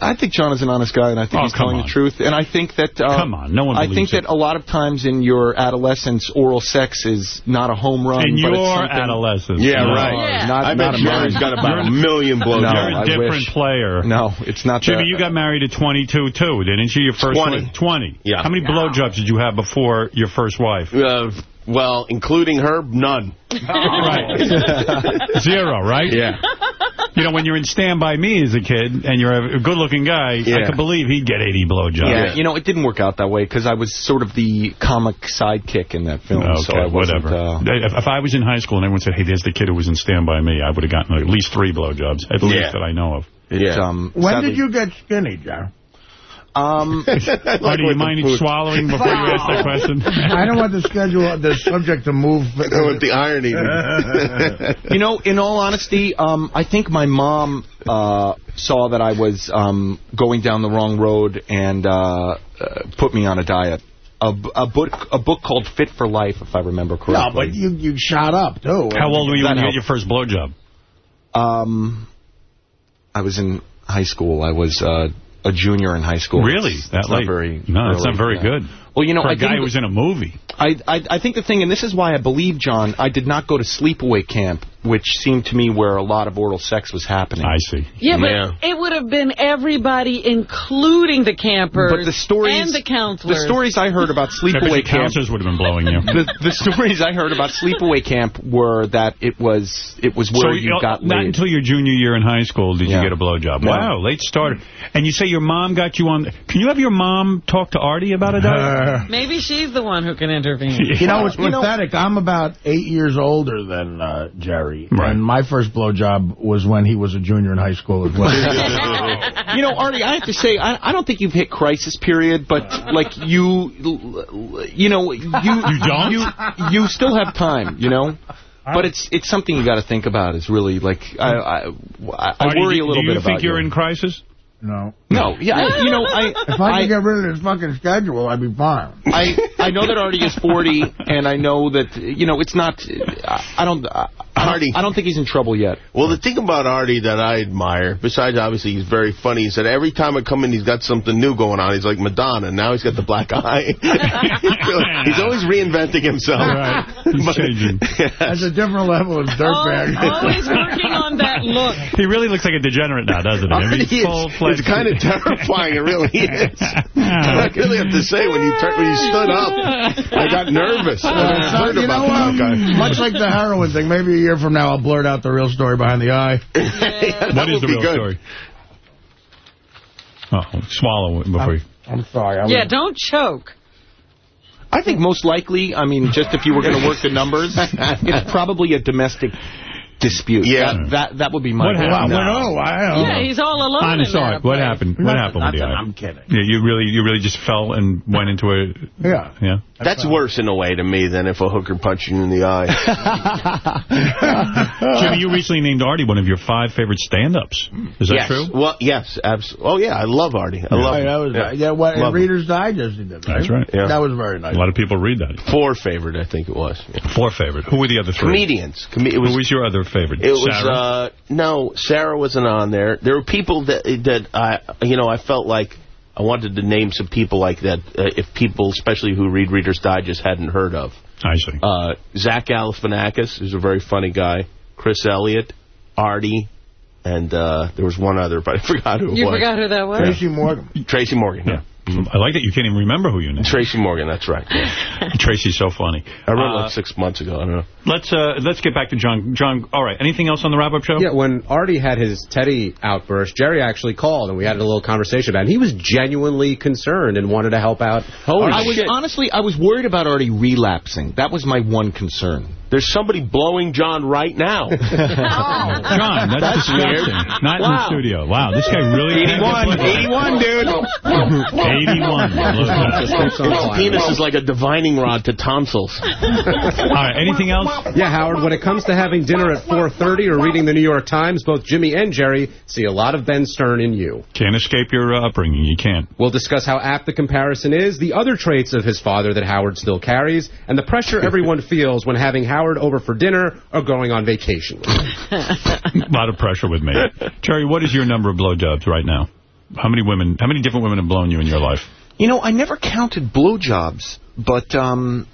I- I think John is an honest guy, and I think Oh, he's telling on. the truth. And I think that uh, Come on, no one I believes think that a lot of times in your adolescence, oral sex is not a home run. In but your something- adolescence. Yeah, No. right. Yeah. Not, I not bet a Jerry's mine. got about a You're- million You're blowjobs. a I different player. No, it's not Jimmy, that. you got married at 22, too, didn't you? Your first 20. 20. Yeah. How many blowjobs did you have before your first wife? Uh, well, including her, none. Right. Zero, right? Yeah. You know, when you're in Stand By Me as a kid and you're a good-looking guy, I could believe he'd get 80 blowjobs. Yeah, you know, it didn't work out that way because I was sort of the comic sidekick in that film. Okay, so I wasn't, whatever. Uh, if, if I was in high school and everyone said, hey, there's the kid who was in Stand By Me, I would have gotten at least three blowjobs, at least Yeah. that I know of. it, Yeah. um, When sadly- did you get skinny, Joe? Um, Oh, do you mind swallowing before you ask that question? I don't want the schedule, the subject to move. with the irony. you know, in all honesty, um, I think my mom uh, saw that I was um, going down the wrong road and uh, uh, put me on a diet. A book, a book called Fit for Life, if I remember correctly. No, but you you shot up too. How old were you when you got your first blowjob? Um, I was in high school. I was uh, a junior in high school. Really? It's- That it's not late? very No, that's early, not very good. Well, you know, For a I guy who was in a movie. I, I I think the thing, and this is why I believe, John, I did not go to sleepaway camp, which seemed to me where a lot of oral sex was happening. I see. Yeah, but Yeah. it would have been everybody, including the campers But the stories, and the counselors. the stories I heard about Yeah, but the sleepaway camp, counselors would have been blowing you. the, the stories I heard about sleepaway camp were that it was it was where so you got not laid. until your junior year in high school did Yeah. you get a blowjob. No. Wow, late starter. And you say your mom got you on. Can you have your mom talk to Artie about a diet? Maybe she's the one who can intervene. You know, it's You know- pathetic. I'm about eight years older than uh, Jerry. Right. And my first blowjob was when he was a junior in high school as well. you know, Artie, I have to say, I, I don't think you've hit crisis period, but like you, you know, you you don't? you, you still have time, you know. But it's it's something you got to think about. Is really like I I, I Artie, worry do, a little do you think you're you. in crisis? no. No, yeah, I, you know, I If I I, could get rid of this fucking schedule, I'd be fine. I I know that Artie is 40, and I know that you know it's not. I, I don't. I, I Artie. I don't think he's in trouble yet. Well, the thing about Artie that I admire, besides obviously he's very funny, is that every time I come in, he's got something new going on. He's like Madonna. Now he's got the black eye. he's always reinventing himself. Right. He's But- changing. That's a different level of Oh, dirtbag. always working on that look. He really looks like a degenerate now, doesn't he? I mean, he's is- full-fledged- it's kind of terrifying. It really is. I really have to say, when you when you stood up, I got nervous. I Uh, so, heard you about know, the um, much like the heroin thing, maybe a year from now I'll blurt out the real story behind the eye. That What is the real good. story? Oh, swallow it before you... I'm sorry. I was, Yeah, don't choke. I think most likely, I mean, just if you were going to work the numbers, it's probably a domestic dispute. Yeah. That that, that would be my What guess. happened? Well, no, I don't Yeah, know. he's all alone I'm sorry. What place. happened? What Nothing, happened with the nothing, eye? I'm kidding. Yeah, you really, you really just fell and went into a. Yeah. Yeah. That's worse in a way to me than if a hooker punched you in the eye. Jimmy, you recently named Artie one of your five favorite stand-ups. Is that yes. true? Well, yes, absolutely. Oh, yeah, I love Artie. I Yeah. love Oh, him. that was, yeah. yeah, what, in Love him. Reader's Digest he did, right? That's right. Yeah. That was very nice. A lot of people read that. Four favorite, I think it was. Yeah. Four favorite. Who were the other three? Comedians. Com it was, Who was your other favorite? It was uh no, Sarah wasn't on there. There were people that that I you know I felt like I wanted to name some people like that uh, if people especially who read Reader's Digest hadn't heard of. I see. Uh, Zach Galifianakis is a very funny guy. Chris Elliott, Artie, and uh, there was one other, but I forgot who it was. You was. forgot who that was? Tracy Morgan. Tracy Morgan. Yeah. I like that you can't even remember who you named. Tracy Morgan. That's right. Yeah. Tracy's so funny. I wrote Uh, like six months ago. I don't know. Let's uh, let's get back to John. John, all right. Anything else on the wrap-up show? Yeah, when Artie had his Teddy outburst, Jerry actually called, and we had a little conversation about it. He was genuinely concerned and wanted to help out. Holy I was shit. honestly, I was worried about Artie relapsing. That was my one concern. There's somebody blowing John right now. John, that's, That's disgusting. weird. Not in the studio. Wow, this guy really... 81, 81, dude. 81. Look at that. His penis is like a divining rod to tonsils. All right, anything else? Yeah, Howard, when it comes to having dinner at 4.30 or reading the New York Times, both Jimmy and Jerry see a lot of Ben Stern in you. Can't escape your uh, upbringing. You can't. We'll discuss how apt the comparison is, the other traits of his father that Howard still carries, and the pressure everyone feels when having Howard over for dinner or going on vacation. A lot of pressure with me. Jerry, what is your number of blowjobs right now? How many women, how many different women have blown you in your life? You know, I never counted blowjobs, but um,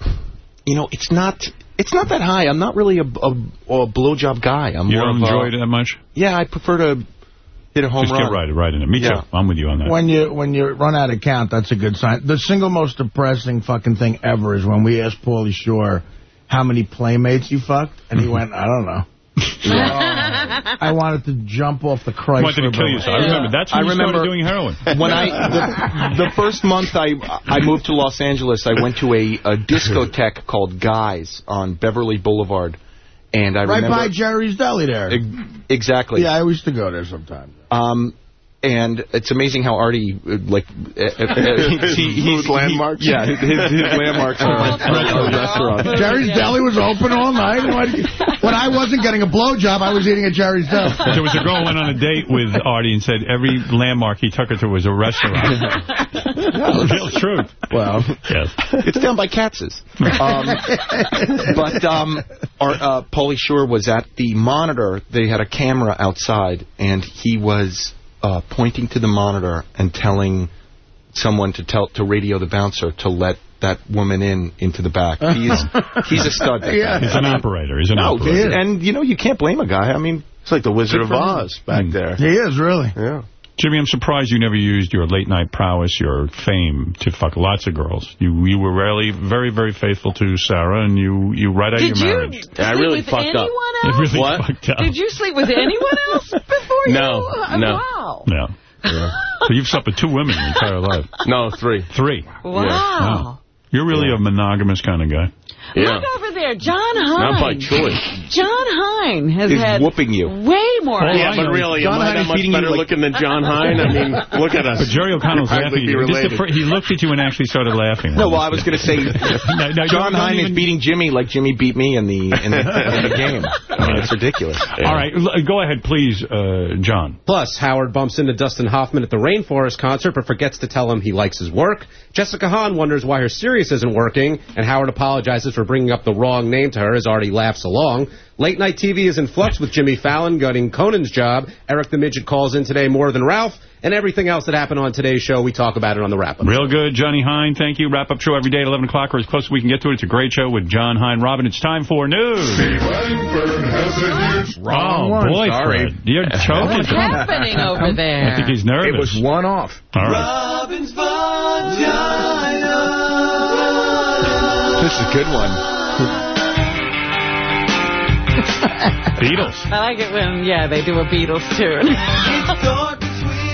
you know, it's not it's not that high. I'm not really a, a, a blowjob guy. I'm You more don't of enjoy a, it that much? Yeah, I prefer to hit a home Just run. get right, right in it. Me Yeah. too. I'm with you on that. When you when you run out of count, that's a good sign. The single most depressing fucking thing ever is when we asked Pauly Shore how many playmates you fucked, and he went, I don't know. I wanted to jump off the Chrysler. wanted to kill yourself. I remember. That's when I you started remember doing heroin. When I the, the first month I I moved to Los Angeles, I went to a, a discotheque called Guys on Beverly Boulevard, and I Right remember by Jerry's Deli there. Ex- exactly. Yeah, I used to go there sometimes. Um, and it's amazing how Artie, uh, like, uh, uh, uh, he, he's, landmarks? He, yeah, his, his landmarks are are restaurants. Jerry's Deli was open all night. When, when I wasn't getting a blowjob, I was eating at Jerry's Deli. There was a girl who went on a date with Artie and said every landmark he took her to was a restaurant. Real truth. Well, Yes. it's down by Katz's. Um, but um, our, uh, Pauly Shore was at the monitor. They had a camera outside, and he was uh, pointing to the monitor and telling someone to tell to radio the bouncer to let that woman in into the back. He's he's a stud. Yeah. guy. He's an operator. He's an No, operator. and you know you can't blame a guy. I mean, It's like the Wizard of. Oz back there. He is, really. Yeah. Jimmy, I'm surprised you never used your late-night prowess, your fame, to fuck lots of girls. You you were really very, very faithful to Sarah, and you, you right out of Did your you marriage. sleep I really with fucked up. else? Really What? fucked up. Did you sleep with anyone else before No, you? No. Wow. Yeah. So you've slept with two women your entire life. No, three. Three. Wow. Wow. You're really a monogamous kind of guy. Yeah. Look over there, John Hein. Not by choice. John Hein has He's had whooping you. way more. Oh, Yeah, but really, John am I Hein much better like- looking than John Hein? I mean, look at us. But Jerry O'Connell's laughing. at you. This the he looked at you and actually started laughing. No, well, I was going to say No, no, John don't Hein is beating Jimmy like Jimmy beat me in the in the, in the game. I mean, it's ridiculous. All right, go ahead, please, uh, John. Plus, Howard bumps into Dustin Hoffman at the Rainforest concert, but forgets to tell him he likes his work. Jessica Hahn wonders why her Sirius isn't working, and Howard apologizes for bringing up the wrong name to her as Artie laughs along. Late night TV is in flux with Jimmy Fallon gutting Conan's job. Eric the Midget calls in today more than Ralph, and everything else that happened on today's show, we talk about it on the wrap-up. Real good, Johnny Hein. Thank you. Wrap up show every day at 11 o'clock or as close as we can get to it. It's a great show with John Hein. Robin, it's time for news. Wrong oh, one. boy, Sorry. Fred. You're choking. What's happening over there? I think he's nervous. It was one off. All right. This is a good one. Beatles. I like it when, yeah, they do a Beatles tune.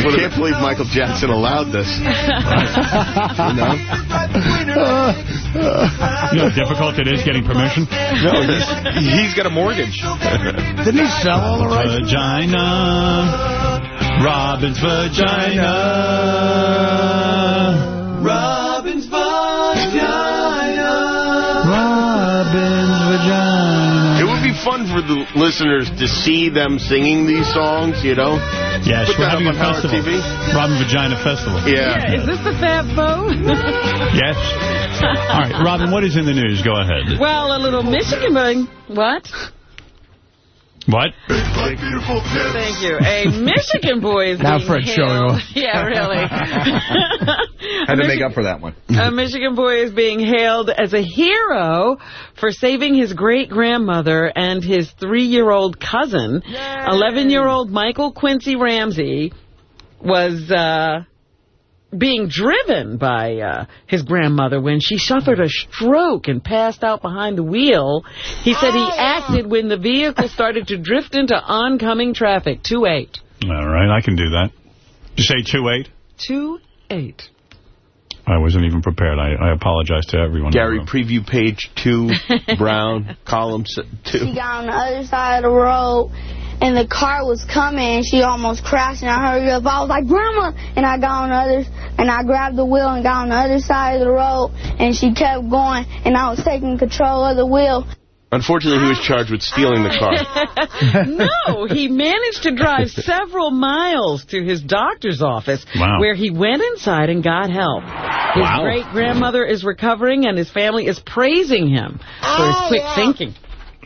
I can't believe Michael Jackson allowed this. you know? You know how difficult it is getting permission? No, he's, he's got a mortgage. Didn't he sell all the rights? Vagina. Robin's vagina. Fun for the listeners to see them singing these songs, you know? Yes, Put we're having a festival. TV. Robin Vagina Festival. Yeah. Is this the Fab Faux? Yes. All right, Robin, what is in the news? Go ahead. well, a little Michigan boy. What? What? Thank you. A Michigan boy is Now being Fred's showing hailed. off. Yeah, really. Had to make up for that one. A Michigan boy is being hailed as a hero for saving his great-grandmother and his three-year-old cousin. 11-year-old Michael Quincy Ramsey was uh, being driven by uh, his grandmother when she suffered a stroke and passed out behind the wheel. He said he acted when the vehicle started to drift into oncoming traffic. 2-8. All right, I can do that. Did you say 2-8? 2-8. I wasn't even prepared. I, I apologize to everyone. Gary, preview page two, Brown, column two. She got on the other side of the road, and the car was coming, and she almost crashed, and I hurried up. I was like, Grandma! And I got on the other, and I grabbed the wheel and got on the other side of the road, and she kept going, and I was taking control of the wheel. Unfortunately, he was ah. charged with stealing the car. no, he managed to drive several miles to his doctor's office Wow. where he went inside and got help. His Wow. great-grandmother is recovering and his family is praising him for his oh, quick thinking.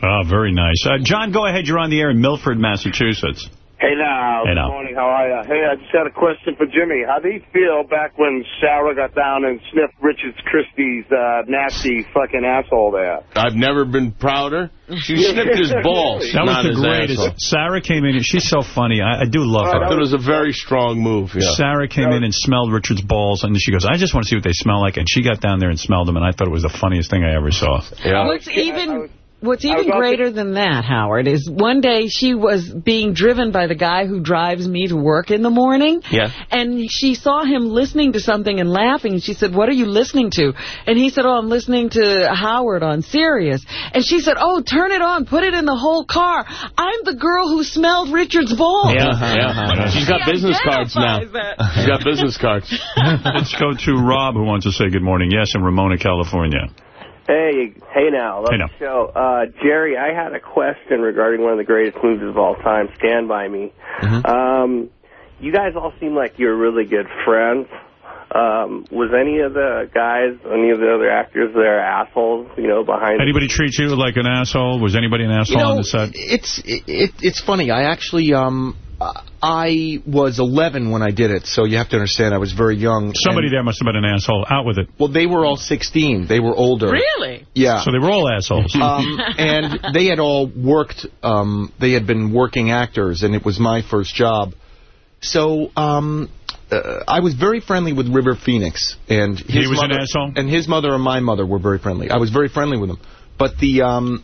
Oh, very nice. Uh, John, go ahead. You're on the air in Milford, Massachusetts. Hey now, Hey, good morning, how are you? Hey, I just had a question for Jimmy. How do you feel back when Sarah got down and sniffed Richard Christy's uh, nasty fucking asshole there? I've never been prouder. She snipped his balls, That was the greatest. asshole. Sarah came in, and she's so funny. I, I do love I her. thought it was a very strong move. Yeah. Sarah came in and smelled Richard's balls, and she goes, I just want to see what they smell like. And she got down there and smelled them, and I thought it was the funniest thing I ever saw. Yeah. What's even what's even greater than that, Howard, is one day she was being driven by the guy who drives me to work in the morning. Yeah. And she saw him listening to something and laughing. And she said, what are you listening to? And he said, oh, I'm listening to Howard on Sirius. And she said, oh, turn it on. Put it in the whole car. I'm the girl who smelled Richard's balls. Yeah, uh-huh. yeah. Uh-huh. She's got He business cards now. that. She's got business cards. Let's go to Rob, who wants to say good morning. Yes, in Ramona, California. Hey, hey now, love Hey now. the show. Uh, Jerry, I had a question regarding one of the greatest movies of all time, Stand By Me. Mm-hmm. Um, you guys all seem like you're really good friends. Um, was any of the guys, any of the other actors there assholes, you know, behind... Anybody treat you like an asshole? Was anybody an asshole You know, on the set? it's it, it's funny. I actually um I was 11 when I did it, so you have to understand I was very young. Somebody and- there must have been an asshole. Out with it. Well, they were all 16. They were older. Really? Yeah. So they were all assholes. Um, and they had all worked, um, they had been working actors, and it was my first job. So um, uh, I was very friendly with River Phoenix. and his He was an mother, asshole? And his mother and my mother were very friendly. I was very friendly with him. But the... Um,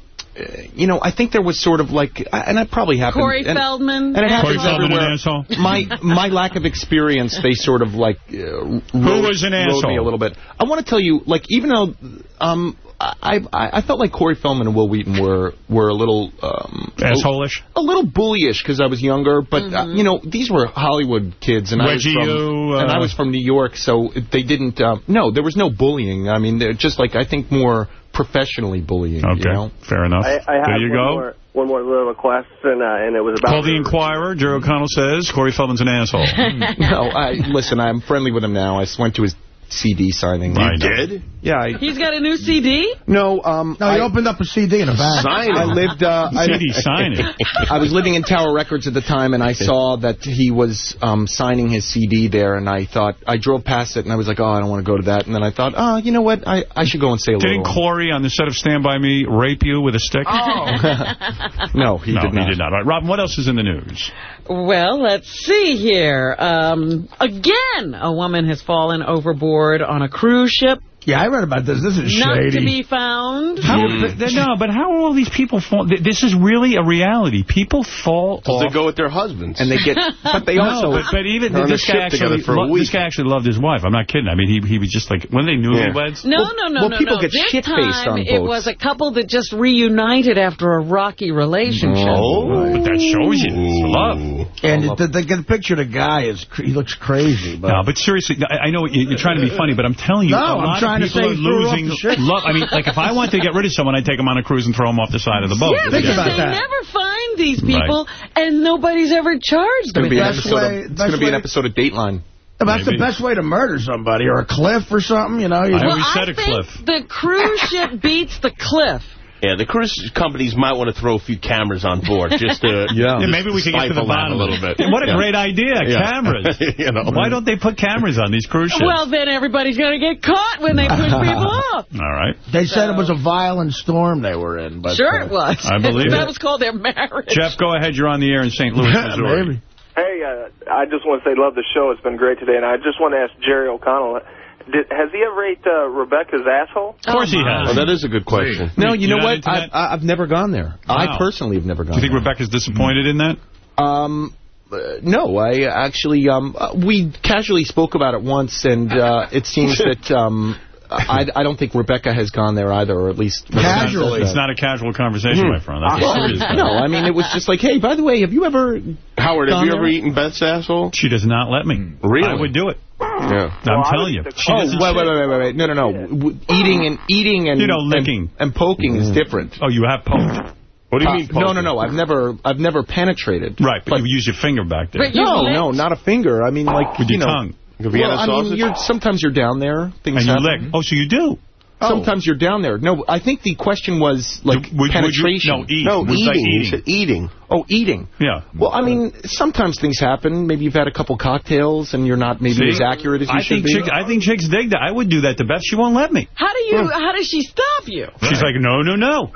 you know, I think there was sort of like, and that probably happened. Corey and, Feldman. and it happens Corey Feldman, an everywhere. asshole? My my lack of experience, they sort of like uh, Who was an me asshole? a little bit. I want to tell you, like even though um I I, I felt like Corey Feldman and Wil Wheaton were were a little um Asshole-ish? a little bullyish because I was younger, but uh, you know these were Hollywood kids, and I was from you, uh, and I was from New York, so they didn't. Uh, no, there was no bullying. I mean, they're just like I think more professionally bullying. Okay, You know? fair enough. I, I there you one go. More, one more little question, uh, and it was about... Call the Inquirer. Jerry O'Connell says Corey Feldman's an asshole. no, I listen. I'm friendly with him now. I went to his CD signing. I did? Yeah. I, He's got a new CD? no, um, No, he I, opened up a CD in a bag. I lived. Uh, I, CD signing. I was living in Tower Records at the time, and I saw that he was um, signing his CD there, and I thought I drove past it, and I was like, oh, I don't want to go to that, and then I thought, oh, you know what, I I should go and say a Didn't. Corey on the set of Stand By Me rape you with a stick? Oh. no, he no, did not. he did not. All right, Robin, what else is in the news? Well, let's see here. Um, again, a woman has fallen overboard on a cruise ship. Yeah, I read about this. This is Not shady. to be found. How, hmm. but, th- no, but how are all these people fall? This is really a reality. People fall Because off. they go with their husbands. And they get, but they no, also, but, but even They're on this guy together actually, for a lo- week. this guy actually loved his wife. I'm not kidding. I mean, he he was just like when they knew newlyweds. No, no, no, well, no, people no. get shit-faced time on it was a couple that just reunited after a rocky relationship. Oh. But that shows you it's love. And the, the, the picture of the guy is he looks crazy. But No, but seriously, I, I know you- you're trying to be funny, but I'm telling you, No, a I'm lot trying to people say are threw her off losing love. I mean, like if I wanted to get rid of someone, I'd take them on a cruise and throw them off the side of the boat. Yeah, Think because about they that. never find these people, and nobody's ever charged it's going to be an episode of, it's going to be an episode of Dateline. that's the best way to murder somebody, or a cliff or something. You know, you I Well, always I said a think cliff. the cruise ship beats the cliff. Yeah, the cruise companies might want to throw a few cameras on board just to Yeah, maybe we can get to the stifle that bottom a little bit. What a Yeah. great idea, Yeah. cameras. You know. Why don't they put cameras on these cruise ships? Well, then everybody's going to get caught when they push people off. All right. They said it was a violent storm they were in. But, Sure uh, it was. I believe That it. was called their marriage. Jeff, go ahead. You're on the air in St. Louis, Missouri. Maybe. Hey, uh, I just want to say love the show. It's been great today. And I just want to ask Jerry O'Connell, did, has he ever ate uh, Rebecca's asshole? Of course he Oh, has. that is a good question. No, you You're know what? into I've. I've never gone there. I personally have never gone Do you think there. Rebecca's disappointed in that? Um, uh, no, I actually, um, uh, we casually spoke about it once, and uh, it seems that um, I, I don't think Rebecca has gone there either, or at least Casually. It's not a casual conversation, my friend. That's Well, serious no, I mean it was just like, hey, by the way, have you ever? Howard, have Gone you ever eaten Beth's asshole? She does not let me. Really? I would do it. Yeah. I'm telling you. She Oh, doesn't wait, wait, wait, wait, wait, wait. No, no, no. Eating and eating and You know, and- licking. and, poking is different. Oh, you have poked. What do you Uh, mean? no, no, no. I've never, I've never penetrated. Right, but, you use your finger back there. No, no, not a finger. I mean, like with you your know, tongue. Vienna well, I mean, sausage? you're, sometimes you're down there. Things And you happen. lick. Oh, so you do? Oh. Sometimes you're down there. No, I think the question was like Would- would you- penetration. no, eat. No, eating. eating. said eating. Oh, eating. Yeah. Well, I mean, sometimes things happen. Maybe you've had a couple cocktails and you're not maybe See? as accurate as you I should think be. chicks, I think chicks dig that. I would do that to Beth. She won't let me. How do you? How does she stop you? She's like, no, no, no.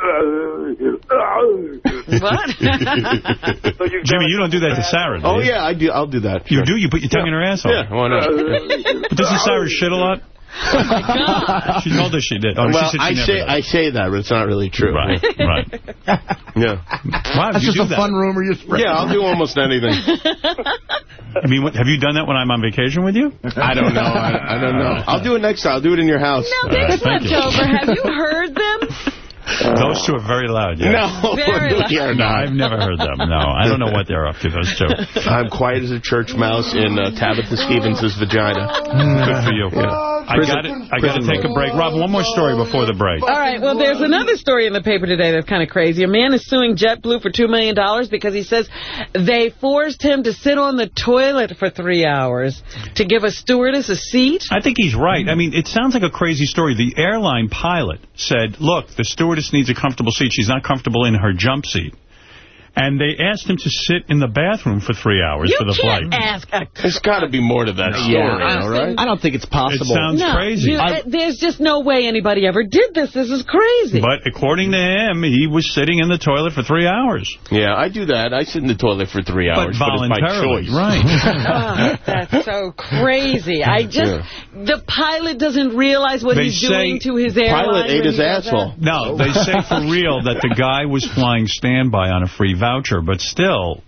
What? Jimmy, you don't do that to Sarah, do Oh, yeah, I do. I'll do that. You do? You put your tongue in her asshole? Yeah, why not? But doesn't Sarah shit a lot? Oh my God. She told us she did. Oh, well, she said she I never say. I say that, but it's not really true. Right, right. Yeah. Wow, That's you just do a that. fun rumor you spread. Yeah, I'll do almost anything. I mean, what, have you done that when I'm on vacation with you? I don't know. I, I don't know. I'll do it next time. I'll do it in your house. Now, this thank you. over. Have you heard them? Those two are very loud. Yeah. No, Very we are No, not. I've never heard them. No, I don't know what they're up to, those two. I'm quiet as a church mouse in uh, Tabitha Stevens' vagina. Good for you. I got it. I got to take a break. Rob, one more story before the break. All right, well, there's another story in the paper today that's kind of crazy. A man is suing JetBlue for $2 million because he says they forced him to sit on the toilet for three hours to give a stewardess a seat. I think he's right. I mean, it sounds like a crazy story. The airline pilot said, look, the stewardess needs a comfortable seat. She's not comfortable in her jump seat. And they asked him to sit in the bathroom for three hours You for the can't flight. ask a... There's got to be more to that story, Yeah. all right? I don't think it's possible. It possible. sounds No, crazy. you- uh, there's just no way anybody ever did this. This is crazy. But according to him, he was sitting in the toilet for three hours. Yeah, I do that. I sit in the toilet for three hours, but but, it's by voluntarily. choice. Right. Oh, that's so crazy. I just, the pilot doesn't realize what They he's doing to his airline. Pilot ate his he does asshole. No, they say for real that the guy was flying standby on a free voucher, but still,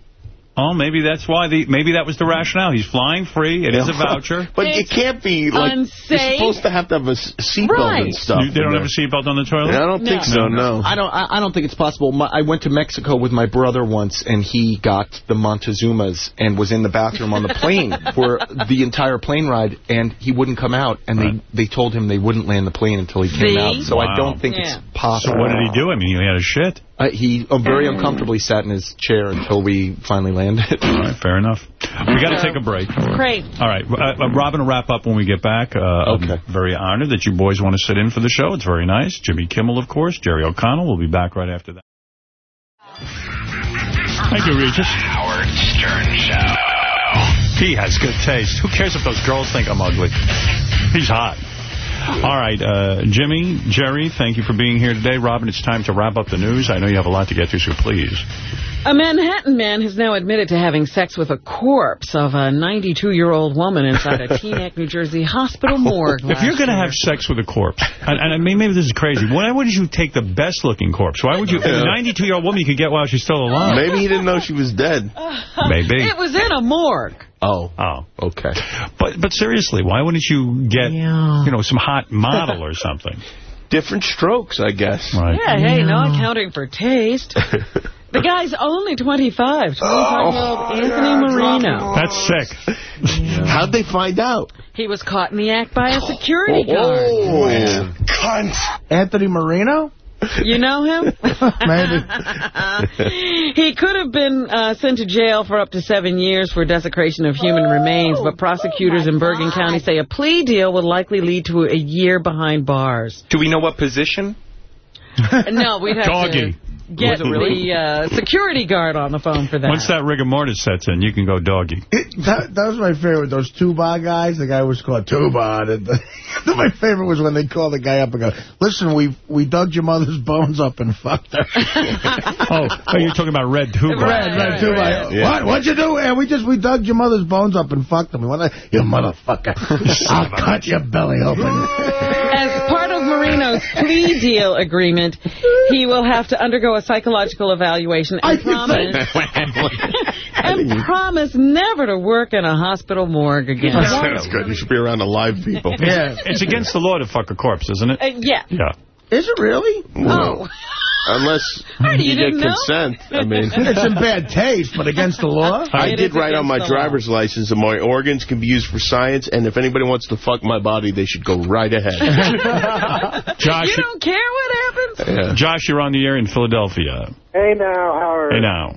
oh, maybe that's why the maybe that was the rationale. He's flying free. It is a voucher. But it can't be like unsafe. you're supposed to have to have a s- seatbelt Right. and stuff. You- they don't have a seatbelt on the toilet. I don't think so. No. no. I don't. I, I don't think it's possible. My, I went to Mexico with my brother once, and he got the Montezumas and was in the bathroom on the plane for the entire plane ride, and he wouldn't come out. And they they told him they wouldn't land the plane until he came See? out. So I don't think Yeah. it's So possible. what did he do? I mean, he had a shit. Uh, he uh, very uncomfortably sat in his chair until we finally landed. All right, fair enough. We got to take a break. Great. All right, uh, uh, Robin will wrap up when we get back. Uh, Okay. I'm very honored that you boys want to sit in for the show. It's very nice. Jimmy Kimmel, of course. Jerry O'Connell. We'll be back right after that. Thank you, Regis. Howard Stern Show. He has good taste. Who cares if those girls think I'm ugly? He's hot. All right, uh, Jimmy, Jerry, thank you for being here today. Robin, it's time to wrap up the news. I know you have a lot to get to, so please. A Manhattan man has now admitted to having sex with a corpse of a 92-year-old woman inside a Teaneck, New Jersey hospital morgue. If you're going to have sex with a corpse, and, and I mean, maybe this is crazy, why wouldn't you take the best-looking corpse? Why would you? A 92-year-old woman you could get while she's still alive. Maybe he didn't know she was dead. Maybe. It was in a morgue. Oh. Oh. Okay. But but seriously, why wouldn't you get, you know, some hot model or something? Different strokes, I guess. Right. Yeah, hey, no accounting for taste. The guy's only 25. 25-year-old Anthony Marino. That's sick. How'd they find out? He was caught in the act by a security Oh, oh guard. cunt. Anthony Marino? You know him? Maybe. he could have been uh, sent to jail for up to seven years for desecration of human remains, but prosecutors in Bergen County say a plea deal would likely lead to a year behind bars. Do we know what position? No, we'd have Doggy. To get really? the uh, security guard on the phone for that. Once that rigor mortis sets in, you can go doggy. That, that was my favorite. Those Tube Bar guys, the guy was called Tube Bar. And the, my favorite was when they called the guy up and go, listen, we we dug your mother's bones up and fucked her. oh, oh, you're talking about Red Tube Bar. Red, red Tube Bar. Yeah. What? What'd you do? And we just, we dug your mother's bones up and fucked them. You motherfucker. I'll cut your belly open. As part of Marino's plea deal agreement, he will have to undergo a psychological evaluation and promise and promise never to work in a hospital morgue again. That's good. You should be around alive people. Yeah. It's against the law to fuck a corpse, isn't it? Uh, yeah. Yeah. Is it really? Oh. Unless Heidi, you, you get didn't know? consent. I mean, It's in bad taste, but against the law? I did write on my the law. driver's license that my organs can be used for science, and if anybody wants to fuck my body, they should go right ahead. Josh, You don't care what happens? Yeah. Josh, you're on the air in Philadelphia. Hey now, Howard. Hey now.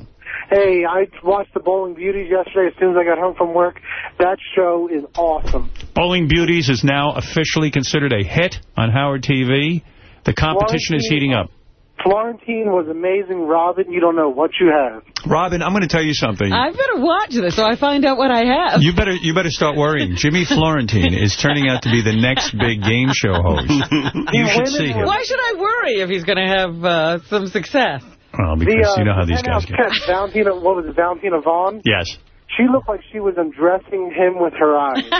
Hey, I watched the Bowling Beauties yesterday as soon as I got home from work. That show is awesome. Bowling Beauties is now officially considered a hit on Howard TV. The competition is heating up. Florentine was amazing. Robin, you don't know what you have. Robin, I'm going to tell you something. I better watch this so I find out what I have. You better you better start worrying. Jimmy Florentine is turning out to be the next big game show host. You should see him. Why should I worry if he's going to have uh, some success? Well, The, because uh, you know how these guys get. cat, Valentina, what was it, Valentina Vaughn? Yes. She looked like she was undressing him with her eyes.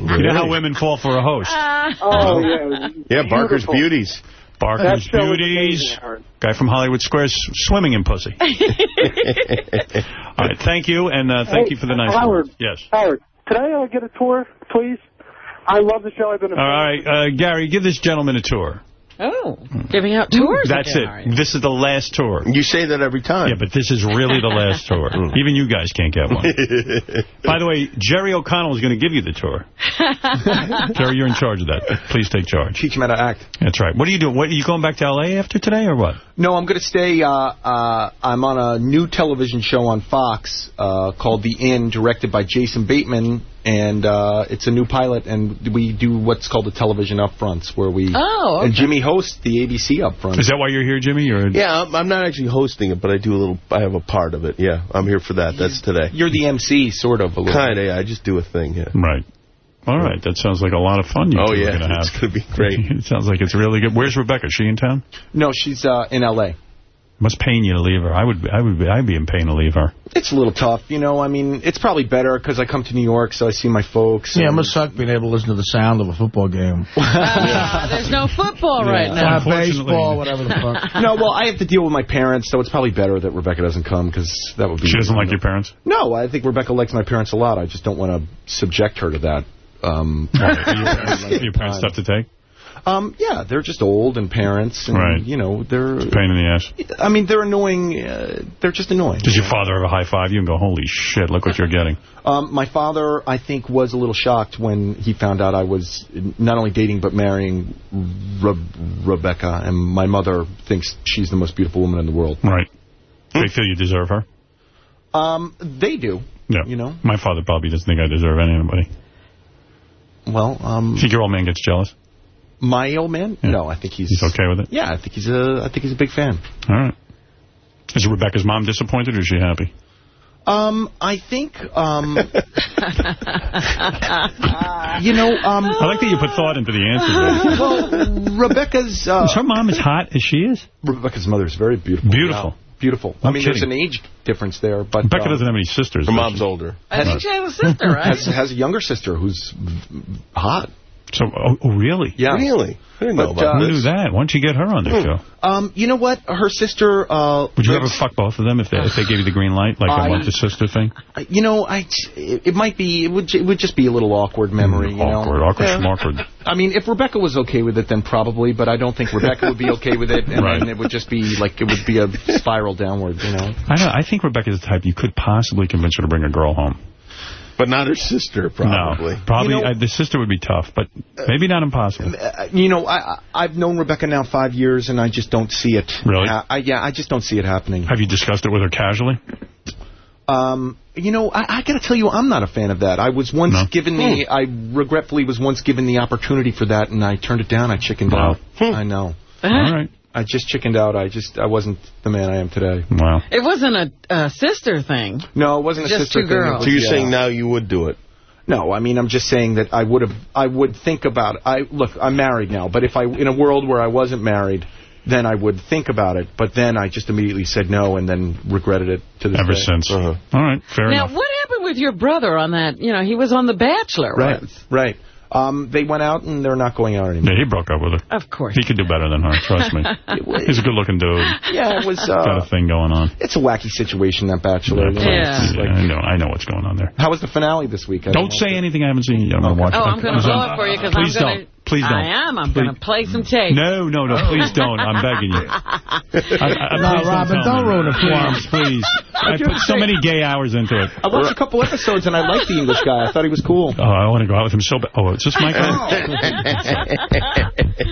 You know how women fall for a host. oh, yeah. Yeah, Barker's. Beauties. Barker's That show was Beauties. amazing, Guy from Hollywood Squares swimming in pussy. All right, thank you, and uh, thank Hey, you for the nice Howard. Yes. Howard, could I uh, get a tour, please? I love the show. I've been a All right, uh, Gary, give this gentleman a tour. Oh, giving out tours That's again, are it. This is the last tour. You say that every time. Yeah, but this is really the last tour. Mm. Even you guys can't get one. By the way, Jerry O'Connell is going to give you the tour. Jerry, you're in charge of that. Please take charge. Teach him how to act. That's right. What are you doing? What, are you going back to L.A. after today or what? No, I'm going to stay. Uh, uh, I'm on a new television show on Fox uh, called The Inn, directed by Jason Bateman, and uh, it's a new pilot. And we do what's called the television upfronts, where we Oh, and. Jimmy hosts the ABC upfront. Is that why you're here, Jimmy? Or Yeah, I'm, I'm not actually hosting it, but I do a little. I have a part of it. Yeah, I'm here for that. That's today. You're the MC, sort of. A little. Kind of. Yeah, I just do a thing. Yeah. Right. All right. That sounds like a lot of fun you Oh, two yeah, are going to have. it's gonna be great. it sounds like it's really good. Where's Rebecca? Is she in town? No, she's uh, in L.A. Must pain you to leave her. I would. I would. Be I'd be in pain to leave her. It's a little tough, you know. I mean, it's probably better because I come to New York, so I see my folks. Yeah, it and- must suck being able to listen to the sound of a football game. Ah, there's no football right now. Or baseball, whatever the fuck. no, well, I have to deal with my parents, so it's probably better that Rebecca doesn't come because that would be. She doesn't like your parents. No, I think Rebecca likes my parents a lot. I just don't want to subject her to that. Um, Your parents, your parents tough to take. um, yeah, they're just old and parents, and Right. you know, they're. Pain in the ass. I mean, they're annoying. Uh, they're just annoying. Does your father ever high five you and go, "Holy shit! Look what you're getting"? Um, my father, I think, was a little shocked when he found out I was not only dating but marrying Re- Rebecca, and my mother thinks she's the most beautiful woman in the world. Right. They feel you deserve her. Um, they do. Yeah. You know. My father probably doesn't think I deserve anybody. Well, um, Think your old man gets jealous? my old man? No, I think he's He's okay with it. Yeah, I think he's a. I think he's a big fan. All right. Is Rebecca's mom disappointed or is she happy? Um, I think. Um, you know. Um, I like that you put thought into the answer. well, Rebecca's. Uh, is her mom as hot as she is? Rebecca's mother is very beautiful. Beautiful. Beautiful. I I'm mean, there's an age difference there, but Becca um, doesn't have any sisters. Her mom's she? older. I think she has a sister, right? has has a younger sister who's hot. So, oh, oh, really? Yeah. Really? I didn't know But, about uh, Who knew that? Why don't you get her on the Hmm. show? Um, you know what? Her sister. Uh, Would you ever lives- fuck both of them if they, if they gave you the green light, like a I- mother-sister thing? Uh, You know, I it, it might be it would it would just be a little awkward memory. you know? awkward, awkward, Yeah. schmawkward. I mean, if Rebecca was okay with it, then probably, but I don't think Rebecca would be okay with it, and Right. then it would just be like it would be a spiral downward. You know. I don't know. I think Rebecca's the type you could possibly convince her to bring a girl home. But not her sister, probably. No, probably You know- uh, the sister would be tough, but maybe not impossible. Uh, you know, I, I- I've known Rebecca now five years, and I just don't see it. Really? ha- I, yeah, I just don't see it happening. Have you discussed it with her casually? Um, you know, I, I got to tell you, I'm not a fan of that. I was once No? given the, I regretfully was once given the opportunity for that, and I turned it down. I chickened Wow. out. I know. All right. I just chickened out. I just, I wasn't the man I am today. Wow. It wasn't a, a sister thing. No, it wasn't a Just sister two thing. It girls. was- So you're yeah. saying now you would do it? No, I mean, I'm just saying that I would have, I would think about it. I look, I'm married now, but if I, in a world where I wasn't married, then I would think about it. But then I just immediately said no, and then regretted it to this Ever day. since. Uh-huh. All right, fair Now, enough. Now, what happened with your brother on that? You know, he was on The Bachelor Right, once. right. Um, they went out and they're not going out anymore. Yeah, he broke up with her. Of course. He could do better than her, trust me. He's a good-looking dude. Yeah, it was. Got Uh, a thing going on. it's a wacky situation that Bachelor. you know, Yeah. like- I know. I know what's going on there. how was the finale this week? I Don't say anything I haven't seen. yet. I'm gonna watch Oh, it. I'm going to Listen, blow it for you because I'm Please going don't. Please don't. I am. I'm going to play some tape. No, no, no. Oh. Please don't. I'm begging you. I, I, No, please Robin, tell don't me. ruin it for him. Please, please. I put so many gay hours into it. I watched a couple episodes and I liked the English guy. I thought he was cool. Oh, I want to go out with him so bad. Oh, is this Michael?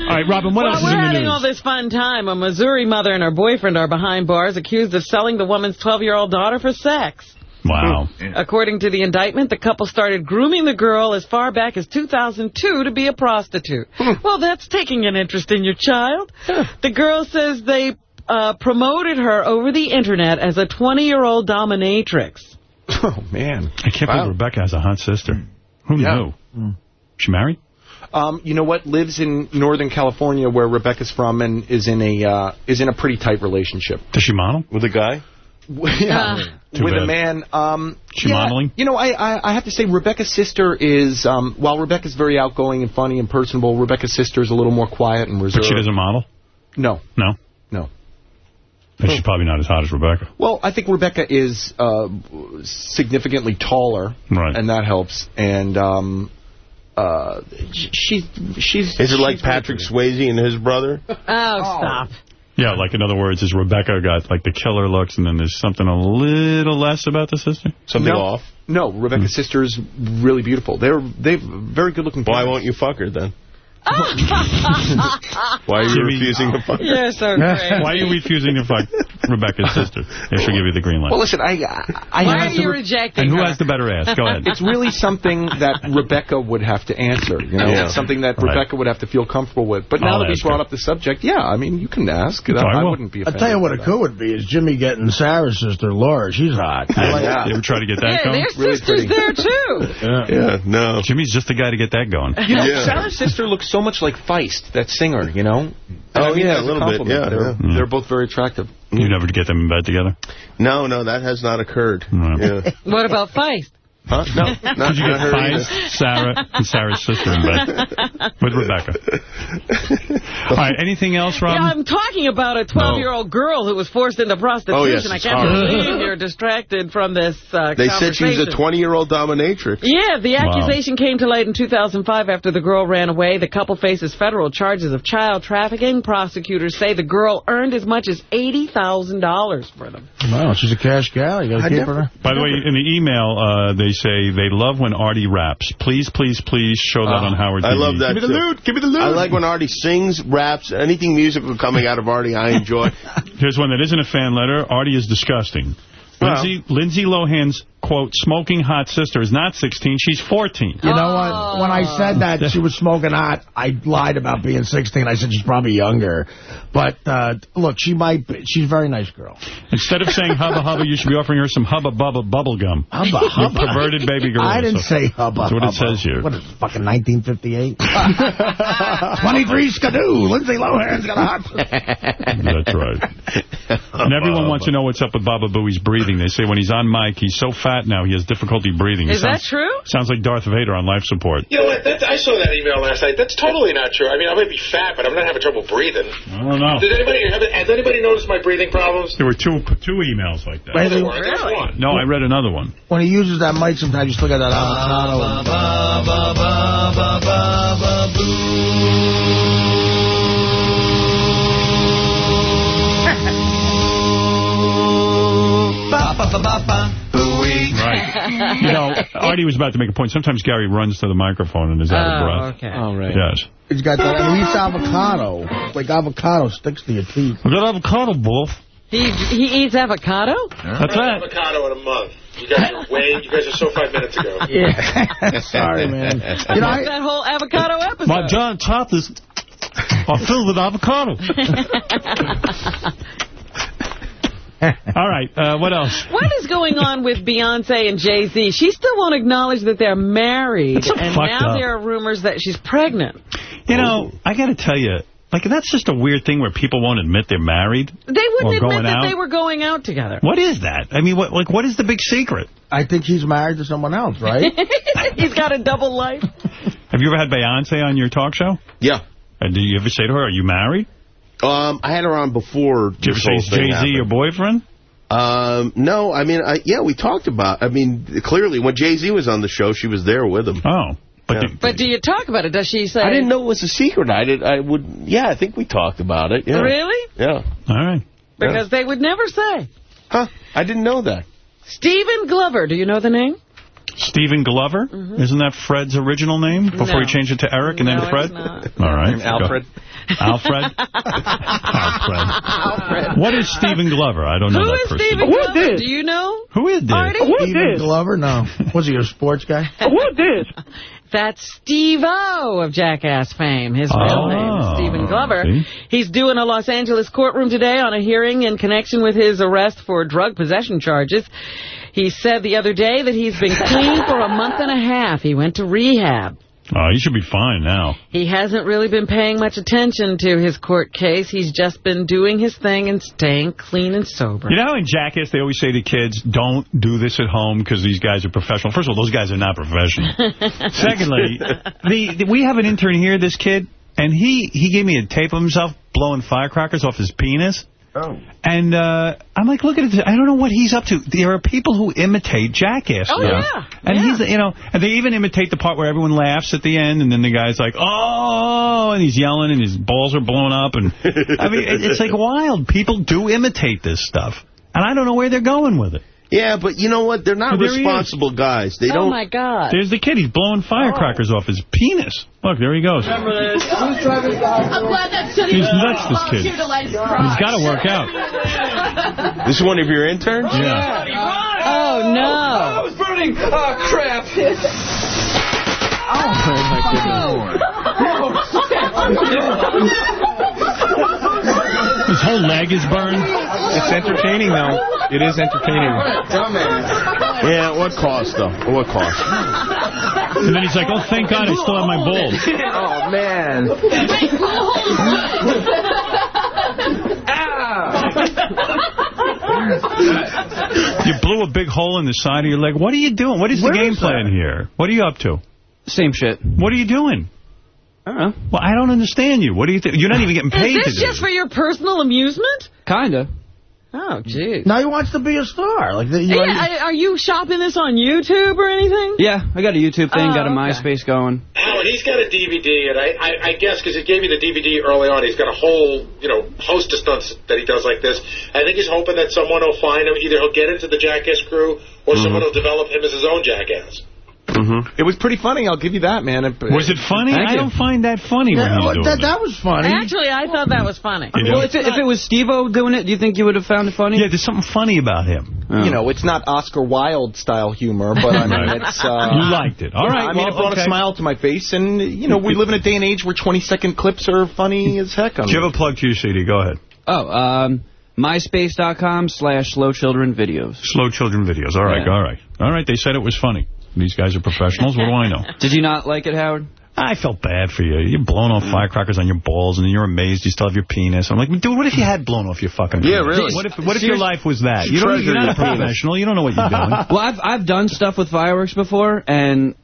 All right, Robin, what well, else is in the news? we're having all this fun time. A Missouri mother and her boyfriend are behind bars accused of selling the woman's 12-year-old daughter for sex. Wow. According to the indictment, the couple started grooming the girl as far back as 2002 to be a prostitute. well, that's taking an interest in your child. The girl says they uh, promoted her over the Internet as a 20-year-old dominatrix. Oh man. I can't believe Rebecca has a hot sister. Who Yeah. knew? She married? Um, you know what? Lives in Northern California, where Rebecca's from, and is in a uh, is in a pretty tight relationship. Does she model? With a guy? yeah, Too with bad. a man. Um, She yeah, modeling? You know, I, I I have to say Rebecca's sister is um, while Rebecca's very outgoing and funny and personable, Rebecca's sister is a little more quiet and reserved. But she doesn't model? No, No? no. And she's probably not as hot as Rebecca. Well, I think Rebecca is uh, significantly taller, Right. and that helps. And um, uh, she she's Is it like she's very Patrick. Swayze and his brother? Oh, stop. Yeah, like in other words, is Rebecca got like the killer looks and then there's something a little less about the sister? Something No. off? No, Rebecca's sister is really beautiful. They're they very good looking. Why won't you fuck her then? Why are you Jimmy- refusing to uh, fuck her? You're so great. Why are you refusing to fuck Rebecca's sister if she'll give you the green light? Well, listen, I I Why are you re- rejecting and who her? has the better ass? Go ahead. It's really something that Rebecca would have to answer. You know, Yeah. it's something that Right. Rebecca would have to feel comfortable with. But now I'll that we ask brought her. up the subject, yeah, I mean, you can ask. I, I I wouldn't be I'll tell you what by it that. could would be is Jimmy getting Sarah's sister, Laura. She's hot. I like You ever try to get that Yeah, going? their Really sister's pretty. there, too. Yeah. Yeah, no. Jimmy's just the guy to get that going. You know, Yeah. Sarah's sister looks so much like Feist, that singer, you know? And Oh, I mean yeah, that as a little bit, yeah, They're, yeah. they're both very attractive. You never get them in bed together? No, no, that has not occurred. Right. Yeah. What about Feist? Huh? No, not, Could you not get her either. Sarah, and Sarah's sister in bed with Rebecca? All right, anything else, Yeah, I'm talking about a 12-year-old girl who was forced into prostitution. Oh, yes, I can't horrible. believe you're distracted from this uh, They said she was a 20-year-old dominatrix. Yeah, the accusation came to light in 2005 after the girl ran away. The couple faces federal charges of child trafficking. Prosecutors say the girl earned as much as $80,000 for them. Wow, she's a cash gal. You got to keep her. By the way, in the email, uh, they say they love when Artie raps. Please, please, please show that ah, on Howard TV. I love that, Give me the loot. Give me the loot. I like when Artie sings, raps, anything musical coming out of Artie, I enjoy. Here's one that isn't a fan letter. Artie is disgusting. Well. Lindsay, Lindsay Lohan's quote, smoking hot sister is not 16, she's 14. You know what? When I said that she was smoking hot, I lied about being 16. I said she's probably younger. But, uh, look, she might be. She's a very nice girl. Instead of saying hubba hubba, you should be offering her some hubba bubba bubble gum. Hubba You hubba. perverted baby girl. I didn't So- say hubba That's what it says here. What is it, fucking 1958? 23 Skidoo. Lindsay Lohan's got a hot... That's right. And everyone wants to know what's up with Baba Booey's breathing. They say when he's on mic, he's so fat now, he has difficulty breathing. He Is that true? Sounds like Darth Vader on life support. You know what? That, I saw that email last night. That's totally not true. I mean, I might be fat, but I'm not having trouble breathing. I don't know. Did anybody have, has anybody noticed my breathing problems? There were two two emails like that. Wait, There weren't. There's one. No, I read another one. When he uses that mic, sometimes you still got that avocado. Right. You know, Artie was about to make a point. Sometimes Gary runs to the microphone and is out of oh, breath. okay. Oh, right. Yes. He's got that. And he eats avocado. Like avocado sticks to your teeth. I got avocado, Wolf. He he eats avocado? That's I had avocado in a month. You guys are way, you guys are so five minutes ago. Yeah. Sorry, man. You know, I, that whole avocado episode. My giant choppers are filled with avocado. All right. Uh, what else? What is going on with Beyonce and Jay-Z? She still won't acknowledge that they're married. That's so and now up. there are rumors that she's pregnant. You know, I got to tell you, like, that's just a weird thing where people won't admit they're married. They wouldn't admit that out? they were going out together. What is that? I mean, what like what is the big secret? I think he's married to someone else, right? He's got a double life. Have you ever had Beyonce on your talk show? Yeah. And do you ever say to her, are you married? Um, I had her on before Did you ever say, whole is thing Jay-Z your boyfriend? Um, no, I mean, I, yeah, we talked about. I mean, clearly when Jay Z was on the show, she was there with him. Oh, but But do you talk about it? Does she say... I didn't know it was a secret. I did. I would. Yeah, I think we talked about it. Yeah. Really? Yeah. All right. Because they would never say. Huh? I didn't know that. Stephen Glover. Do you know the name? Stephen Glover? Mm-hmm. Isn't that Fred's original name before. No. he changed it to Eric and No, then Fred? it's not. All right. Named Alfred. Alfred? Alfred. Alfred. What is Stephen Glover? I don't know Who that is person. Stephen Glover? Do you know? Who is this? Artie? Stephen Glover? No. Was he a sports guy? What is? That's Steve-O of Jackass fame. His real Oh, name is Stephen Glover. see? He's due in a Los Angeles courtroom today on a hearing in connection with his arrest for drug possession charges. He said the other day that he's been clean for a month and a half. He went to rehab. Oh, he should be fine now. He hasn't really been paying much attention to his court case. He's just been doing his thing and staying clean and sober. You know, in Jackass, they always say to kids, don't do this at home because these guys are professional. First of all, those guys are not professional. Secondly, the, the- we have an intern here, this kid, and he, he gave me a tape of himself blowing firecrackers off his penis. Oh. And uh, I'm like, look at it. I don't know what he's up to. There are people who imitate Jackass. Oh, now. yeah. And he's, you know, and they even imitate the part where everyone laughs at the end, and then the guy's like, oh, and he's yelling, and his balls are blown up. And I mean, it's like wild. People do imitate this stuff. And I don't know where they're going with it. Yeah, but you know what? They're not Well, there responsible guys. They oh, don't. Oh my God. There's the kid. He's blowing firecrackers off his penis. Look, there he goes. Remember this? Who's driving the I'm glad that city He's nuts, this kid. volunteered to light his He's got to work out. This is one of your interns? Yeah. Oh, no. I was burning. Uh, oh, crap. Oh His whole leg is burned. It's entertaining, though. It is entertaining. Yeah, what cost, though? What cost? And then he's like, oh, thank God I still have my balls. oh, man. You blew a big hole in the side of your leg. What are you doing? What is the game is plan here? What are you up to? Same shit. What are you doing? I don't know. Well, I don't understand you. What do you think? You're not even getting paid Is to this do just for your personal amusement? Kinda. Oh, jeez. Now he wants to be a star. Like the, you Yeah, are you shopping this on YouTube or anything? Yeah, I got a YouTube thing, Oh, got a oh, okay. MySpace going. Oh, and he's got a DVD, and I, I, I guess because he gave me the DVD early on, he's got a whole, you know, host of stunts that he does like this. I think he's hoping that someone will find him. Either he'll get into the Jackass crew, or mm-hmm. someone will develop him as his own Jackass. It was pretty funny. I'll give you that, man. It- Was it funny? I you. don't find that funny Yeah, he's well, doing that, that was funny. Actually, I thought that was funny. You know? Well, if it, if it was Steve-O doing it, do you think you would have found it funny? Yeah, there's something funny about him. You know, it's not Oscar Wilde style humor, but I mean, Right. it's. Uh, You liked it. All yeah, right, I mean, well, it brought okay. a smile to my face, and you know, we live in a day and age where 20 second clips are funny as heck. On Give a plug to your CD. Go ahead. Oh, um, myspace.com slash slow children videos. Slow children videos. All right, Yeah. all right. All right, they said it was funny. These guys are professionals. What do I know? Did you not like it, Howard? I felt bad for you. You're blowing off firecrackers on your balls, and then you're amazed you still have your penis. I'm like, dude, what if you had blown off your fucking penis? Yeah, really. What if what if your life was that? You don't, you're not a professional. You don't know what you're doing. Well, I've I've done stuff with fireworks before, and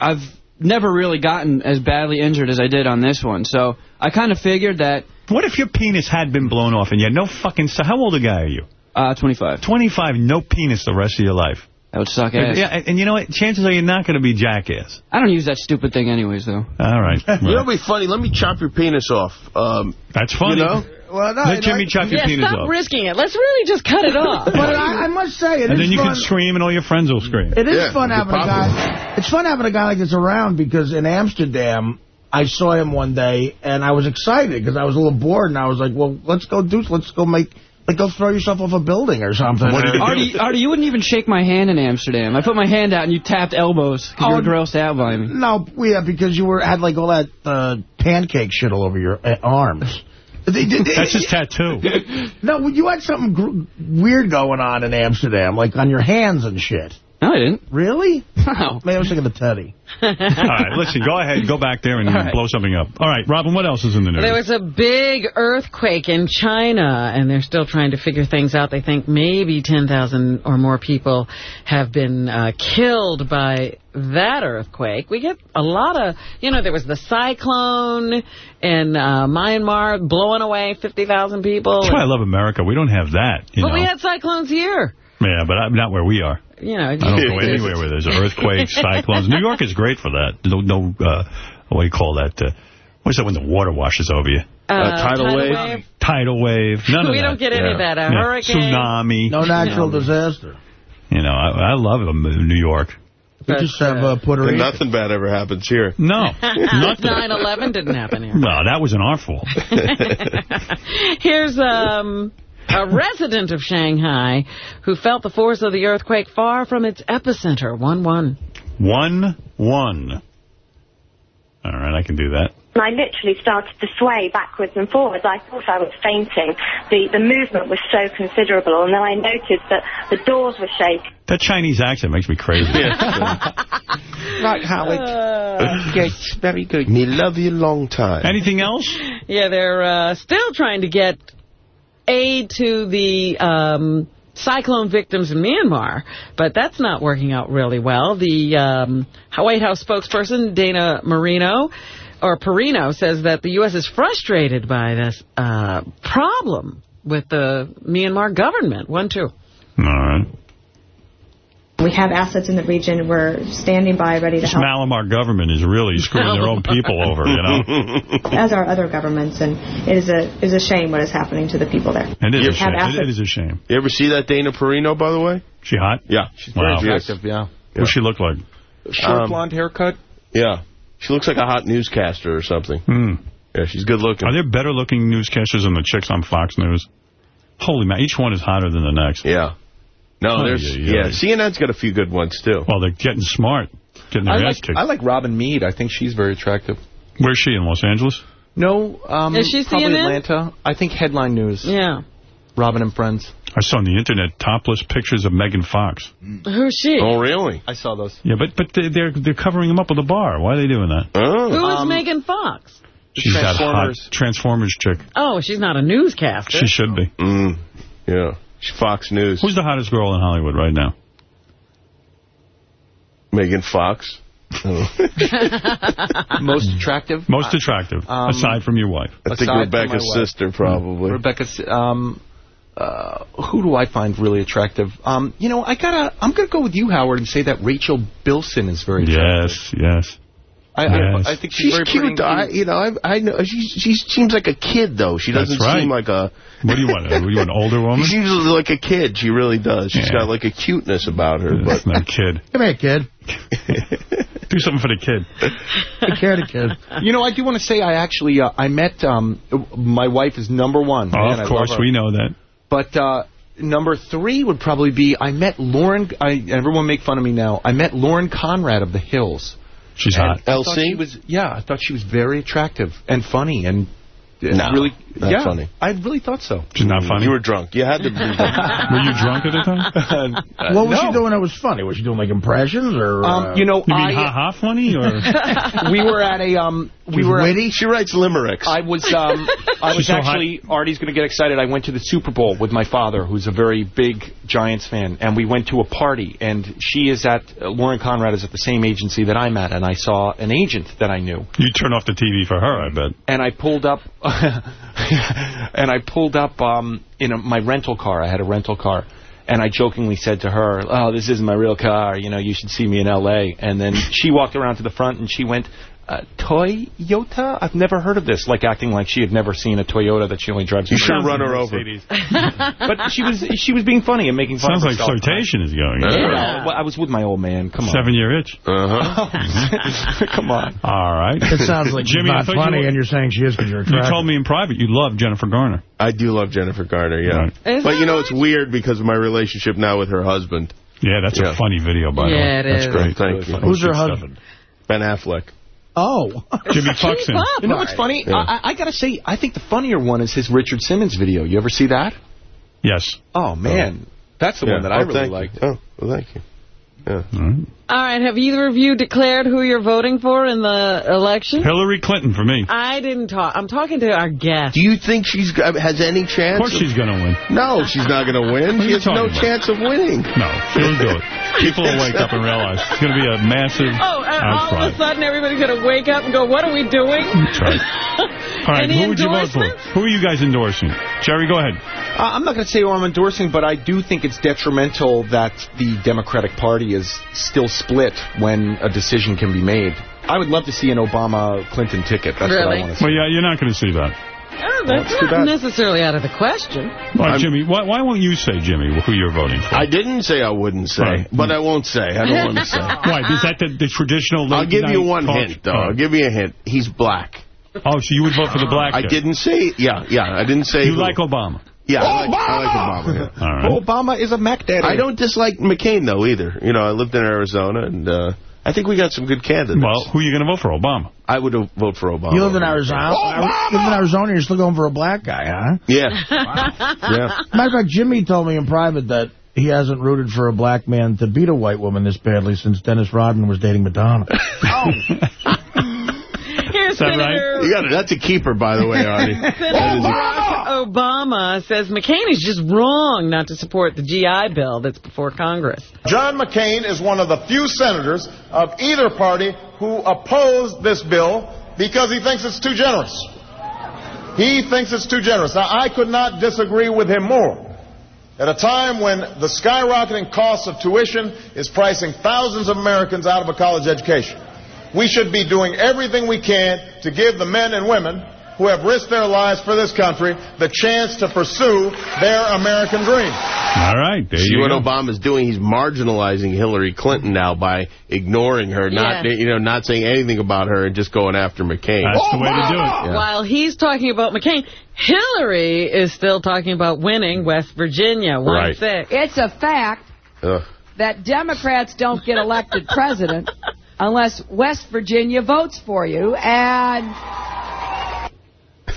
I've never really gotten as badly injured as I did on this one. So I kind of figured that. What if your penis had been blown off and you had no fucking... So how old a guy are you? Uh, 25. 25, no penis the rest of your life. That would suck ass. Yeah, and you know what? Chances are you're not going to be jackass. I don't use that stupid thing anyways, though. All right. You know what'd be funny? Let me chop your penis off. Um, That's funny. You know? Well, no, Let Jimmy chop your Yeah, penis stop off. risking it. Let's really just cut it off. But I, I must say, it and is then you fun. can scream and all your friends will scream. It is Yeah, fun having a guy. It's fun having a guy like this around because in Amsterdam, I saw him one day and I was excited because I was a little bored and I was like, well, let's go do, let's go make, like, go throw yourself off a building or something. What did he do? Artie, Artie, you wouldn't even shake my hand in Amsterdam. I put my hand out and you tapped elbows because you Oh, were grossed out by me. No, yeah, because you were had like all that uh, pancake shit all over your uh, arms. They- they- they- That's his tattoo. No, you had something gr weird going on in Amsterdam, like on your hands and shit. No, I didn't. Really? No. Maybe I was thinking of Teddy. All right, listen, go ahead. And go back there and All right. blow something up. All right, Robin, what else is in the news? There was a big earthquake in China, and they're still trying to figure things out. They think maybe 10,000 or more people have been uh, killed by that earthquake. We get a lot of, you know, there was the cyclone in uh, Myanmar blowing away 50,000 people. That's why I love America. We don't have that, you but know. we had cyclones here. yeah, but I'm not where we are. You know, I don't go anywhere where there's earthquakes, cyclones. New York is great for that. No, no uh, what do you call that? Uh, what's that when the water washes over you? Uh, tidal wave. Tidal wave. None of We that. don't get any of that. A hurricane. Tsunami. No natural disaster. You know, I, I love them New York. We just have uh, Puerto Rico. nothing bad ever happens here. No, nothing. 9/11 didn't happen here. Well, that wasn't our fault. Here's um, a resident of Shanghai who felt the force of the earthquake far from its epicenter. 1-1. One, one. One, one. All right, I can do that. I literally started to sway backwards and forwards. I thought I was fainting. The the movement was so considerable, and then I noticed that the doors were shaking. That Chinese accent makes me crazy. Right, Howard. yes, very good. Me love you long time. Anything else? Yeah, they're uh, still trying to get aid to the um, cyclone victims in Myanmar, but that's not working out really well. The um, White House spokesperson, Dana Marino, or Perino, says that the U.S. is frustrated by this uh, problem with the Myanmar government. One, two. All right. We have assets in the region. We're standing by, ready to This help, Malamar government is really screwing their own people over, you know? as are other governments. And it is a it is a shame what is happening to the people there. It is, We a shame. It, assets- it is a shame. You ever see that Dana Perino, by the way? She hot? Yeah. She's very attractive, yeah. What's she look like? Short Um, blonde haircut. Yeah. She looks like a hot newscaster or something. Hmm. Yeah, she's good looking. Are there better looking newscasters than the chicks on Fox News? Holy man, each one is hotter than the next. Yeah. No, Oh, there's yeah, yeah, yeah. CNN's got a few good ones too. Well, they're getting smart, getting I their like, ass kicked. I like Robin Meade. I think she's very attractive. Where's she in Los Angeles? No, um, Is she probably CNN? Atlanta. I think headline news. Yeah. Robin and Friends. I saw on the internet topless pictures of Megan Fox. Who's she? Oh, really? I saw those. Yeah, but but they- they're they're covering them up with a bar. Why are they doing that? Oh. Who is Um, Megan Fox? She's that hot Transformers. Transformers chick. Oh, she's not a newscaster. She should be. Mm. Yeah. She's Fox News. Who's the hottest girl in Hollywood right now? Megan Fox. Most attractive. Most attractive, Um, aside from your wife. I think Aside from Rebecca's sister, probably. Rebecca's. Um, uh, who do I find really attractive? Um, you know, I gotta. I'm gonna go with you, Howard, and say that Rachel Bilson is very attractive. Yes, yes. I, Yes. I, I think she's, She's very cute. I, you know, I, I know she she seems like a kid though. She doesn't right. seem like a. What do you want? Are you an older woman? She seems like a kid. She really does. She's Yeah. got like a cuteness about her. That's But not kid. Come here, kid. Do something for the kid. Take care of the kid. You know, I do want to say I actually, uh, I met, um, my wife is number one. Oh, Man, of course, we know that. But uh, number three would probably be I met Lauren. I, everyone make fun of me now. I met Lauren Conrad of The Hills. She's And hot. I thought she was, yeah, I thought she was very attractive and funny and uh, No, really, not yeah, funny. I really thought so. She's not funny. You were drunk. You had to be. Were you drunk at the time? what was no. she doing that was funny? Was she doing like impressions or? Um, uh, you know, You mean ha-ha funny? or? we were at a um we She's were at- witty. She writes limericks. I was um I was so actually Artie's going to get excited. I went to the Super Bowl with my father, who's a very big Giants fan, and we went to a party. And she is at uh, Lauren Conrad is at the same agency that I'm at, and I saw an agent that I knew, You turn off the TV for her, I bet. and I pulled up and I pulled up um in a, my rental car. I had a rental car. And I jokingly said to her, "Oh, this isn't my real car. You know, you should see me in L.A." And then she walked around to the front and she went, uh, "Toyota? I've never heard of this." Like acting like she had never seen a Toyota that she only drives. You should run her over. but she was she was being funny and making fun of it. Sounds like flirtation is going. on. Yeah. Well, I was with my old man. Come on. Seven-year itch. Uh-huh. Come on. All right. It sounds like Jimmy, she's not funny, you, and you're saying she is because you're you told me in private you love Jennifer Garner. I do love Jennifer Garner, yeah. Right. But, you know, it's weird because of my relationship now with her husband. Yeah, that's Yeah. a funny video, by the way. Yeah, it that's is. great. Thank you. Who's her husband? Ben Affleck. Oh. Jimmy fucks him. You know what's funny? Yeah. I, I I gotta say, I think the funnier one is his Richard Simmons video. You ever see that? Yes. Oh man, uh-huh. that's the one that I Oh, really thank liked. You. Oh, well, thank you. Yeah. All right. All right, have either of you declared who you're voting for in the election? Hillary Clinton for me. I didn't talk. I'm talking to our guest. Do you think she's got- any chance? Of course she's going to win. No, she's not going to win. She has no about? chance of winning. No, she'll do it. People will wake up and realize it's going to be a massive Oh, and all of a sudden everybody's going to wake up and go, what are we doing? That's right. All right, Any who would you vote for? Who are you guys endorsing? Jerry, go ahead. Uh, I'm not going to say who I'm endorsing, but I do think it's detrimental that the Democratic Party is still split when a decision can be made. I would love to see an Obama-Clinton ticket. That's what I Really? want to see. Well, yeah, you're not going to see that. Oh, that's Well, not necessarily out of the question. All right, Jimmy, why, why won't you say, Jimmy, who you're voting for? I didn't say I wouldn't say, Right. but I won't say. I don't want to say. Why? Is that the, the traditional I'll give you one talk? hint, though. Oh. I'll give you a hint. He's black. Oh, so you would vote for the black I guy. didn't say, yeah, yeah, I didn't say You who. like Obama? Yeah, I like, I like Obama. yeah. All right. Obama is a Mac daddy. I don't dislike McCain, though, either. You know, I lived in Arizona, and uh, I think we got some good candidates. Well, who are you going to vote for? Obama. I would vote for Obama. You live in Arizona. You live in Arizona. You're still going for a black guy, huh? Yeah. yeah. Matter of fact, Jimmy told me in private that he hasn't rooted for a black man to beat a white woman this badly since Dennis Rodman was dating Madonna. Here's that right? You got it. That's a keeper, by the way, Artie. That Senator is a- Barack Obama says McCain is just wrong not to support the GI Bill that's before Congress. John McCain is one of the few senators of either party who oppose this bill because he thinks it's too generous. He thinks it's too generous. Now, I could not disagree with him more. At a time when the skyrocketing cost of tuition is pricing thousands of Americans out of a college education, we should be doing everything we can to give the men and women who have risked their lives for this country the chance to pursue their American dream. All right, there See you what go. Obama's doing? He's marginalizing Hillary Clinton now by ignoring her, not you know, not saying anything about her and just going after McCain. That's the way to do it. Yeah. While he's talking about McCain, Hillary is still talking about winning West Virginia, one Right. six. It's a fact Ugh. that Democrats don't get elected president unless West Virginia votes for you. And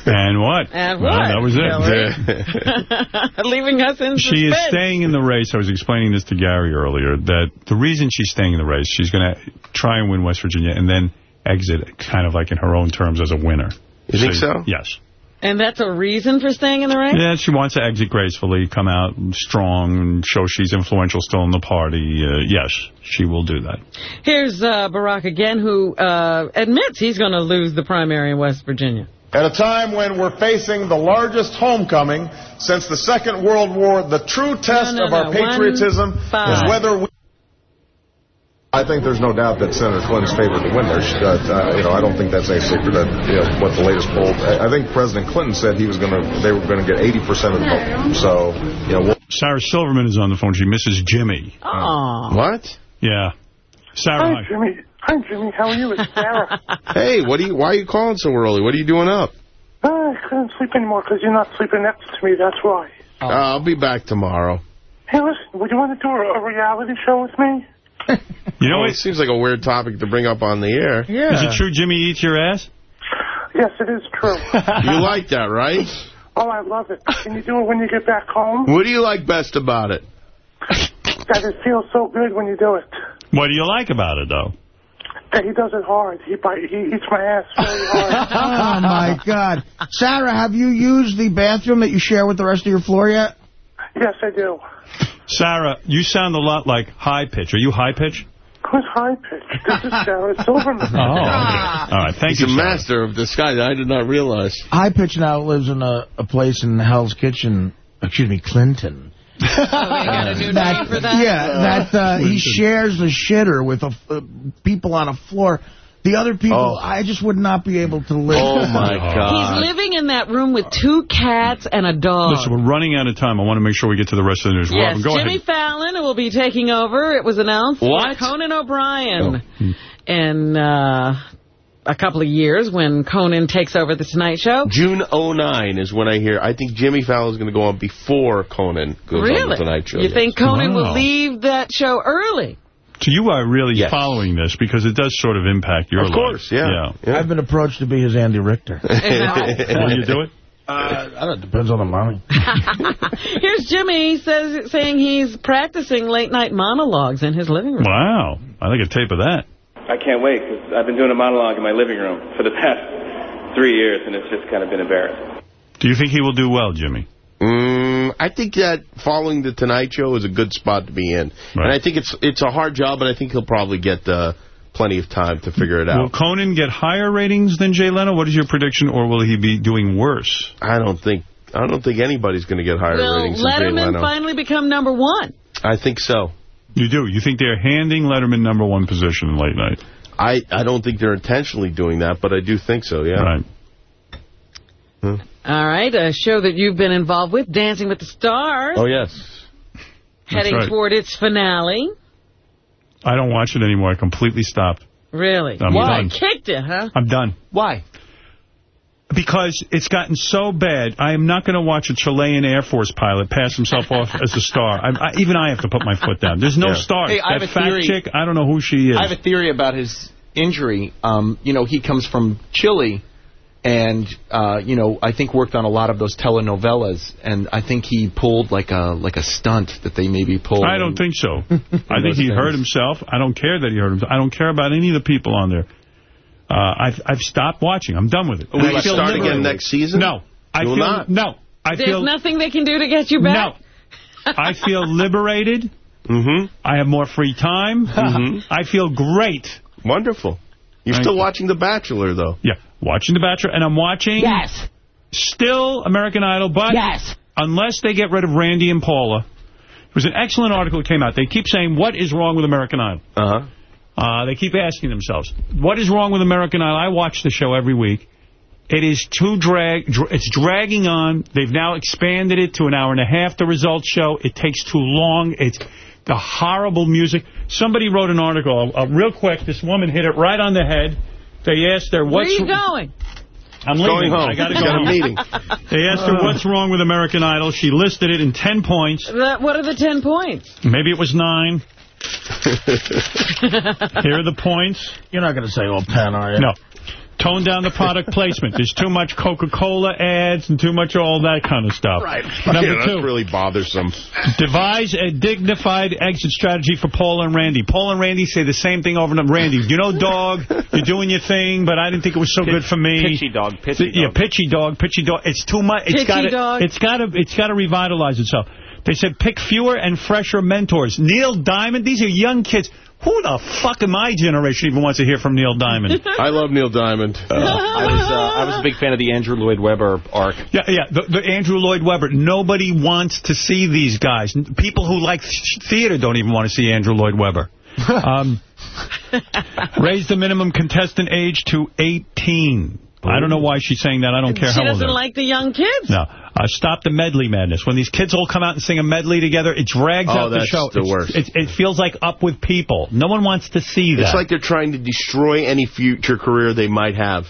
And what? And Well, what, that was it. Leaving us in She is staying in the race. I was explaining this to Gary earlier, that the reason she's staying in the race, she's going to try and win West Virginia and then exit kind of like in her own terms as a winner. You think so? Yes. And that's a reason for staying in the race? Yeah, she wants to exit gracefully, come out strong, and show she's influential still in the party. Uh, yes, she will do that. Here's uh, Barack again, who uh, admits he's going to lose the primary in West Virginia. At a time when we're facing the largest homecoming since the Second World War, the true test No, no, of our no. patriotism One, is whether we... I think there's no doubt that Senator Clinton's favored to win there. Uh, uh, you know, I don't think that's any secret. That, you know, what the latest poll. I, I think President Clinton said he was going to. They were going to get 80 percent of the vote. So, you know, we'll Sarah Silverman is on the phone. She misses Jimmy. Aww. What? Yeah. Sarah, Hi, Jimmy. Hi, Jimmy. How are you? It's Sarah. Hey, what are you? Why are you calling so early? What are you doing up? Uh, I couldn't sleep anymore because you're not sleeping next to me. That's why. Uh, I'll be back tomorrow. Hey, listen, would you want to do a, a reality show with me? You know, oh, it seems like a weird topic to bring up on the air. Yeah. Is it true Jimmy eats your ass? Yes, it is true. you like that, right? oh, I love it. Can you do it when you get back home? What do you like best about it? That it feels so good when you do it. What do you like about it, though? That he does it hard. He bite, he eats my ass very hard. oh, my God. Sarah, have you used the bathroom that you share with the rest of your floor yet? Yes, I do. Sarah, you sound a lot like high pitch. Are you high pitch? Who's high pitch? This is Sarah Silverman. Oh, okay. All right, thank He's you, a Sarah. master of disguise. I did not realize. High Pitch now lives in a, a place in Hell's Kitchen, excuse me, Clinton. Oh, they got a new That- name for that? Yeah, that uh, he shares the shitter with a, uh, people on a floor. The other people, Oh. I just would not be able to live. Oh, my God. He's living in that room with two cats and a dog. Listen, we're running out of time. I want to make sure we get to the rest of the news. Yes, Robin, go Jimmy ahead. Fallon will be taking over. It was announced What? Conan O'Brien Oh. in uh, a couple of years when Conan takes over The Tonight Show. June 09 is when I hear. I think Jimmy Fallon is going to go on before Conan goes on the Tonight Show. You yes. think Conan Wow. will leave that show early? So you are really Yes. following this because it does sort of impact your life. Of course, life. yeah. Yeah. I've been approached to be his Andy Richter. Will you do it? Uh, I don't it depends on the money. Here's Jimmy says saying he's practicing late night monologues in his living room. Wow. I think a tape of that. I can't wait because I've been doing a monologue in my living room for the past three years, and it's just kind of been embarrassing. Do you think he will do well, Jimmy? Mm, I think that following the Tonight Show is a good spot to be in, and I think it's it's a hard job, but I think he'll probably get uh, plenty of time to figure it out. Will. Conan get higher ratings than Jay Leno? What is your prediction, or will he be doing worse? I don't think I don't think anybody's going to get higher Will ratings than Jay Leno. Letterman finally become number one? I think so. You do? You think they're handing Letterman number one position in late night? I I don't think they're intentionally doing that, but I do think so. Yeah. Right. All right, a show that you've been involved with, Dancing with the Stars, Oh yes. heading right. toward its finale. I don't watch it anymore. I completely stopped. Really? I'm you done. kicked it, huh? I'm done. Why? Because it's gotten so bad, I am not going to watch a Chilean Air Force pilot pass himself off as a star. I, I, even I have to put my foot down. There's no Yeah. stars. Hey, I have that a fat theory. chick, I don't know who she is. I have a theory about his injury. Um, you know, he comes from Chile, and uh, you know, I think worked on a lot of those telenovelas, and I think he pulled like a like a stunt that they maybe pulled. I don't think so. I think those he hurt himself. I don't care that he hurt himself. I don't care about any of the people on there. Uh, I've I've stopped watching. I'm done with it. Will And you I feel start again next season? No. I You will feel not? no. I There's feel nothing they can do to get you back? no. I feel liberated. Mm-hmm. I have more free time. Mm -hmm. I feel great. Wonderful. You're Thank still you. watching The Bachelor, though. Yeah, watching The Bachelor, and I'm watching Yes. still American Idol, but Yes. unless they get rid of Randy and Paula, it was an excellent article that came out. They keep saying, what is wrong with American Idol? Uh-huh. Uh, they keep asking themselves, what is wrong with American Idol? I watch the show every week. It is too drag. Dr it's dragging on. They've now expanded it to an hour and a half. The results show it takes too long. It's the horrible music. Somebody wrote an article, uh, real quick. This woman hit it right on the head. They asked her, Where are you going? I'm Going leaving. home. I got to go Got a home. meeting. They asked her uh. what's wrong with American Idol. She listed it in 10 points. That, what are the 10 points? Maybe it was nine. Here are the points. You're not going to say all 10, are you? No. Tone down the product placement. There's too much Coca-Cola ads and too much all that kind of stuff. Right. Number yeah, that's two, really bothersome. devise a dignified exit strategy for Paul and Randy. Paul and Randy say the same thing over and over. Randy, you know, dog, you're doing your thing, but I didn't think it was so good for me. Pitchy dog, pitchy dog. Yeah, pitchy dog, pitchy dog. It's too much. It's Pitchy gotta, dog. It's got to. It's got to revitalize itself. They said pick fewer and fresher mentors. Neil Diamond. These are young kids. Who the fuck in my generation even wants to hear from Neil Diamond? I love Neil Diamond. I was uh, I was a big fan of the Andrew Lloyd Webber arc. Yeah, yeah. The, the Andrew Lloyd Webber. Nobody wants to see these guys. People who like th- theater don't even want to see Andrew Lloyd Webber. Um, raise the minimum contestant age to 18. I don't know why she's saying that. I don't care She how old She doesn't like the young kids. No. Uh, stop the medley madness. When these kids all come out and sing a medley together, it drags Oh, out the that's show. the It's- worst. It, it feels like up with people. No one wants to see that. It's like they're trying to destroy any future career they might have.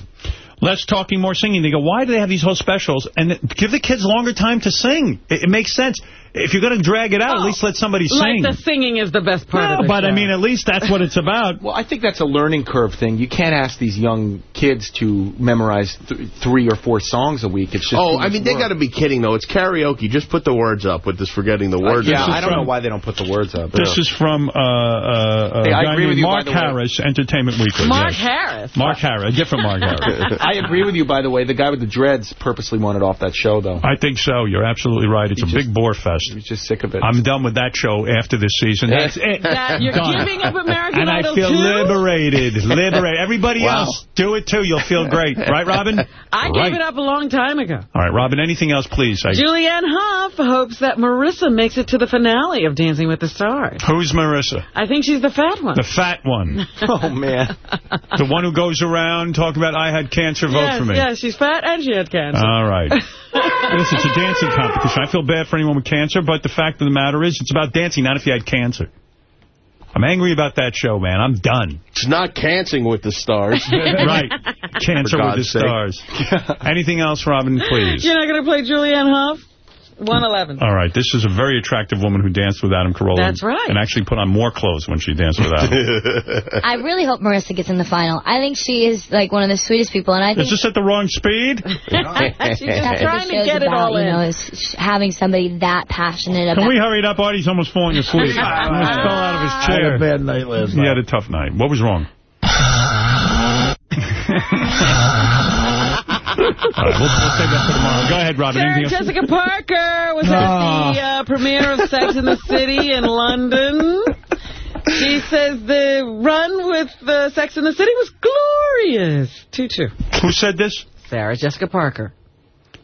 Less talking, more singing. They go, why do they have these whole specials? And give the kids longer time to sing. It, it makes sense. If you're going to drag it out, at least let somebody sing. Like the singing is the best part No, of the but I mean, at least that's what it's about. Well, I think that's a learning curve thing. You can't ask these young kids to memorize th three or four songs a week. It's just Oh, I mean, they got to be kidding, though. It's karaoke. Just put the words up with this forgetting the words. yeah, I don't from- know why they don't put the words up. This is from uh, uh, Hey, a I guy agree with you, Mark the way. Harris, Entertainment Weekly. Mark yes. Harris. Mark Harris, a different Mark Harris. I agree with you, by the way. The guy with the dreads purposely wanted off that show, though. I think so. You're absolutely right. It's a big bore fest. He's just sick of it. I'm done with that show after this season. That's it. That you're Done. giving up American and I feel too? liberated. Liberated. Everybody Wow. else, do it too. You'll feel great. Right, Robin? I right. gave it up a long time ago. All right, Robin, anything else, please? I, Julianne Hough hopes that Marissa makes it to the finale of Dancing with the Stars. Who's Marissa? I think she's the fat one. The fat one. oh, man. The one who goes around talking about, I had cancer, vote yes, for me. yes, she's fat and she had cancer. All right. Listen, it's a dancing competition. I feel bad for anyone with cancer, but the fact of the matter is it's about dancing, not if you had cancer. I'm angry about that show, man. I'm done. It's not Cancing with the Stars. right. Cancer with the sake. stars. Anything else, Robin, please? You're not going to play Julianne Hough? 111. All right, this is a very attractive woman who danced with Adam Carolla. That's right. And actually put on more clothes when she danced with Adam. I really hope Marissa gets in the final. I think she is like one of the sweetest people, and I think Is this at the wrong speed? She's just that's trying the to show's get it about, all you know, is having somebody that passionate about. Can we hurry it up? Artie's almost falling asleep. he almost fell out of his I chair. had a bad night last night. He had a tough night. What was wrong? All right, we'll, we'll save that for tomorrow. Go ahead, Robin. Sarah Anything else? Jessica Parker was at the uh, premiere of Sex in the City in London. She says the run with uh, Sex in the City was glorious. 2-2. Who said this? Sarah Jessica Parker.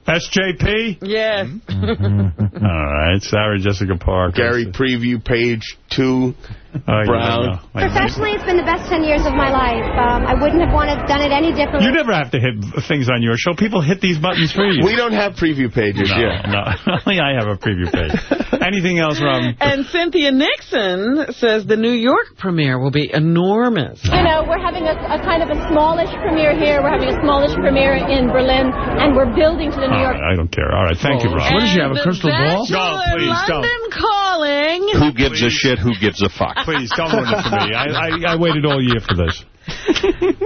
SJP? Yes. All right, Sarah Jessica Parker. Gary preview page two. Oh, Brown. Professionally, it's been the best 10 years of my life. Um, I wouldn't have wanted done it any differently. You never have to hit things on your show. People hit these buttons for you. We don't have preview pages no, yet. No, only I have a preview page. Anything else, Robin? And Cynthia Nixon says the New York premiere will be enormous. You know, we're having a, a kind of a smallish premiere here. We're having a smallish premiere in Berlin, and we're building to the New All York. right, I don't care. All right, thank you, Robin. What does she have, a crystal ball? No, please, don't. London calling. Who gives a shit? Who gives a fuck? Please, don't ruin it for me. I, I, I waited all year for this.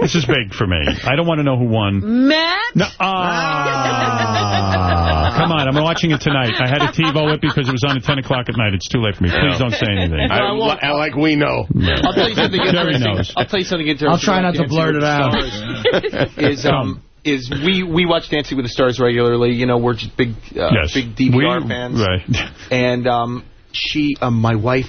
This is big for me. I don't want to know who won. Matt? No, ah, come on, I'm watching it tonight. I had to TiVo it because it was on at 10 o'clock at night. It's too late for me. Please don't say anything. I, I like we know. I'll tell you something Jerry interesting. knows. I'll tell you something interesting. I'll try not to blurt it out. is um is we we watch Dancing with the Stars regularly. You know, we're just big uh, Yes. big DVR We- fans. Right. And um she um, my wife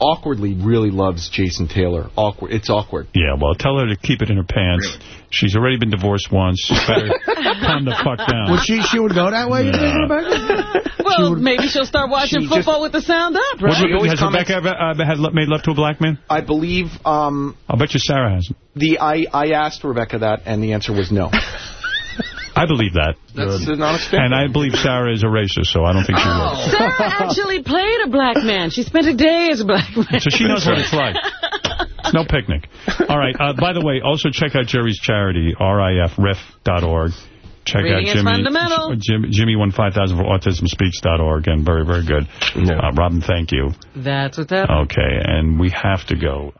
awkwardly really loves Jason Taylor. Awkward. It's awkward. Yeah, well, tell her to keep it in her pants. She's already been divorced once. She better calm the fuck down. Would she, she would go that way, you think, Rebecca? Well, maybe she'll start watching she football with the sound up, right? always has comments- Rebecca ever uh, had made love to a black man? I believe um I'll bet you Sarah hasn't. the I I asked Rebecca that and the answer was no. I believe that. That's an honest statement. And I believe Sarah is a racist, so I don't think she will. Sarah actually played a black man. She spent a day as a black man. So she knows what it's like. It's no picnic. All right. Uh, by the way, also check out Jerry's charity, rifref.org. Check Reading out is Jimmy. fundamental. Jim, Jimmy won 5000 for autismspeaks.org, and very, very good. Uh, Robin, thank you. That's what's happening. Okay, and we have to go.